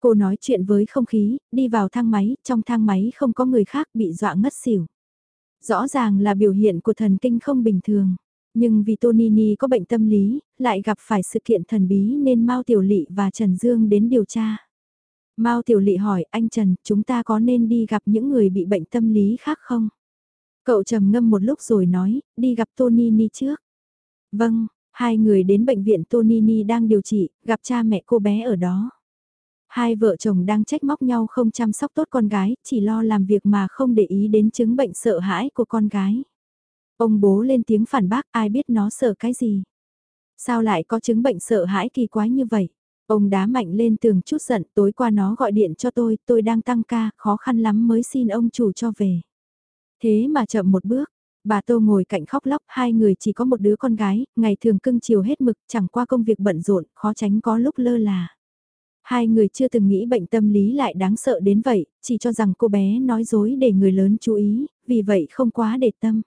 Cô nói chuyện với không khí, đi vào thang máy, trong thang máy không có người khác bị dọa ngất xỉu. Rõ ràng là biểu hiện của thần kinh không bình thường. Nhưng vì Tony Ni có bệnh tâm lý, lại gặp phải sự kiện thần bí nên Mao Tiểu Lị và Trần Dương đến điều tra. Mao Tiểu Lị hỏi anh Trần, chúng ta có nên đi gặp những người bị bệnh tâm lý khác không? Cậu trầm ngâm một lúc rồi nói, đi gặp Tony Ni trước. Vâng, hai người đến bệnh viện Tonini đang điều trị, gặp cha mẹ cô bé ở đó. Hai vợ chồng đang trách móc nhau không chăm sóc tốt con gái, chỉ lo làm việc mà không để ý đến chứng bệnh sợ hãi của con gái. Ông bố lên tiếng phản bác ai biết nó sợ cái gì. Sao lại có chứng bệnh sợ hãi kỳ quái như vậy? Ông đá mạnh lên tường chút giận tối qua nó gọi điện cho tôi, tôi đang tăng ca, khó khăn lắm mới xin ông chủ cho về. Thế mà chậm một bước, Bà Tô ngồi cạnh khóc lóc, hai người chỉ có một đứa con gái, ngày thường cưng chiều hết mực, chẳng qua công việc bận rộn, khó tránh có lúc lơ là. Hai người chưa từng nghĩ bệnh tâm lý lại đáng sợ đến vậy, chỉ cho rằng cô bé nói dối để người lớn chú ý, vì vậy không quá để tâm.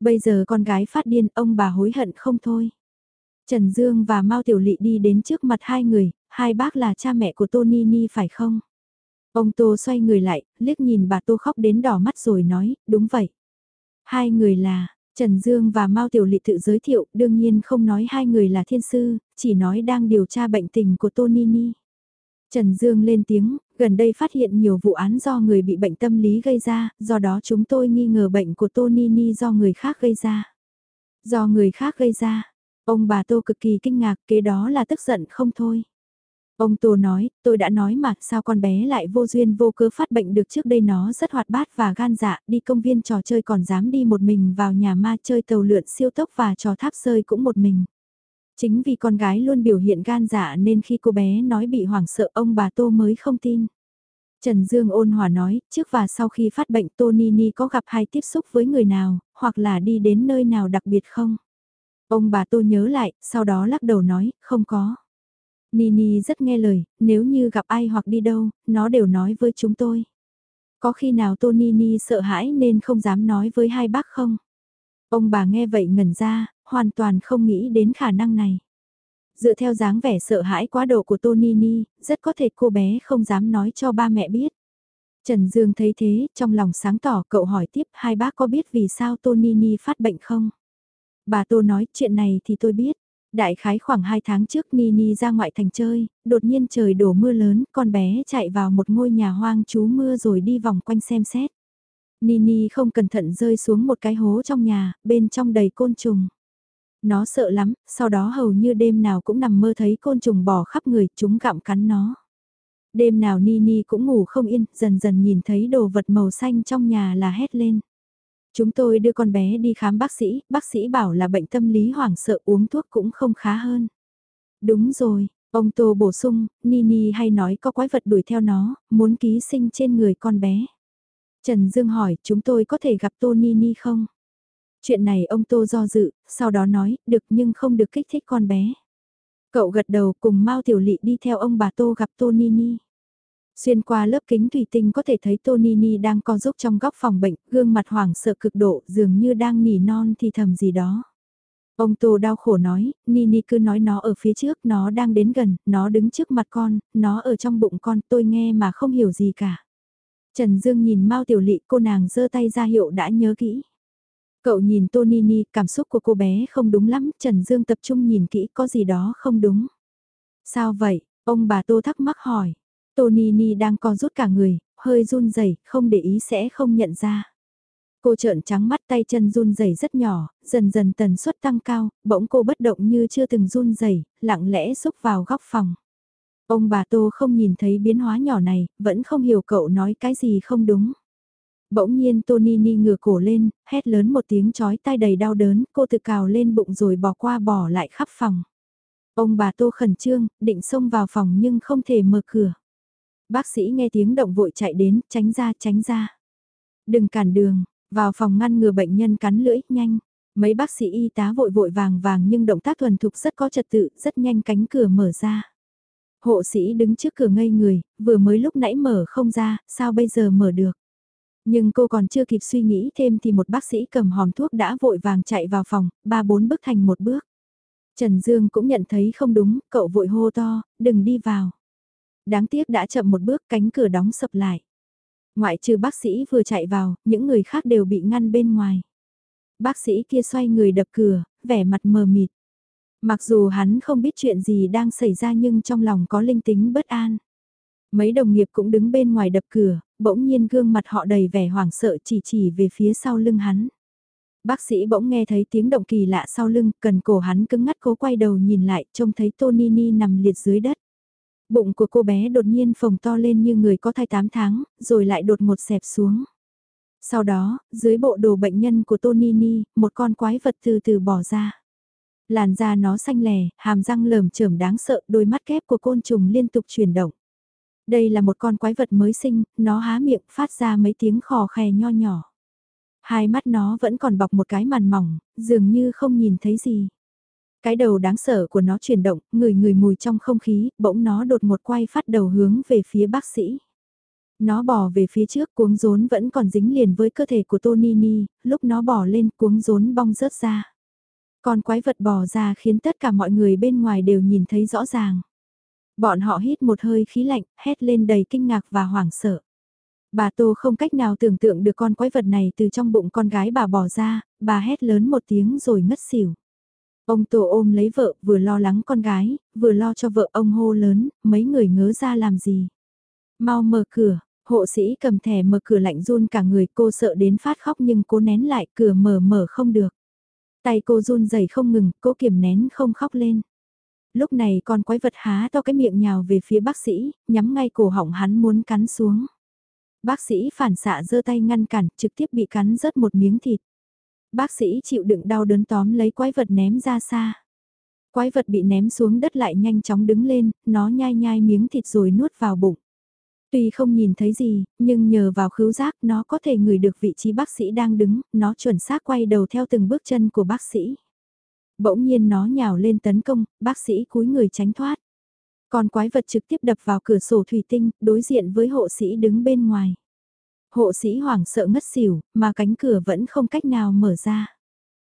Bây giờ con gái phát điên, ông bà hối hận không thôi. Trần Dương và Mao Tiểu Lị đi đến trước mặt hai người, hai bác là cha mẹ của Tony Ni phải không? Ông Tô xoay người lại, liếc nhìn bà Tô khóc đến đỏ mắt rồi nói, đúng vậy. Hai người là, Trần Dương và Mao Tiểu Lị tự giới thiệu, đương nhiên không nói hai người là thiên sư, chỉ nói đang điều tra bệnh tình của Tonini. Trần Dương lên tiếng, gần đây phát hiện nhiều vụ án do người bị bệnh tâm lý gây ra, do đó chúng tôi nghi ngờ bệnh của Tonini do người khác gây ra. Do người khác gây ra, ông bà Tô cực kỳ kinh ngạc, kế đó là tức giận không thôi. Ông Tô nói, tôi đã nói mà, sao con bé lại vô duyên vô cớ phát bệnh được trước đây nó rất hoạt bát và gan dạ, đi công viên trò chơi còn dám đi một mình vào nhà ma chơi tàu lượn siêu tốc và trò tháp rơi cũng một mình. Chính vì con gái luôn biểu hiện gan dạ nên khi cô bé nói bị hoảng sợ ông bà Tô mới không tin. Trần Dương ôn hòa nói, trước và sau khi phát bệnh Tô Nini có gặp hay tiếp xúc với người nào, hoặc là đi đến nơi nào đặc biệt không? Ông bà Tô nhớ lại, sau đó lắc đầu nói, không có. Nini rất nghe lời, nếu như gặp ai hoặc đi đâu, nó đều nói với chúng tôi. Có khi nào Tô Nini sợ hãi nên không dám nói với hai bác không? Ông bà nghe vậy ngẩn ra, hoàn toàn không nghĩ đến khả năng này. Dựa theo dáng vẻ sợ hãi quá độ của Tô Nini, rất có thể cô bé không dám nói cho ba mẹ biết. Trần Dương thấy thế, trong lòng sáng tỏ cậu hỏi tiếp hai bác có biết vì sao Tô Nini phát bệnh không? Bà Tô nói chuyện này thì tôi biết. Đại khái khoảng 2 tháng trước Nini ra ngoại thành chơi, đột nhiên trời đổ mưa lớn, con bé chạy vào một ngôi nhà hoang trú mưa rồi đi vòng quanh xem xét. Nini không cẩn thận rơi xuống một cái hố trong nhà, bên trong đầy côn trùng. Nó sợ lắm, sau đó hầu như đêm nào cũng nằm mơ thấy côn trùng bò khắp người, chúng gặm cắn nó. Đêm nào Nini cũng ngủ không yên, dần dần nhìn thấy đồ vật màu xanh trong nhà là hét lên. Chúng tôi đưa con bé đi khám bác sĩ, bác sĩ bảo là bệnh tâm lý hoảng sợ uống thuốc cũng không khá hơn. Đúng rồi, ông Tô bổ sung, Nini hay nói có quái vật đuổi theo nó, muốn ký sinh trên người con bé. Trần Dương hỏi, chúng tôi có thể gặp Tô Nini không? Chuyện này ông Tô do dự, sau đó nói, được nhưng không được kích thích con bé. Cậu gật đầu cùng Mao Tiểu Lị đi theo ông bà Tô gặp Tô Nini. Xuyên qua lớp kính thủy tinh có thể thấy Tonini đang co giúp trong góc phòng bệnh, gương mặt hoảng sợ cực độ, dường như đang nỉ non thì thầm gì đó. Ông Tô đau khổ nói, Nini cứ nói nó ở phía trước, nó đang đến gần, nó đứng trước mặt con, nó ở trong bụng con, tôi nghe mà không hiểu gì cả. Trần Dương nhìn Mao Tiểu Lị, cô nàng giơ tay ra hiệu đã nhớ kỹ. Cậu nhìn Tô Nini, cảm xúc của cô bé không đúng lắm, Trần Dương tập trung nhìn kỹ có gì đó không đúng. Sao vậy? Ông bà Tô thắc mắc hỏi. Tony Ni đang co rút cả người, hơi run rẩy, không để ý sẽ không nhận ra. Cô trợn trắng mắt tay chân run rẩy rất nhỏ, dần dần tần suất tăng cao, bỗng cô bất động như chưa từng run rẩy, lặng lẽ xúc vào góc phòng. Ông bà Tô không nhìn thấy biến hóa nhỏ này, vẫn không hiểu cậu nói cái gì không đúng. Bỗng nhiên Tony Ni ngửa cổ lên, hét lớn một tiếng chói tai đầy đau đớn, cô tự cào lên bụng rồi bỏ qua bỏ lại khắp phòng. Ông bà Tô khẩn trương, định xông vào phòng nhưng không thể mở cửa. Bác sĩ nghe tiếng động vội chạy đến, tránh ra tránh ra. Đừng cản đường, vào phòng ngăn ngừa bệnh nhân cắn lưỡi, nhanh. Mấy bác sĩ y tá vội vội vàng vàng nhưng động tác thuần thục rất có trật tự, rất nhanh cánh cửa mở ra. Hộ sĩ đứng trước cửa ngây người, vừa mới lúc nãy mở không ra, sao bây giờ mở được. Nhưng cô còn chưa kịp suy nghĩ thêm thì một bác sĩ cầm hòm thuốc đã vội vàng chạy vào phòng, ba bốn bước thành một bước. Trần Dương cũng nhận thấy không đúng, cậu vội hô to, đừng đi vào. Đáng tiếc đã chậm một bước cánh cửa đóng sập lại. Ngoại trừ bác sĩ vừa chạy vào, những người khác đều bị ngăn bên ngoài. Bác sĩ kia xoay người đập cửa, vẻ mặt mờ mịt. Mặc dù hắn không biết chuyện gì đang xảy ra nhưng trong lòng có linh tính bất an. Mấy đồng nghiệp cũng đứng bên ngoài đập cửa, bỗng nhiên gương mặt họ đầy vẻ hoảng sợ chỉ chỉ về phía sau lưng hắn. Bác sĩ bỗng nghe thấy tiếng động kỳ lạ sau lưng, cần cổ hắn cứng ngắt cố quay đầu nhìn lại, trông thấy Tonini nằm liệt dưới đất. Bụng của cô bé đột nhiên phồng to lên như người có thai 8 tháng, rồi lại đột ngột xẹp xuống. Sau đó, dưới bộ đồ bệnh nhân của Tonini, một con quái vật từ từ bỏ ra. Làn da nó xanh lè, hàm răng lởm chởm đáng sợ, đôi mắt kép của côn trùng liên tục chuyển động. Đây là một con quái vật mới sinh, nó há miệng phát ra mấy tiếng khò khè nho nhỏ. Hai mắt nó vẫn còn bọc một cái màn mỏng, dường như không nhìn thấy gì. Cái đầu đáng sợ của nó chuyển động, người người mùi trong không khí, bỗng nó đột một quay phát đầu hướng về phía bác sĩ. Nó bò về phía trước cuống rốn vẫn còn dính liền với cơ thể của Tonini, lúc nó bò lên cuống rốn bong rớt ra. Con quái vật bò ra khiến tất cả mọi người bên ngoài đều nhìn thấy rõ ràng. Bọn họ hít một hơi khí lạnh, hét lên đầy kinh ngạc và hoảng sợ. Bà Tô không cách nào tưởng tượng được con quái vật này từ trong bụng con gái bà bò ra, bà hét lớn một tiếng rồi ngất xỉu. Ông Tô ôm lấy vợ, vừa lo lắng con gái, vừa lo cho vợ ông hô lớn, mấy người ngớ ra làm gì. Mau mở cửa, hộ sĩ cầm thẻ mở cửa lạnh run cả người cô sợ đến phát khóc nhưng cô nén lại cửa mở mở không được. Tay cô run rẩy không ngừng, cô kiềm nén không khóc lên. Lúc này con quái vật há to cái miệng nhào về phía bác sĩ, nhắm ngay cổ họng hắn muốn cắn xuống. Bác sĩ phản xạ giơ tay ngăn cản, trực tiếp bị cắn rớt một miếng thịt. Bác sĩ chịu đựng đau đớn tóm lấy quái vật ném ra xa. Quái vật bị ném xuống đất lại nhanh chóng đứng lên, nó nhai nhai miếng thịt rồi nuốt vào bụng. Tuy không nhìn thấy gì, nhưng nhờ vào khứu giác nó có thể ngửi được vị trí bác sĩ đang đứng, nó chuẩn xác quay đầu theo từng bước chân của bác sĩ. Bỗng nhiên nó nhào lên tấn công, bác sĩ cúi người tránh thoát. còn quái vật trực tiếp đập vào cửa sổ thủy tinh, đối diện với hộ sĩ đứng bên ngoài. Hộ sĩ hoảng sợ ngất xỉu, mà cánh cửa vẫn không cách nào mở ra.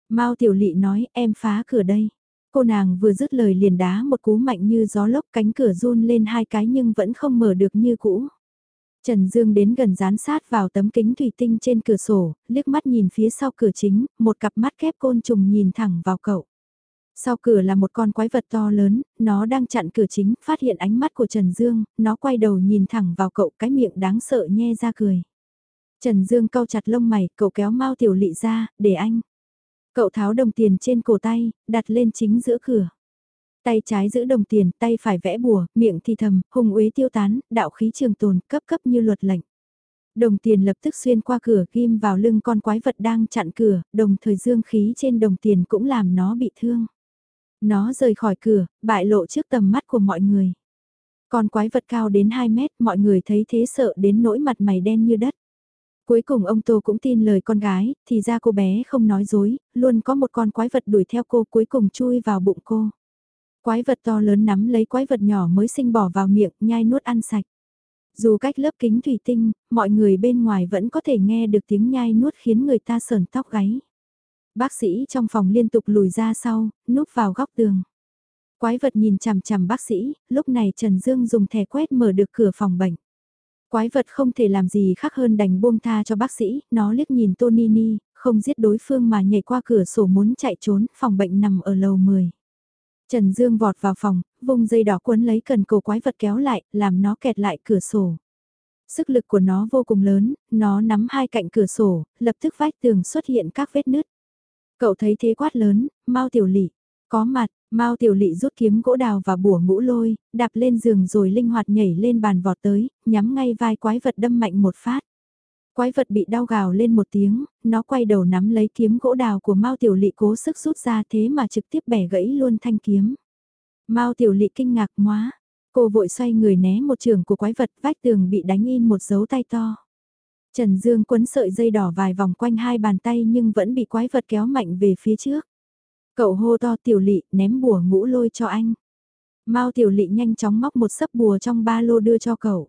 Mao Tiểu Lị nói em phá cửa đây. Cô nàng vừa dứt lời liền đá một cú mạnh như gió lốc cánh cửa run lên hai cái nhưng vẫn không mở được như cũ. Trần Dương đến gần dán sát vào tấm kính thủy tinh trên cửa sổ, liếc mắt nhìn phía sau cửa chính, một cặp mắt kép côn trùng nhìn thẳng vào cậu. Sau cửa là một con quái vật to lớn, nó đang chặn cửa chính, phát hiện ánh mắt của Trần Dương, nó quay đầu nhìn thẳng vào cậu cái miệng đáng sợ nhe ra cười. Trần Dương cau chặt lông mày, cậu kéo Mao Tiểu Lị ra, để anh. Cậu tháo đồng tiền trên cổ tay, đặt lên chính giữa cửa. Tay trái giữ đồng tiền, tay phải vẽ bùa, miệng thì thầm, hùng uế tiêu tán, đạo khí trường tồn, cấp cấp như luật lệnh. Đồng tiền lập tức xuyên qua cửa ghim vào lưng con quái vật đang chặn cửa, đồng thời dương khí trên đồng tiền cũng làm nó bị thương. Nó rời khỏi cửa, bại lộ trước tầm mắt của mọi người. Con quái vật cao đến 2 mét, mọi người thấy thế sợ đến nỗi mặt mày đen như đất. Cuối cùng ông Tô cũng tin lời con gái, thì ra cô bé không nói dối, luôn có một con quái vật đuổi theo cô cuối cùng chui vào bụng cô. Quái vật to lớn nắm lấy quái vật nhỏ mới sinh bỏ vào miệng, nhai nuốt ăn sạch. Dù cách lớp kính thủy tinh, mọi người bên ngoài vẫn có thể nghe được tiếng nhai nuốt khiến người ta sờn tóc gáy. Bác sĩ trong phòng liên tục lùi ra sau, núp vào góc tường. Quái vật nhìn chằm chằm bác sĩ, lúc này Trần Dương dùng thẻ quét mở được cửa phòng bệnh. Quái vật không thể làm gì khác hơn đành buông tha cho bác sĩ, nó liếc nhìn Tonini, không giết đối phương mà nhảy qua cửa sổ muốn chạy trốn, phòng bệnh nằm ở lầu 10. Trần Dương vọt vào phòng, vùng dây đỏ quấn lấy cần cổ quái vật kéo lại, làm nó kẹt lại cửa sổ. Sức lực của nó vô cùng lớn, nó nắm hai cạnh cửa sổ, lập tức vách tường xuất hiện các vết nứt. Cậu thấy thế quát lớn, mau tiểu lỵ, có mặt, Mao Tiểu Lị rút kiếm gỗ đào và bùa ngũ lôi, đạp lên giường rồi linh hoạt nhảy lên bàn vọt tới, nhắm ngay vai quái vật đâm mạnh một phát. Quái vật bị đau gào lên một tiếng, nó quay đầu nắm lấy kiếm gỗ đào của Mao Tiểu Lị cố sức rút ra thế mà trực tiếp bẻ gãy luôn thanh kiếm. Mao Tiểu Lị kinh ngạc móa, cô vội xoay người né một trường của quái vật vách tường bị đánh in một dấu tay to. Trần Dương quấn sợi dây đỏ vài vòng quanh hai bàn tay nhưng vẫn bị quái vật kéo mạnh về phía trước. Cậu hô to tiểu lị ném bùa ngũ lôi cho anh. Mao tiểu lị nhanh chóng móc một sấp bùa trong ba lô đưa cho cậu.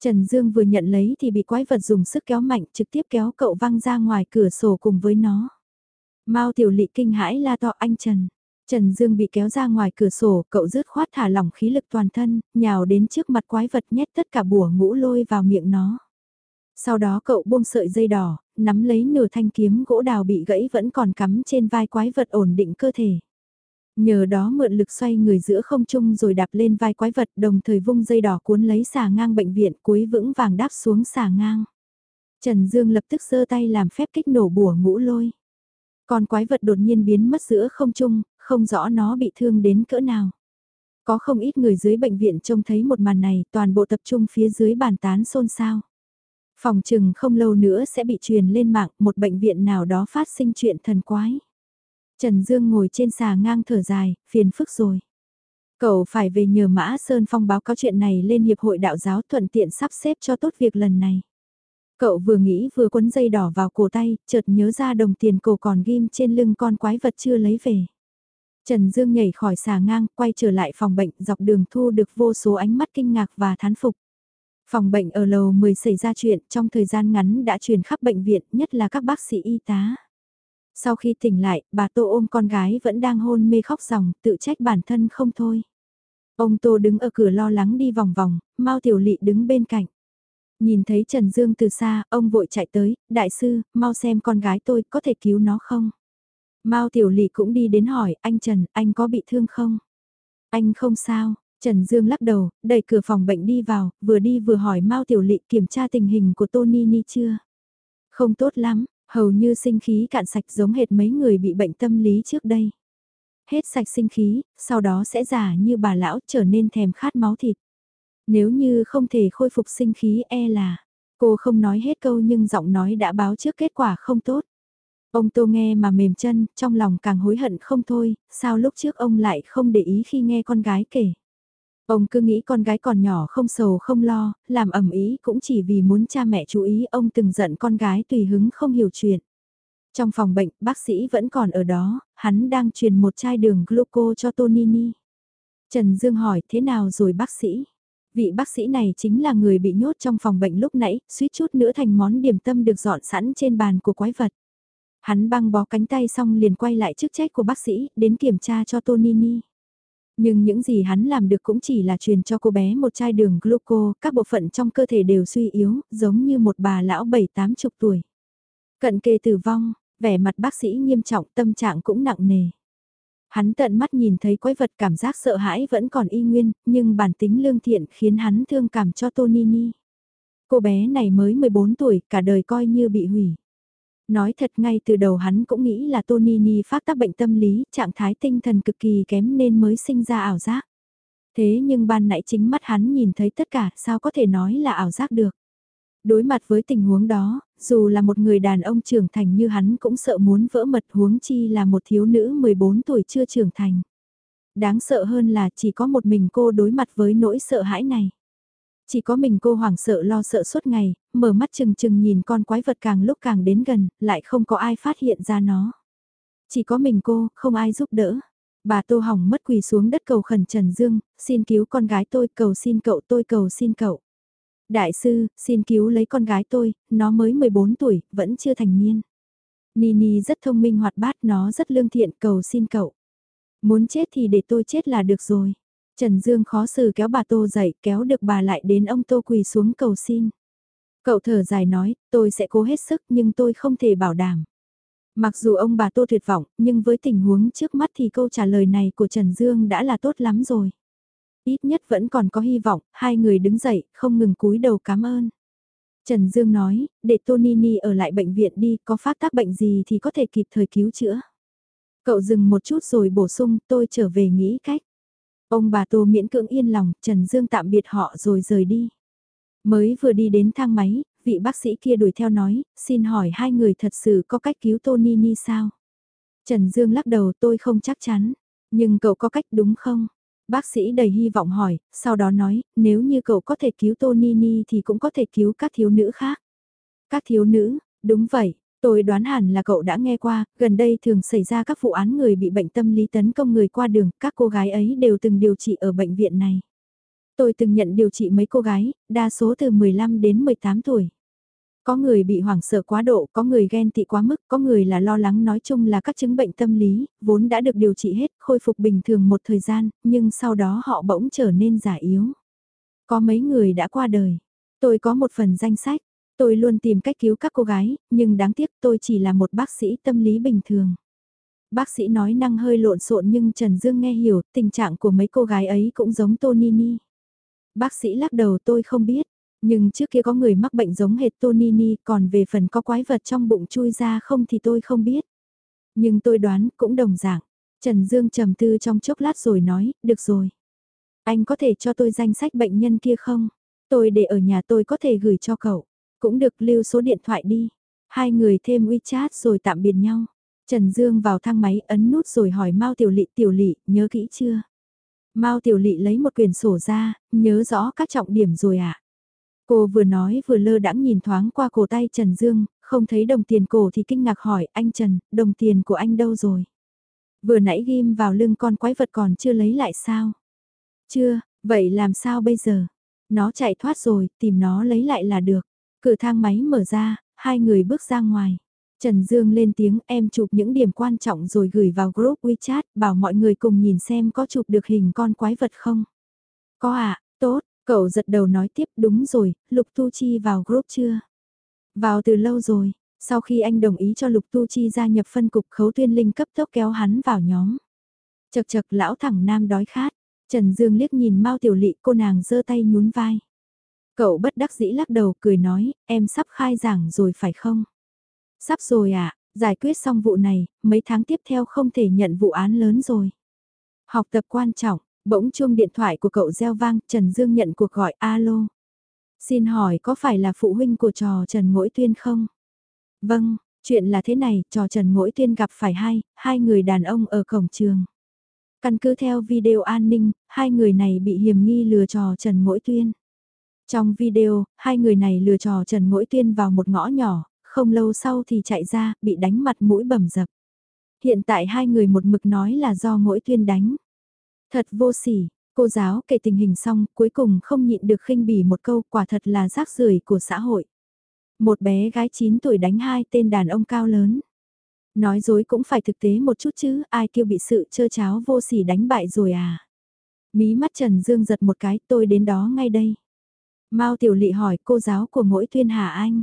Trần Dương vừa nhận lấy thì bị quái vật dùng sức kéo mạnh trực tiếp kéo cậu văng ra ngoài cửa sổ cùng với nó. Mao tiểu lị kinh hãi la to anh Trần. Trần Dương bị kéo ra ngoài cửa sổ, cậu rứt khoát thả lỏng khí lực toàn thân, nhào đến trước mặt quái vật nhét tất cả bùa ngũ lôi vào miệng nó. Sau đó cậu buông sợi dây đỏ, nắm lấy nửa thanh kiếm gỗ đào bị gãy vẫn còn cắm trên vai quái vật ổn định cơ thể. Nhờ đó mượn lực xoay người giữa không trung rồi đạp lên vai quái vật đồng thời vung dây đỏ cuốn lấy xà ngang bệnh viện cuối vững vàng đáp xuống xà ngang. Trần Dương lập tức giơ tay làm phép kích nổ bùa ngũ lôi. Còn quái vật đột nhiên biến mất giữa không trung, không rõ nó bị thương đến cỡ nào. Có không ít người dưới bệnh viện trông thấy một màn này toàn bộ tập trung phía dưới bàn tán xôn xao. Phòng chừng không lâu nữa sẽ bị truyền lên mạng một bệnh viện nào đó phát sinh chuyện thần quái. Trần Dương ngồi trên xà ngang thở dài, phiền phức rồi. Cậu phải về nhờ Mã Sơn Phong báo cáo chuyện này lên Hiệp hội Đạo giáo thuận tiện sắp xếp cho tốt việc lần này. Cậu vừa nghĩ vừa quấn dây đỏ vào cổ tay, chợt nhớ ra đồng tiền cổ còn ghim trên lưng con quái vật chưa lấy về. Trần Dương nhảy khỏi xà ngang, quay trở lại phòng bệnh, dọc đường thu được vô số ánh mắt kinh ngạc và thán phục. Phòng bệnh ở lầu 10 xảy ra chuyện trong thời gian ngắn đã truyền khắp bệnh viện, nhất là các bác sĩ y tá. Sau khi tỉnh lại, bà Tô ôm con gái vẫn đang hôn mê khóc ròng, tự trách bản thân không thôi. Ông Tô đứng ở cửa lo lắng đi vòng vòng, Mao Tiểu Lị đứng bên cạnh. Nhìn thấy Trần Dương từ xa, ông vội chạy tới, đại sư, mau xem con gái tôi có thể cứu nó không? Mao Tiểu Lị cũng đi đến hỏi, anh Trần, anh có bị thương không? Anh không sao, Trần Dương lắc đầu, đẩy cửa phòng bệnh đi vào, vừa đi vừa hỏi Mao Tiểu Lị kiểm tra tình hình của Tony Ni chưa? Không tốt lắm, hầu như sinh khí cạn sạch giống hệt mấy người bị bệnh tâm lý trước đây. Hết sạch sinh khí, sau đó sẽ giả như bà lão trở nên thèm khát máu thịt. Nếu như không thể khôi phục sinh khí e là, cô không nói hết câu nhưng giọng nói đã báo trước kết quả không tốt. Ông Tô nghe mà mềm chân, trong lòng càng hối hận không thôi, sao lúc trước ông lại không để ý khi nghe con gái kể. Ông cứ nghĩ con gái còn nhỏ không sầu không lo, làm ẩm ý cũng chỉ vì muốn cha mẹ chú ý ông từng giận con gái tùy hứng không hiểu chuyện. Trong phòng bệnh, bác sĩ vẫn còn ở đó, hắn đang truyền một chai đường gluco cho Tonini. Trần Dương hỏi thế nào rồi bác sĩ? Vị bác sĩ này chính là người bị nhốt trong phòng bệnh lúc nãy, suýt chút nữa thành món điểm tâm được dọn sẵn trên bàn của quái vật. Hắn băng bó cánh tay xong liền quay lại chức trách của bác sĩ, đến kiểm tra cho Tonini. Nhưng những gì hắn làm được cũng chỉ là truyền cho cô bé một chai đường gluco, các bộ phận trong cơ thể đều suy yếu, giống như một bà lão bảy tám chục tuổi. Cận kề tử vong, vẻ mặt bác sĩ nghiêm trọng tâm trạng cũng nặng nề. Hắn tận mắt nhìn thấy quái vật cảm giác sợ hãi vẫn còn y nguyên, nhưng bản tính lương thiện khiến hắn thương cảm cho Tonini. Cô bé này mới 14 tuổi, cả đời coi như bị hủy. Nói thật ngay từ đầu hắn cũng nghĩ là Tonini phát tác bệnh tâm lý, trạng thái tinh thần cực kỳ kém nên mới sinh ra ảo giác. Thế nhưng ban nãy chính mắt hắn nhìn thấy tất cả, sao có thể nói là ảo giác được. Đối mặt với tình huống đó, dù là một người đàn ông trưởng thành như hắn cũng sợ muốn vỡ mật huống chi là một thiếu nữ 14 tuổi chưa trưởng thành. Đáng sợ hơn là chỉ có một mình cô đối mặt với nỗi sợ hãi này. Chỉ có mình cô hoảng sợ lo sợ suốt ngày, mở mắt chừng chừng nhìn con quái vật càng lúc càng đến gần, lại không có ai phát hiện ra nó. Chỉ có mình cô, không ai giúp đỡ. Bà Tô Hỏng mất quỳ xuống đất cầu khẩn Trần Dương, xin cứu con gái tôi, cầu xin cậu tôi cầu xin cậu. Đại sư, xin cứu lấy con gái tôi, nó mới 14 tuổi, vẫn chưa thành niên. Nini rất thông minh hoạt bát, nó rất lương thiện, cầu xin cậu. Muốn chết thì để tôi chết là được rồi. Trần Dương khó xử kéo bà Tô dậy, kéo được bà lại đến ông Tô quỳ xuống cầu xin. Cậu thở dài nói, tôi sẽ cố hết sức nhưng tôi không thể bảo đảm. Mặc dù ông bà Tô tuyệt vọng, nhưng với tình huống trước mắt thì câu trả lời này của Trần Dương đã là tốt lắm rồi. Ít nhất vẫn còn có hy vọng, hai người đứng dậy, không ngừng cúi đầu cảm ơn. Trần Dương nói, để Tonini ở lại bệnh viện đi, có phát tác bệnh gì thì có thể kịp thời cứu chữa. Cậu dừng một chút rồi bổ sung, tôi trở về nghĩ cách. Ông bà Tô miễn cưỡng yên lòng, Trần Dương tạm biệt họ rồi rời đi. Mới vừa đi đến thang máy, vị bác sĩ kia đuổi theo nói, xin hỏi hai người thật sự có cách cứu Tonini sao? Trần Dương lắc đầu tôi không chắc chắn, nhưng cậu có cách đúng không? Bác sĩ đầy hy vọng hỏi, sau đó nói, nếu như cậu có thể cứu Tonini thì cũng có thể cứu các thiếu nữ khác. Các thiếu nữ, đúng vậy, tôi đoán hẳn là cậu đã nghe qua, gần đây thường xảy ra các vụ án người bị bệnh tâm lý tấn công người qua đường, các cô gái ấy đều từng điều trị ở bệnh viện này. Tôi từng nhận điều trị mấy cô gái, đa số từ 15 đến 18 tuổi. Có người bị hoảng sợ quá độ, có người ghen tị quá mức, có người là lo lắng nói chung là các chứng bệnh tâm lý, vốn đã được điều trị hết, khôi phục bình thường một thời gian, nhưng sau đó họ bỗng trở nên giả yếu. Có mấy người đã qua đời. Tôi có một phần danh sách, tôi luôn tìm cách cứu các cô gái, nhưng đáng tiếc tôi chỉ là một bác sĩ tâm lý bình thường. Bác sĩ nói năng hơi lộn xộn nhưng Trần Dương nghe hiểu tình trạng của mấy cô gái ấy cũng giống Tonini. Bác sĩ lắc đầu tôi không biết, nhưng trước kia có người mắc bệnh giống hệt Tonini, còn về phần có quái vật trong bụng chui ra không thì tôi không biết. Nhưng tôi đoán cũng đồng dạng. Trần Dương trầm tư trong chốc lát rồi nói, được rồi. Anh có thể cho tôi danh sách bệnh nhân kia không? Tôi để ở nhà tôi có thể gửi cho cậu. Cũng được lưu số điện thoại đi. Hai người thêm WeChat rồi tạm biệt nhau. Trần Dương vào thang máy ấn nút rồi hỏi Mao Tiểu Lị Tiểu Lị, nhớ kỹ chưa? Mao Tiểu Lị lấy một quyển sổ ra, nhớ rõ các trọng điểm rồi ạ. À? Cô vừa nói vừa lơ đãng nhìn thoáng qua cổ tay Trần Dương, không thấy đồng tiền cổ thì kinh ngạc hỏi anh Trần, đồng tiền của anh đâu rồi? Vừa nãy ghim vào lưng con quái vật còn chưa lấy lại sao? Chưa, vậy làm sao bây giờ? Nó chạy thoát rồi, tìm nó lấy lại là được. Cửa thang máy mở ra, hai người bước ra ngoài. Trần Dương lên tiếng em chụp những điểm quan trọng rồi gửi vào group WeChat, bảo mọi người cùng nhìn xem có chụp được hình con quái vật không. Có ạ, à, tốt, Cậu giật đầu nói tiếp đúng rồi, Lục Tu Chi vào group chưa? Vào từ lâu rồi, sau khi anh đồng ý cho Lục Tu Chi gia nhập phân cục khấu tuyên linh cấp tốc kéo hắn vào nhóm. Chật chật lão thẳng nam đói khát, Trần Dương liếc nhìn Mao Tiểu Lị cô nàng giơ tay nhún vai. Cậu bất đắc dĩ lắc đầu cười nói, em sắp khai giảng rồi phải không? Sắp rồi à, giải quyết xong vụ này, mấy tháng tiếp theo không thể nhận vụ án lớn rồi. Học tập quan trọng, Bỗng chuông điện thoại của cậu reo vang, Trần Dương nhận cuộc gọi alo. Xin hỏi có phải là phụ huynh của trò Trần Ngỗi Tuyên không? Vâng, chuyện là thế này, trò Trần Ngỗi Tuyên gặp phải hai, hai người đàn ông ở cổng trường. Căn cứ theo video an ninh, hai người này bị hiểm nghi lừa trò Trần Ngỗi Tuyên. Trong video, hai người này lừa trò Trần Ngỗi Tuyên vào một ngõ nhỏ, không lâu sau thì chạy ra, bị đánh mặt mũi bầm dập. Hiện tại hai người một mực nói là do Ngỗi Tuyên đánh. Thật vô sỉ, Cô giáo kể tình hình xong, cuối cùng không nhịn được khinh bỉ một câu quả thật là rác rưởi của xã hội. Một bé gái 9 tuổi đánh hai tên đàn ông cao lớn. Nói dối cũng phải thực tế một chút chứ, ai kêu bị sự chơ cháo vô sỉ đánh bại rồi à. Mí mắt Trần Dương giật một cái, tôi đến đó ngay đây. Mao Tiểu Lị hỏi cô giáo của mỗi tuyên Hà Anh.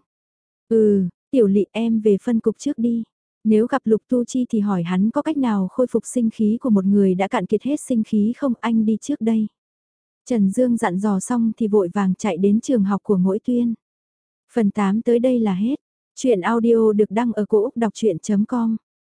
Ừ, Tiểu Lị em về phân cục trước đi. Nếu gặp Lục Tu Chi thì hỏi hắn có cách nào khôi phục sinh khí của một người đã cạn kiệt hết sinh khí không anh đi trước đây. Trần Dương dặn dò xong thì vội vàng chạy đến trường học của mỗi tuyên. Phần 8 tới đây là hết. Chuyện audio được đăng ở cổ Úc đọc chuyện.com